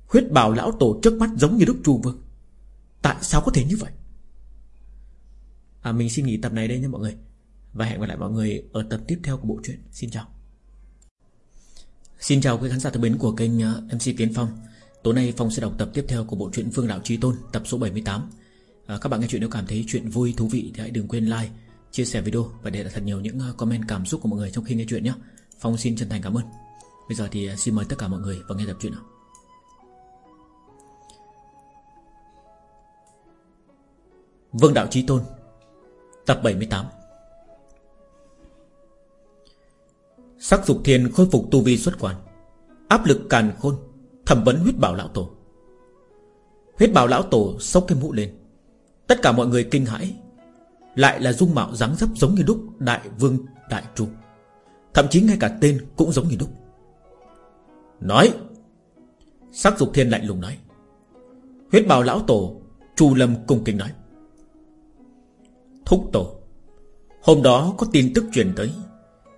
Huyết bào lão tổ trước mắt giống như Đức Chu Vương. Tại sao có thể như vậy? À mình xin nghỉ tập này đây nha mọi người. Và hẹn gặp lại mọi người ở tập tiếp theo của bộ truyện. Xin chào. Xin chào quý khán giả thân mến của kênh ờ, MC Tiến Phong. Tối nay Phong sẽ đọc tập tiếp theo của bộ truyện Phương Đạo Trí Tôn Tập số 78 à, Các bạn nghe chuyện nếu cảm thấy chuyện vui, thú vị Thì hãy đừng quên like, chia sẻ video Và để lại thật nhiều những ờ, comment cảm xúc của mọi người trong khi nghe chuyện nhé. Phong xin chân thành cảm ơn. Bây giờ thì à, xin mời tất cả mọi người vào nghe tập truyện nào. Vương Đạo Trí Tôn, Tập 78 Sắc dục thiên khôi phục tu vi xuất quan, Áp lực càn khôn, Thẩm vấn huyết bảo lão tổ. Huyết bảo lão tổ sốc cái mũ lên. Tất cả mọi người kinh hãi, Lại là dung mạo dáng dấp giống như đúc Đại vương đại trung Thậm chí ngay cả tên cũng giống như đúc Nói, Sắc dục thiên lạnh lùng nói, Huyết bào lão tổ, Chu lâm cung kính nói, Thúc tổ, Hôm đó có tin tức truyền tới,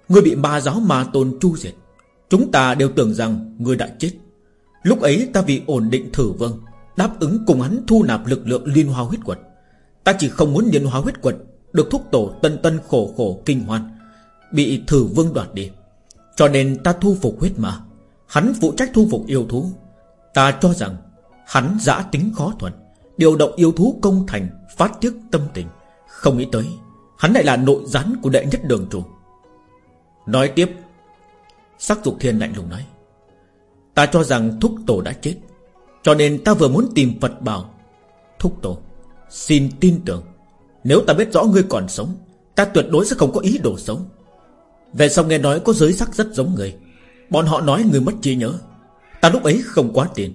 Ngươi bị ma giáo ma tôn chu diệt. Chúng ta đều tưởng rằng ngươi đã chết. Lúc ấy ta vì ổn định thử vương, Đáp ứng cùng hắn thu nạp lực lượng liên hoa huyết quật. Ta chỉ không muốn liên hoa huyết quật Được thúc tổ tân tân khổ khổ kinh hoan. Bị thử vương đoạt đi. Cho nên ta thu phục huyết ma. Hắn phụ trách thu phục yêu thú. Ta cho rằng Hắn giã tính khó thuận Điều động yêu thú công thành Phát tiết tâm tình. Không nghĩ tới, Hắn lại là nội gián của đệ nhất đường chủ. Nói tiếp, Sắc dục thiên lạnh lùng nói, Ta cho rằng thúc tổ đã chết, Cho nên ta vừa muốn tìm Phật bảo. Thúc tổ, Xin tin tưởng. Nếu ta biết rõ ngươi còn sống, Ta tuyệt đối sẽ không có ý đồ sống. Về sau nghe nói có giới sắc rất giống người. Bọn họ nói người mất trí nhớ. Ta lúc ấy không quá tiền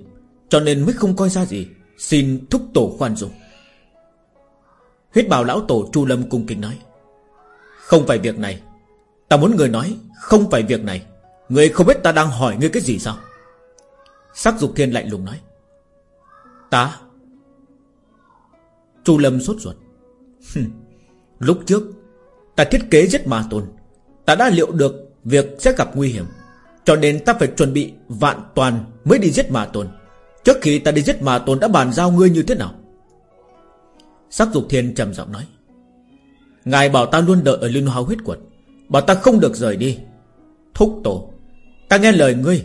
Cho nên mới không coi ra gì. Xin thúc tổ khoan dung. Huyết bào lão tổ Chu Lâm cung kính nói, Không phải việc này. Ta muốn người nói, Không phải việc này. Người không biết ta đang hỏi ngươi cái gì sao? Sắc dục thiên lạnh lùng nói, Ta? Chu Lâm sốt ruột Lúc trước Ta thiết kế giết ma tôn Ta đã liệu được việc sẽ gặp nguy hiểm, Cho nên ta phải chuẩn bị vạn toàn Mới đi giết mà tôn. Trước khi ta đi giết mà tôn đã bàn giao ngươi như thế nào? Sắc dục thiên trầm giọng nói, Ngài bảo ta luôn đợi ở liên hoa huyết quật Bảo ta không được rời đi. Thúc tổ, Ta nghe lời ngươi,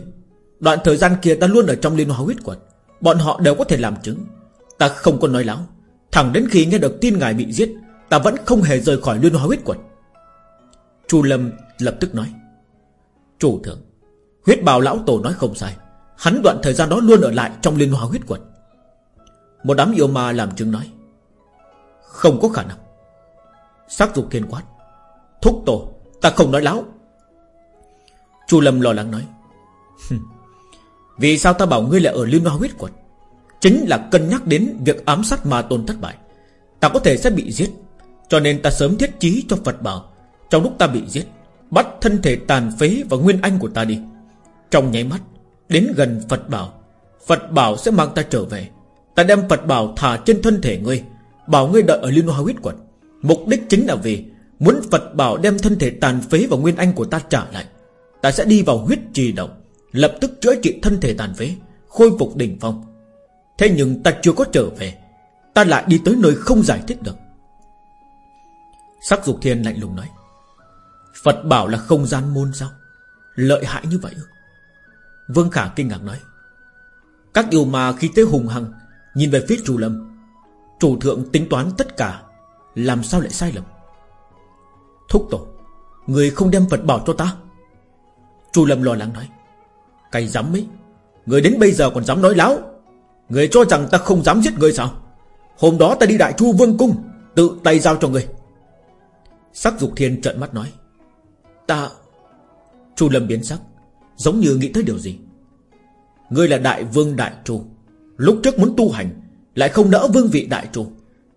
Đoạn thời gian kia ta luôn ở trong liên hoa huyết quật Bọn họ đều có thể làm chứng. Ta không có nói láo, Thẳng đến khi nghe được tin ngài bị giết, Ta vẫn không hề rời khỏi liên hoa huyết quật Chu Lâm lập tức nói. Chủ thượng, Huyết bào lão tổ nói không sai. Hắn đoạn thời gian đó luôn ở lại trong liên hoa huyết quật Một đám yêu ma làm chứng nói, Không có khả năng. Sắc dục thiên quát, Thúc tổ, Ta không nói láo. Chu Lâm lo lắng nói Vì sao ta bảo ngươi là ở Liên Hoa huyết quật Chính là cân nhắc đến Việc ám sát ma tôn thất bại. Ta có thể sẽ bị giết, Cho nên ta sớm thiết trí cho Phật bảo trong lúc ta bị giết, Bắt thân thể tàn phế và nguyên anh của ta đi. Trong nháy mắt, Đến gần Phật bảo. Phật bảo sẽ mang ta trở về. Ta đem Phật bảo thả trên thân thể ngươi. Bảo ngươi đợi ở Liên Hoa huyết quật Mục đích chính là vì Muốn Phật bảo đem thân thể tàn phế và nguyên anh của ta trả lại. Ta sẽ đi vào huyết trì động, Lập tức chữa trị thân thể tàn phế, Khôi phục đỉnh phong. Thế nhưng ta chưa có trở về. Ta lại đi tới nơi không giải thích được. Sắc dục thiên lạnh lùng nói. Phật bảo là không gian môn sao Lợi hại như vậy Vương Khả kinh ngạc nói. Các yêu ma khi tới hùng hăng Nhìn về phía chủ lâm, Chủ thượng tính toán tất cả, Làm sao lại sai lầm? Thúc tổ, Người không đem Phật bảo cho ta? Chu Lâm lo lắng nói. Cày dám ấy, Người đến bây giờ còn dám nói láo. Người cho rằng ta không dám giết người sao? Hôm đó ta đi đại chu vương cung, Tự tay giao cho người. Sắc dục thiên trợn mắt nói. Ta, Chu Lâm biến sắc, Giống như nghĩ tới điều gì? Ngươi là đại vương đại chu, Lúc trước muốn tu hành, Lại không nỡ vương vị đại chu.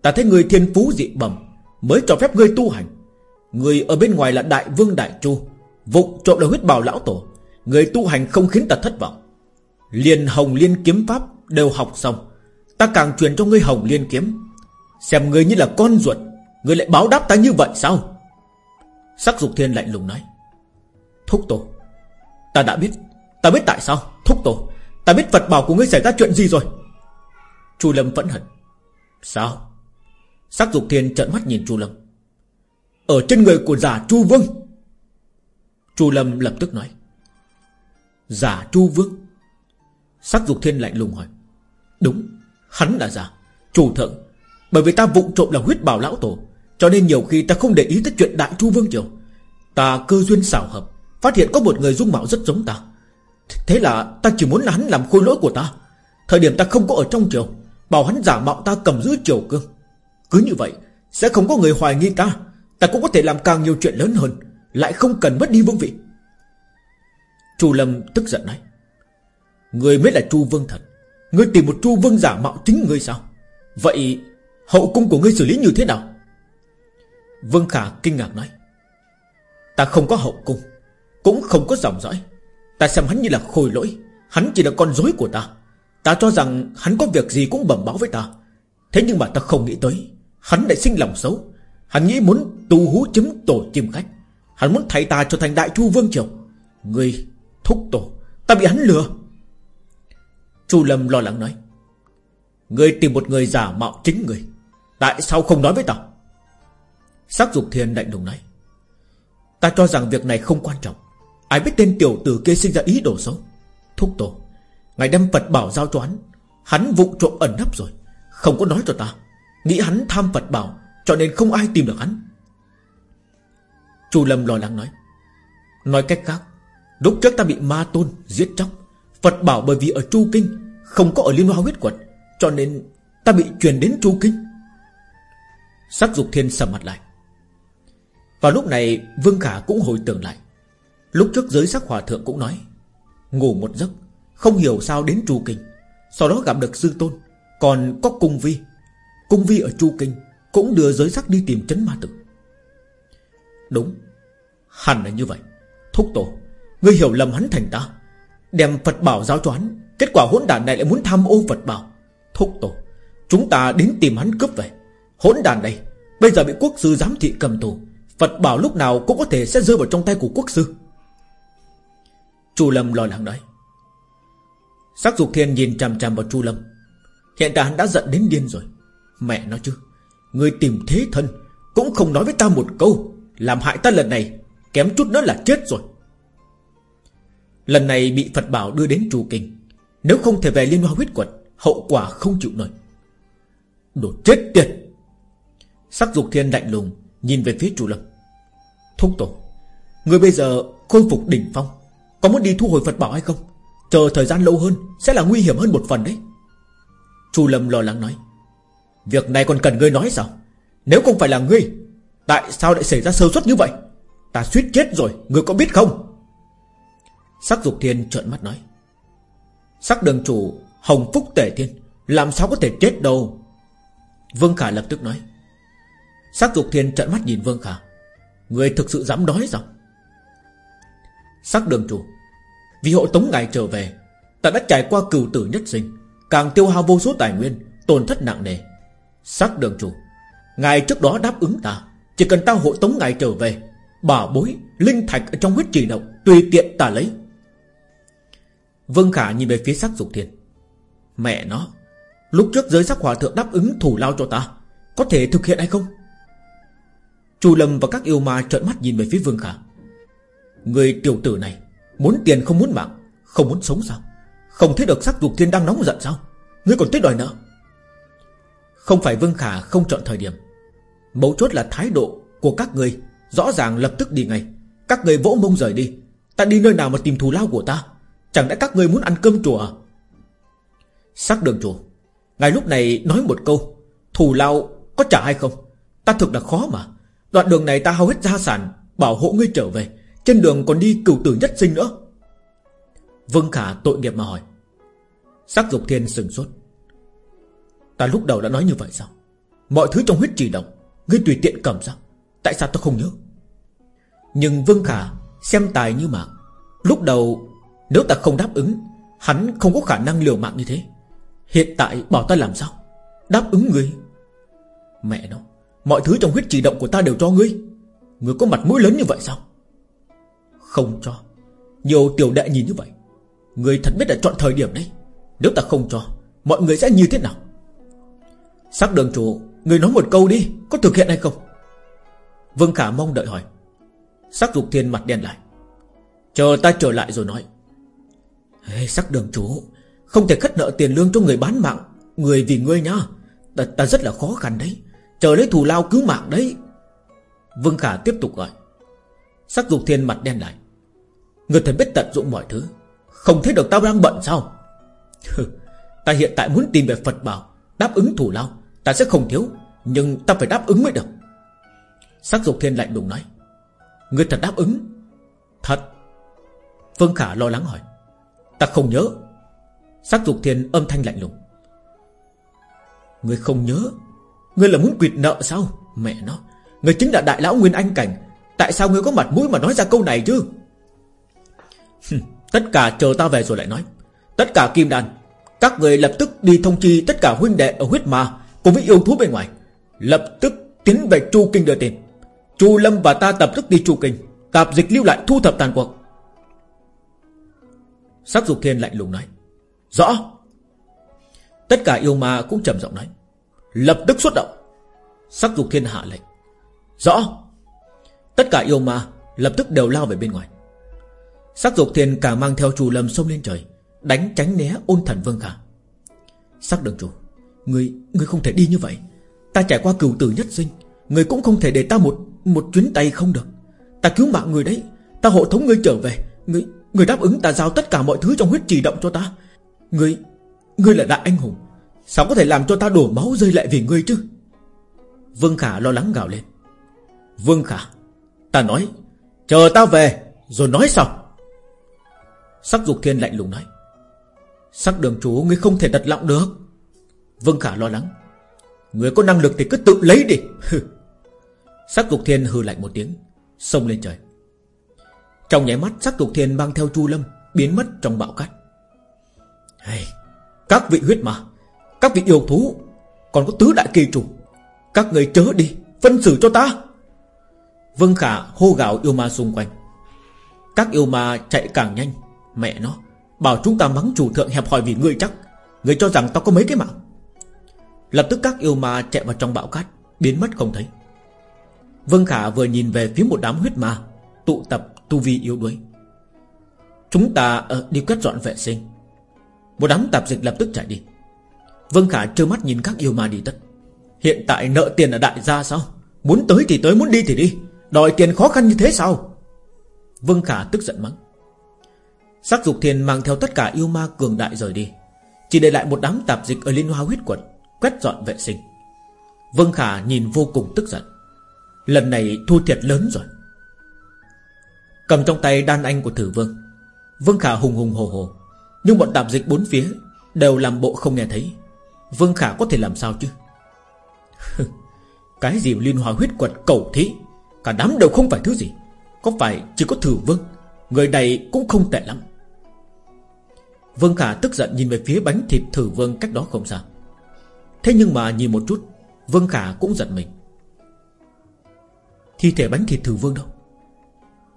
Ta thấy người thiên phú dị bẩm, Mới cho phép ngươi tu hành. Ngươi ở bên ngoài là đại vương đại chu, vụng trộm là huyết bào lão tổ. Người tu hành không khiến ta thất vọng. Liên hồng liên kiếm pháp Đều học xong, Ta càng truyền cho ngươi hồng liên kiếm. Xem ngươi như là con ruột, Ngươi lại báo đáp ta như vậy sao? Sắc dục thiên lạnh lùng nói. Thúc tổ, Ta đã biết, Ta biết tại sao. Thúc tổ, Ta biết Phật bảo của ngươi xảy ra chuyện gì rồi. Chu Lâm vẫn hận. Sao? Sắc dục thiên trợn mắt nhìn Chu Lâm. Ở trên người của giả Chu Vương. Chu Lâm lập tức nói. Giả Chu Vương? Sắc dục thiên lạnh lùng hỏi. Đúng, Hắn là giả, Chủ thượng. Bởi vì ta vụng trộm là huyết bảo lão tổ. Cho nên nhiều khi ta không để ý tới chuyện đại Chu Vương Triều. Ta cơ duyên xảo hợp, Phát hiện có một người dung mạo rất giống ta. Thế là ta chỉ muốn là hắn làm khôi lỗi của ta. Thời điểm ta không có ở trong triều, Bảo hắn giả mạo ta cầm giữ triều cương. Cứ như vậy, Sẽ không có người hoài nghi ta. Ta cũng có thể làm càng nhiều chuyện lớn hơn, Lại không cần mất đi vương vị. Chu Lâm tức giận nói Người mới là Chu Vương thật. Ngươi tìm một Chu Vương giả mạo chính ngươi sao? Vậy hậu cung của ngươi xử lý như thế nào? Vương Khả kinh ngạc nói, Ta không có hậu cung, Cũng không có dòng dõi. Ta xem hắn như là khôi lỗi, Hắn chỉ là con rối của ta. Ta cho rằng hắn có việc gì cũng bẩm báo với ta. Thế nhưng mà ta không nghĩ tới, Hắn lại sinh lòng xấu. Hắn nghĩ muốn tu hú chấm tổ chim khách. Hắn muốn thay ta trở thành đại chu vương triều. Ngươi, thúc tổ, Ta bị hắn lừa. Chu Lâm lo lắng nói, Ngươi tìm một người giả mạo chính người Tại sao không nói với ta? Sắc dục thiên lạnh lùng nói Ta cho rằng việc này không quan trọng. Ai biết tên tiểu tử kia sinh ra ý đồ xấu. Thúc tổ, Ngài đem Phật bảo giao cho hắn. Hắn vụ trộm ẩn nấp rồi. Không có nói cho ta. Nghĩ hắn tham Phật bảo, Cho nên không ai tìm được hắn. Chu Lâm lo lắng nói. Nói cách khác, Lúc trước ta bị ma tôn giết chóc, Phật bảo bởi vì ở Chu Kinh, Không có ở Liên Hoa huyết quật Cho nên ta bị truyền đến Chu Kinh. Sắc dục thiên sầm mặt lại. Vào lúc này, Vương Khả cũng hồi tưởng lại. Lúc trước giới sắc hòa thượng cũng nói, Ngủ một giấc, Không hiểu sao đến Chu Kinh, Sau đó gặp được sư tôn, Còn có cung vi. Cung vi ở Chu Kinh Cũng đưa giới sắc đi tìm chấn ma tử. Đúng, Hẳn là như vậy. Thúc tổ, Ngươi hiểu lầm hắn thành ta, Đem Phật bảo giáo cho hắn, Kết quả hỗn đàn này lại muốn tham ô Phật bảo. Thúc tổ, Chúng ta đến tìm hắn cướp về. Hỗn đàn này Bây giờ bị quốc sư giám thị cầm tù Phật bảo lúc nào cũng có thể sẽ rơi vào trong tay của quốc sư. Chu Lâm lo lắng nói. Sắc dục thiên nhìn chằm chằm vào Chu Lâm. Hiện tại hắn đã giận đến điên rồi. Mẹ nói chứ, Người tìm thế thân Cũng không nói với ta một câu, Làm hại ta lần này, Kém chút nữa là chết rồi. Lần này bị Phật bảo đưa đến Trù Kinh, Nếu không thể về Liên Hoa huyết quật Hậu quả không chịu nổi. Đồ chết tiệt! Sắc dục thiên lạnh lùng Nhìn về phía chủ Lâm Thúc tổ, Người bây giờ khôi phục đỉnh phong, Có muốn đi thu hồi Phật bảo hay không? Chờ thời gian lâu hơn, Sẽ là nguy hiểm hơn một phần đấy. Chu Lâm lo lắng nói. Việc này còn cần ngươi nói sao? Nếu không phải là ngươi, Tại sao lại xảy ra sơ suất như vậy? Ta suýt chết rồi, Ngươi có biết không? Sắc dục thiên trợn mắt nói. Sắc đường chủ Hồng Phúc Tể Thiên, Làm sao có thể chết đâu? Vương Khả lập tức nói. Sắc dục thiên trợn mắt nhìn Vương Khả. Người thực sự dám nói sao? Sắc đường chủ Vì hộ tống ngài trở về Ta đã trải qua cửu tử nhất sinh Càng tiêu hao vô số tài nguyên Tổn thất nặng nề. Sắc đường chủ Ngài trước đó đáp ứng ta Chỉ cần ta hộ tống ngài trở về Bảo bối, linh thạch ở trong huyết trì động Tùy tiện ta lấy. Vương Khả nhìn về phía sắc dục thiên. Mẹ nó Lúc trước giới sắc hòa thượng đáp ứng thủ lao cho ta Có thể thực hiện hay không? Chu Lâm và các yêu ma trợn mắt nhìn về phía Vương Khả. Người tiểu tử này, Muốn tiền không muốn mạng, Không muốn sống sao? Không thấy được sắc dục thiên đang nóng giận sao? Ngươi còn tới đòi nợ. Không phải Vương Khả không chọn thời điểm. Mấu chốt là thái độ của các người Rõ ràng lập tức đi ngay. Các người vỗ mông rời đi. Ta đi nơi nào mà tìm thù lao của ta? Chẳng lẽ các người muốn ăn cơm chùa à? Sắc đường chủ Ngài lúc này nói một câu, Thù lao có trả hay không? Ta thực là khó mà. Đoạn đường này ta hao hết gia sản, Bảo hộ ngươi trở về. Trên đường còn đi cửu tử nhất sinh nữa. Vương Khả tội nghiệp mà hỏi. Sắc dục thiên sừng sốt. Ta lúc đầu đã nói như vậy sao? Mọi thứ trong huyết trì động Ngươi tùy tiện cầm sao? Tại sao ta không nhớ? Nhưng Vương Khả xem tài như mạng. Lúc đầu, nếu ta không đáp ứng, Hắn không có khả năng liều mạng như thế. Hiện tại bảo ta làm sao? Đáp ứng ngươi? Mẹ nó. Mọi thứ trong huyết chỉ động của ta đều cho ngươi. Ngươi có mặt mũi lớn như vậy sao? Không cho. Nhiều tiểu đệ nhìn như vậy. Ngươi thật biết là chọn thời điểm đấy. Nếu ta không cho Mọi người sẽ như thế nào? Sắc đường chủ Ngươi nói một câu đi Có thực hiện hay không? Vương Khả mong đợi hỏi. Sắc dục thiên mặt đen lại. Chờ ta trở lại rồi nói. Hey, Sắc đường chủ Không thể khất nợ tiền lương cho người bán mạng Người vì ngươi nhá. Ta, ta rất là khó khăn đấy. Chờ lấy thù lao cứu mạng đấy. Vương Khả tiếp tục gọi. Sắc dục thiên mặt đen lại. Người thật biết tận dụng mọi thứ, Không thấy được tao đang bận sao? Ta hiện tại muốn tìm về Phật bảo, Đáp ứng thủ lao, Ta sẽ không thiếu, Nhưng ta phải đáp ứng mới được. Sắc dục thiên lạnh lùng nói. Người thật đáp ứng? Thật. Vương Khả lo lắng hỏi. Ta không nhớ. Sắc dục thiên âm thanh lạnh lùng. Người không nhớ Ngươi là muốn quyệt nợ sao? Mẹ nó, Ngươi chính là đại lão Nguyên Anh Cảnh. Tại sao ngươi có mặt mũi mà nói ra câu này chứ? Tất cả chờ ta về rồi lại nói. Tất cả kim đàn Các người lập tức đi thông chi tất cả huynh đệ ở huyết ma, Cùng với yêu thú bên ngoài. Lập tức tiến về Chu Kinh đưa tiền Chu Lâm và ta tập tức đi Chu Kinh, Tạp dịch lưu lại thu thập tàn cuộc. Sắc dục thiên lạnh lùng nói. Rõ. Tất cả yêu ma cũng trầm giọng nói. Lập tức xuất động. Sắc dục thiên hạ lệnh. Rõ. Tất cả yêu ma lập tức đều lao về bên ngoài. Sắc dục thiên cả mang theo chủ lâm sông lên trời Đánh tránh né ôn thần vương khả. Sắc đường chủ Người, người không thể đi như vậy. Ta trải qua cửu tử nhất sinh Người cũng không thể để ta một một chuyến tay không được. Ta cứu mạng người đấy Ta hộ thống ngươi trở về. Người, người đáp ứng ta giao tất cả mọi thứ trong huyết trì động cho ta. Người, ngươi là đại anh hùng. Sao có thể làm cho ta đổ máu rơi lại vì ngươi chứ? Vương Khả lo lắng gào lên. Vương Khả Ta nói Chờ ta về Rồi nói sau. Sắc dục thiên lạnh lùng nói. Sắc đường chủ ngươi không thể đặt lọng được. Vương Khả lo lắng. Người có năng lực thì cứ tự lấy đi. Sắc dục thiên hừ lạnh một tiếng Xông lên trời. Trong nháy mắt sắc dục thiên mang theo chu lâm Biến mất trong bão cát. Hey, Các vị huyết mà. Các vị yêu thú Còn có tứ đại kỳ chủ Các người chớ đi Phân xử cho ta. Vương Khả hô gạo yêu ma xung quanh. Các yêu ma chạy càng nhanh Mẹ nó Bảo chúng ta mắng chủ thượng hẹp hòi vì ngươi chắc. Ngươi cho rằng tao có mấy cái mạng. Lập tức các yêu ma chạy vào trong bão cát Biến mất không thấy. Vương Khả vừa nhìn về phía một đám huyết ma Tụ tập tu vi yếu đuối. Chúng ta uh, đi quét dọn vệ sinh. Một đám tạp dịch lập tức chạy đi. Vương Khả trơ mắt nhìn các yêu ma đi tất. Hiện tại nợ tiền ở đại gia sao? Muốn tới thì tới, muốn đi thì đi. Đòi tiền khó khăn như thế sao? Vương Khả tức giận mắng. Sắc dục thiền mang theo tất cả yêu ma cường đại rời đi. Chỉ để lại một đám tạp dịch ở liên hoa huyết quận, Quét dọn vệ sinh. Vương Khả nhìn vô cùng tức giận. Lần này thu thiệt lớn rồi. Cầm trong tay đan anh của thử vương. Vương Khả hùng hùng hồ hồ. Nhưng bọn tạp dịch bốn phía Đều làm bộ không nghe thấy. Vương Khả có thể làm sao chứ? Cái gì liên hòa huyết quật cầu thí? Cả đám đều không phải thứ gì. Có phải chỉ có thử vương? Người này cũng không tệ lắm. Vương Khả tức giận nhìn về phía bánh thịt thử vương cách đó không xa. Thế nhưng mà nhìn một chút, Vương Khả cũng giận mình. Thi thể bánh thịt thử vương đâu?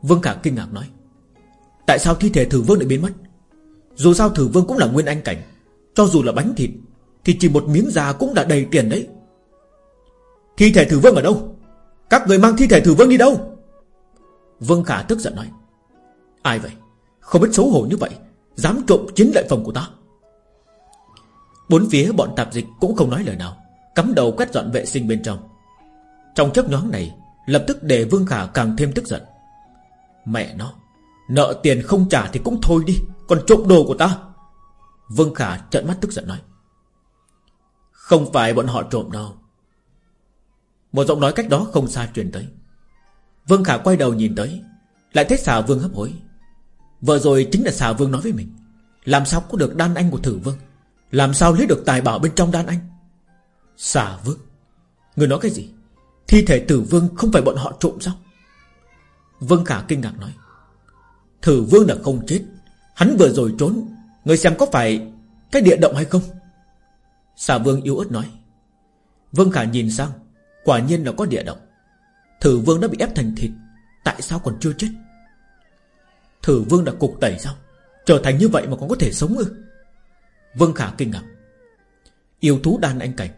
Vương Khả kinh ngạc nói. Tại sao thi thể thử vương lại biến mất? Dù sao thử vương cũng là nguyên anh cảnh. Cho dù là bánh thịt thì chỉ một miếng da cũng đã đầy tiền đấy. Thi thể thử vương ở đâu? Các người mang thi thể thử vương đi đâu? Vương Khả tức giận nói. Ai vậy? Không biết xấu hổ như vậy, Dám trộm chính lợi phẩm của ta. Bốn phía bọn tạp dịch cũng không nói lời nào, Cắm đầu quét dọn vệ sinh bên trong. Trong chấp nhóm này, Lập tức để Vương Khả càng thêm tức giận. Mẹ nó, Nợ tiền không trả thì cũng thôi đi, Còn trộm đồ của ta. Vương Khả trợn mắt tức giận nói. Không phải bọn họ trộm đâu. Một giọng nói cách đó không xa truyền tới. Vương Khả quay đầu nhìn tới, Lại thấy xà Vương hấp hối. Vừa rồi chính là xà Vương nói với mình, Làm sao có được đan anh của thử Vương? Làm sao lấy được tài bảo bên trong đan anh? Xà Vương? Người nói cái gì? Thi thể tử vương không phải bọn họ trộm sao? Vương Khả kinh ngạc nói, Thử vương là không chết. Hắn vừa rồi trốn, Người xem có phải cái địa động hay không? Xà vương yếu ớt nói. Vương Khả nhìn sang, Quả nhiên là có địa động. Thử vương đã bị ép thành thịt, Tại sao còn chưa chết? Thử vương đã cục tẩy sao Trở thành như vậy mà còn có thể sống ư? Vương Khả kinh ngạc. Yêu thú đan anh cảnh,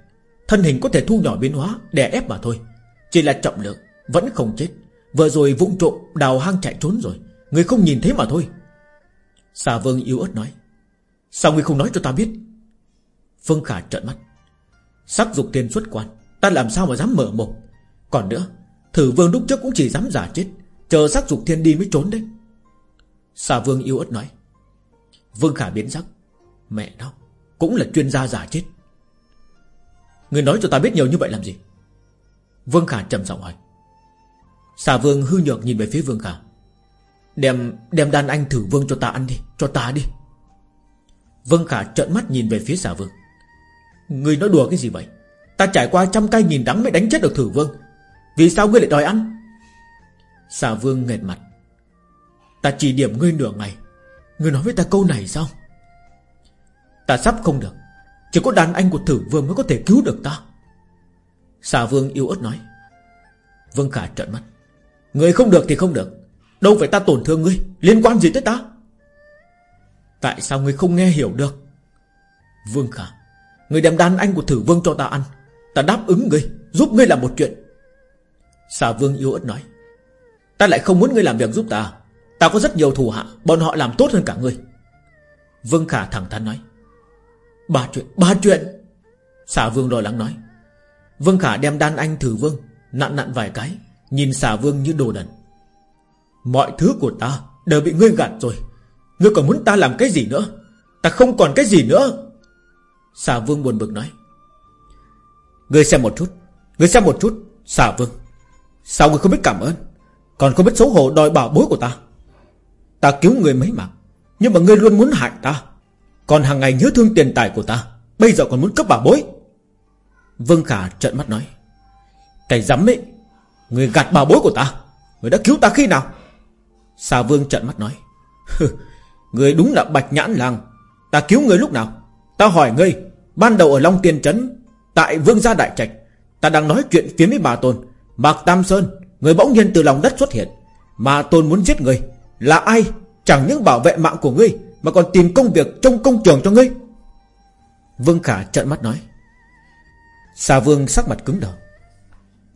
Thân hình có thể thu nhỏ biến hóa, Đè ép mà thôi. Chỉ là trọng lượng, Vẫn không chết. Vừa rồi vụng trộm, đào hang chạy trốn rồi, Người không nhìn thấy mà thôi. Xà vương yếu ớt nói. Sao người không nói cho ta biết? Vương Khả trợn mắt. Sắc dục tiền xuất quan, Ta làm sao mà dám mở mồm? Còn nữa, Thử vương lúc trước cũng chỉ dám giả chết, Chờ sắc dục thiên đi mới trốn đấy. Xà vương yếu ớt nói. Vương Khả biến sắc. Mẹ nó, Cũng là chuyên gia giả chết. Người nói cho ta biết nhiều như vậy làm gì? Vương Khả trầm giọng hỏi. Xà vương hư nhược nhìn về phía Vương Khả Đem đem đàn anh thử vương cho ta ăn đi, Cho ta đi. Vương Khả trợn mắt nhìn về phía xà vương. Người nói đùa cái gì vậy? Ta trải qua trăm cây nghìn đắng mới đánh chết được thử vương. Vì sao ngươi lại đòi ăn? Xà vương nghẹt mặt. Ta chỉ điểm ngươi nửa ngày. Ngươi nói với ta câu này sao? Ta sắp không được. Chỉ có đàn anh của thử vương mới có thể cứu được ta. Xà vương yêu ớt nói. Vương Khả trợn mắt. Người không được thì không được. Đâu phải ta tổn thương ngươi. Liên quan gì tới ta? Tại sao ngươi không nghe hiểu được? Vương Khả Người đem đan anh của thử vương cho ta ăn. Ta đáp ứng ngươi Giúp ngươi làm một chuyện. Xà vương yêu ớt nói Ta lại không muốn ngươi làm việc giúp ta. Ta có rất nhiều thù hạ Bọn họ làm tốt hơn cả ngươi. Vương Khả thẳng thắn nói Ba chuyện, ba chuyện. Xà vương lo lắng nói Vương Khả đem đan anh thử vương Nặn nặn vài cái Nhìn xà vương như đồ đần. Mọi thứ của ta đều bị ngươi gạt rồi. Ngươi còn muốn ta làm cái gì nữa? Ta không còn cái gì nữa. Xà vương buồn bực nói. Ngươi xem một chút, Ngươi xem một chút, Xà vương. Sao ngươi không biết cảm ơn? Còn không biết xấu hổ đòi bảo bối của ta? Ta cứu ngươi mấy mạng, Nhưng mà ngươi luôn muốn hại ta. Còn hàng ngày nhớ thương tiền tài của ta, Bây giờ còn muốn cấp bảo bối. Vương Khả trợn mắt nói. Cái dám ấy, Người gạt bảo bối của ta, Người đã cứu ta khi nào? Xà Vương trợn mắt nói. Người đúng là bạch nhãn làng Ta cứu người lúc nào? Ta hỏi ngươi, Ban đầu ở Long Tiên Trấn, Tại Vương gia Đại Trạch, Ta đang nói chuyện phía với bà Tôn. Mạc Tam Sơn, Người bỗng nhiên từ lòng đất xuất hiện. Mà Tôn muốn giết người, Là ai? Chẳng những bảo vệ mạng của ngươi, Mà còn tìm công việc trong công trường cho ngươi. Vương Khả trợn mắt nói. Xà Vương sắc mặt cứng đờ.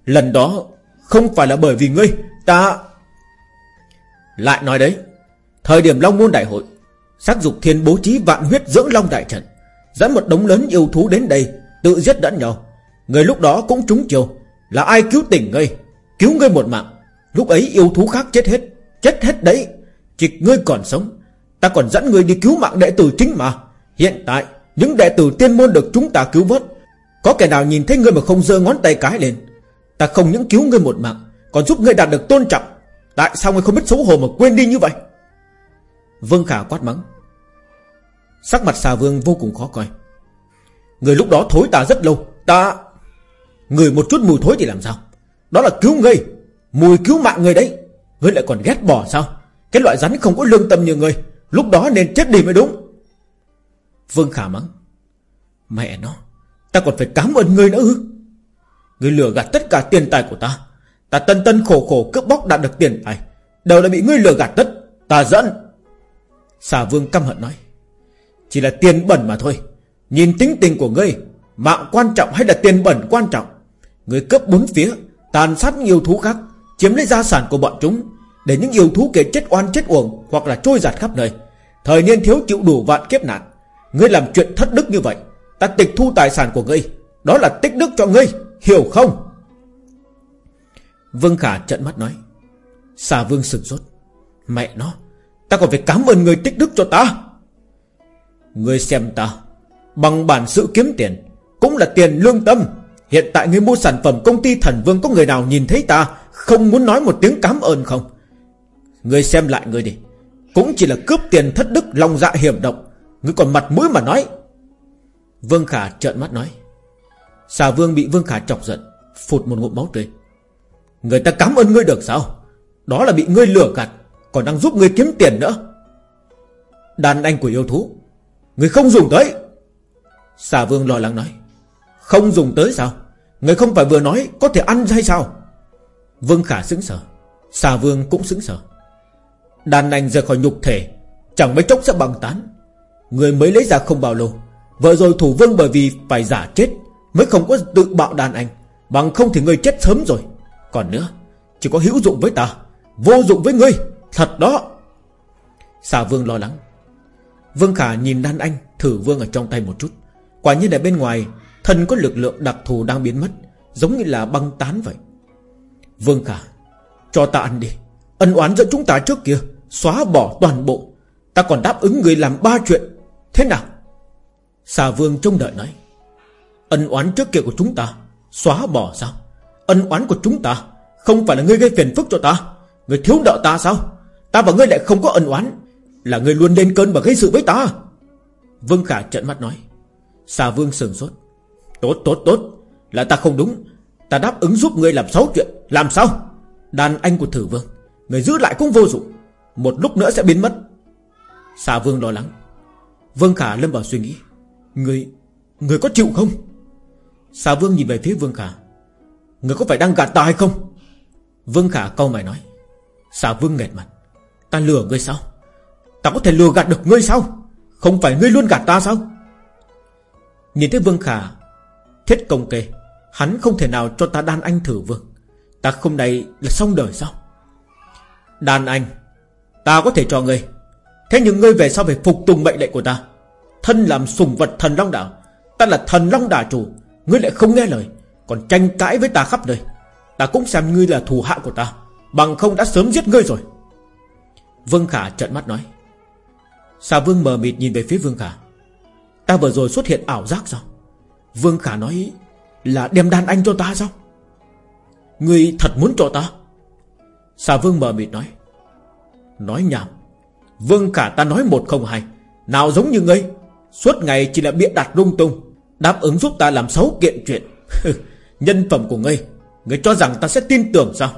Lần đó, Không phải là bởi vì ngươi, Ta Lại nói đấy, Thời điểm Long Môn Đại Hội Sắc dục thiên bố trí vạn huyết dưỡng Long Đại Trận Dẫn một đống lớn yêu thú đến đây, Tự giết lẫn nhau. Người lúc đó cũng trúng chiều. Là ai cứu tỉnh ngươi? Cứu ngươi một mạng. Lúc ấy yêu thú khác chết hết. Chết hết đấy. Chỉ ngươi còn sống. Ta còn dẫn ngươi đi cứu mạng đệ tử chính mà. Hiện tại, Những đệ tử tiên môn được chúng ta cứu vớt. Có kẻ nào nhìn thấy ngươi mà không giơ ngón tay cái lên? Ta không những cứu ngươi một mạng, Còn giúp ngươi đạt được tôn trọng. Tại sao ngươi không biết xấu hổ mà quên đi như vậy? Vương Khả quát mắng. Sắc mặt xà vương vô cùng khó coi. Người lúc đó thối ta rất lâu. Ta, Người một chút mùi thối thì làm sao? Đó là cứu ngươi. Mùi cứu mạng người đấy. Ngươi lại còn ghét bỏ sao? Cái loại rắn không có lương tâm như ngươi. Lúc đó nên chết đi mới đúng. Vương Khả mắng. Mẹ nó, Ta còn phải cảm ơn ngươi nữa ư? Ngươi lừa gạt tất cả tiền tài của ta. Ta tân tân khổ khổ cướp bóc đạt được tiền tài. Đều là bị ngươi lừa gạt tất. Ta dẫn Xà vương căm hận nói. Chỉ là tiền bẩn mà thôi. Nhìn tính tình của ngươi, Mạng quan trọng hay là tiền bẩn quan trọng? Ngươi cướp bốn phía, Tàn sát những yêu thú khác, Chiếm lấy gia sản của bọn chúng, Để những yêu thú kể chết oan chết uổng Hoặc là trôi giạt khắp nơi. Thời niên thiếu chịu đủ vạn kiếp nạn. Ngươi làm chuyện thất đức như vậy, Ta tịch thu tài sản của ngươi. Đó là tích đức cho ngươi, Hiểu không? Vương Khả trận mắt nói, Xà vương sừng sốt. Mẹ nó, Ta còn phải cảm ơn người tích đức cho ta? Ngươi xem ta. Bằng bản sự kiếm tiền, Cũng là tiền lương tâm. Hiện tại ngươi mua sản phẩm công ty thần vương Có người nào nhìn thấy ta, Không muốn nói một tiếng cảm ơn không? Ngươi xem lại ngươi đi. Cũng chỉ là cướp tiền thất đức, lòng dạ hiểm động Ngươi còn mặt mũi mà nói. Vương Khả trợn mắt nói. Xà vương bị Vương Khả chọc giận, Phụt một ngụm máu tươi. Người ta cảm ơn ngươi được sao? Đó là bị ngươi lừa gạt, Còn đang giúp ngươi kiếm tiền nữa. Đàn anh của yêu thú Người không dùng tới. Xà vương lo lắng nói. Không dùng tới sao? Người không phải vừa nói có thể ăn hay sao? Vương khả xứng sở Xà vương cũng xứng sở Đàn anh rời khỏi nhục thể, Chẳng mấy chốc sẽ băng tán. Người mới lấy ra không bao lâu, Vợ rồi thủ vương bởi vì phải giả chết, Mới không có tự bạo đàn anh. Bằng không thì người chết sớm rồi. Còn nữa, Chỉ có hữu dụng với ta, Vô dụng với ngươi, Thật đó. Xà vương lo lắng. Vương Khả nhìn đan anh, thử vương ở trong tay một chút. Quả nhiên ở bên ngoài, Thần có lực lượng đặc thù đang biến mất, Giống như là băng tán vậy. Vương Khả, Cho ta ăn đi. Ân oán giữa chúng ta trước kia, Xóa bỏ toàn bộ. Ta còn đáp ứng người làm ba chuyện. Thế nào? Xà vương trông đợi nói. Ân oán trước kia của chúng ta, Xóa bỏ sao? Ân oán của chúng ta Không phải là ngươi gây phiền phức cho ta. Ngươi thiếu nợ ta sao? Ta và ngươi lại không có ân oán. Là người luôn lên cơn và gây sự với ta. Vương Khả trợn mắt nói. Xà vương sừng sốt. Tốt tốt tốt. Là ta không đúng. Ta đáp ứng giúp ngươi làm xấu chuyện. Làm sao? Đàn anh của thử vương, Người giữ lại cũng vô dụng. Một lúc nữa sẽ biến mất. Xà vương lo lắng. Vương Khả lâm vào suy nghĩ. Người Người có chịu không? Xà vương nhìn về phía Vương Khả. Người có phải đang gạt ta hay không? Vương Khả câu mày nói. Xà vương nghẹt mặt. Ta lừa ngươi sao? Ta có thể lừa gạt được ngươi sao? Không phải ngươi luôn gạt ta sao? Nhìn thấy Vương Khả, Thiết công kê Hắn không thể nào cho ta đan anh thử vương. Ta không này là xong đời sao? Đan anh, Ta có thể cho ngươi. Thế nhưng ngươi về sau phải phục tùng mệnh lệnh của ta. Thân làm sùng vật thần long đảo Ta là thần long đả chủ, Ngươi lại không nghe lời, Còn tranh cãi với ta khắp nơi. Ta cũng xem ngươi là thù hạ của ta, Bằng không đã sớm giết ngươi rồi. Vương Khả trợn mắt nói. Xà Vương mờ mịt nhìn về phía Vương Khả. Ta vừa rồi xuất hiện ảo giác sao? Vương Khả nói Là đem đàn anh cho ta sao? Ngươi thật muốn cho ta? Xà Vương mờ mịt nói. Nói nhảm. Vương Khả ta nói một không hai. Nào giống như ngươi, Suốt ngày chỉ là bịa đặt lung tung, Đáp ứng giúp ta làm xấu kiện chuyện. Nhân phẩm của ngươi Ngươi cho rằng ta sẽ tin tưởng sao?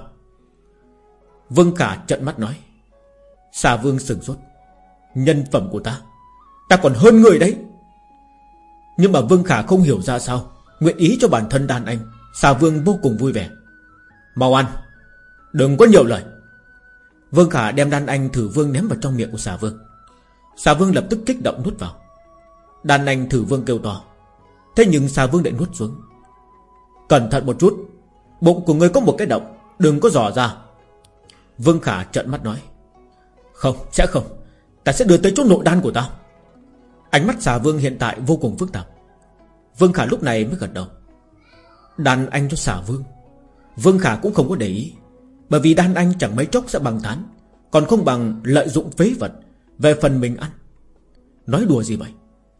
Vương Khả trận mắt nói. Xà Vương sừng sốt. Nhân phẩm của ta. Ta còn hơn người đấy. Nhưng mà Vương Khả không hiểu ra sao, Nguyện ý cho bản thân đàn anh Xà Vương vô cùng vui vẻ. Mau ăn, Đừng có nhiều lời. Vương Khả đem đàn anh thử vương ném vào trong miệng của xà vương. Xà vương lập tức kích động nuốt vào. Đàn anh thử vương kêu to. Thế nhưng xà vương lại nuốt xuống. Cẩn thận một chút, Bụng của ngươi có một cái động, Đừng có dò ra. Vương Khả trợn mắt nói. Không, sẽ không. Ta sẽ đưa tới chỗ nội đan của ta Ánh mắt xà vương hiện tại vô cùng phức tạp. Vương Khả lúc này mới gật đầu. Đàn anh cho xà vương. Vương Khả cũng không có để ý, Bởi vì đan anh chẳng mấy chốc sẽ bằng tán, Còn không bằng lợi dụng phế vật Về phần mình ăn. Nói đùa gì vậy?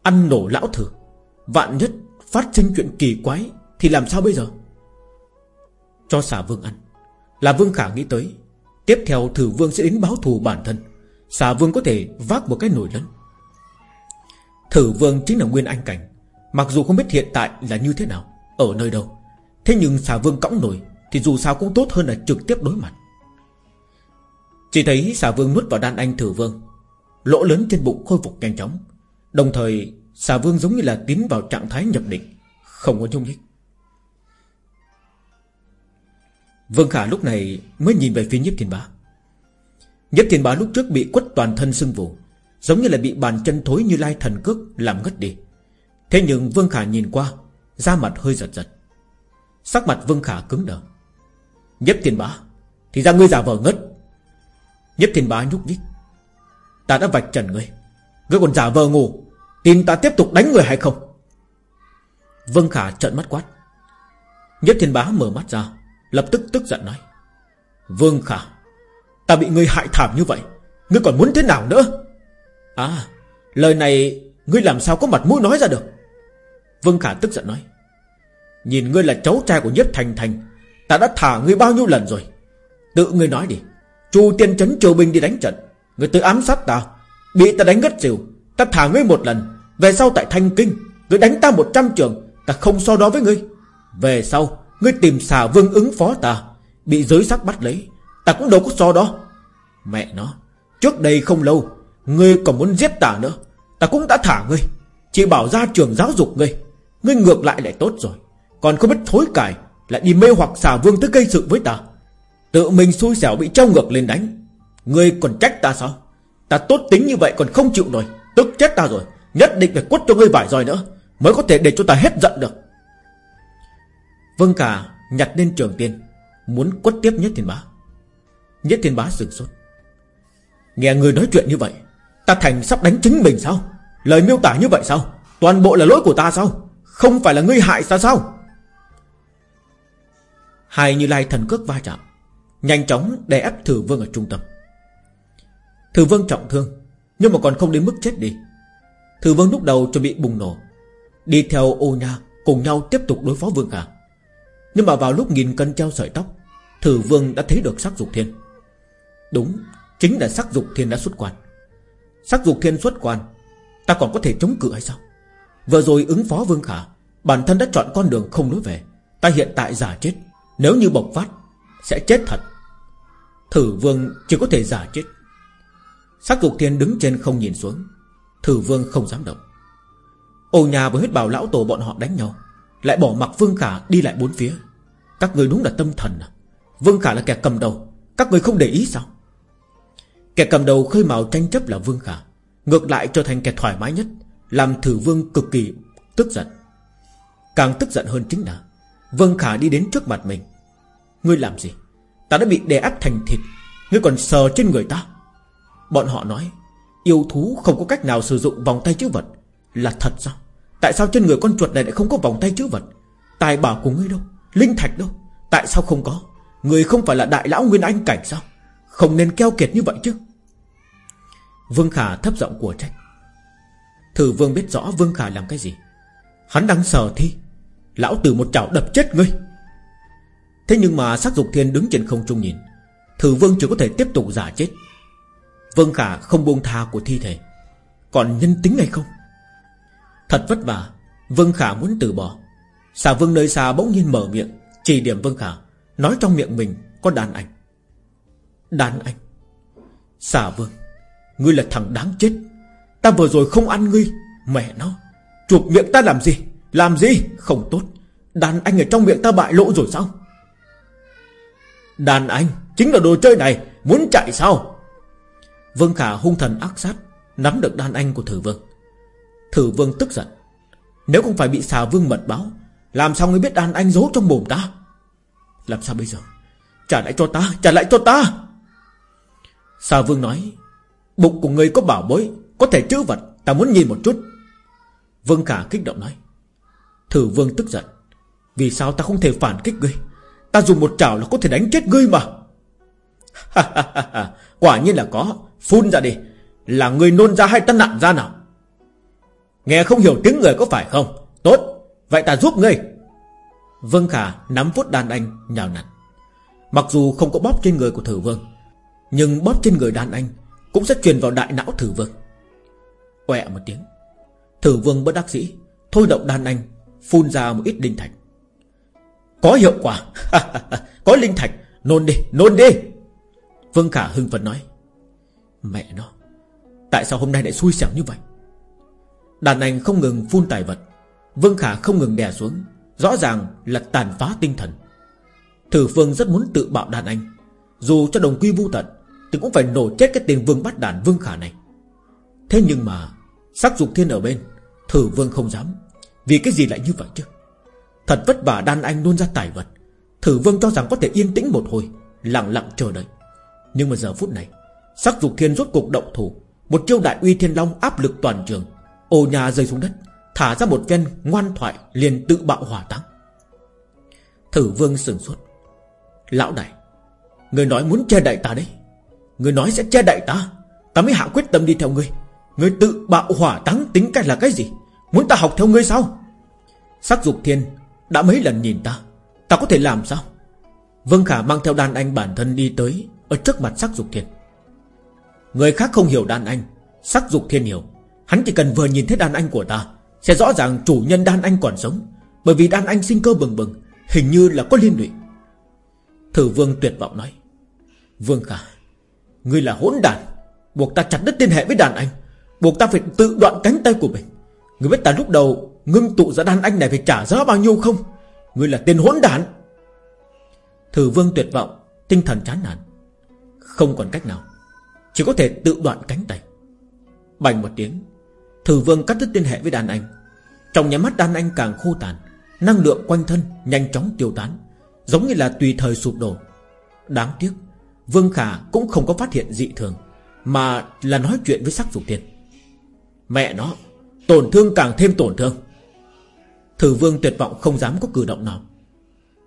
Ăn nổ lão thử. Vạn nhất phát sinh chuyện kỳ quái Thì làm sao bây giờ? Cho xà vương ăn. Là vương khả nghĩ tới, Tiếp theo thử vương sẽ đến báo thù bản thân. Xà vương có thể vác một cái nồi lớn. Thử vương chính là nguyên anh cảnh. Mặc dù không biết hiện tại là như thế nào, Ở nơi đâu, Thế nhưng xà vương cõng nổi Thì dù sao cũng tốt hơn là trực tiếp đối mặt. Chỉ thấy xà vương nuốt vào đan anh thử vương, Lỗ lớn trên bụng khôi phục nhanh chóng. Đồng thời, xà vương giống như là tiến vào trạng thái nhập định, Không có nhung nhích. Vương Khả lúc này mới nhìn về phía nhiếp thiên bá. Nhất thiên bá lúc trước bị quất toàn thân sưng vù Giống như là bị bàn chân thối như lai thần cước Làm ngất đi. Thế nhưng Vương Khả nhìn qua, Da mặt hơi giật giật. Sắc mặt Vương Khả cứng đờ. Nhất thiên bá, Thì ra ngươi giả vờ ngất. Nhất thiên bá nhúc nhích. Ta đã vạch trần ngươi. Ngươi còn giả vờ ngủ. Tin ta tiếp tục đánh người hay không? Vương Khả trợn mắt quát. Nhất thiên bá mở mắt ra, Lập tức tức giận nói. Vương Khả Ta bị ngươi hại thảm như vậy. Ngươi còn muốn thế nào nữa? À lời này Ngươi làm sao có mặt mũi nói ra được? Vương Khả tức giận nói. Nhìn ngươi là cháu trai của Nhiếp Thành Thành, Ta đã thả ngươi bao nhiêu lần rồi? Tự ngươi nói đi. Chu tiên trấn triều binh đi đánh trận. Ngươi tự ám sát ta. Bị ta đánh ngất xỉu. Ta thả ngươi một lần. Về sau tại Thanh Kinh, Ngươi đánh ta một trăm trường, Ta không so đó với ngươi. Về sau, Ngươi tìm xà vương ứng phó ta. Bị giới sắc bắt lấy. Ta cũng đâu có so đó. Mẹ nó, Trước đây không lâu, Ngươi còn muốn giết ta nữa. Ta cũng đã thả ngươi. Chỉ bảo ra trường giáo dục ngươi. Ngươi ngược lại lại tốt rồi. Còn không biết thối cải, Lại đi mê hoặc xà vương tới gây sự với ta. Tự mình xui xẻo bị trao ngược lên đánh. Ngươi còn trách ta sao? Ta tốt tính như vậy còn không chịu nổi. Tức chết ta rồi. Nhất định phải quất cho ngươi vải rồi nữa, Mới có thể để cho ta hết giận được. Vâng cả nhặt lên trường tiên Muốn quất tiếp Nhất Thiên Bá Nhất Thiên Bá sửng sốt. Nghe người nói chuyện như vậy, Ta thành sắp đánh chính mình sao? Lời miêu tả như vậy sao? Toàn bộ là lỗi của ta sao? Không phải là ngươi hại ta sao? Hai như lai thần cước va chạm, Nhanh chóng đè ép thử vương ở trung tâm. Thử vương trọng thương, Nhưng mà còn không đến mức chết đi. Thử vương lúc đầu chuẩn bị bùng nổ, Đi theo ô nha Cùng nhau tiếp tục đối phó vương khả Nhưng mà vào lúc nghìn cân treo sợi tóc, Thử vương đã thấy được sắc dục thiên. Đúng, Chính là sắc dục thiên đã xuất quan. Sắc dục thiên xuất quan, Ta còn có thể chống cự hay sao? Vừa rồi ứng phó vương khả, Bản thân đã chọn con đường không lối về. Ta hiện tại giả chết, Nếu như bộc phát, Sẽ chết thật. Thử vương chỉ có thể giả chết. Sắc dục thiên đứng trên không nhìn xuống, Thử vương không dám động. Ô nhà với huyết bào lão tổ bọn họ đánh nhau, Lại bỏ mặc vương khả đi lại bốn phía. Các người đúng là tâm thần à? Vương khả là kẻ cầm đầu, Các người không để ý sao? Kẻ cầm đầu khơi màu tranh chấp là vương khả, Ngược lại trở thành kẻ thoải mái nhất, Làm thử vương cực kỳ tức giận. Càng tức giận hơn chính là, Vương Khả đi đến trước mặt mình. Ngươi làm gì? Ta đã bị đè áp thành thịt, Ngươi còn sờ trên người ta. Bọn họ nói, Yêu thú không có cách nào sử dụng vòng tay chữ vật. Là thật sao? Tại sao trên người con chuột này lại không có vòng tay chữ vật? Tài bảo của ngươi đâu? Linh thạch đâu? Tại sao không có? Người không phải là đại lão Nguyên Anh cảnh sao? Không nên keo kiệt như vậy chứ. Vương Khả thấp giọng của trách. Thử vương biết rõ Vương Khả làm cái gì. Hắn đang sờ thi. Lão tử một chảo đập chết ngươi. Thế nhưng mà sắc dục thiên đứng trên không trung nhìn. Thử vương chỉ có thể tiếp tục giả chết. Vương Khả không buông tha của thi thể. Còn nhân tính hay không? Thật vất vả, Vương Khả muốn từ bỏ. Xà vương nơi xa bỗng nhiên mở miệng, Chỉ điểm Vương Khả, Nói trong miệng mình có đàn anh. Đàn anh? Xà vương. Ngươi là thằng đáng chết. Ta vừa rồi không ăn ngươi. Mẹ nó Chụp miệng ta làm gì? Làm gì? Không tốt. Đàn anh ở trong miệng ta bại lộ rồi sao? Đàn anh Chính là đồ chơi này. Muốn chạy sao? Vương Khả hung thần ác sát, Nắm được đàn anh của thử vương. Thử vương tức giận. Nếu không phải bị xà vương mật báo, Làm sao ngươi biết đàn anh giấu trong mồm ta? Làm sao bây giờ? Trả lại cho ta, Trả lại cho ta! Xà vương nói Bụng của người có bảo bối, Có thể chữ vật, Ta muốn nhìn một chút. Vương Khả kích động nói. Thử vương tức giận. Vì sao ta không thể phản kích ngươi? Ta dùng một chảo là có thể đánh chết ngươi mà. Quả nhiên là có. Phun ra đi. Là ngươi nôn ra hay ta nặn ra nào? Nghe không hiểu tiếng người có phải không? Tốt. Vậy ta giúp ngươi. Vương Khả nắm vuốt đàn anh, nhào nặn. Mặc dù không có bóp trên người của thử vương, Nhưng bóp trên người đàn anh cũng sẽ truyền vào đại não thử vương. Quẹ một tiếng, Thử vương bất đắc dĩ, Thôi động đàn anh, Phun ra một ít linh thạch. Có hiệu quả, Có linh thạch, Nôn đi Nôn đi. Vương Khả hưng phấn nói, Mẹ nó, Tại sao hôm nay lại xui xẻo như vậy? Đàn anh không ngừng phun tài vật, Vương Khả không ngừng đè xuống, Rõ ràng là tàn phá tinh thần. Thử Phương rất muốn tự bạo đàn anh, Dù cho đồng quy vu tận thì cũng phải nổ chết cái tiền vương bắt đàn Vương Khả này. Thế nhưng mà, Sắc dục thiên ở bên, Thử Vương không dám. Vì cái gì lại như vậy chứ? Thật vất vả đan anh luôn ra tài vật. Thử Vương cho rằng có thể yên tĩnh một hồi, Lặng lặng chờ đợi. Nhưng mà giờ phút này, Sắc dục thiên rốt cục động thủ. Một chiêu đại uy thiên long áp lực toàn trường, Ô nhà rơi xuống đất, Thả ra một viên ngoan thoại liền tự bạo hỏa táng. Thử vương sừng suốt Lão đại, Người nói muốn che đậy ta đấy. Người nói sẽ che đậy ta. Ta mới hạ quyết tâm đi theo ngươi. Ngươi tự bạo hỏa táng tính cách là cái gì? Muốn ta học theo ngươi sao? Sắc dục thiên Đã mấy lần nhìn ta. Ta có thể làm sao? Vân Khả mang theo đàn anh bản thân đi tới Ở trước mặt sắc dục thiên. Người khác không hiểu đàn anh. Sắc dục thiên hiểu. Hắn chỉ cần vừa nhìn thấy đàn anh của ta, Sẽ rõ ràng chủ nhân đàn anh còn sống. Bởi vì đàn anh sinh cơ bừng bừng, Hình như là có liên lụy. Thử vương tuyệt vọng nói. Vương Khả Ngươi là hỗn đàn. Buộc ta chặt đứt liên hệ với đàn anh. Buộc ta phải tự đoạn cánh tay của mình. Ngươi biết ta lúc đầu ngưng tụ ra đàn anh này phải trả giá bao nhiêu không? Ngươi là tên hỗn đàn. Thử vương tuyệt vọng, Tinh thần chán nản. Không còn cách nào. Chỉ có thể tự đoạn cánh tay. Bành một tiếng, Thử vương cắt đứt liên hệ với đàn anh. Trong nhà mắt đàn anh càng khô tàn. Năng lượng quanh thân nhanh chóng tiêu tán, Giống như là tùy thời sụp đổ. Đáng tiếc Vương Khả cũng không có phát hiện dị thường, Mà là nói chuyện với sắc dục tiên. Mẹ nó, Tổn thương càng thêm tổn thương. Thử vương tuyệt vọng không dám có cử động nào.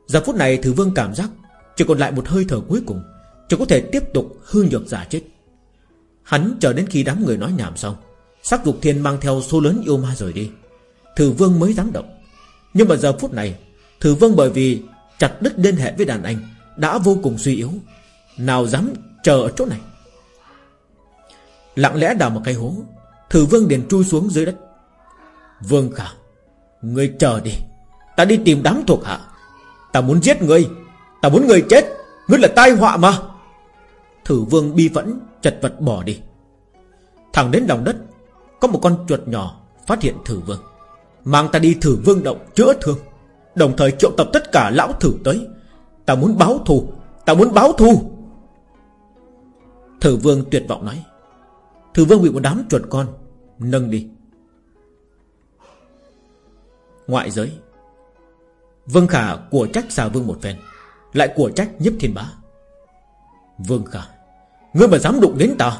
Giờ phút này thử vương cảm giác Chỉ còn lại một hơi thở cuối cùng, Chỉ có thể tiếp tục hư nhược giả chết. Hắn chờ đến khi đám người nói nhảm xong, Sắc dục thiên mang theo số lớn yêu ma rời đi. Thử vương mới dám động. Nhưng mà giờ phút này, Thử vương bởi vì chặt đứt liên hệ với đàn anh Đã vô cùng suy yếu nào dám chờ ở chỗ này? Lặng lẽ đào một cái hố, Thử vương liền chui xuống dưới đất. Vương khả, Ngươi chờ đi. Ta đi tìm đám thuộc hạ. Ta muốn giết ngươi. Ta muốn ngươi chết. Ngươi là tai họa mà. Thử vương bi phẫn, chật vật bỏ đi. Thẳng đến lòng đất, Có một con chuột nhỏ phát hiện thử vương. Mang ta đi thử vương động chữa thương. Đồng thời triệu tập tất cả lão thử tới. Ta muốn báo thù. Ta muốn báo thù. Thử vương tuyệt vọng nói. Thử vương bị một đám chuột con Nâng đi. Ngoại giới. Vương Khả, của trách xà vương một phen, Lại của trách nhiếp thiên bá. Vương Khả, Ngươi mà dám đụng đến ta,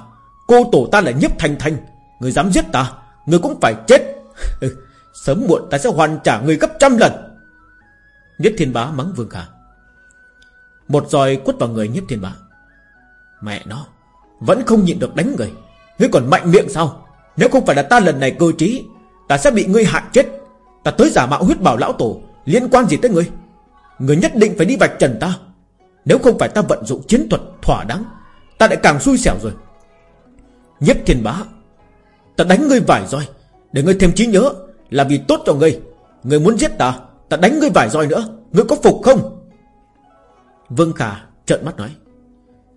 Cô tổ ta là nhiếp thành thành, Ngươi dám giết ta, Ngươi cũng phải chết. Ừ, sớm muộn ta sẽ hoàn trả ngươi gấp trăm lần. Nhiếp thiên bá mắng Vương Khả. Một roi quất vào người nhiếp thiên bá. Mẹ nó vẫn không nhịn được đánh người. Ngươi còn mạnh miệng sao? Nếu không phải là ta lần này cơ trí, Ta sẽ bị ngươi hại chết. Ta tới giả mạo huyết bảo lão tổ, Liên quan gì tới ngươi? Ngươi nhất định phải đi vạch trần ta. Nếu không phải ta vận dụng chiến thuật thỏa đáng, Ta lại càng xui xẻo rồi. Nhất thiên bá, Ta đánh ngươi vài roi, Để ngươi thêm trí nhớ Là vì tốt cho ngươi. Ngươi muốn giết ta Ta đánh ngươi vài roi nữa. Ngươi có phục không? Vương Khả trợn mắt nói.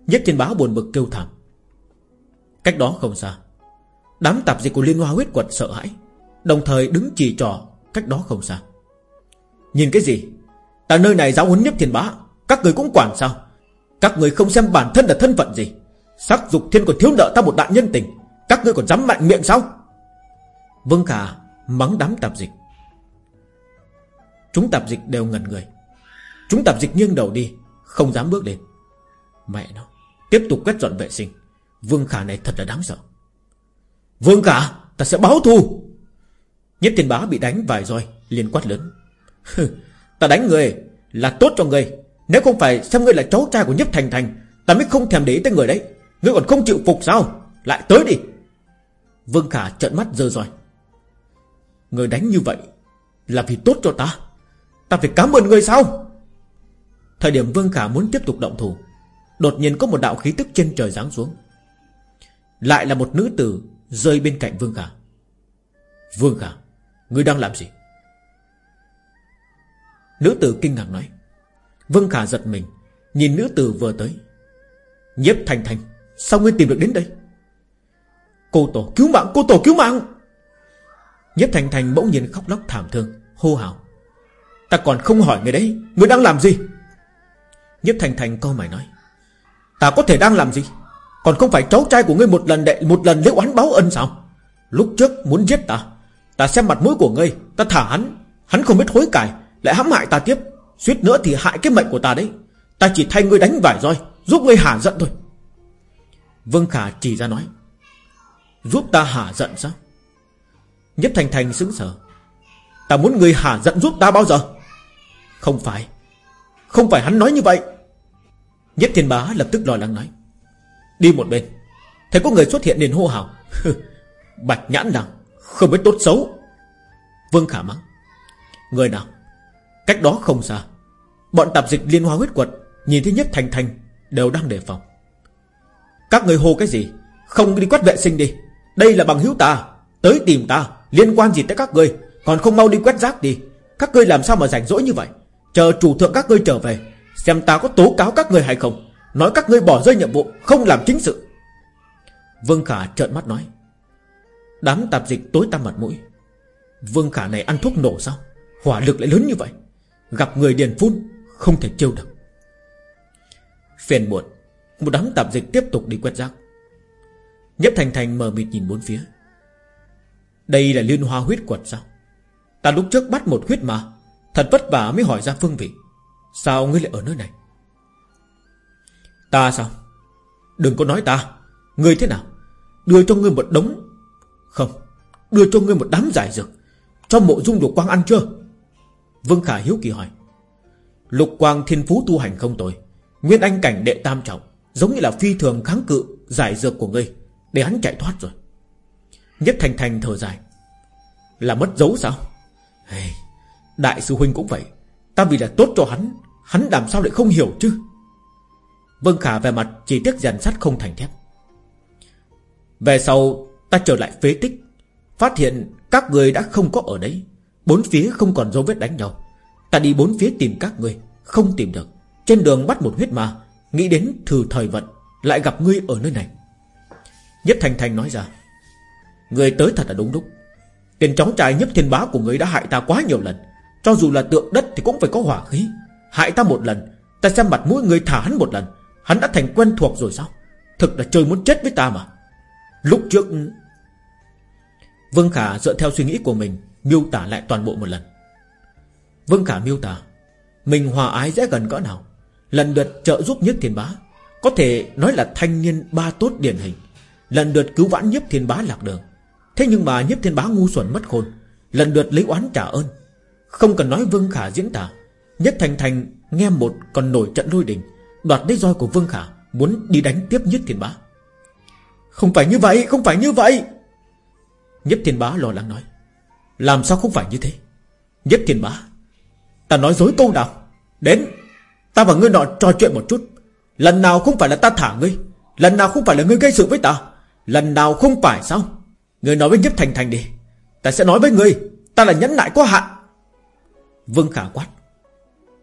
Nhất thiên bá buồn bực kêu thảm. Cách đó không xa. Đám tạp dịch của Liên Hoa huyết quật sợ hãi, Đồng thời đứng chỉ trò Cách đó không xa. Nhìn cái gì? Tại nơi này giáo huấn nhất thiên bá, Các người cũng quản sao? Các người không xem bản thân là thân phận gì? Sắc dục thiên còn thiếu nợ ta một đại nhân tình, Các ngươi còn dám mạnh miệng sao? Vương Khả mắng đám tạp dịch. Chúng tạp dịch đều ngẩn người. Chúng tạp dịch nghiêng đầu đi, Không dám bước lên. Mẹ nó, Tiếp tục quét dọn vệ sinh. Vương Khả này thật là đáng sợ. Vương Khả, Ta sẽ báo thù. Nhất thiên bá bị đánh vài roi, liền quát lớn. Ta đánh người là tốt cho người. Nếu không phải xem ngươi là cháu trai của Nhất Thành Thành, Ta mới không thèm để ý tới người đấy. Ngươi còn không chịu phục sao? Lại tới đi. Vương Khả trợn mắt dơ roi. Người đánh như vậy Là vì tốt cho ta. Ta phải cảm ơn người sao? Thời điểm Vương Khả muốn tiếp tục động thủ, Đột nhiên có một đạo khí tức trên trời giáng xuống. Lại là một nữ tử Rơi bên cạnh Vương Khả Vương Khả Ngươi đang làm gì? Nữ tử kinh ngạc nói. Vương Khả giật mình, Nhìn nữ tử vừa tới. Nhiếp Thành Thành, Sao ngươi tìm được đến đây? Cô tổ cứu mạng, Cô tổ cứu mạng! Nhiếp Thành Thành bỗng nhiên khóc lóc thảm thương, Hô hào. Ta còn không hỏi người đấy, Người đang làm gì? Nhiếp Thành Thành câu mày nói. Ta có thể đang làm gì? Còn không phải cháu trai của ngươi một lần đệ, một lần lấy oán báo ân sao? Lúc trước muốn giết ta Ta xem mặt mũi của ngươi, Ta thả hắn. Hắn không biết hối cải, Lại hãm hại ta tiếp. Suýt nữa thì hại cái mệnh của ta đấy. Ta chỉ thay ngươi đánh vải roi, Giúp ngươi hả giận thôi. Vương Khả chỉ ra nói, Giúp ta hả giận sao? Nhất Thành Thành sững sờ, Ta muốn người hả giận giúp ta bao giờ? Không phải Không phải hắn nói như vậy. Nhất Thiên Bá lập tức lo lắng nói Đi một bên. Thấy có người xuất hiện liền hô hào. Bạch nhãn đằng, Không biết tốt xấu. Vương Khả mắng Người nào? Cách đó không xa, Bọn tạp dịch liên hoa huyết quật Nhìn thấy Nhất Thành Thành Đều đang đề phòng. Các người hô cái gì? Không đi quét vệ sinh đi. Đây là bằng hữu ta, Tới tìm ta, Liên quan gì tới các ngươi? Còn không mau đi quét rác đi. Các ngươi làm sao mà rảnh rỗi như vậy? Chờ chủ thượng các ngươi trở về, Xem ta có tố cáo các ngươi hay không. Nói các ngươi bỏ rơi nhiệm vụ, Không làm chính sự. Vương Khả trợn mắt nói. Đám tạp dịch tối tăm mặt mũi. Vương Khả này ăn thuốc nổ sao? Hỏa lực lại lớn như vậy. Gặp người điền phun, Không thể trêu được. Phiền muộn, Một đám tạp dịch tiếp tục đi quét rác. Nhếp Thành Thành mờ mịt nhìn bốn phía. Đây là liên hoa huyết quật sao? Ta lúc trước bắt một huyết mà, Thật vất vả mới hỏi ra phương vị. Sao ngươi lại ở nơi này? Ta sao? Đừng có nói ta. Ngươi thế nào? Đưa cho ngươi một đống Không Đưa cho ngươi một đám giải dược. Cho mộ dung lục quang ăn chưa? Vương Khả hiếu kỳ hỏi. Lục quang thiên phú tu hành không tồi. Nguyên anh cảnh đệ tam trọng Giống như là phi thường kháng cự Giải dược của ngươi Để hắn chạy thoát rồi. Nhất thành thành thở dài. Là mất dấu sao? Hey, Đại sư huynh cũng vậy. Ta vì là tốt cho hắn Hắn làm sao lại không hiểu chứ? Vương Khả về mặt chỉ tiếc rèn sắt không thành thép. Về sau, ta trở lại phế tích, Phát hiện các người đã không có ở đấy. Bốn phía không còn dấu vết đánh nhau. Ta đi bốn phía tìm các người, Không tìm được. Trên đường bắt một huyết ma, Nghĩ đến thử thời vận, Lại gặp ngươi ở nơi này. Nhất Thành Thành nói ra, Người tới thật là đúng lúc. Tiền chóng trai nhất thiên bá của người đã hại ta quá nhiều lần. Cho dù là tượng đất thì cũng phải có hỏa khí. Hại ta một lần, Ta xem mặt mũi người thả hắn một lần. Hắn đã thành quen thuộc rồi sao? Thực là trời muốn chết với ta mà. Lúc trước Vương Khả dựa theo suy nghĩ của mình, Miêu tả lại toàn bộ một lần. Vương Khả miêu tả, Mình hòa ái dễ gần cỡ nào? Lần lượt trợ giúp nhất thiên bá, Có thể nói là thanh niên ba tốt điển hình. Lần lượt cứu vãn nhiếp thiên bá lạc đường. Thế nhưng mà nhiếp thiên bá ngu xuẩn mất khôn, Lần lượt lấy oán trả ơn. Không cần nói Vương Khả diễn tả, Nhất Thành Thành nghe một còn nổi trận lôi đình. Đoạt lấy roi của Vương Khả, Muốn đi đánh tiếp Nhất Thiên Bá. Không phải như vậy, Không phải như vậy. Nhất Thiên Bá lo lắng nói. Làm sao không phải như thế? Nhất Thiên Bá, Ta nói dối câu nào? Đến, Ta và ngươi nọ trò chuyện một chút. Lần nào không phải là ta thả ngươi, Lần nào không phải là ngươi gây sự với ta, Lần nào không phải sao? Ngươi nói với Nhất Thành Thành đi, Ta sẽ nói với ngươi, Ta là nhẫn nại có hạn. Vương Khả quát.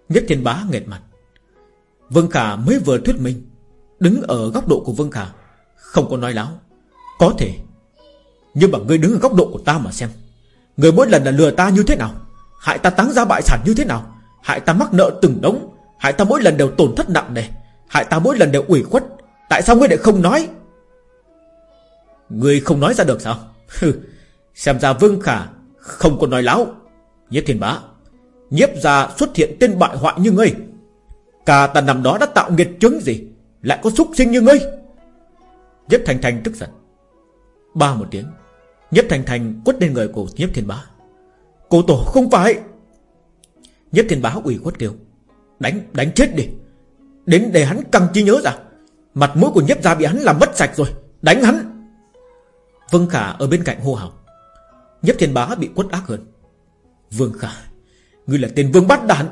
Nhất Thiên Bá nghẹt mặt. Vương Khả mới vừa thuyết minh, Đứng ở góc độ của Vương Khả, Không có nói láo. Có thể, Nhưng mà ngươi đứng ở góc độ của ta mà xem. Người mỗi lần là lừa ta như thế nào? Hại ta táng ra bại sản như thế nào? Hại ta mắc nợ từng đống? Hại ta mỗi lần đều tổn thất nặng nề? Hại ta mỗi lần đều ủy khuất? Tại sao ngươi lại không nói? Ngươi không nói ra được sao? Xem ra Vương Khả Không có nói láo. Nhất thiên bá, Nhiếp ra xuất hiện tên bại hoại như ngươi. Cả ta nằm đó đã tạo nghiệt chứng gì? Lại có xúc sinh như ngươi? Nhiếp Thành Thành tức giận. Ba một tiếng. Nhiếp Thành Thành quất lên người của Nhiếp Thiên Bá. Cô Tổ không phải. Nhiếp Thiên Bá ủy khuất kêu. Đánh, đánh chết đi. Đến để hắn căng chi nhớ ra. Mặt mũi của Nhiếp gia bị hắn làm mất sạch rồi. Đánh hắn. Vương Khả ở bên cạnh hô hào. Nhiếp Thiên Bá bị quất ác hơn. Vương Khả Ngươi là tên vương bắt đạn.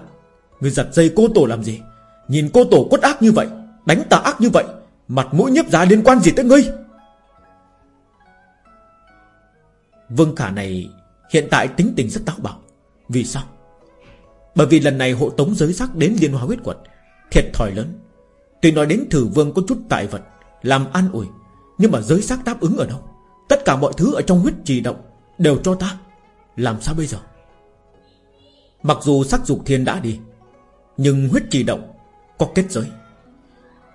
Ngươi giật dây cô tổ làm gì? Nhìn cô tổ quất ác như vậy, Đánh ta ác như vậy, Mặt mũi nhấp giá liên quan gì tới ngươi? Vương Khả này Hiện tại tính tình rất táo bạo. Vì sao? Bởi vì lần này hộ tống giới sắc đến liên hoa huyết quật Thiệt thòi lớn. Tuy nói đến thử vương có chút tại vật, Làm an ủi, Nhưng mà giới sắc đáp ứng ở đâu? Tất cả mọi thứ ở trong huyết trì động Đều cho ta. Làm sao bây giờ? Mặc dù sắc dục thiên đã đi, Nhưng huyết trì động có kết giới.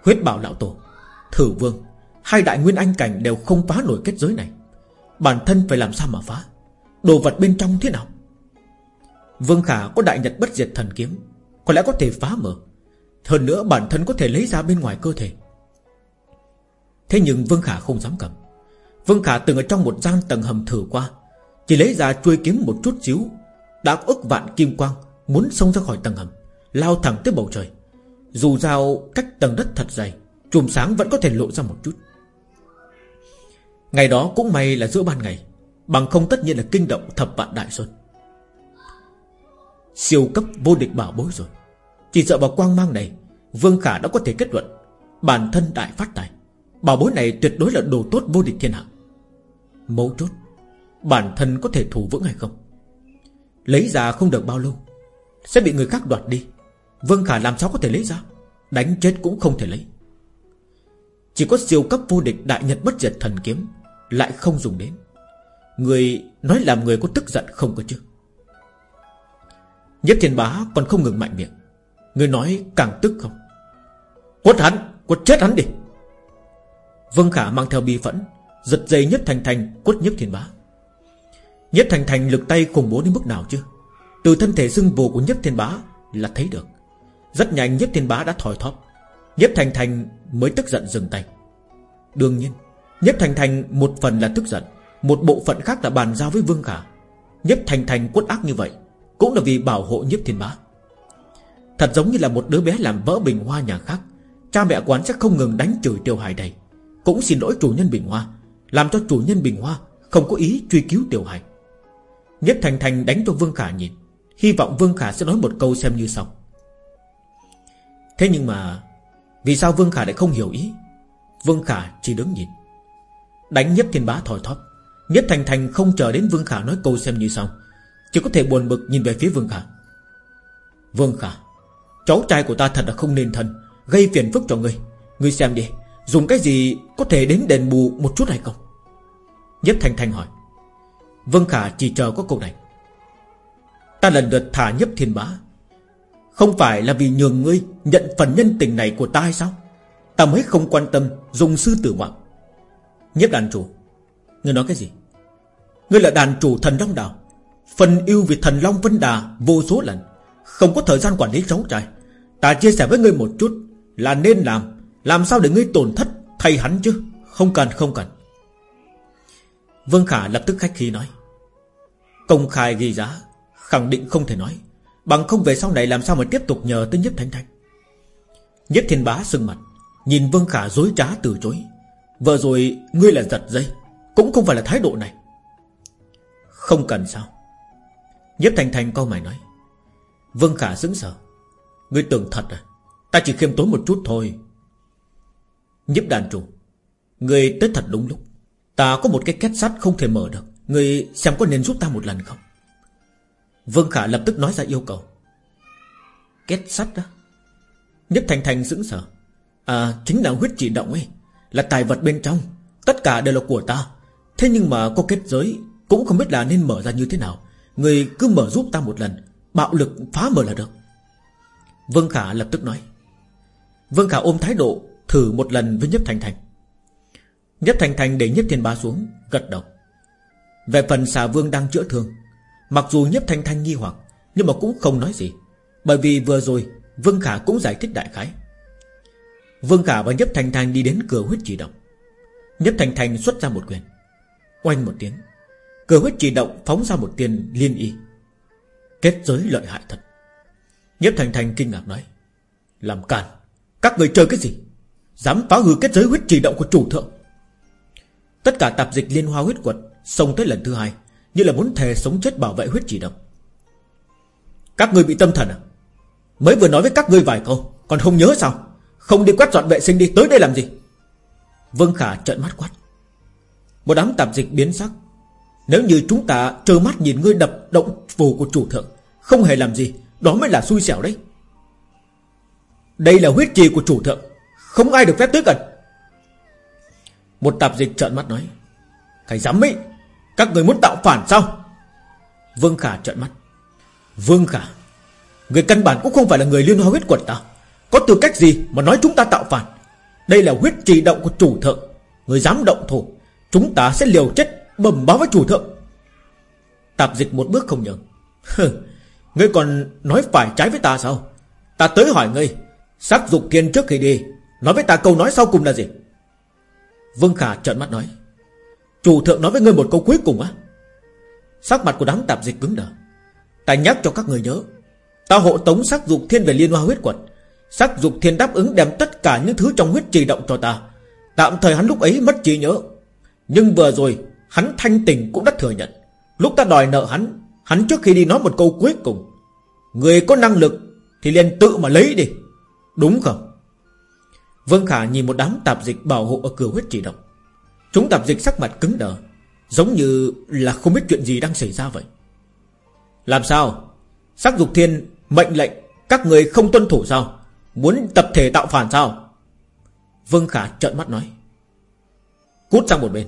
Huyết bảo lão tổ, Thử vương, Hai đại nguyên anh cảnh đều không phá nổi kết giới này. Bản thân phải làm sao mà phá? Đồ vật bên trong thế nào? Vương Khả có đại nhật bất diệt thần kiếm, Có lẽ có thể phá mở. Hơn nữa bản thân có thể lấy ra bên ngoài cơ thể. Thế nhưng Vương Khả không dám cầm. Vương Khả từng ở trong một gian tầng hầm thử qua, Chỉ lấy ra chuôi kiếm một chút xíu, đã ức vạn kim quang Muốn xông ra khỏi tầng hầm, Lao thẳng tới bầu trời. Dù dao cách tầng đất thật dày, Chùm sáng vẫn có thể lộ ra một chút. Ngày đó cũng may là giữa ban ngày, Bằng không tất nhiên là kinh động thập vạn đại xuân Siêu cấp vô địch bảo bối rồi. Chỉ sợ vào quang mang này, Vương Khả đã có thể kết luận, Bản thân đại phát tài. Bảo bối này tuyệt đối là đồ tốt vô địch thiên hạ. Mấu chốt, Bản thân có thể thủ vững hay không? Lấy ra không được bao lâu, Sẽ bị người khác đoạt đi. Vương Khả làm sao có thể lấy ra? Đánh chết cũng không thể lấy. Chỉ có siêu cấp vô địch đại nhật bất diệt thần kiếm Lại không dùng đến. Người nói làm người có tức giận không có chứ? Nhất thiên bá còn không ngừng mạnh miệng. Người nói càng tức không? Quất hắn, Quất chết hắn đi. Vương Khả mang theo bi phẫn, Giật dây nhất thành thành, quất nhất thiên bá. Nhất Thành Thành lực tay khủng bố đến mức nào chứ? Từ thân thể xưng vồ của Nhất Thiên Bá Là thấy được. Rất nhanh nhiếp Thiên Bá đã thòi thóp. Nhiếp Thành Thành mới tức giận dừng tay. Đương nhiên nhiếp Thành Thành một phần là tức giận, Một bộ phận khác là bàn giao với Vương Khả. Nhiếp Thành Thành quất ác như vậy Cũng là vì bảo hộ nhiếp Thiên Bá. Thật giống như là một đứa bé làm vỡ bình hoa nhà khác, Cha mẹ quán sẽ không ngừng đánh chửi Tiểu Hải đây Cũng xin lỗi chủ nhân bình hoa, Làm cho chủ nhân bình hoa Không có ý truy cứu Tiểu Hải. Nhất Thành Thành đánh cho Vương Khả nhìn, Hy vọng Vương Khả sẽ nói một câu xem như xong Thế nhưng mà, Vì sao Vương Khả lại không hiểu ý? Vương Khả chỉ đứng nhìn. Đánh Nhất Thiên Bá thòi thóp. Nhất Thành Thành không chờ đến Vương Khả nói câu xem như xong. Chỉ có thể buồn bực nhìn về phía Vương Khả. Vương Khả, Cháu trai của ta thật là không nên thân, Gây phiền phức cho ngươi. Ngươi xem đi, Dùng cái gì có thể đến đền bù một chút hay không? Nhất Thành Thành hỏi. Vương Khả chỉ chờ có câu này. Ta lần lượt thả nhấp thiên bá không phải là vì nhường ngươi Nhận phần nhân tình này của ta hay sao? Ta mới không quan tâm Dùng sư tử ngoạn Nhếp đàn chủ, Ngươi nói cái gì? Ngươi là đàn chủ thần Long Đảo, Phần yêu vì thần Long Vân Đà vô số lần, Không có thời gian quản lý cháu trai. Ta chia sẻ với ngươi một chút, Là nên làm Làm sao để ngươi tổn thất thay hắn chứ? Không cần không cần. Vương Khả lập tức khách khí nói. Công khai ghi giá, Khẳng định không thể nói. Bằng không về sau này làm sao mà tiếp tục nhờ tới Nhất Thanh Thanh Nhất Thiên Bá sưng mặt, Nhìn Vương Khả dối trá từ chối. Vừa rồi, ngươi là giật dây, Cũng không phải là thái độ này. Không cần sao? Nhất Thanh Thanh câu mày nói. Vương Khả sững sờ. Ngươi tưởng thật à? Ta chỉ khiêm tốn một chút thôi. Nhếp đàn trùng Ngươi tới thật đúng lúc. Ta có một cái két sắt không thể mở được. Ngươi xem có nên giúp ta một lần không? Vương Khả lập tức nói ra yêu cầu. Kết sắt đó. Nhất Thành Thành sững sờ. À chính là huyết chỉ động ấy, Là tài vật bên trong. Tất cả đều là của ta. Thế nhưng mà có kết giới, Cũng không biết là nên mở ra như thế nào. Người cứ mở giúp ta một lần, Bạo lực phá mở là được. Vương Khả lập tức nói. Vương Khả ôm thái độ, Thử một lần với Nhất Thành Thành. Nhất Thành Thành để Nhất Thiên Bá xuống, Gật đầu. Về phần xà vương đang chữa thương Mặc dù Nhếp thanh thanh nghi hoặc, Nhưng mà cũng không nói gì. Bởi vì vừa rồi, Vương Khả cũng giải thích đại khái. Vương Khả và Nhếp thanh thanh đi đến cửa huyết chỉ động. Nhếp thanh thanh xuất ra một quyền. Oanh một tiếng. Cửa huyết chỉ động phóng ra một tiền liên y. Kết giới lợi hại thật. Nhếp thanh thanh kinh ngạc nói, Làm càn, Các người chơi cái gì? Dám phá hư kết giới huyết chỉ động của chủ thượng. Tất cả tạp dịch liên hoa huyết quật Xông tới lần thứ hai. Như là muốn thề sống chết bảo vệ huyết chỉ độc. Các người bị tâm thần à? Mới vừa nói với các ngươi vài câu, Còn không nhớ sao? Không đi quét dọn vệ sinh đi, tới đây làm gì? Vương Khả trợn mắt quát. Một đám tạp dịch biến sắc. Nếu như chúng ta trơ mắt nhìn ngươi đập động phù của chủ thượng, Không hề làm gì, Đó mới là xui xẻo đấy. Đây là huyết trì của chủ thượng, Không ai được phép tới gần. Một tạp dịch trợn mắt nói, Cái dám ấy các người muốn tạo phản sao? Vương Khả trợn mắt. Vương Khả, Người căn bản cũng không phải là người liên hoa huyết quật ta. Có tư cách gì mà nói chúng ta tạo phản? Đây là huyết trì động của chủ thượng. Người dám động thủ, Chúng ta sẽ liều chết bầm báo với chủ thượng. Tạp dịch một bước không nhường. Ngươi còn nói phải trái với ta sao? Ta tới hỏi ngươi Sắc dục kiên trước khi đi, Nói với ta câu nói sau cùng là gì? Vương Khả trợn mắt nói. Chủ thượng nói với ngươi một câu cuối cùng á. Sắc mặt của đám tạp dịch cứng đờ. Ta nhắc cho các người nhớ, Ta hộ tống sắc dục thiên về liên hoa huyết quật Sắc dục thiên đáp ứng đem tất cả những thứ trong huyết trì động cho ta. Tạm thời hắn lúc ấy mất trí nhớ. Nhưng vừa rồi, Hắn thanh tình cũng đã thừa nhận. Lúc ta đòi nợ hắn Hắn trước khi đi nói một câu cuối cùng. Người có năng lực Thì liền tự mà lấy đi. Đúng không? Vương Khả nhìn một đám tạp dịch bảo hộ ở cửa huyết trì động. Chúng tạp dịch sắc mặt cứng đờ, Giống như là không biết chuyện gì đang xảy ra vậy. Làm sao? Sắc dục thiên mệnh lệnh, Các người không tuân thủ sao? Muốn tập thể tạo phản sao? Vương Khả trợn mắt nói. Cút sang một bên.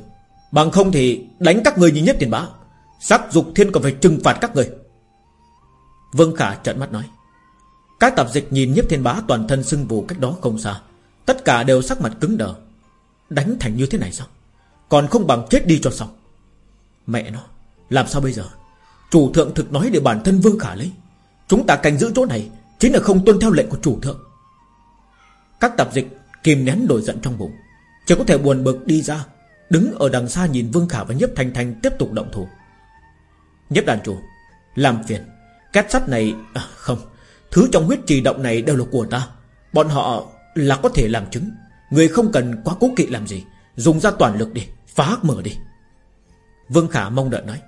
Bằng không thì đánh các người như nhất tiền bá. Sắc dục thiên còn phải trừng phạt các người. Vương Khả trợn mắt nói. Các tạp dịch nhìn nhiếp thiên bá toàn thân sưng vù cách đó không xa. Tất cả đều sắc mặt cứng đờ. Đánh thành như thế này sao? Còn không bằng chết đi cho xong. Mẹ nó Làm sao bây giờ? Chủ thượng thực nói để bản thân Vương Khả lấy. Chúng ta canh giữ chỗ này Chính là không tuân theo lệnh của chủ thượng. Các tạp dịch kìm nén nổi giận trong bụng. Chỉ có thể buồn bực đi ra Đứng ở đằng xa nhìn Vương Khả và Nhấp Thanh Thanh tiếp tục động thủ. Nhấp đàn chủ Làm phiền. Két sắt này à, Không. Thứ trong huyết trì động này đều là của ta. Bọn họ là có thể làm chứng. Người không cần quá cố kỵ làm gì. Dùng ra toàn lực đi. Phá mở đi. Vương Khả mong đợi nói.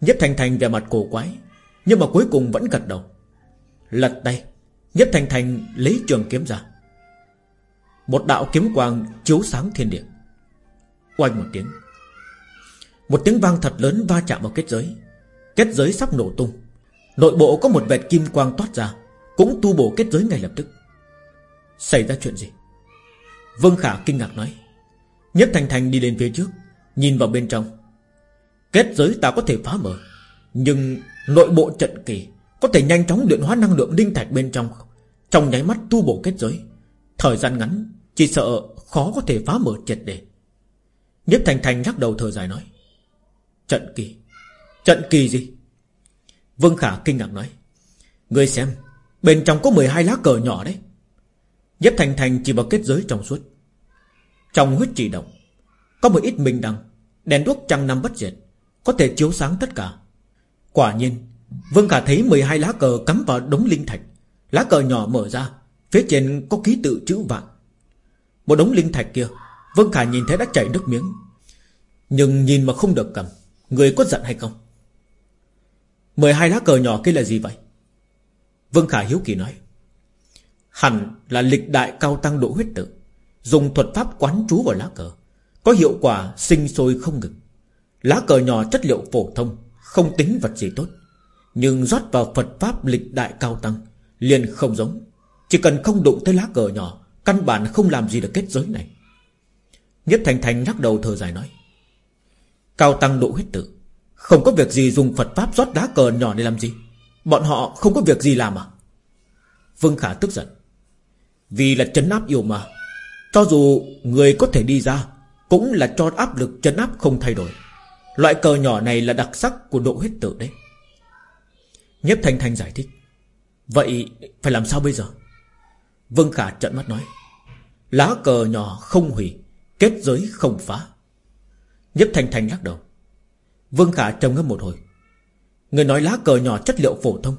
Nhếp Thanh Thanh về mặt cổ quái, Nhưng mà cuối cùng vẫn gật đầu. Lật tay Nhếp Thanh Thanh lấy trường kiếm ra. Một đạo kiếm quang chiếu sáng thiên địa. Oanh một tiếng. Một tiếng vang thật lớn va chạm vào kết giới. Kết giới sắp nổ tung. Nội bộ có một vệt kim quang toát ra, Cũng tu bổ kết giới ngay lập tức. Xảy ra chuyện gì? Vương Khả kinh ngạc nói. Nhất Thành Thành đi lên phía trước, Nhìn vào bên trong. Kết giới ta có thể phá mở, Nhưng nội bộ trận kỳ Có thể nhanh chóng luyện hóa năng lượng linh thạch bên trong. Trong nháy mắt tu bổ kết giới, Thời gian ngắn, Chỉ sợ khó có thể phá mở triệt để. Nhất Thành Thành lắc đầu thở dài nói, Trận kỳ Trận kỳ gì? Vương Khả kinh ngạc nói, Ngươi xem, Bên trong có 12 lá cờ nhỏ đấy. Nhếp Thành Thành chỉ vào kết giới trong suốt. Trong huyết chỉ động, Có một ít minh đăng Đèn đuốc trăng năm bất diệt, Có thể chiếu sáng tất cả. Quả nhiên, Vương Khả thấy 12 lá cờ cắm vào đống linh thạch. Lá cờ nhỏ mở ra, Phía trên có ký tự chữ vạn. Một đống linh thạch kia, Vương Khả nhìn thấy đã chảy nước miếng. Nhưng nhìn mà không được cầm, Người có giận hay không? 12 lá cờ nhỏ kia là gì vậy? Vương Khả hiếu kỳ nói. Hẳn là lịch đại cao tăng độ huyết tự. Dùng thuật pháp quán trú vào lá cờ. Có hiệu quả sinh sôi không ngừng. Lá cờ nhỏ chất liệu phổ thông, Không tính vật gì tốt. Nhưng rót vào Phật Pháp lịch đại cao tăng, liền không giống. Chỉ cần không đụng tới lá cờ nhỏ, Căn bản không làm gì được kết giới này. Nhất Thành Thành lắc đầu thở dài nói, Cao tăng độ huyết tử Không có việc gì dùng Phật Pháp rót lá cờ nhỏ để làm gì. Bọn họ không có việc gì làm à? Vương Khả tức giận, Vì là chấn áp yêu mà cho dù người có thể đi ra, Cũng là cho áp lực chân áp không thay đổi. Loại cờ nhỏ này là đặc sắc của độ huyết tử đấy. Nhếp Thanh Thanh giải thích. Vậy phải làm sao bây giờ? Vương Khả trận mắt nói. Lá cờ nhỏ không hủy, Kết giới không phá. Nhếp Thanh Thanh lắc đầu. Vương Khả trầm ngâm một hồi. Người nói lá cờ nhỏ chất liệu phổ thông.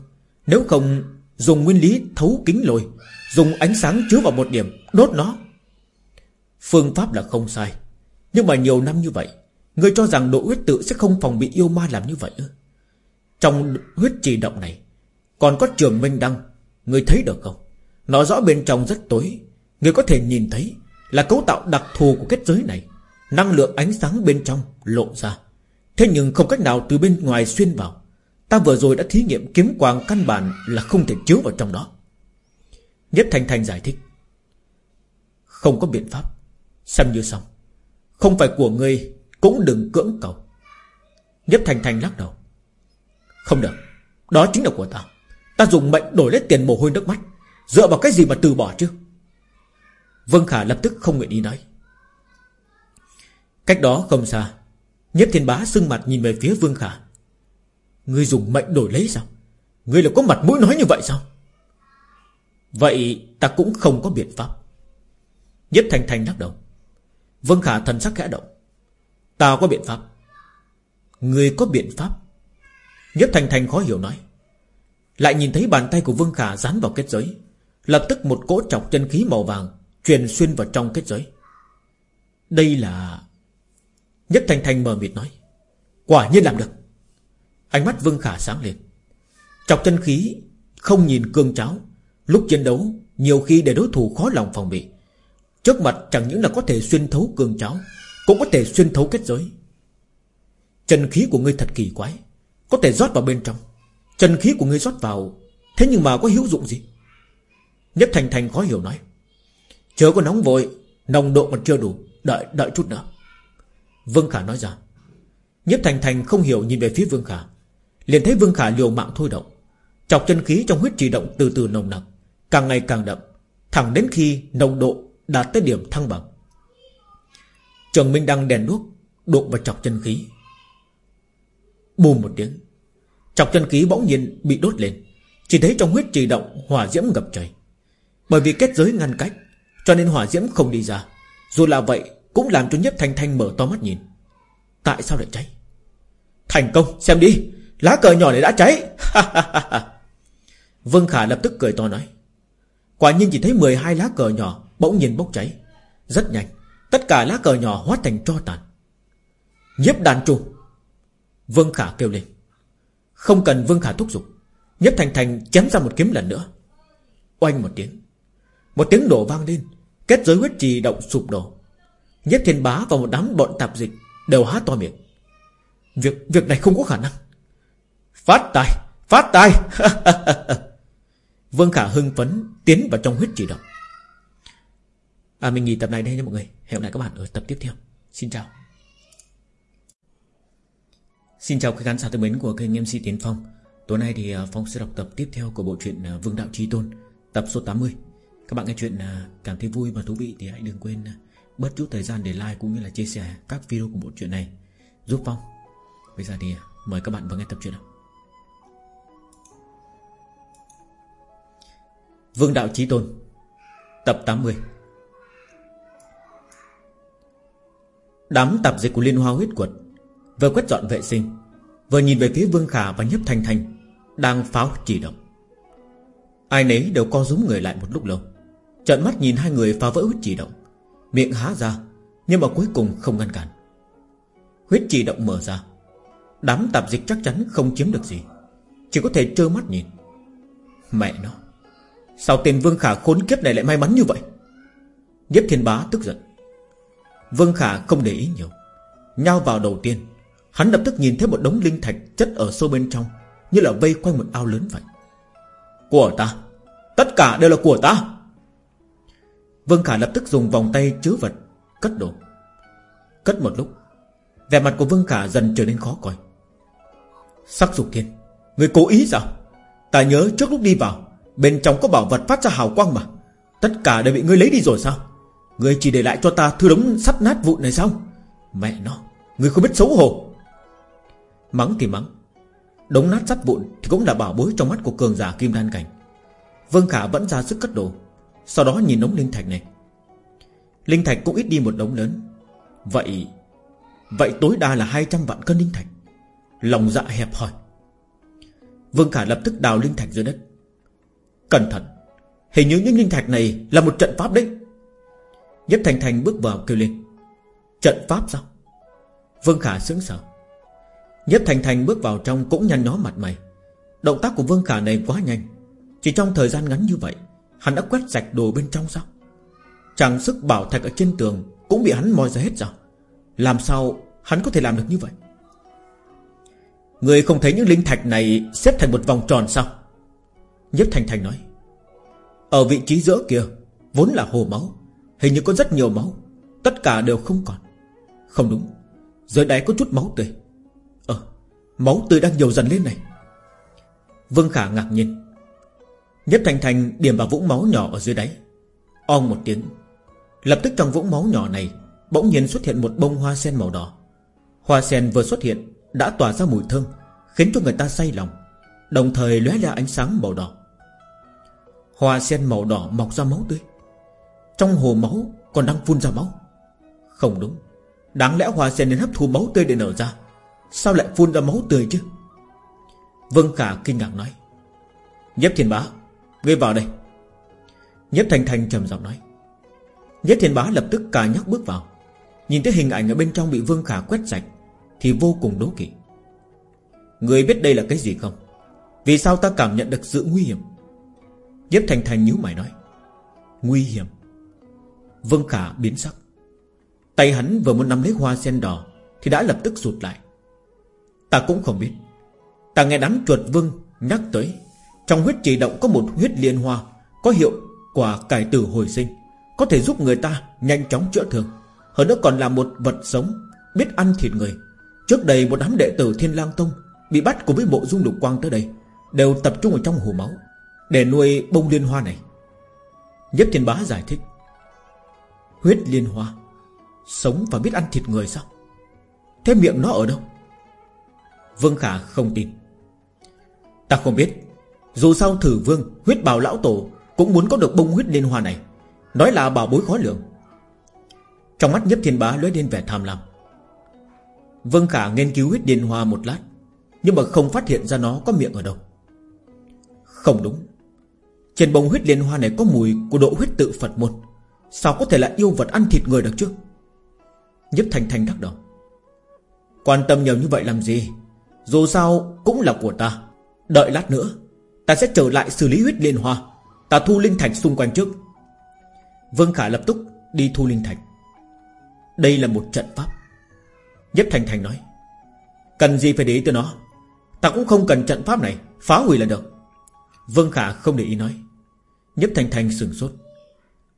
Nếu không, dùng nguyên lý thấu kính lồi, Dùng ánh sáng chứa vào một điểm, Đốt nó Phương pháp là không sai. Nhưng mà nhiều năm như vậy, Người cho rằng độ huyết tự sẽ không phòng bị yêu ma làm như vậy ư? Trong huyết trì động này, Còn có trường minh đăng, Người thấy được không? Nó rõ bên trong rất tối, Người có thể nhìn thấy Là cấu tạo đặc thù của kết giới này. Năng lượng ánh sáng bên trong lộ ra. Thế nhưng không cách nào từ bên ngoài xuyên vào. Ta vừa rồi đã thí nghiệm kiếm quang căn bản Là không thể chiếu vào trong đó. Nhất Thanh Thanh giải thích. Không có biện pháp. Xem như xong. Không phải của ngươi, cũng đừng cưỡng cầu. Nhếp Thành Thành lắc đầu. Không được, Đó chính là của ta Ta dùng mệnh đổi lấy tiền mồ hôi nước mắt. Dựa vào cái gì mà từ bỏ chứ? Vương Khả lập tức không nguyện ý nói. Cách đó không xa Nhếp Thiên Bá sưng mặt nhìn về phía Vương Khả. Ngươi dùng mệnh đổi lấy sao? Ngươi là có mặt mũi nói như vậy sao? Vậy ta cũng không có biện pháp. Nhếp Thành Thành lắc đầu. Vương Khả thần sắc khẽ động. Ta có biện pháp. Người có biện pháp? Nhất Thành Thành khó hiểu nói. Lại nhìn thấy bàn tay của Vương Khả dán vào kết giới. Lập tức một cỗ chọc chân khí màu vàng Truyền xuyên vào trong kết giới. Đây là Nhất Thành Thành mờ mịt nói. Quả nhiên làm được. Ánh mắt Vương Khả sáng lên. Chọc chân khí Không nhìn cương cháo. Lúc chiến đấu, Nhiều khi để đối thủ khó lòng phòng bị. Trước mặt chẳng những là có thể xuyên thấu cường cháo Cũng có thể xuyên thấu kết giới. Chân khí của ngươi thật kỳ quái, Có thể rót vào bên trong. Chân khí của ngươi rót vào, Thế nhưng mà có hữu dụng gì? Nhất Thành Thành khó hiểu nói, Chớ có nóng vội, Nồng độ còn chưa đủ, Đợi đợi chút nữa. Vương Khả nói ra. Nhất Thành Thành không hiểu nhìn về phía Vương Khả, liền thấy Vương Khả liều mạng thôi động, Chọc chân khí trong huyết trì động từ từ nồng nặc, Càng ngày càng đậm, Thẳng đến khi nồng độ đạt tới điểm thăng bằng Trường Minh Đăng đèn đuốc, Đụng vào chọc chân khí. Bùm một tiếng, Chọc chân khí bỗng nhiên bị đốt lên. Chỉ thấy trong huyết trì động, hỏa diễm ngập trời. Bởi vì kết giới ngăn cách, Cho nên hỏa diễm không đi ra. Dù là vậy, cũng làm cho Nhếp Thanh Thanh mở to mắt nhìn. Tại sao lại cháy? Thành công, xem đi. Lá cờ nhỏ này đã cháy. Vương Khả lập tức cười to nói. Quả nhiên chỉ thấy 12 lá cờ nhỏ Bỗng nhiên bốc cháy. Rất nhanh. Tất cả lá cờ nhỏ hóa thành tro tàn. Nhếp đàn trùng. Vương Khả kêu lên. Không cần Vương Khả thúc giục. Nhếp Thành Thành chém ra một kiếm lần nữa. Oanh một tiếng. Một tiếng nổ vang lên. Kết giới huyết trì động sụp đổ. Nhất thiên bá và một đám bọn tạp dịch Đều há to miệng. Việc việc này không có khả năng. Phát tài! Phát tài! Vương Khả hưng phấn Tiến vào trong huyết trì động. À mình nghỉ tập này đây nha mọi người. Hẹn gặp lại các bạn ở tập tiếp theo. Xin chào. Xin chào các khán giả thân mến của kênh MC Tiến Phong. Tối nay thì à, Phong sẽ đọc tập tiếp theo của bộ truyện à, Vương Đạo Trí Tôn, Tập số 80 Các bạn nghe chuyện à, cảm thấy vui và thú vị Thì hãy đừng quên bớt chút thời gian để like Cũng như là chia sẻ các video của bộ truyện này. Giúp Phong. Bây giờ thì mời các bạn vào nghe tập truyện nào. Vương Đạo Chí Tôn, Tập 80 Đám tạp dịch của Liên Hoa huyết quật Vừa quét dọn vệ sinh, Vừa nhìn về phía Vương Khả và Nhấp Thanh Thanh Đang pháo chỉ động. Ai nấy đều co rúm người lại một lúc lâu Trận mắt nhìn hai người phá vỡ huyết chỉ động, Miệng há ra Nhưng mà cuối cùng không ngăn cản. Huyết chỉ động mở ra, Đám tạp dịch chắc chắn không chiếm được gì, Chỉ có thể trơ mắt nhìn. Mẹ nó, Sao tên Vương Khả khốn kiếp này lại may mắn như vậy? Nhếp Thiên Bá tức giận Vương Khả không để ý nhiều. Nhao vào đầu tiên, Hắn lập tức nhìn thấy một đống linh thạch chất ở sâu bên trong, Như là vây quanh một ao lớn vậy. Của ta, Tất cả đều là của ta. Vương Khả lập tức dùng vòng tay chứa vật, Cất đồ. Cất một lúc, Vẻ mặt của Vương Khả dần trở nên khó coi. Sắc dục thiên, Người cố ý sao? Ta nhớ trước lúc đi vào, Bên trong có bảo vật phát ra hào quang mà. Tất cả đều bị ngươi lấy đi rồi sao? Người chỉ để lại cho ta thư đống sắt nát vụn này sao? Mẹ nó, người không biết xấu hổ. Mắng thì mắng. Đống nát sắt vụn thì cũng là bảo bối trong mắt của cường giả kim đan cảnh. Vương Khả vẫn ra sức cất đồ, Sau đó nhìn đống linh thạch này. Linh thạch cũng ít đi một đống lớn. Vậy Vậy tối đa là 200 vạn cân linh thạch. Lòng dạ hẹp hòi. Vương Khả lập tức đào linh thạch dưới đất. Cẩn thận, Hình như những linh thạch này là một trận pháp đấy. Nhất Thành Thành bước vào kêu lên. Trận pháp sao? Vương Khả sững sờ. Nhất Thành Thành bước vào trong cũng nhăn nhó mặt mày. Động tác của Vương Khả này quá nhanh. Chỉ trong thời gian ngắn như vậy, Hắn đã quét sạch đồ bên trong sao? Chẳng sức bảo thạch ở trên tường Cũng bị hắn moi ra hết rồi Làm sao hắn có thể làm được như vậy? Người không thấy những linh thạch này Xếp thành một vòng tròn sao? Nhất Thành Thành nói. Ở vị trí giữa kia, Vốn là hồ máu Hình như có rất nhiều máu. Tất cả đều không còn. Không đúng. Dưới đáy có chút máu tươi. Ờ Máu tươi đang nhiều dần lên này. Vương Khả ngạc nhiên. Nhất Thành Thành điểm vào vũng máu nhỏ ở dưới đáy. On một tiếng. Lập tức trong vũng máu nhỏ này, Bỗng nhiên xuất hiện một bông hoa sen màu đỏ. Hoa sen vừa xuất hiện, Đã tỏa ra mùi thơm, Khiến cho người ta say lòng, Đồng thời lóe ra ánh sáng màu đỏ. Hoa sen màu đỏ mọc ra máu tươi. Trong hồ máu còn đang phun ra máu. Không đúng, Đáng lẽ hoa sen nên hấp thu máu tươi để nở ra. Sao lại phun ra máu tươi chứ? Vương Khả kinh ngạc nói. Nhếp Thiên Bá, Ngươi vào đây. Nhếp Thành Thành trầm giọng nói. Nhếp Thiên Bá lập tức cà nhắc bước vào. Nhìn thấy hình ảnh ở bên trong bị Vương Khả quét sạch, Thì vô cùng đố kỵ. Người biết đây là cái gì không? Vì sao ta cảm nhận được sự nguy hiểm? Nhếp Thành Thành nhíu mày nói. Nguy hiểm? Vương Khả biến sắc. Tay hắn vừa muốn nắm lấy hoa sen đỏ Thì đã lập tức rụt lại. Ta cũng không biết. Ta nghe đám chuột vương nhắc tới, Trong huyết trì động có một huyết liên hoa, Có hiệu quả cải tử hồi sinh, Có thể giúp người ta nhanh chóng chữa thương. Hơn nữa còn là một vật sống, Biết ăn thịt người. Trước đây một đám đệ tử Thiên lang Tông Bị bắt cùng với bộ dung lục quang tới đây, Đều tập trung ở trong hồ máu, Để nuôi bông liên hoa này. Nhất thiên bá giải thích. Huyết liên hoa, Sống và biết ăn thịt người sao? Thế miệng nó ở đâu? Vương Khả không tin. Ta không biết. Dù sao thử vương, huyết bào lão tổ Cũng muốn có được bông huyết liên hoa này. Nói là bảo bối khó lượng Trong mắt nhếp thiên bá lóe lên vẻ tham lam. Vương Khả nghiên cứu huyết liên hoa một lát, Nhưng mà không phát hiện ra nó có miệng ở đâu. Không đúng. Trên bông huyết liên hoa này có mùi của độ huyết tự Phật môn. Sao có thể là yêu vật ăn thịt người được chứ? Nhếp Thành Thành đắc đầu. Quan tâm nhiều như vậy làm gì? Dù sao cũng là của ta. Đợi lát nữa, Ta sẽ trở lại xử lý huyết liên hoa. Ta thu linh thạch xung quanh trước. Vương Khả lập tức đi thu linh thạch. Đây là một trận pháp. Nhếp Thành Thành nói, Cần gì phải để ý tới nó? Ta cũng không cần trận pháp này, Phá hủy là được. Vương Khả không để ý nói. Nhếp Thành Thành sừng sốt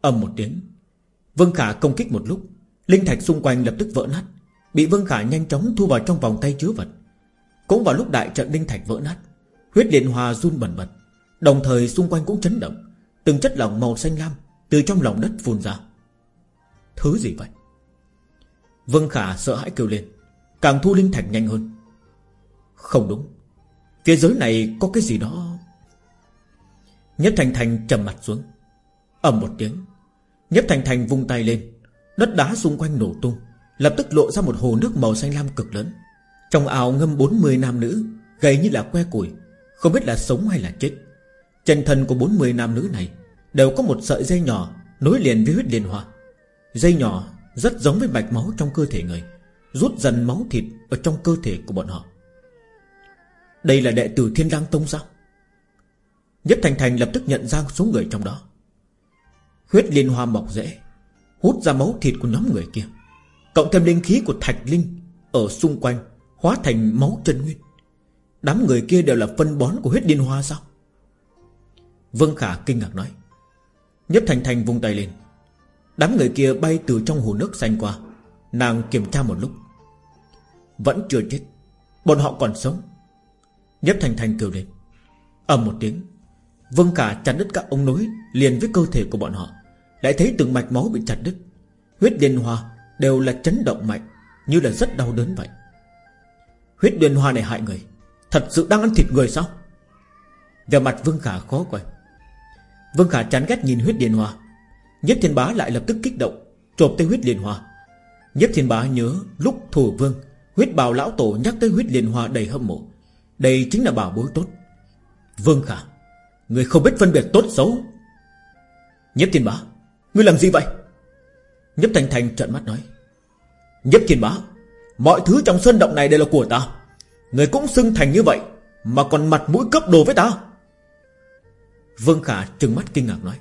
ầm một tiếng. Vương Khả công kích một lúc, Linh thạch xung quanh lập tức vỡ nát, Bị Vương Khả nhanh chóng thu vào trong vòng tay chứa vật. Cũng vào lúc đại trận linh thạch vỡ nát, Huyết điện hòa run bẩn bật, Đồng thời xung quanh cũng chấn động, Từng chất lỏng màu xanh lam Từ trong lòng đất phun ra. Thứ gì vậy? Vương Khả sợ hãi kêu lên, Càng thu linh thạch nhanh hơn. Không đúng, Phía giới này có cái gì đó. Nhất Thành Thành trầm mặt xuống, ầm một tiếng Nhếp Thành Thành vung tay lên. Đất đá xung quanh nổ tung. Lập tức lộ ra một hồ nước màu xanh lam cực lớn. Trong ảo ngâm 40 nam nữ, Gầy như là que củi, Không biết là sống hay là chết. Chân thân của 40 nam nữ này Đều có một sợi dây nhỏ Nối liền với huyết liên hoa. Dây nhỏ rất giống với mạch máu trong cơ thể người, Rút dần máu thịt Ở trong cơ thể của bọn họ. Đây là đệ tử Thiên Đăng Tông sao? Nhất Thành Thành lập tức nhận ra số người trong đó. Huyết liên hoa mọc rễ, Hút ra máu thịt của nhóm người kia, Cộng thêm linh khí của Thạch Linh Ở xung quanh, Hóa thành máu chân nguyên. Đám người kia đều là phân bón của huyết liên hoa sao? Vương Khả kinh ngạc nói. Nhất Thành Thành vung tay lên. Đám người kia bay từ trong hồ nước xanh qua, Nàng kiểm tra một lúc. Vẫn chưa chết, Bọn họ còn sống. Nhất Thành Thành kêu lên. Ầm một tiếng, Vương Khả chặt đứt các ống nối Liền với cơ thể của bọn họ. Lại thấy từng mạch máu bị chặt đứt. Huyết liên hoa đều là chấn động mạnh, Như là rất đau đớn vậy. Huyết liên hoa này hại người. Thật sự đang ăn thịt người sao? Về mặt Vương Khả khó quay Vương Khả chán ghét nhìn huyết liên hoa Nhất thiên bá lại lập tức kích động, Chộp tới huyết liên hoa Nhất thiên bá nhớ lúc thủ vương, Huyết bào lão tổ nhắc tới huyết liên hoa đầy hâm mộ. Đây chính là bảo bối tốt. Vương Khả, Người không biết phân biệt tốt xấu. Nhất thiên bá Ngươi làm gì vậy? Nhấp Thành Thành trợn mắt nói. Nhấp thiên bá, Mọi thứ trong sơn động này đều là của ta. Người cũng xưng thành như vậy, Mà còn mặt mũi cấp đồ với ta. Vương Khả trừng mắt kinh ngạc nói.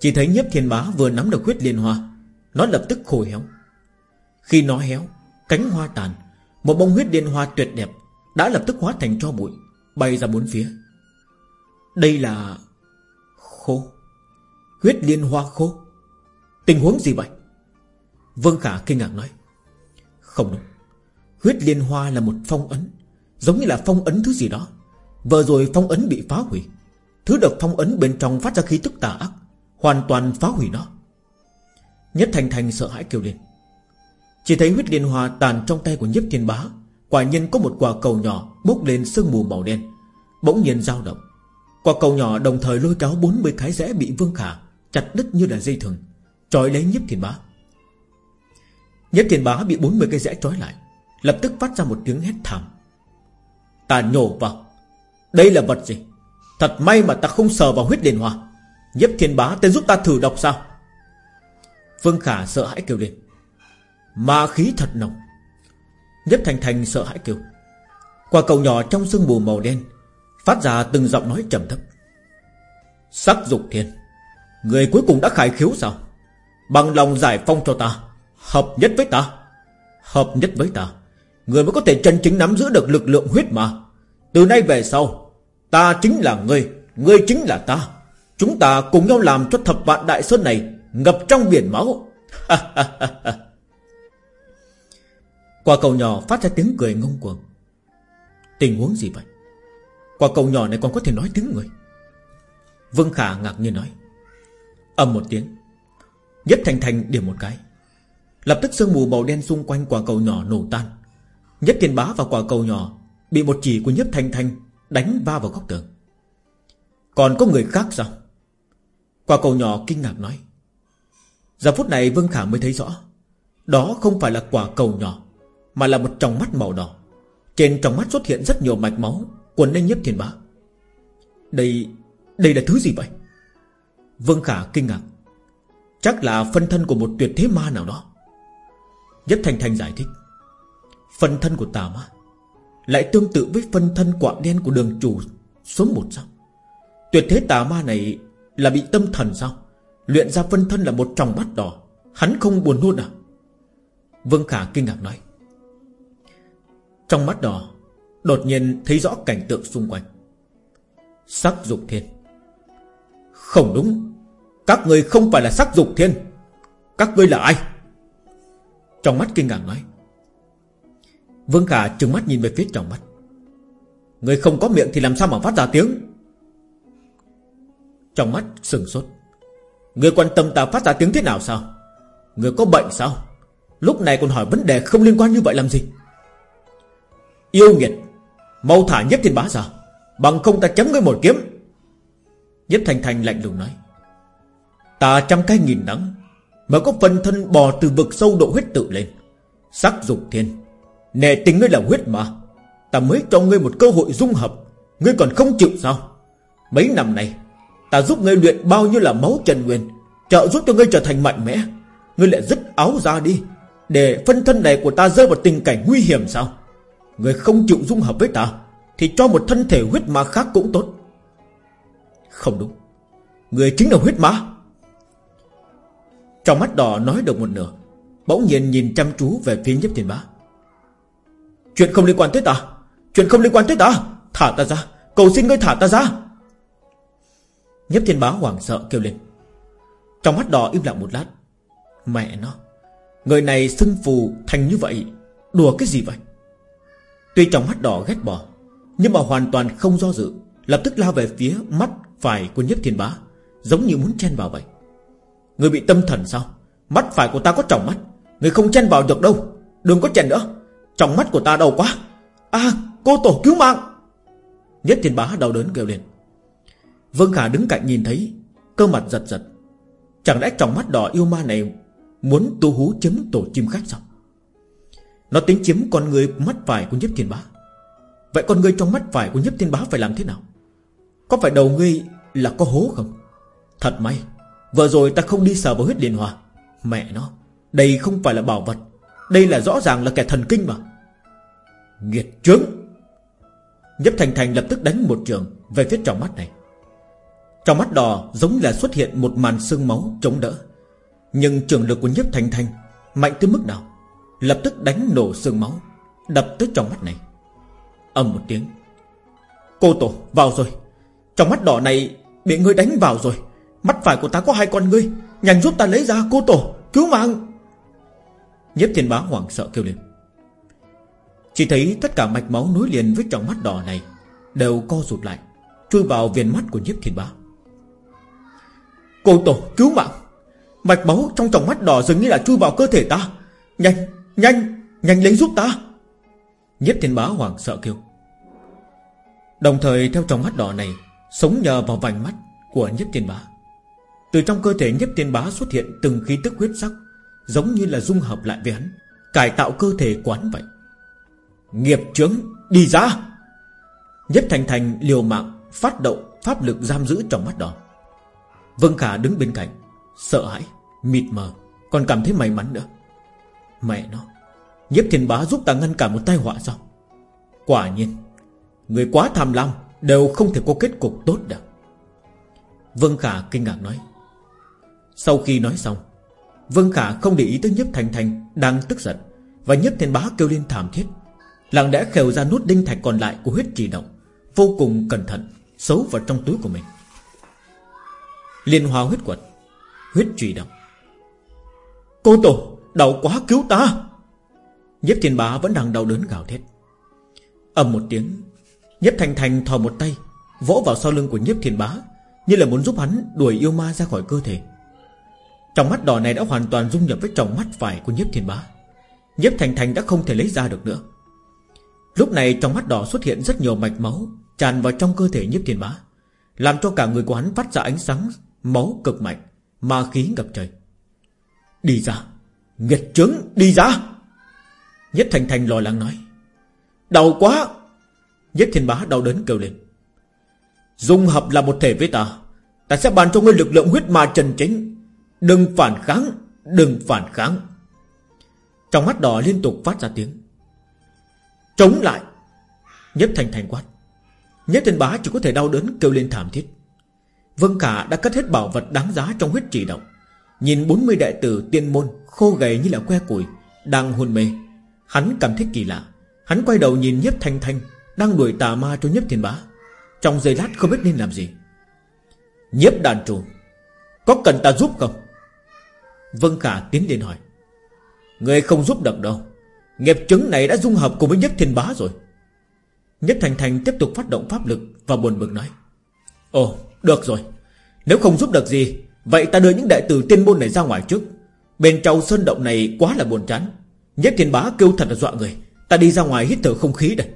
Chỉ thấy nhiếp thiên bá vừa nắm được huyết liên hoa, Nó lập tức khô héo. Khi nó héo, Cánh hoa tàn, Một bông huyết liên hoa tuyệt đẹp Đã lập tức hóa thành cho bụi, Bay ra bốn phía. Đây là Khô. Huyết liên hoa khô. Tình huống gì vậy? Vương Khả kinh ngạc nói. Không đúng. Huyết liên hoa là một phong ấn, Giống như là phong ấn thứ gì đó. Vừa rồi phong ấn bị phá hủy. Thứ được phong ấn bên trong phát ra khí tức tà ác, Hoàn toàn phá hủy nó. Nhất Thành Thành sợ hãi kêu lên. Chỉ thấy huyết liên hoa tàn trong tay của nhiếp thiên bá, Quả nhiên có một quả cầu nhỏ Bốc lên sương mù màu đen, Bỗng nhiên dao động. Quả cầu nhỏ đồng thời lôi kéo 40 cái rẽ bị Vương Khả Chặt đứt như là dây thừng Trói lấy nhiếp thiên bá. Nhiếp thiên bá bị 40 cây rẽ trói lại, Lập tức phát ra một tiếng hét thảm. Ta nhổ vào. Đây là vật gì? Thật may mà ta không sờ vào huyết đền hòa. Nhiếp thiên bá tên giúp ta thử đọc sao? Vương Khả sợ hãi kêu lên. Ma khí thật nồng. Nhếp Thành Thành sợ hãi kêu. Qua cầu nhỏ trong sương mù màu đen, Phát ra từng giọng nói trầm thấp. Sắc dục thiên Người cuối cùng đã khải khiếu sao? Bằng lòng giải phong cho ta, Hợp nhất với ta, Hợp nhất với ta. Người mới có thể chân chính nắm giữ được lực lượng huyết mà. Từ nay về sau, Ta chính là ngươi Ngươi chính là ta. Chúng ta cùng nhau làm cho thập vạn đại sơn này Ngập trong biển máu. Quả cầu nhỏ phát ra tiếng cười ngông cuồng. Tình huống gì vậy? Quả cầu nhỏ này còn có thể nói tiếng người? Vương Khả ngạc nhiên nói. Âm một tiếng. Nhất Thành Thành điểm một cái. Lập tức sương mù màu đen xung quanh quả cầu nhỏ nổ tan. Nhất Thiên Bá và quả cầu nhỏ Bị một chỉ của Nhất Thành Thành Đánh va vào góc tường. Còn có người khác sao? Quả cầu nhỏ kinh ngạc nói. Giờ phút này Vương Khả mới thấy rõ. Đó không phải là quả cầu nhỏ, Mà là một tròng mắt màu đỏ. Trên tròng mắt xuất hiện rất nhiều mạch máu Quần lên nhất thiên bá. Đây Đây là thứ gì vậy? Vương Khả kinh ngạc. Chắc là phân thân của một tuyệt thế ma nào đó. Nhất Thành Thành giải thích. Phân thân của tà ma lại tương tự với phân thân quạ đen của đường chủ Số 1 sao? Tuyệt thế tà ma này Là bị tâm thần sao? Luyện ra phân thân là một tròng mắt đỏ. Hắn không buồn luôn à? Vương Khả kinh ngạc nói. Trong mắt đỏ, Đột nhiên thấy rõ cảnh tượng xung quanh. Sắc dục thiên. Không đúng. Các người không phải là sắc dục thiên. Các ngươi là ai? Trong mắt kinh ngạc nói. Vương Khả trừng mắt nhìn về phía trong mắt. Người không có miệng thì làm sao mà phát ra tiếng? Trong mắt sừng sốt. Người quan tâm ta phát ra tiếng thế nào sao? Người có bệnh sao? Lúc này còn hỏi vấn đề không liên quan như vậy làm gì? Yêu nghiệt, Mau thả nhất thiên bá ra, Bằng không ta chấm ngươi một kiếm. Nhất Thành Thành lạnh lùng nói. Ta trăm cái nghìn nắng, Mà có phần thân bò từ vực sâu độ huyết tự lên. Sắc dục thiên Nè tình ngươi là huyết mà Ta mới cho ngươi một cơ hội dung hợp, Ngươi còn không chịu sao? Mấy năm này Ta giúp ngươi luyện bao nhiêu là máu trần nguyên, Trợ giúp cho ngươi trở thành mạnh mẽ. Ngươi lại dứt áo ra đi, Để phân thân này của ta rơi vào tình cảnh nguy hiểm sao? Ngươi không chịu dung hợp với ta, Thì cho một thân thể huyết ma khác cũng tốt. Không đúng. Người chính là huyết ma. Trong mắt đỏ nói được một nửa. Bỗng nhiên nhìn chăm chú về phía nhiếp thiên bá. Chuyện không liên quan tới ta. Chuyện không liên quan tới ta. Thả ta ra. Cầu xin ngươi thả ta ra. Nhếp thiên bá hoảng sợ kêu lên. Trong mắt đỏ im lặng một lát. Mẹ nó. Người này xưng phù thành như vậy. Đùa cái gì vậy? Tuy trong mắt đỏ ghét bỏ, Nhưng mà hoàn toàn không do dự, Lập tức lao về phía mắt phải của nhếp thiên bá, Giống như muốn chen vào vậy. Người bị tâm thần sao? Mắt phải của ta có trọng mắt. Người không chen vào được đâu. Đừng có chen nữa. Trọng mắt của ta đau quá. À cô tổ cứu mạng. Nhất thiên bá đau đớn kêu lên. Vương Khả đứng cạnh nhìn thấy, Cơ mặt giật giật. Chẳng lẽ trọng mắt đỏ yêu ma này Muốn tu hú chấm tổ chim khách sao? Nó tính chiếm con người mắt phải của nhiếp thiên bá. Vậy con người trong mắt phải của nhiếp thiên bá phải làm thế nào? Có phải đầu ngươi là có hố không? Thật may Vừa rồi ta không đi sờ vào huyết liên hòa Mẹ nó, Đây không phải là bảo vật. Đây là rõ ràng là kẻ thần kinh mà. Nghiệt trướng Nhấp Thành Thành lập tức đánh một trường Về phía trong mắt này. Trong mắt đỏ giống là xuất hiện một màn sương máu chống đỡ. Nhưng trường lực của Nhấp Thành Thành Mạnh tới mức nào? Lập tức đánh nổ sương máu, Đập tới trong mắt này. Âm một tiếng. Cô Tổ, vào rồi. Trong mắt đỏ này bị ngươi đánh vào rồi. Mắt phải của ta có hai con ngươi. Nhanh giúp ta lấy ra cô Tổ Cứu mạng. Nhếp thiên bá hoảng sợ kêu lên. Chỉ thấy tất cả mạch máu nối liền với trong mắt đỏ này Đều co rụt lại Chui vào viền mắt của nhiếp thiên bá. Cô tổ cứu mạng. Mạch máu trong tròng mắt đỏ dường như là chui vào cơ thể ta. Nhanh, nhanh, nhanh lấy giúp ta. Nhiếp thiên bá hoảng sợ kêu. Đồng thời theo trong mắt đỏ này Sống nhờ vào vành mắt của nhiếp thiên bá từ trong cơ thể nhiếp thiên bá xuất hiện từng khí tức huyết sắc Giống như là dung hợp lại với hắn Cải tạo cơ thể quán vậy. Nghiệp chướng đi ra! Nhất Thành Thành liều mạng Phát động pháp lực giam giữ trong mắt đỏ. Vân Khả đứng bên cạnh Sợ hãi, mịt mờ Còn cảm thấy may mắn nữa. Mẹ nó Nhiếp thiên bá giúp ta ngăn cản một tai họa sao? Quả nhiên Người quá tham lam Đều không thể có kết cục tốt được. Vân Khả kinh ngạc nói sau khi nói xong, vương Khả không để ý tới Nhếp Thành Thành Đang tức giận Và Nhếp Thiên Bá kêu lên thảm thiết. Lặng lẽ khều ra nút đinh thạch còn lại của huyết trì động, Vô cùng cẩn thận, Xấu vào trong túi của mình. Liên hoa huyết quật, Huyết trì động. Cô tổ, Đau quá cứu ta! Nhếp thiên bá vẫn đang đau đớn gào thét. Ầm một tiếng Nhếp thành thành thò một tay, Vỗ vào sau lưng của nhếp thiên bá, Như là muốn giúp hắn đuổi yêu ma ra khỏi cơ thể. Trong mắt đỏ này đã hoàn toàn dung nhập với trong mắt phải của nhiếp thiên bá. Nhiếp thành thành đã không thể lấy ra được nữa. Lúc này trong mắt đỏ xuất hiện rất nhiều mạch máu Tràn vào trong cơ thể nhiếp thiên bá, Làm cho cả người của hắn phát ra ánh sáng Máu cực mạnh, Ma khí ngập trời. Đi ra Nghiệt trứng đi ra! Nhất Thành Thành lo lắng nói. Đau quá! Nhất Thiên Bá đau đớn kêu lên. Dung hợp là một thể với ta Ta sẽ ban cho ngươi lực lượng huyết ma trần chính. Đừng phản kháng, Đừng phản kháng. Trong mắt đỏ liên tục phát ra tiếng. Chống lại. Nhất thành thành quát. Nhất thiên bá chỉ có thể đau đớn kêu lên thảm thiết. Vân Khả đã cất hết bảo vật đáng giá trong huyết trì động. Nhìn 40 đệ tử tiên môn Khô gầy như là que củi, Đang hôn mê. Hắn cảm thấy kỳ lạ. Hắn quay đầu nhìn Nhất Thanh Thanh Đang đuổi tà ma cho Nhất Thiên Bá. Trong giây lát không biết nên làm gì. Nhiếp đàn trù Có cần ta giúp không? Vân Khả tiến lên hỏi. Người không giúp được đâu. Nghiệp chứng này đã dung hợp cùng với Nhất Thiên Bá rồi. Nhất Thành Thành tiếp tục phát động pháp lực Và buồn bực nói. Ồ, được rồi. Nếu không giúp được gì, Vậy ta đưa những đệ tử tiên môn này ra ngoài trước. Bên trong sơn động này quá là buồn chán. Nhất Thiên Bá kêu thật là dọa người. Ta đi ra ngoài hít thở không khí đây.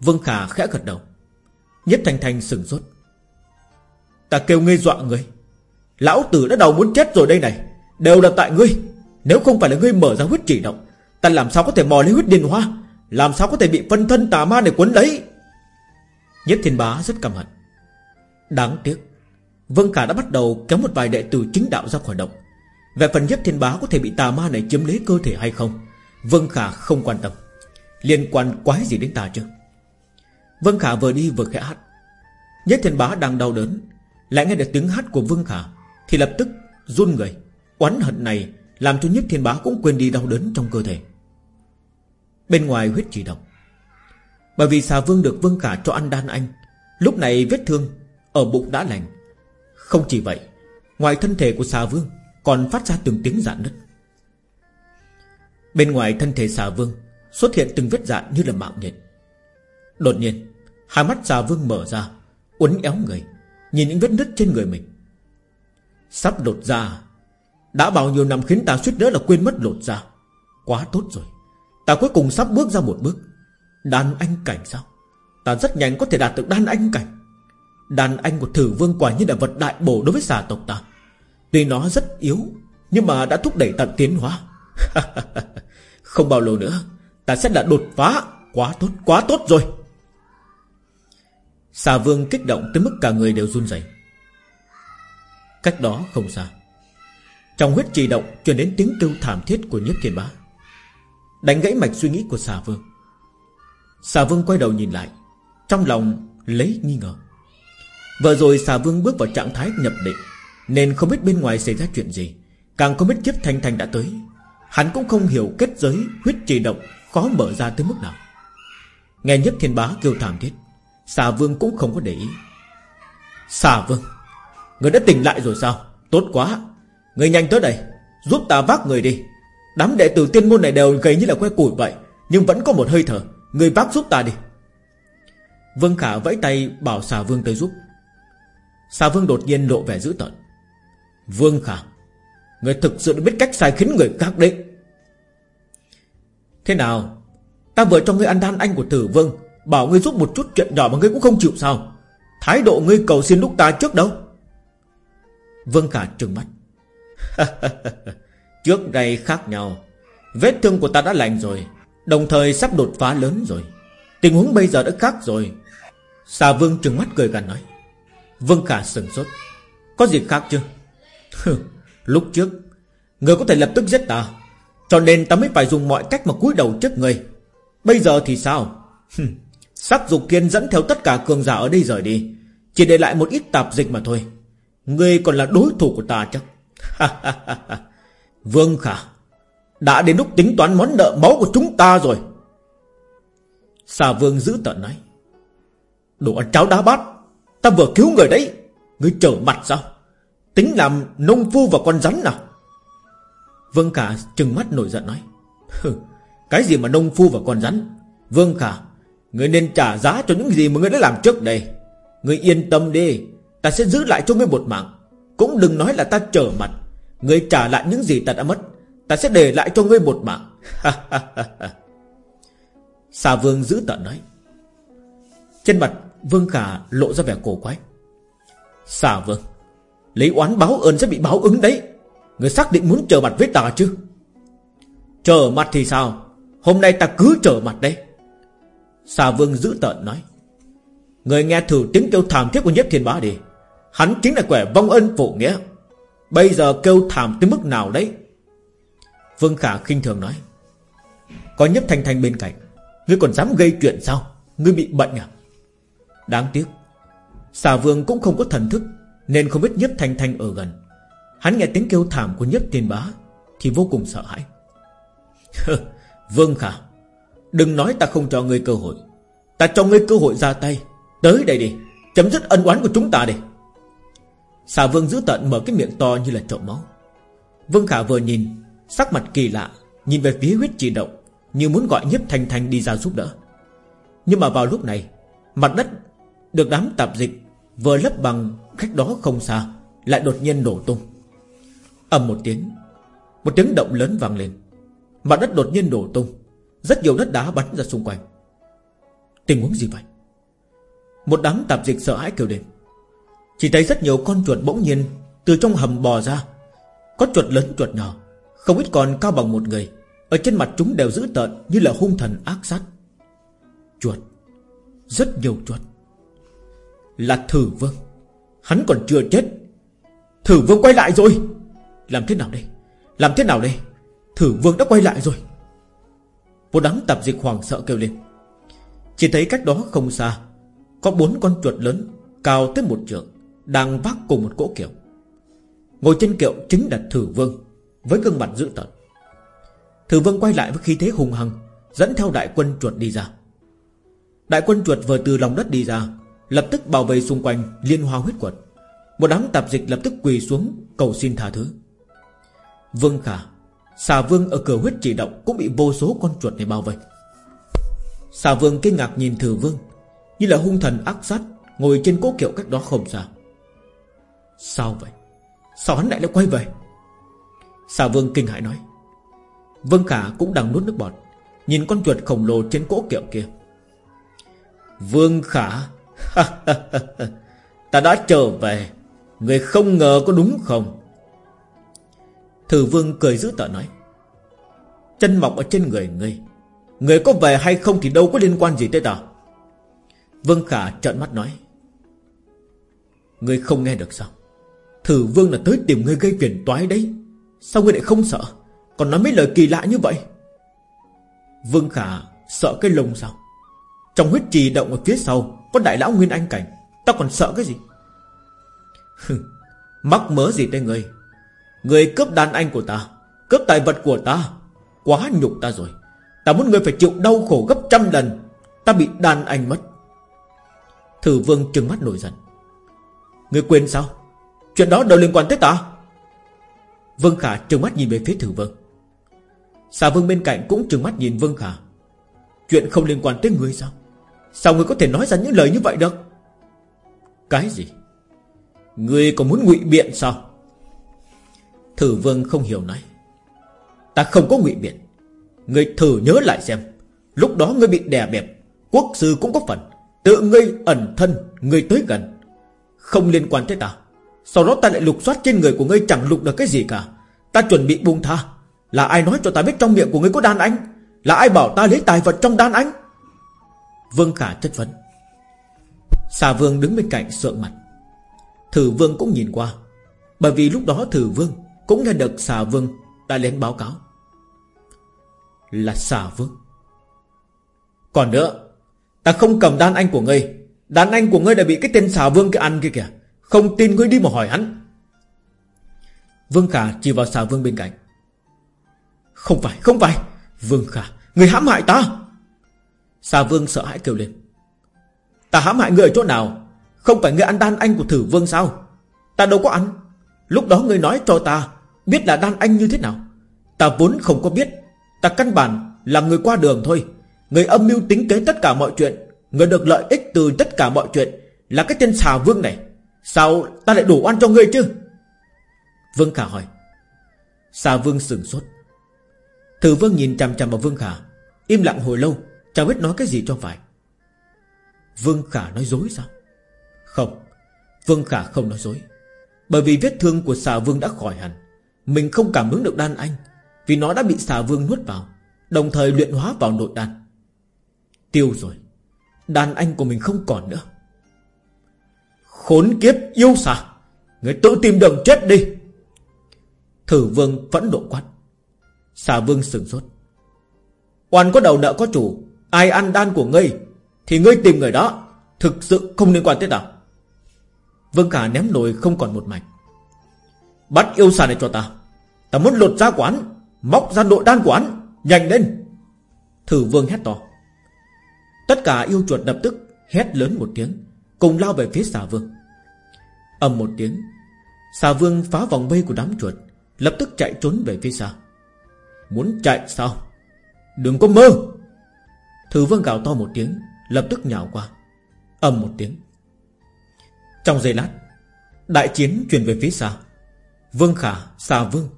Vân Khả khẽ gật đầu. Nhất Thành Thành sừng sốt. Ta kêu ngươi dọa người. Lão tử đã đầu muốn chết rồi đây này. Đều là tại ngươi. Nếu không phải là ngươi mở ra huyết chỉ động, Ta làm sao có thể mò lấy huyết điền hoa? Làm sao có thể bị phân thân tà ma này quấn lấy? Nhất thiên bá rất căm hận. Đáng tiếc Vân Khả đã bắt đầu kéo một vài đệ tử chính đạo ra khỏi động. Về phần nhất thiên bá có thể bị tà ma này chiếm lấy cơ thể hay không Vân Khả không quan tâm. Liên quan quái gì đến ta chứ? Vân Khả vừa đi vừa khẽ hát. Nhất thiên bá đang đau đớn, Lại nghe được tiếng hát của Vân Khả, Thì lập tức run người. Oán hận này làm cho nhất thiên bá cũng quên đi đau đớn trong cơ thể. Bên ngoài huyết chỉ động Bởi vì xà vương được vương cả cho ăn đan anh, Lúc này vết thương Ở bụng đã lành. Không chỉ vậy, Ngoài thân thể của xà vương Còn phát ra từng tiếng dạn nứt. Bên ngoài thân thể xà vương Xuất hiện từng vết dạn như là mạng nhện. Đột nhiên, Hai mắt xà vương mở ra, Uốn éo người, Nhìn những vết nứt trên người mình. Sắp đột ra đã bao nhiêu năm khiến ta suýt nữa là quên mất lột ra Quá tốt rồi. Ta cuối cùng sắp bước ra một bước. Đàn anh cảnh sao? Ta rất nhanh có thể đạt được đàn anh cảnh. Đàn anh của thử vương quả như là vật đại bổ đối với xà tộc ta. Tuy nó rất yếu Nhưng mà đã thúc đẩy tận tiến hóa. Không bao lâu nữa Ta sẽ là đột phá. Quá tốt, quá tốt rồi. Xà vương kích động tới mức cả người đều run rẩy. Cách đó không xa trong huyết trì động, truyền đến tiếng kêu thảm thiết của nhiếp thiên bá. Đánh gãy mạch suy nghĩ của xà vương. Xà vương quay đầu nhìn lại, Trong lòng lấy nghi ngờ. Vừa rồi xà vương bước vào trạng thái nhập định, Nên không biết bên ngoài xảy ra chuyện gì. Càng không biết kiếp thanh thanh đã tới, Hắn cũng không hiểu kết giới huyết trì động Khó mở ra tới mức nào. Nghe nhất thiên bá kêu thảm thiết, Xà vương cũng không có để ý. Xà vương, Người đã tỉnh lại rồi sao? Tốt quá. Người nhanh tới đây, Giúp ta vác người đi. Đám đệ tử tiên môn này đều gầy như là que củi vậy, Nhưng vẫn có một hơi thở. Người vác giúp ta đi. Vương Khả vẫy tay bảo xà vương tới giúp. Xà vương đột nhiên lộ vẻ dữ tợn. Vương Khả, Người thực sự biết cách sai khiến người khác đấy. Thế nào? Ta vừa cho ngươi ăn đan anh của tử vương, Bảo ngươi giúp một chút chuyện nhỏ mà ngươi cũng không chịu sao? Thái độ ngươi cầu xin lúc ta trước đâu? Vương Khả trừng mắt. Trước đây khác nhau, Vết thương của ta đã lành rồi, Đồng thời sắp đột phá lớn rồi. Tình huống bây giờ đã khác rồi. Xà Vương trừng mắt cười gần nói, Vương Khả sừng sốt, Có gì khác chứ? Lúc trước, Người có thể lập tức giết ta, Cho nên ta mới phải dùng mọi cách mà cúi đầu trước người. Bây giờ thì sao? Sắc dục kiên dẫn theo tất cả cường giả ở đây rời đi, Chỉ để lại một ít tạp dịch mà thôi. Ngươi còn là đối thủ của ta chắc. Vương Khả, Đã đến lúc tính toán món nợ máu của chúng ta rồi. Xà Vương giữ tận nói, Đồ ăn cháo đá bát, Ta vừa cứu người đấy người trở mặt sao? Tính làm nông phu và con rắn nào Vương Khả trừng mắt nổi giận nói Cái gì mà nông phu và con rắn? Vương Khả người nên trả giá cho những gì mà người đã làm trước đây. Người yên tâm đi, Ta sẽ giữ lại cho ngươi một mạng. Cũng đừng nói là ta trở mặt. Ngươi trả lại những gì ta đã mất, Ta sẽ để lại cho ngươi một mạng. Xà vương giữ tận nói. Trên mặt Vương Khả lộ ra vẻ cổ quái. Xà vương, Lấy oán báo ơn sẽ bị báo ứng đấy. Người xác định muốn trở mặt với ta chứ? Trở mặt thì sao? Hôm nay ta cứ trở mặt đây. Xà vương giữ tợn nói. Người nghe thử tiếng kêu thảm thiết của nhất thiên bá đi. Hắn chính là quẻ vong ân phụ nghĩa. Bây giờ kêu thảm tới mức nào đấy? Vương Khả khinh thường nói. Có nhất thanh thanh bên cạnh. Ngươi còn dám gây chuyện sao? Ngươi bị bệnh à? Đáng tiếc, Xà vương cũng không có thần thức, Nên không biết nhất thanh thanh ở gần. Hắn nghe tiếng kêu thảm của nhất tiên bá, Thì vô cùng sợ hãi. Vương Khả, Đừng nói ta không cho ngươi cơ hội. Ta cho ngươi cơ hội ra tay. Tới đây đi, Chấm dứt ân oán của chúng ta đi. Xà vương giữ tận mở cái miệng to như là trộm máu. Vương Khả vừa nhìn, Sắc mặt kỳ lạ, Nhìn về phía huyết chỉ động, Như muốn gọi nhiếp thanh thanh đi ra giúp đỡ. Nhưng mà vào lúc này, Mặt đất được đám tạp dịch Vừa lấp bằng cách đó không xa, Lại đột nhiên nổ tung. Ầm một tiếng Một tiếng động lớn vang lên. Mặt đất đột nhiên nổ tung, Rất nhiều đất đá bắn ra xung quanh. Tình huống gì vậy? Một đám tạp dịch sợ hãi kêu lên. Chỉ thấy rất nhiều con chuột bỗng nhiên Từ trong hầm bò ra. Có chuột lớn, chuột nhỏ, Không ít còn cao bằng một người. Ở trên mặt chúng đều dữ tợn như là hung thần ác sát. Chuột, Rất nhiều chuột. Là thử vương. Hắn còn chưa chết. Thử vương quay lại rồi. Làm thế nào đây? Làm thế nào đây? Thử vương đã quay lại rồi. Một đám tạp dịch hoàng sợ kêu lên. Chỉ thấy cách đó không xa, Có bốn con chuột lớn Cao tới một trượng. Đang vác cùng một cỗ kiệu. Ngồi trên kiệu chính là thử vương, Với gương mặt dữ tợn. Thử vương quay lại với khí thế hung hăng, Dẫn theo đại quân chuột đi ra. Đại quân chuột vừa từ lòng đất đi ra, Lập tức bảo vệ xung quanh liên hoa huyết quật. Một đám tạp dịch lập tức quỳ xuống, Cầu xin tha thứ. Vương Khả, Xà vương ở cửa huyết chỉ động Cũng bị vô số con chuột này bao vây. Xà vương kinh ngạc nhìn thử vương, Như là hung thần ác sát, Ngồi trên cố kiệu cách đó không xa. Sao vậy? Sao hắn lại lại quay về? Xà vương kinh hãi nói. Vương Khả cũng đang nuốt nước bọt, Nhìn con chuột khổng lồ trên cỗ kiệu kia. Vương Khả Ta đã trở về. Người không ngờ có đúng không? Thử vương cười giữ tợn nói. Chân mọc ở trên người ngươi. Người có về hay không thì đâu có liên quan gì tới ta. Vương Khả trợn mắt nói. Ngươi không nghe được sao? Thử vương là tới tìm ngươi gây phiền toái đấy. Sao ngươi lại không sợ? Còn nói mấy lời kỳ lạ như vậy. Vương Khả sợ cái lông sao? Trong huyết trì động ở phía sau, Có đại lão Nguyên Anh Cảnh. Tao còn sợ cái gì? Mắc mớ gì tới ngươi Người cướp đàn anh của ta, Cướp tài vật của ta, Quá nhục ta rồi. Ta muốn người phải chịu đau khổ gấp trăm lần, Ta bị đàn anh mất. Thử vương trừng mắt nổi giận. Ngươi quên sao? Chuyện đó đâu liên quan tới ta? Vương Khả trừng mắt nhìn về phía thử vương. Xà vương bên cạnh cũng trừng mắt nhìn Vương Khả. Chuyện không liên quan tới ngươi sao? Sao ngươi có thể nói ra những lời như vậy được? Cái gì? Ngươi còn muốn ngụy biện sao? Thử vương không hiểu nói. Ta không có ngụy biện. Ngươi thử nhớ lại xem. Lúc đó ngươi bị đè bẹp, Quốc sư cũng có phần. Tự ngươi ẩn thân, Ngươi tới gần. Không liên quan tới ta. Sau đó ta lại lục soát trên người của ngươi chẳng lục được cái gì cả. Ta chuẩn bị buông tha. Là ai nói cho ta biết trong miệng của ngươi có đan anh Là ai bảo ta lấy tài vật trong đan anh Vương Khả chất vấn. Xà vương đứng bên cạnh sợ mặt. Thử vương cũng nhìn qua. Bởi vì lúc đó thử vương Cũng nghe được xà vương đã lên báo cáo. Là xà vương. Còn nữa, Ta không cầm đan anh của ngươi. Đan anh của ngươi đã bị cái tên xà vương cái ăn kia kìa. Không tin ngươi đi mà hỏi hắn. Vương Khả chỉ vào xà vương bên cạnh. Không phải không phải. Vương Khả, Người hãm hại ta. Xà vương sợ hãi kêu lên. Ta hãm hại người ở chỗ nào? Không phải người ăn đan anh của thử vương sao? Ta đâu có ăn. Lúc đó người nói cho ta, Biết là đan anh như thế nào. Ta vốn không có biết. Ta căn bản là người qua đường thôi. Người âm mưu tính kế tất cả mọi chuyện, Người được lợi ích từ tất cả mọi chuyện Là cái tên xà vương này. Sao ta lại đổ oan cho ngươi chứ? Vương Khả hỏi. Xà vương sừng sốt. Thử vương nhìn chằm chằm vào Vương Khả, Im lặng hồi lâu, Chẳng biết nói cái gì cho phải. Vương Khả nói dối sao? Không, Vương Khả không nói dối. Bởi vì vết thương của xà vương đã khỏi hẳn, Mình không cảm ứng được đan anh, Vì nó đã bị xà vương nuốt vào, Đồng thời luyện hóa vào nội đan. Tiêu rồi Đàn anh của mình không còn nữa. Khốn kiếp yêu xà Người tự tìm đường chết đi. Thử vương vẫn độ quát. Xà vương sừng sốt. Oan có đầu nợ có chủ, Ai ăn đan của ngươi, Thì ngươi tìm người đó. Thực sự không liên quan tới ta. Vương Khả ném nồi không còn một mảnh. Bắt yêu xà này cho ta. Ta muốn lột ra quán, Móc ra nội đan quán, Nhanh lên. Thử vương hét to. Tất cả yêu chuột lập tức hét lớn một tiếng. Cùng lao về phía xà vương. Ầm một tiếng Xà vương phá vòng vây của đám chuột Lập tức chạy trốn về phía xa. Muốn chạy sao? Đừng có mơ! Thử vương gào to một tiếng Lập tức nhào qua. Ầm một tiếng. Trong giây lát Đại chiến truyền về phía xa. Vương khả, xà vương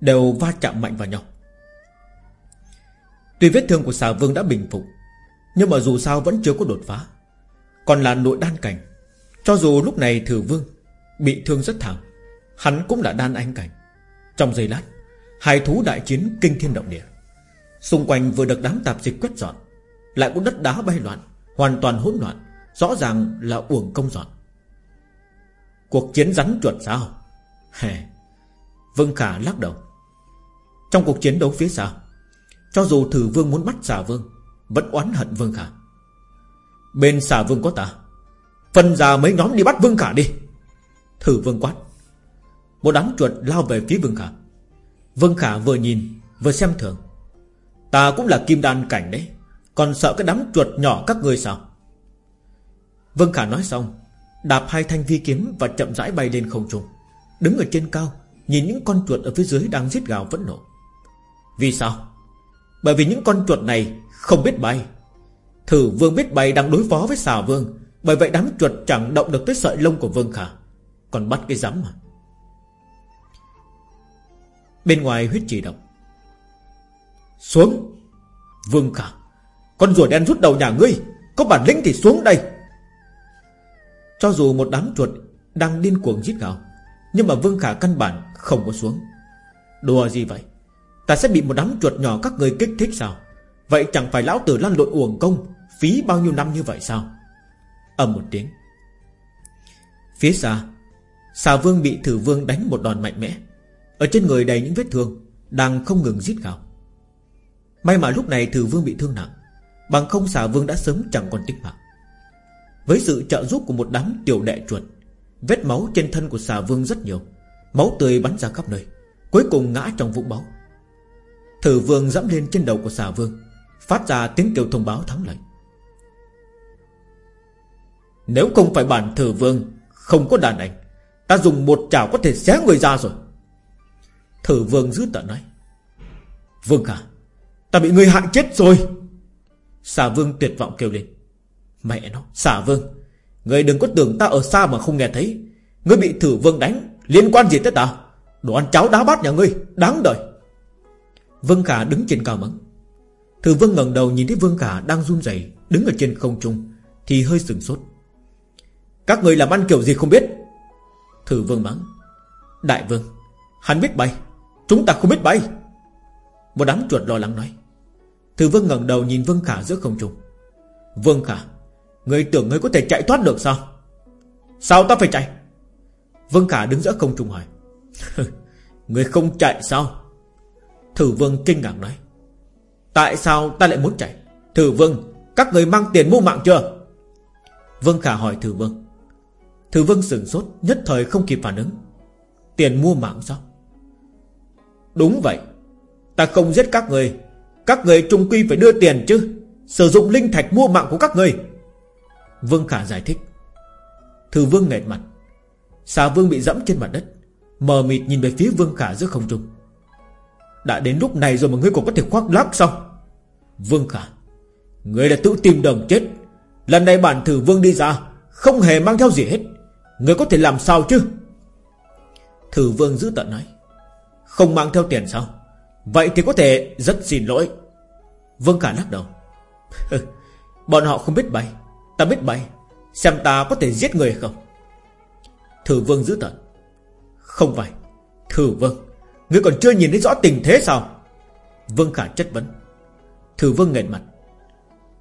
Đều va chạm mạnh vào nhau. Tuy vết thương của xà vương đã bình phục Nhưng mà dù sao vẫn chưa có đột phá. Còn là nội đan cảnh. Cho dù lúc này thử vương Bị thương rất thảm, Hắn cũng là đan anh cảnh. Trong giây lát, Hai thú đại chiến kinh thiên động địa. Xung quanh vừa được đám tạp dịch quét dọn, Lại cũng đất đá bay loạn, Hoàn toàn hỗn loạn, Rõ ràng là uổng công dọn. Cuộc chiến rắn chuột sao? Hè, Vương Khả lắc đầu. Trong cuộc chiến đấu phía sau, Cho dù thử vương muốn bắt xà vương, Vẫn oán hận Vương Khả. Bên xà vương có ta. Phân ra mấy nhóm đi bắt Vương Khả đi. Thử vương quát. Một đám chuột lao về phía Vương Khả. Vương Khả vừa nhìn, Vừa xem thường. Ta cũng là kim đan cảnh đấy. Còn sợ cái đám chuột nhỏ các ngươi sao? Vương Khả nói xong, Đạp hai thanh vi kiếm Và chậm rãi bay lên không trung. Đứng ở trên cao, Nhìn những con chuột ở phía dưới đang giết gào vẫn nộ. Vì sao? Bởi vì những con chuột này không biết bay. Thử vương biết bay đang đối phó với xà vương. Bởi vậy đám chuột chẳng động được tới sợi lông của vương khả. Còn bắt cái rắm mà. Bên ngoài huyết chỉ động Xuống, Vương khả. Con rùa đen rút đầu nhà ngươi. Có bản lĩnh thì xuống đây. Cho dù một đám chuột Đang điên cuồng giết gào Nhưng mà Vương khả căn bản không có xuống. Đùa gì vậy? Ta sẽ bị một đám chuột nhỏ các người kích thích sao? Vậy chẳng phải lão tử lăn lộn uổng công Phí bao nhiêu năm như vậy sao? Ầm một tiếng. Phía xa, Xà vương bị thử vương đánh một đòn mạnh mẽ. Ở trên người đầy những vết thương, Đang không ngừng giết gào. May mà lúc này thử vương bị thương nặng, Bằng không xà vương đã sớm chẳng còn tích mạng. Với sự trợ giúp của một đám tiểu đệ chuột, Vết máu trên thân của xà vương rất nhiều, Máu tươi bắn ra khắp nơi, Cuối cùng ngã trong vũng máu. Thử vương dẫm lên trên đầu của xà vương, Phát ra tiếng kêu thông báo thắng lợi. Nếu không phải bản thử vương, Không có đàn ảnh Ta dùng một chảo có thể xé người ra rồi. Thử vương giữ tận nói, Vương cả Ta bị người hại chết rồi. Xà vương tuyệt vọng kêu lên, Mẹ nó, xà vương Người đừng có tưởng ta ở xa mà không nghe thấy. Ngươi bị thử vương đánh, Liên quan gì tới ta? Đồ ăn cháo đá bát nhà ngươi, Đáng đời. Vương Khả đứng trên cao mắng. Thử vương ngẩng đầu nhìn thấy Vương Khả đang run rẩy Đứng ở trên không trung, Thì hơi sừng sốt. Các người làm ăn kiểu gì không biết? Thử vương mắng. Đại vương, Hắn biết bay. Chúng ta không biết bay. Một đám chuột lo lắng nói. Thử vương ngẩng đầu nhìn Vương Khả giữa không trung. Vương Khả, Người tưởng người có thể chạy thoát được sao? Sao ta phải chạy? Vương Khả đứng giữa không trung hỏi. Người không chạy sao? Thử vương kinh ngạc nói. Tại sao ta lại muốn chạy? Thử vương, Các người mang tiền mua mạng chưa? Vương Khả hỏi thử vương. Thứ vương sửng sốt, Nhất thời không kịp phản ứng. Tiền mua mạng sao? Đúng vậy. Ta không giết các người. Các người trung quy phải đưa tiền chứ. Sử dụng linh thạch mua mạng của các người. Vương Khả giải thích. Thử vương nghẹt mặt. Xà vương bị dẫm trên mặt đất, Mờ mịt nhìn về phía vương khả giữa không trung. Đã đến lúc này rồi mà ngươi còn có thể khoác lác sao? Vương khả, Ngươi đã tự tìm đường chết. Lần này bản thử vương đi ra, Không hề mang theo gì hết người có thể làm sao chứ? Thử vương giữ tận nói. Không mang theo tiền sao? Vậy thì có thể rất xin lỗi. Vương khả lắc đầu. Bọn họ không biết bay Ta biết bay Xem ta có thể giết người không? Thử vương giữ tận. Không phải. Thử vương. Ngươi còn chưa nhìn thấy rõ tình thế sao? Vương Khả chất vấn. Thử vương nghẹn mặt.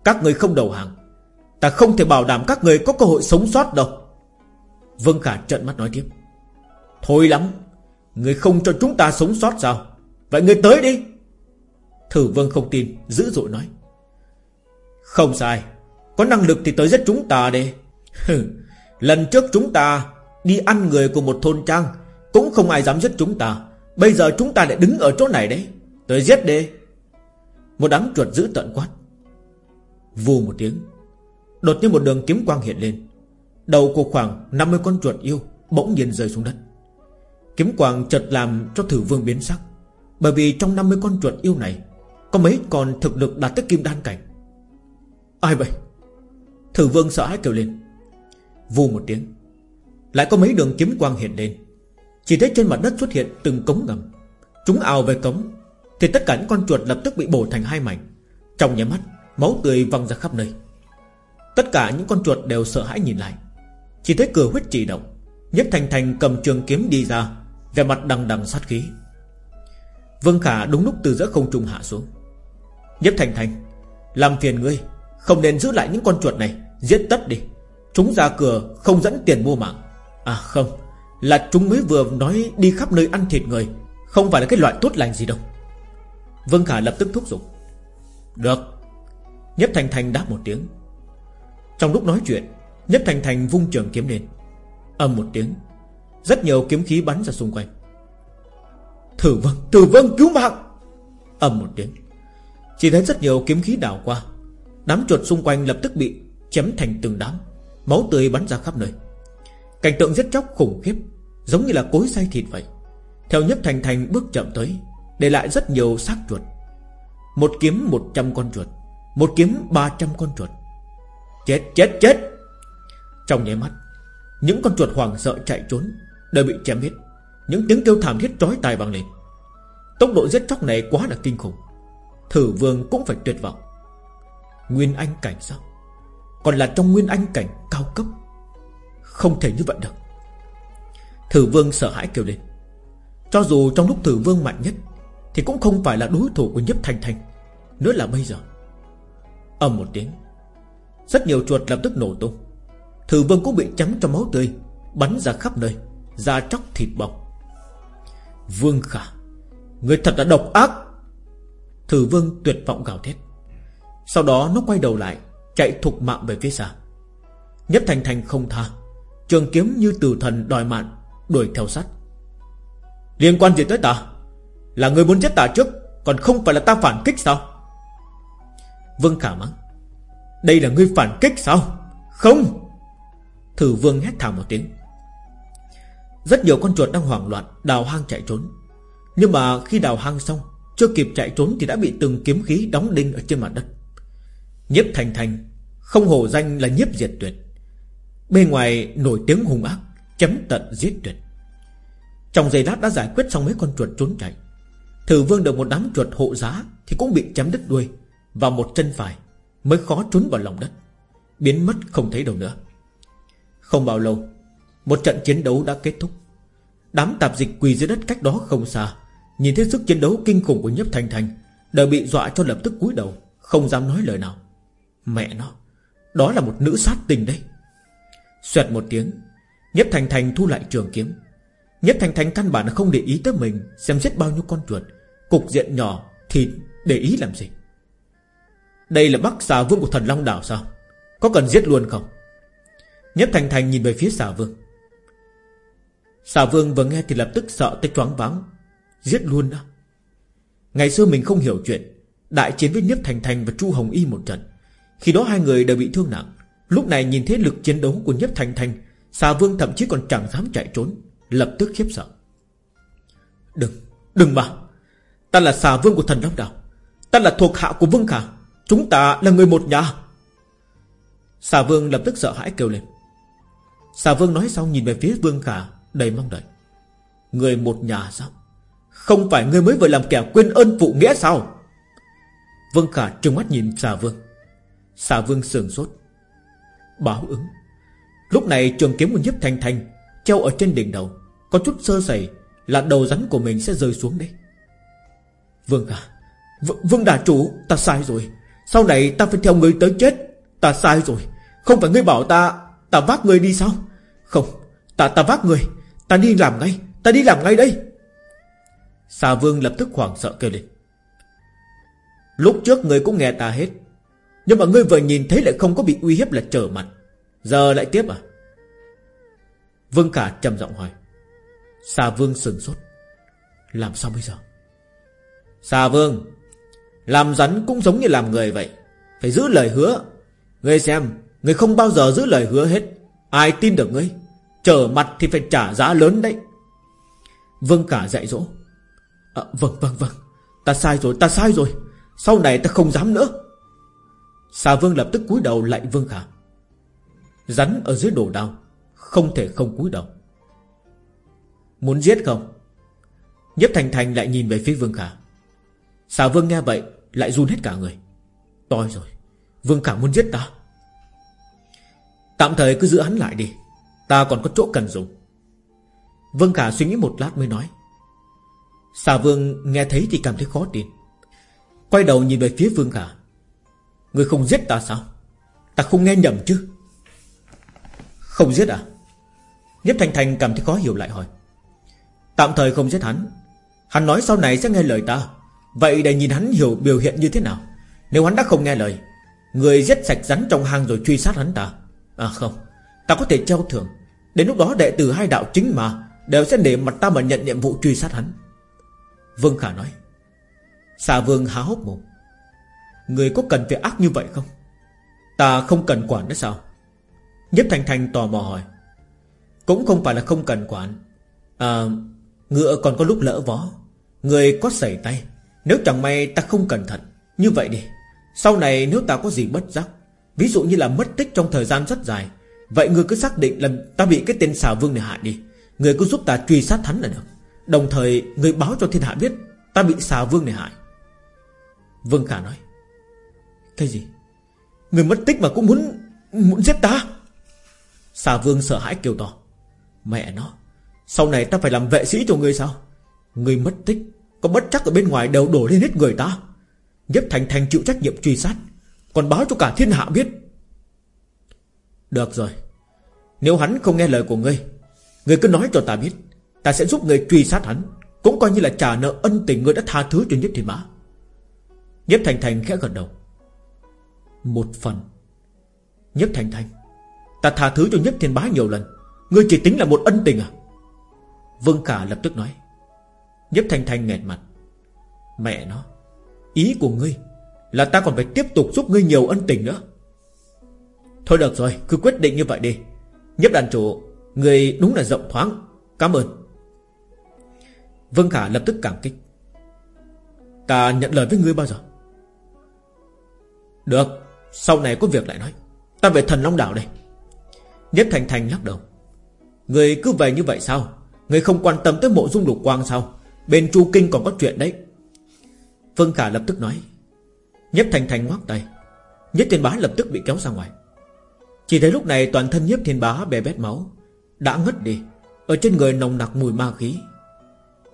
Các người không đầu hàng. Ta không thể bảo đảm các người có cơ hội sống sót đâu vâng Khả trợn mắt nói tiếp. Thôi lắm, Người không cho chúng ta sống sót sao? Vậy người tới đi. Thử vương không tin, Dữ dội nói. Không sai, Có năng lực thì tới giết chúng ta đi. Lần trước chúng ta Đi ăn người của một thôn trang, Cũng không ai dám giết chúng ta. Bây giờ chúng ta lại đứng ở chỗ này đấy. Tới giết đi. Một đám chuột giữ tận quát. Vù một tiếng, Đột nhiên một đường kiếm quang hiện lên. Đầu của khoảng 50 con chuột yêu Bỗng nhiên rơi xuống đất. Kiếm quang chợt làm cho thử vương biến sắc, Bởi vì trong 50 con chuột yêu này, Có mấy con thực lực đạt tới kim đan cảnh. Ai vậy? Thử vương sợ hãi kêu lên. Vù một tiếng, lại có mấy đường kiếm quang hiện lên. Chỉ thấy trên mặt đất xuất hiện từng cống ngầm. Chúng ào về cống, Thì tất cả những con chuột lập tức bị bổ thành hai mảnh. Trong nhà mắt, Máu tươi văng ra khắp nơi. Tất cả những con chuột đều sợ hãi nhìn lại. Chỉ thấy cửa huyết trì động, nhất Thành Thành cầm trường kiếm đi ra Về mặt đằng đằng sát khí. Vương Khả đúng lúc từ giữa không trung hạ xuống. Nhất Thành Thành Làm phiền ngươi, Không nên giữ lại những con chuột này, Giết tất đi. Chúng ra cửa không dẫn tiền mua mạng. À không, Là chúng mới vừa nói đi khắp nơi ăn thịt người, Không phải là cái loại tốt lành gì đâu. Vương Khả lập tức thúc giục. Được. Nhất Thành Thành đáp một tiếng. Trong lúc nói chuyện nhất Thành Thành vung trường kiếm lên. Âm một tiếng Rất nhiều kiếm khí bắn ra xung quanh. Thử vâng, thử vâng cứu mạng! Âm một tiếng Chỉ thấy rất nhiều kiếm khí đảo qua. Đám chuột xung quanh lập tức bị chém thành từng đám Máu tươi bắn ra khắp nơi. Cảnh tượng giết chóc khủng khiếp Giống như là cối xay thịt vậy. Theo nhất thành thành bước chậm tới Để lại rất nhiều xác chuột. Một kiếm một trăm con chuột Một kiếm ba trăm con chuột. Chết chết chết! Trong nháy mắt, Những con chuột hoàng sợ chạy trốn, Đều bị chém hết. Những tiếng kêu thảm thiết trói tai vang lên. Tốc độ giết chóc này quá là kinh khủng. Thử vương cũng phải tuyệt vọng. Nguyên anh cảnh sao? Còn là trong nguyên anh cảnh cao cấp. Không thể như vậy được. Thử vương sợ hãi kêu lên. Cho dù trong lúc thử vương mạnh nhất, Thì cũng không phải là đối thủ của nhấp thanh thanh Nữa là bây giờ. Ầm một tiếng, Rất nhiều chuột lập tức nổ tung. Thử vương cũng bị chấm trong máu tươi, Bắn ra khắp nơi, Da chóc thịt bọc. Vương khả, Người thật là độc ác. Thử vương tuyệt vọng gào thét. Sau đó nó quay đầu lại, Chạy thục mạng về phía xa. Nhất thành thành không tha, Trường kiếm như từ thần đòi mạng, Đuổi theo sát. Liên quan gì tới ta? Là người muốn giết ta trước, Còn không phải là ta phản kích sao? Vương khả mắng. Đây là ngươi phản kích sao? Không! Thử vương hét thảm một tiếng. Rất nhiều con chuột đang hoảng loạn, Đào hang chạy trốn. Nhưng mà khi đào hang xong, Chưa kịp chạy trốn thì đã bị từng kiếm khí đóng đinh ở trên mặt đất. Nhiếp thành thành, Không hổ danh là nhiếp diệt tuyệt. Bên ngoài nổi tiếng hung ác Chấm tận giết tuyệt. Trong giây lát đã giải quyết xong mấy con chuột trốn chạy. Thử vương được một đám chuột hộ giá Thì cũng bị chém đứt đuôi Và một chân phải Mới khó trốn vào lòng đất. Biến mất không thấy đâu nữa. Không bao lâu, Một trận chiến đấu đã kết thúc. Đám tạp dịch quỳ dưới đất cách đó không xa, Nhìn thấy sức chiến đấu kinh khủng của nhấp thành thành Đều bị dọa cho lập tức cúi đầu, Không dám nói lời nào. Mẹ nó, Đó là một nữ sát tình đấy. Xoẹt một tiếng, nhấp Thành Thành thu lại trường kiếm. Nhấp Thành Thành căn bản không để ý tới mình, Xem xét bao nhiêu con chuột, Cục diện nhỏ thì để ý làm gì? Đây là bắc xà vương của thần Long Đảo sao? Có cần giết luôn không? Nhất Thành Thành nhìn về phía xà vương. Xà vương vừa nghe thì lập tức sợ tới choáng váng. Giết luôn đó Ngày xưa mình không hiểu chuyện Đại chiến với Nhất Thành Thành và Chu Hồng Y một trận. Khi đó hai người đều bị thương nặng. Lúc này nhìn thấy lực chiến đấu của Nhất Thành Thành Xà Vương thậm chí còn chẳng dám chạy trốn Lập tức khiếp sợ. Đừng, đừng mà. Ta là xà vương của thần Long Đảo. Ta là thuộc hạ của Vương Khả. Chúng ta là người một nhà. Xà Vương lập tức sợ hãi kêu lên. Xà Vương nói xong nhìn về phía Vương Khả Đầy mong đợi. Người một nhà sao? Không phải người mới vừa làm kẻ quên ơn phụ nghĩa sao? Vương Khả trừng mắt nhìn xà Vương. Xà Vương sườn sốt. Báo ứng. Lúc này trường kiếm của nhiếp thanh thanh Treo ở trên đỉnh đầu. Có chút sơ sẩy Là đầu rắn của mình sẽ rơi xuống đấy. Vương Khả, v Vương đà chủ Ta sai rồi. Sau này ta phải theo người tới chết. Ta sai rồi. Không phải ngươi bảo ta Ta vác người đi sao? Không, Ta ta vác người. Ta đi làm ngay. Ta đi làm ngay đây. Xà vương lập tức hoảng sợ kêu lên. Lúc trước người cũng nghe ta hết, Nhưng mà ngươi vừa nhìn thấy lại không có bị uy hiếp là trở mặt. Giờ lại tiếp à? Vương Khả trầm giọng hỏi. Xà Vương sừng sốt. Làm sao bây giờ? Xà Vương, Làm rắn cũng giống như làm người vậy. Phải giữ lời hứa. Ngươi xem, Ngươi không bao giờ giữ lời hứa hết. Ai tin được ngươi? Trở mặt thì phải trả giá lớn đấy. Vương cả dạy dỗ. À, Vâng vâng vâng. Ta sai rồi ta sai rồi. Sau này ta không dám nữa. Xà Vương lập tức cúi đầu lại Vương Khả Rắn ở dưới đồ đao Không thể không cúi đầu. Muốn giết không? Nhếp Thành Thành lại nhìn về phía Vương Khả Xà Vương nghe vậy Lại run hết cả người. Toi rồi Vương Khả muốn giết ta. Tạm thời cứ giữ hắn lại đi. Ta còn có chỗ cần dùng. Vương Khả suy nghĩ một lát mới nói. Xà Vương nghe thấy thì cảm thấy khó tin. Quay đầu nhìn về phía Vương Khả. Người không giết ta sao? Ta không nghe nhầm chứ? Không giết à? Nhếp Thành Thành cảm thấy khó hiểu lại hỏi. Tạm thời không giết hắn. Hắn nói sau này sẽ nghe lời ta. Vậy để nhìn hắn hiểu biểu hiện như thế nào. Nếu hắn đã không nghe lời, Người giết sạch rắn trong hang rồi truy sát hắn ta. À không. Ta có thể treo thưởng. Đến lúc đó đệ tử hai đạo chính mà Đều sẽ để mặt ta mà nhận nhiệm vụ truy sát hắn. Vương Khả nói. Xà Vương há hốc mồm. Người có cần phải ác như vậy không? Ta không cần quản nữa sao? Nhếp Thành Thành tò mò hỏi. Cũng không phải là không cần quản. À Ngựa còn có lúc lỡ vó. Người có sẩy tay. Nếu chẳng may ta không cẩn thận, Như vậy đi. Sau này nếu ta có gì bất giác Ví dụ như là mất tích trong thời gian rất dài. Vậy người cứ xác định là ta bị cái tên xà vương này hại đi. Người cứ giúp ta truy sát hắn là được. Đồng thời, người báo cho thiên hạ biết Ta bị xà vương này hại. Vương Khả nói, Cái gì? Người mất tích mà cũng muốn Muốn giết ta? Xà vương sợ hãi kêu to, Mẹ nó, Sau này ta phải làm vệ sĩ cho người sao? Người mất tích Có bất chắc ở bên ngoài đều đổ lên hết người ta. Nhếp thành thành chịu trách nhiệm truy sát. Còn báo cho cả thiên hạ biết. Được rồi. Nếu hắn không nghe lời của ngươi Ngươi cứ nói cho ta biết. Ta sẽ giúp ngươi truy sát hắn, Cũng coi như là trả nợ ân tình ngươi đã tha thứ cho Nhất Thiên Bá Nhất Thành Thành khẽ gật đầu. Một phần. Nhất Thành Thành, Ta tha thứ cho Nhất Thiên Bá nhiều lần. Ngươi chỉ tính là một ân tình à? Vương Khả lập tức nói. Nhất Thành Thành nghẹt mặt. Mẹ nó, Ý của ngươi là ta còn phải tiếp tục giúp ngươi nhiều ân tình nữa. Thôi được rồi, Cứ quyết định như vậy đi. Nhất đàn chủ, Người đúng là rộng thoáng. Cảm ơn. Vương Khả lập tức cảm kích. Ta nhận lời với ngươi bao giờ? Được, Sau này có việc lại nói. Ta về thần Long Đảo đây. Nhất Thành Thành lắc đầu. Người cứ về như vậy sao? Người không quan tâm tới mộ dung lục quang sao? Bên Chu Kinh còn có chuyện đấy. Vương Khả lập tức nói. Nhếp Thành Thành ngoắc tay. Nhếp Thiên Bá lập tức bị kéo ra ngoài. Chỉ thấy lúc này toàn thân nhếp Thiên Bá bè bét máu, Đã ngất đi, Ở trên người nồng nặc mùi ma khí.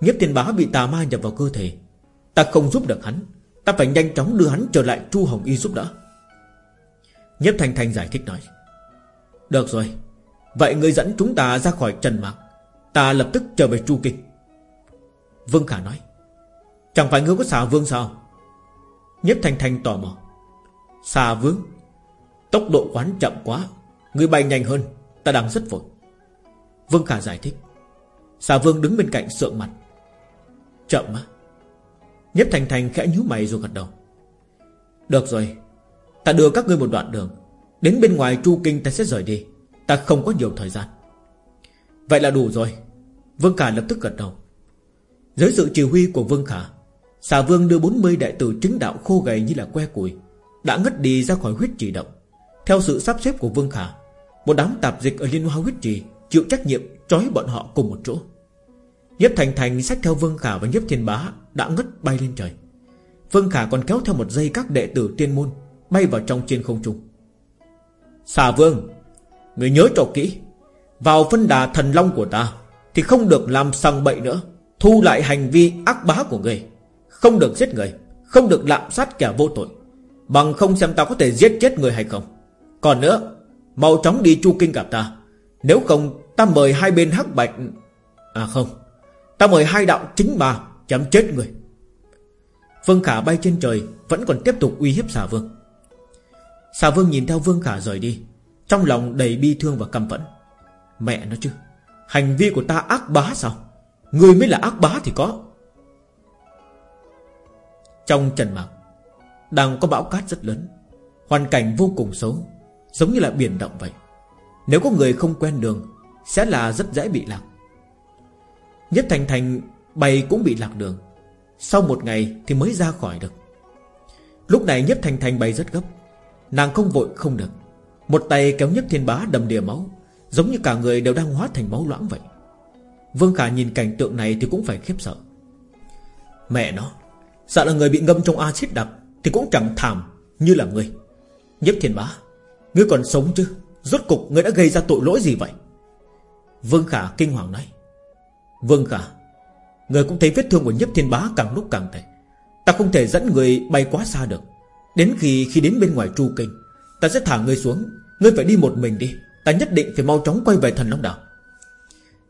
Nhếp Thiên Bá bị tà ma nhập vào cơ thể. Ta không giúp được hắn, Ta phải nhanh chóng đưa hắn trở lại Chu Hồng Y giúp đỡ. Nhếp Thành Thành giải thích nói, Được rồi, Vậy người dẫn chúng ta ra khỏi Trần Mạc, Ta lập tức trở về Chu Kinh. Vương Khả nói, Chẳng phải ngươi có xà vương sao? Nhếp Thanh Thanh tò mò. Xà vương Tốc độ quán chậm quá, người bay nhanh hơn, Ta đang rất vội. Vương Khả giải thích. Xà vương đứng bên cạnh sượng mặt. Chậm á. Nhếp Thành Thành khẽ nhíu mày rồi gật đầu. Được rồi, Ta đưa các ngươi một đoạn đường. Đến bên ngoài Chu Kinh ta sẽ rời đi. Ta không có nhiều thời gian. Vậy là đủ rồi. Vương Khả lập tức gật đầu. Dưới sự chỉ huy của Vương Khả Xà Vương đưa 40 đại tử chứng đạo khô gầy như là que củi, Đã ngất đi ra khỏi huyết trì động. Theo sự sắp xếp của Vương Khả, Một đám tạp dịch ở Liên Hoa huyết trì Chịu trách nhiệm trói bọn họ cùng một chỗ. Nhếp Thành Thành sách theo Vương Khả và Nhếp Thiên Bá Đã ngất bay lên trời. Vương Khả còn kéo theo một dây các đệ tử tiên môn Bay vào trong trên không trung. Xà Vương, Người nhớ cho kỹ, Vào phân đà thần long của ta Thì không được làm sằng bậy nữa, Thu lại hành vi ác bá của người. Không được giết người, Không được lạm sát kẻ vô tội. Bằng không xem ta có thể giết chết người hay không. Còn nữa, Mau chóng đi chu kinh gặp ta. Nếu không, ta mời hai bên hắc bạch À không, Ta mời hai đạo chính bà chém chết người. Vương Khả bay trên trời, Vẫn còn tiếp tục uy hiếp xà vương. Xà vương nhìn theo Vương Khả rời đi, Trong lòng đầy bi thương và căm phẫn. Mẹ nó chứ, Hành vi của ta ác bá sao? Người mới là ác bá thì có. Trong trần mạc. Đang có bão cát rất lớn, Hoàn cảnh vô cùng xấu, Giống như là biển động vậy. Nếu có người không quen đường, Sẽ là rất dễ bị lạc. Nhất Thành Thành bay cũng bị lạc đường. Sau một ngày thì mới ra khỏi được. Lúc này Nhất Thành Thành bay rất gấp, Nàng không vội không được. Một tay kéo Nhất Thiên Bá đầm đìa máu, Giống như cả người đều đang hóa thành máu loãng vậy. Vương Khả nhìn cảnh tượng này thì cũng phải khiếp sợ. Mẹ nó Sợ là người bị ngâm trong axit đặc Thì cũng chẳng thảm như là người nhếp Thiên Bá Ngươi còn sống chứ? Rốt cục ngươi đã gây ra tội lỗi gì vậy? Vương Khả kinh hoàng nói. Vương khả, Người cũng thấy vết thương của nhếp thiên bá càng lúc càng tệ. Ta không thể dẫn người bay quá xa được. Đến khi khi đến bên ngoài tru kinh Ta sẽ thả ngươi xuống. Ngươi phải đi một mình đi. Ta nhất định phải mau chóng quay về thần Long Đảo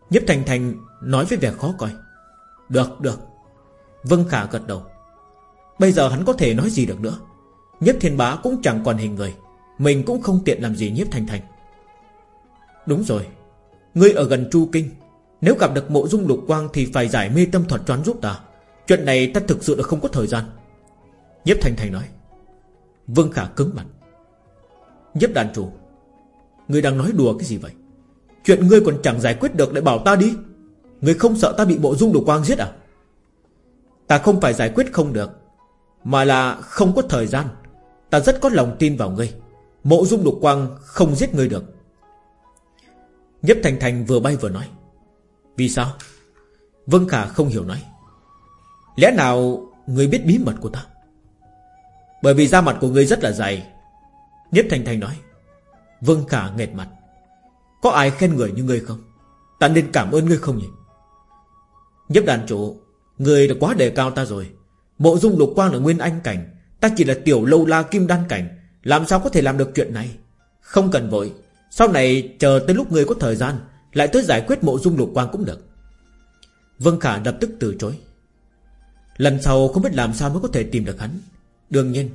Nhếp Thành Thành nói với vẻ khó coi. Được được. Vân Khả gật đầu. Bây giờ hắn có thể nói gì được nữa? Nhếp Thiên Bá cũng chẳng còn hình người. Mình cũng không tiện làm gì Nhếp Thành Thành. Đúng rồi. Ngươi ở gần Chu Kinh. Nếu gặp được mộ dung lục quang Thì phải giải mê tâm thuật choán giúp ta. Chuyện này ta thực sự là không có thời gian. Nhếp Thành Thành nói. Vương Khả cứng mặt. Nhếp đàn chủ, Ngươi đang nói đùa cái gì vậy? Chuyện ngươi còn chẳng giải quyết được lại bảo ta đi. Ngươi không sợ ta bị bộ dung lục quang giết à? Ta không phải giải quyết không được. Mà là không có thời gian. Ta rất có lòng tin vào ngươi. Mộ dung đục quang không giết ngươi được. Nhếp Thành Thành vừa bay vừa nói. Vì sao? Vân Khả không hiểu nói. Lẽ nào ngươi biết bí mật của ta? Bởi vì da mặt của ngươi rất là dày. Nhếp Thành Thành nói. Vân Khả nghẹt mặt. Có ai khen người như ngươi không? Ta nên cảm ơn ngươi không nhỉ? Nhếp đàn chủ, Ngươi đã quá đề cao ta rồi. Mộ dung lục quang là nguyên anh cảnh. Ta chỉ là tiểu lâu la kim đan cảnh. Làm sao có thể làm được chuyện này? Không cần vội. Sau này chờ tới lúc người có thời gian, Lại tới giải quyết mộ dung lục quang cũng được. Vân Khả lập tức từ chối. Lần sau không biết làm sao mới có thể tìm được hắn. Đương nhiên,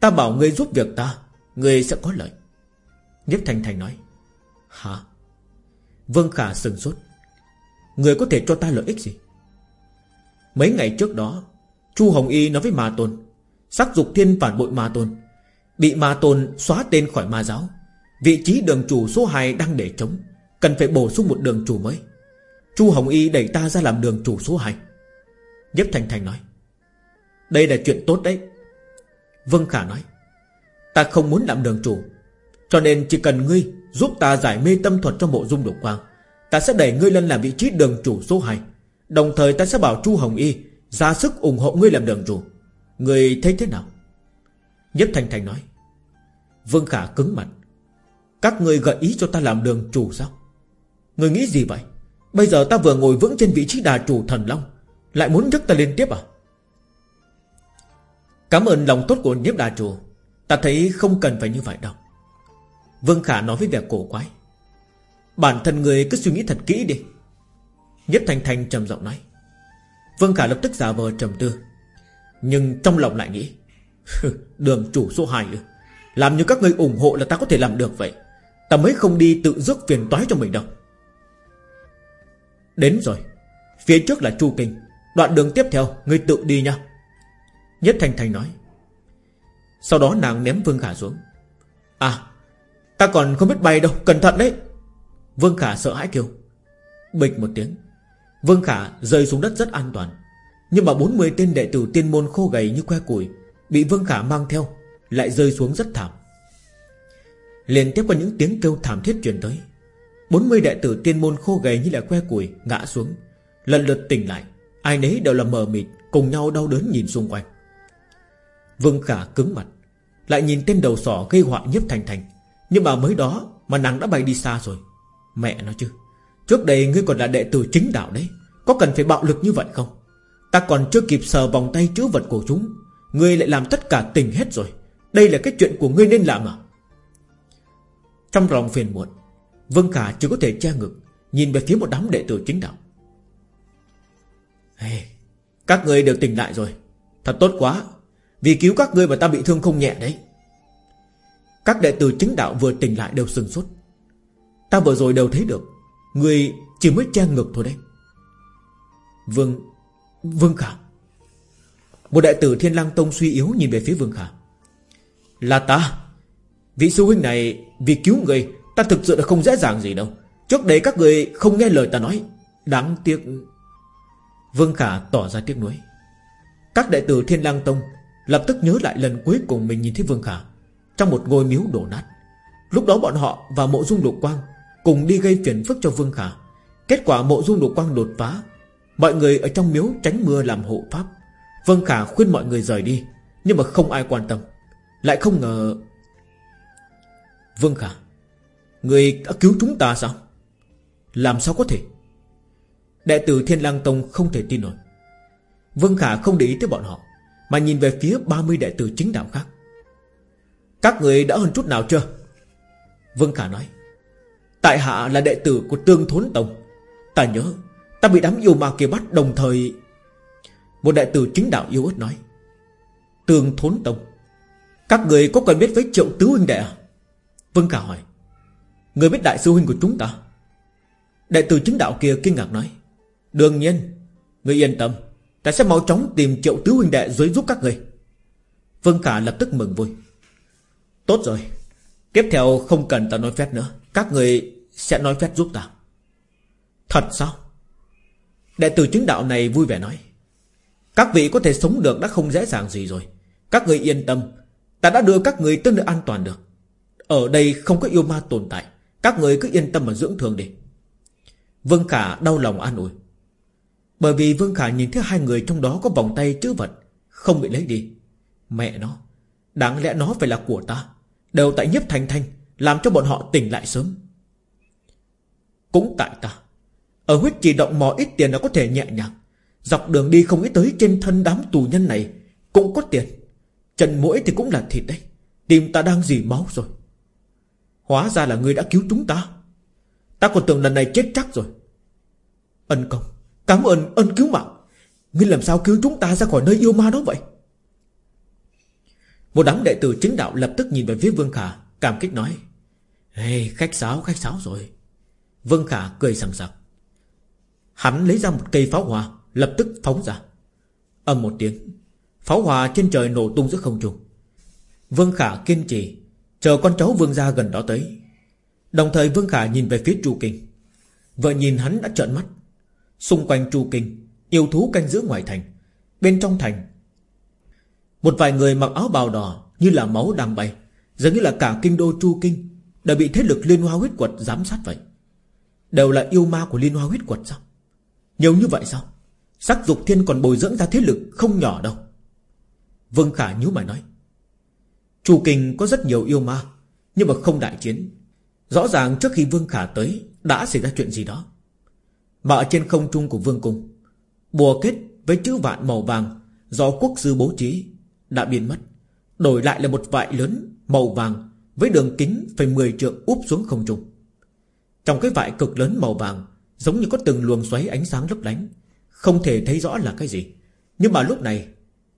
Ta bảo ngươi giúp việc ta, Ngươi sẽ có lợi. Nhếp Thành Thành nói. Hả? Vân Khả sừng sốt. Người có thể cho ta lợi ích gì? Mấy ngày trước đó Chu Hồng Y nói với Ma Tôn, Sắc dục thiên phản bội Ma Tôn, Bị Ma Tôn xóa tên khỏi ma giáo, Vị trí đường chủ số 2 đang để trống, Cần phải bổ sung một đường chủ mới. Chu Hồng Y đẩy ta ra làm đường chủ số 2 Nhếp Thành Thành nói, Đây là chuyện tốt đấy. Vân Khả nói, Ta không muốn làm đường chủ, Cho nên chỉ cần ngươi giúp ta giải mê tâm thuật cho mộ dung độc quang, Ta sẽ đẩy ngươi lên làm vị trí đường chủ số 2 Đồng thời ta sẽ bảo Chu Hồng Y ra sức ủng hộ ngươi làm đường chủ. Ngươi thấy thế nào? Nhếp Thành Thành nói. Vương Khả cứng mặt. Các ngươi gợi ý cho ta làm đường chủ sao? Ngươi nghĩ gì vậy? Bây giờ ta vừa ngồi vững trên vị trí đà chủ thần Long, Lại muốn nhấc ta lên tiếp à? Cảm ơn lòng tốt của nhiếp đà chủ. Ta thấy không cần phải như vậy đâu. Vương Khả nói với vẻ cổ quái. Bản thân người cứ suy nghĩ thật kỹ đi. Nhất Thành Thành trầm giọng nói. Vương Khả lập tức giả vờ trầm tư. Nhưng trong lòng lại nghĩ Đường chủ số 2 ư, Làm như các người ủng hộ là ta có thể làm được vậy. Ta mới không đi tự rước phiền toái cho mình đâu. Đến rồi, Phía trước là Chu Kinh. Đoạn đường tiếp theo, Ngươi tự đi nha. Nhất Thành Thành nói. Sau đó nàng ném Vương Khả xuống. À Ta còn không biết bay đâu, Cẩn thận đấy. Vương Khả sợ hãi kêu. Bịch một tiếng. Vương Khả rơi xuống đất rất an toàn. Nhưng mà 40 tên đệ tử tiên môn khô gầy như que củi Bị Vương Khả mang theo Lại rơi xuống rất thảm. Liền tiếp qua những tiếng kêu thảm thiết truyền tới. 40 đệ tử tiên môn khô gầy như là que củi Ngã xuống. Lần lượt tỉnh lại, Ai nấy đều là mờ mịt, Cùng nhau đau đớn nhìn xung quanh. Vương Khả cứng mặt, Lại nhìn tên đầu sỏ gây họa nhiếp thành thành. Nhưng mà mới đó Mà nàng đã bay đi xa rồi. Mẹ nó chứ. Trước đây ngươi còn là đệ tử chính đạo đấy. Có cần phải bạo lực như vậy không? Ta còn chưa kịp sờ vòng tay chữ vật của chúng. Ngươi lại làm tất cả tình hết rồi. Đây là cái chuyện của ngươi nên làm à? Trong lòng phiền muộn Vương Khả chỉ có thể che ngực Nhìn về phía một đám đệ tử chính đạo. Hey, Các ngươi đều tỉnh lại rồi. Thật tốt quá. Vì cứu các ngươi mà ta bị thương không nhẹ đấy. Các đệ tử chính đạo vừa tỉnh lại đều sừng sốt. Ta vừa rồi đều thấy được. Người chỉ mới che ngực thôi đấy. Vương Vương Khả. Một đại tử Thiên lang Tông suy yếu nhìn về phía Vương Khả. Là ta. Vị sư huynh này Vì cứu người, Ta thực sự là không dễ dàng gì đâu. Trước đấy các người không nghe lời ta nói. Đáng tiếc. Vương Khả tỏ ra tiếc nuối. Các đại tử Thiên lang Tông Lập tức nhớ lại lần cuối cùng mình nhìn thấy Vương Khả Trong một ngôi miếu đổ nát. Lúc đó bọn họ và mộ dung lục quang Cùng đi gây phiền phức cho Vương Khả. Kết quả mộ dung lục quang đột phá. Mọi người ở trong miếu tránh mưa làm hộ pháp. Vương Khả khuyên mọi người rời đi, Nhưng mà không ai quan tâm. Lại không ngờ Vương Khả, Người đã cứu chúng ta sao? Làm sao có thể? Đệ tử Thiên lang Tông không thể tin nổi. Vương Khả không để ý tới bọn họ, Mà nhìn về phía 30 đệ tử chính đạo khác. Các người đã hơn chút nào chưa? Vương Khả nói. Tại hạ là đệ tử của Tương Thốn Tông. Ta nhớ, Ta bị đám yêu ma kia bắt đồng thời. Một đệ tử chính đạo yêu ớt nói, Tương Thốn Tông, Các người có quen biết với Triệu Tứ Huynh Đệ à? Vương cả hỏi, Người biết đại sư huynh của chúng ta? Đệ tử chính đạo kia kinh ngạc nói, Đương nhiên, Người yên tâm, Ta sẽ mau chóng tìm triệu tứ huynh đệ dưới giúp các người. Vương cả lập tức mừng vui, Tốt rồi, Tiếp theo không cần ta nói phép nữa, Các người sẽ nói phép giúp ta. Thật sao? Đệ tử chứng đạo này vui vẻ nói. Các vị có thể sống được đã không dễ dàng gì rồi. Các người yên tâm. Ta đã đưa các người tới nơi an toàn được. Ở đây không có yêu ma tồn tại. Các người cứ yên tâm mà dưỡng thương đi. Vương Khả đau lòng an ủi. Bởi vì Vương Khả nhìn thấy hai người trong đó có vòng tay chữ vật, Không bị lấy đi. Mẹ nó, Đáng lẽ nó phải là của ta. Đều tại nhiếp thành thanh, Làm cho bọn họ tỉnh lại sớm. Cũng tại ta. Ở huyết chỉ động mò ít tiền là có thể nhẹ nhàng. Dọc đường đi không nghĩ tới trên thân đám tù nhân này Cũng có tiền. Trần mũi thì cũng là thịt đấy. Tim ta đang dì máu rồi. Hóa ra là người đã cứu chúng ta. Ta còn tưởng lần này chết chắc rồi. Ân công Cảm ơn ân cứu mạng. Ngươi làm sao cứu chúng ta ra khỏi nơi yêu ma đó vậy? Một đám đệ tử chính đạo lập tức nhìn về phía Vương Khả Cảm kích nói hey, Khách sáo khách sáo rồi. Vương Khả cười sẵn sặc. Hắn lấy ra một cây pháo hoa, Lập tức phóng ra. Âm một tiếng, Pháo hoa trên trời nổ tung giữa không trung. Vương Khả kiên trì, Chờ con cháu Vương gia gần đó tới. Đồng thời Vương Khả nhìn về phía Chu Kinh. Vợ nhìn hắn đã trợn mắt. Xung quanh Chu Kinh, Yêu thú canh giữ ngoài thành. Bên trong thành, Một vài người mặc áo bào đỏ Như là máu đang bay, Giống như là cả kinh đô Chu Kinh Đã bị thế lực liên hoa huyết quật giám sát vậy. Đều là yêu ma của liên hoa huyết quật sao? Nhiều như vậy sao? Sắc dục thiên còn bồi dưỡng ra thế lực không nhỏ đâu. Vương Khả nhíu mày nói, Chu Kinh có rất nhiều yêu ma, Nhưng mà không đại chiến. Rõ ràng trước khi Vương Khả tới, Đã xảy ra chuyện gì đó. Mà ở trên không trung của Vương Cung, Bùa kết với chữ vạn màu vàng Do quốc sư bố trí Đã biến mất, Đổi lại là một vại lớn màu vàng Với đường kính phải 10 trượng úp xuống không trung. Trong cái vại cực lớn màu vàng, Giống như có từng luồng xoáy ánh sáng lấp lánh, Không thể thấy rõ là cái gì. Nhưng mà lúc này,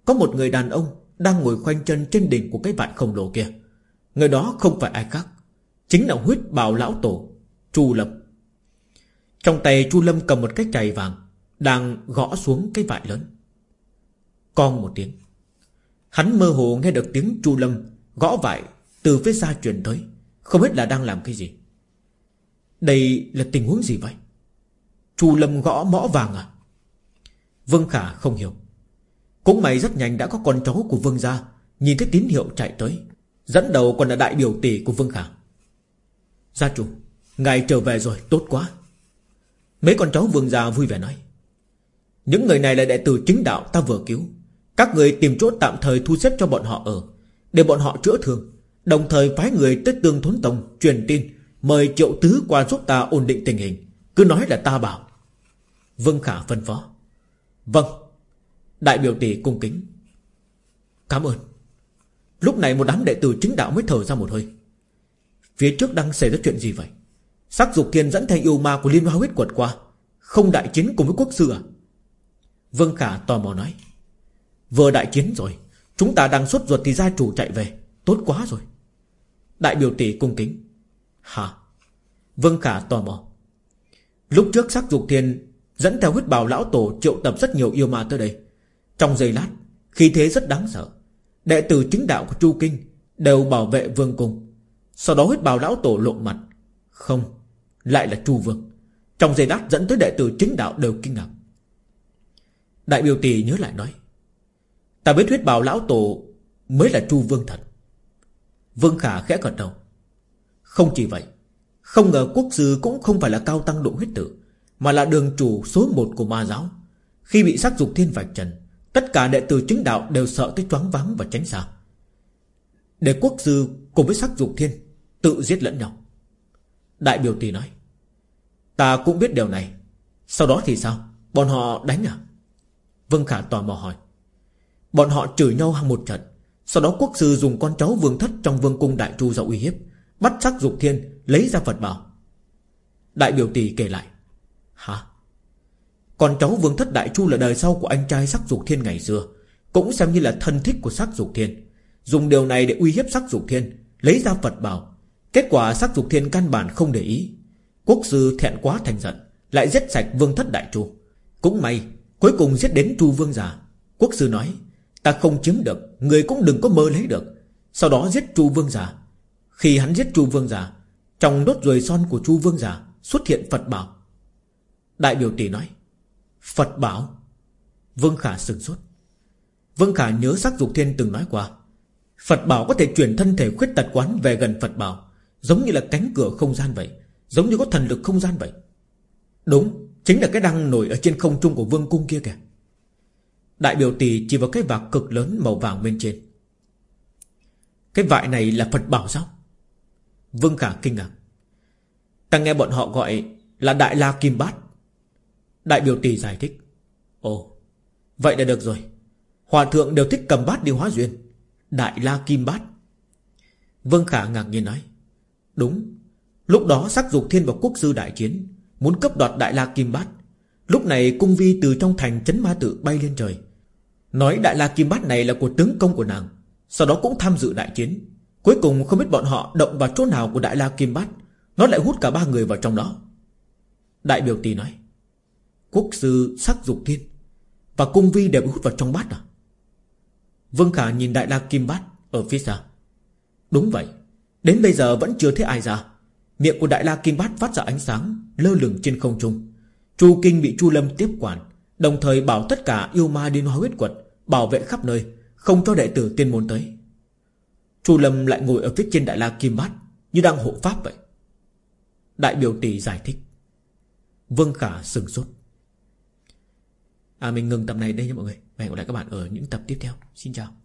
Có một người đàn ông Đang ngồi khoanh chân trên đỉnh của cái vại khổng lồ kia. Người đó không phải ai khác, Chính là huyết bào lão tổ, Chu Lâm. Trong tay Chu Lâm cầm một cái chày vàng, Đang gõ xuống cái vại lớn. Con một tiếng, Hắn mơ hồ nghe được tiếng Chu Lâm Gõ vại từ phía xa truyền tới, Không biết là đang làm cái gì. Đây là tình huống gì vậy? Chu Lâm gõ mõ vàng à? Vương Khả không hiểu. Cũng may rất nhanh đã có con cháu của Vương gia, Nhìn thấy tín hiệu chạy tới, Dẫn đầu còn là đại biểu tỷ của Vương Khả. Gia chủ, Ngài trở về rồi, tốt quá. Mấy con cháu vương gia vui vẻ nói. Những người này là đệ tử chính đạo ta vừa cứu. Các người tìm chỗ tạm thời thu xếp cho bọn họ ở, Để bọn họ chữa thương, Đồng thời phái người tới tương thốn tông Truyền tin Mời triệu tứ qua giúp ta ổn định tình hình. Cứ nói là ta bảo. Vương Khả phân phó. Vâng. Đại biểu tỷ cung kính. Cảm ơn. Lúc này một đám đệ tử chính đạo mới thở ra một hơi. Phía trước đang xảy ra chuyện gì vậy? Sắc dục thiên dẫn theo yêu ma của liên hoa huyết quật qua. Không đại chiến cùng với quốc sư à? Vương Khả tò mò nói. Vừa đại chiến rồi. Chúng ta đang xuất ruột thì gia chủ chạy về. Tốt quá rồi. Đại biểu tỷ cung kính. Hả? Vương Khả tò mò. Lúc trước sắc dục thiên Dẫn theo huyết bào lão tổ triệu tập rất nhiều yêu ma tới đây. Trong giây lát Khi thế rất đáng sợ. Đệ tử chính đạo của Chu Kinh Đều bảo vệ vương cung. Sau đó huyết bào lão tổ lộ mặt. Không, Lại là Chu Vương. Trong giây lát dẫn tới đệ tử chính đạo đều kinh ngạc. Đại biểu tỷ nhớ lại nói, Ta biết huyết bào lão tổ Mới là Chu Vương thật. Vương Khả khẽ gật đầu. Không chỉ vậy, Không ngờ quốc sư cũng không phải là cao tăng độ huyết tử, Mà là đường chủ số một của ma giáo. Khi bị sắc dục thiên vạch trần, Tất cả đệ tử chính đạo đều sợ tới choáng váng và tránh xa. Để quốc sư cùng với sắc dục thiên Tự giết lẫn nhau. Đại biểu tỷ nói, Ta cũng biết điều này, Sau đó thì sao? Bọn họ đánh à? Vương Khả tò mò hỏi. Bọn họ chửi nhau hàng một trận, Sau đó quốc sư dùng con cháu vương thất trong vương cung đại tru ra uy hiếp. Bắt sắc dục thiên, Lấy ra Phật bảo. Đại biểu tỷ kể lại. Hả? Con cháu vương thất đại chu là đời sau của anh trai sắc dục thiên ngày xưa, Cũng xem như là thân thích của sắc dục thiên. Dùng điều này để uy hiếp sắc dục thiên, Lấy ra Phật bảo. Kết quả sắc dục thiên căn bản không để ý. Quốc sư thẹn quá thành giận, Lại giết sạch vương thất đại chu. Cũng may, Cuối cùng giết đến chu vương già. Quốc sư nói, Ta không chiếm được, Người cũng đừng có mơ lấy được. Sau đó giết chu vương già. Khi hắn giết chu vương giả, Trong đốt ruồi son của chu vương giả Xuất hiện Phật bảo. Đại biểu tỷ nói, Phật bảo? Vương Khả sừng sốt. Vương Khả nhớ sắc dục thiên từng nói qua, Phật bảo có thể chuyển thân thể khuyết tật quán về gần Phật bảo, Giống như là cánh cửa không gian vậy, Giống như có thần lực không gian vậy. Đúng, Chính là cái đăng nổi ở trên không trung của vương cung kia kìa. Đại biểu tỷ chỉ vào cái vạc cực lớn màu vàng bên trên. Cái vại này là Phật bảo sao? Vương Khả kinh ngạc. Ta nghe bọn họ gọi là Đại La Kim Bát. Đại biểu tỷ giải thích. Ồ, Vậy là được rồi. Hòa thượng đều thích cầm bát đi hóa duyên. Đại La Kim Bát. Vương Khả ngạc nhiên nói. Đúng, Lúc đó sắc dục thiên và quốc sư đại chiến, Muốn cấp đoạt Đại La Kim Bát. Lúc này cung vi từ trong thành chấn ma tự bay lên trời. Nói Đại La Kim Bát này là của tướng công của nàng, Sau đó cũng tham dự đại chiến. Cuối cùng không biết bọn họ động vào chỗ nào của Đại La Kim Bát. Nó lại hút cả ba người vào trong đó. Đại biểu tỷ nói, Quốc sư sắc dục thiên Và cung vi đều bị hút vào trong bát à? Vương Khả nhìn Đại La Kim Bát Ở phía xa. Đúng vậy, Đến bây giờ vẫn chưa thấy ai ra. Miệng của Đại La Kim Bát phát ra ánh sáng Lơ lửng trên không trung. Chu Kinh bị Chu Lâm tiếp quản, Đồng thời bảo tất cả yêu ma đi hóa huyết quật Bảo vệ khắp nơi, Không cho đệ tử tiên môn tới. Chu Lâm lại ngồi ở phía trên Đại La Kim Bát, Như đang hộ pháp vậy. Đại biểu tỷ giải thích. Vương Khả sừng sốt. À mình ngừng tập này đây nha mọi người. Và hẹn gặp lại các bạn ở những tập tiếp theo. Xin chào.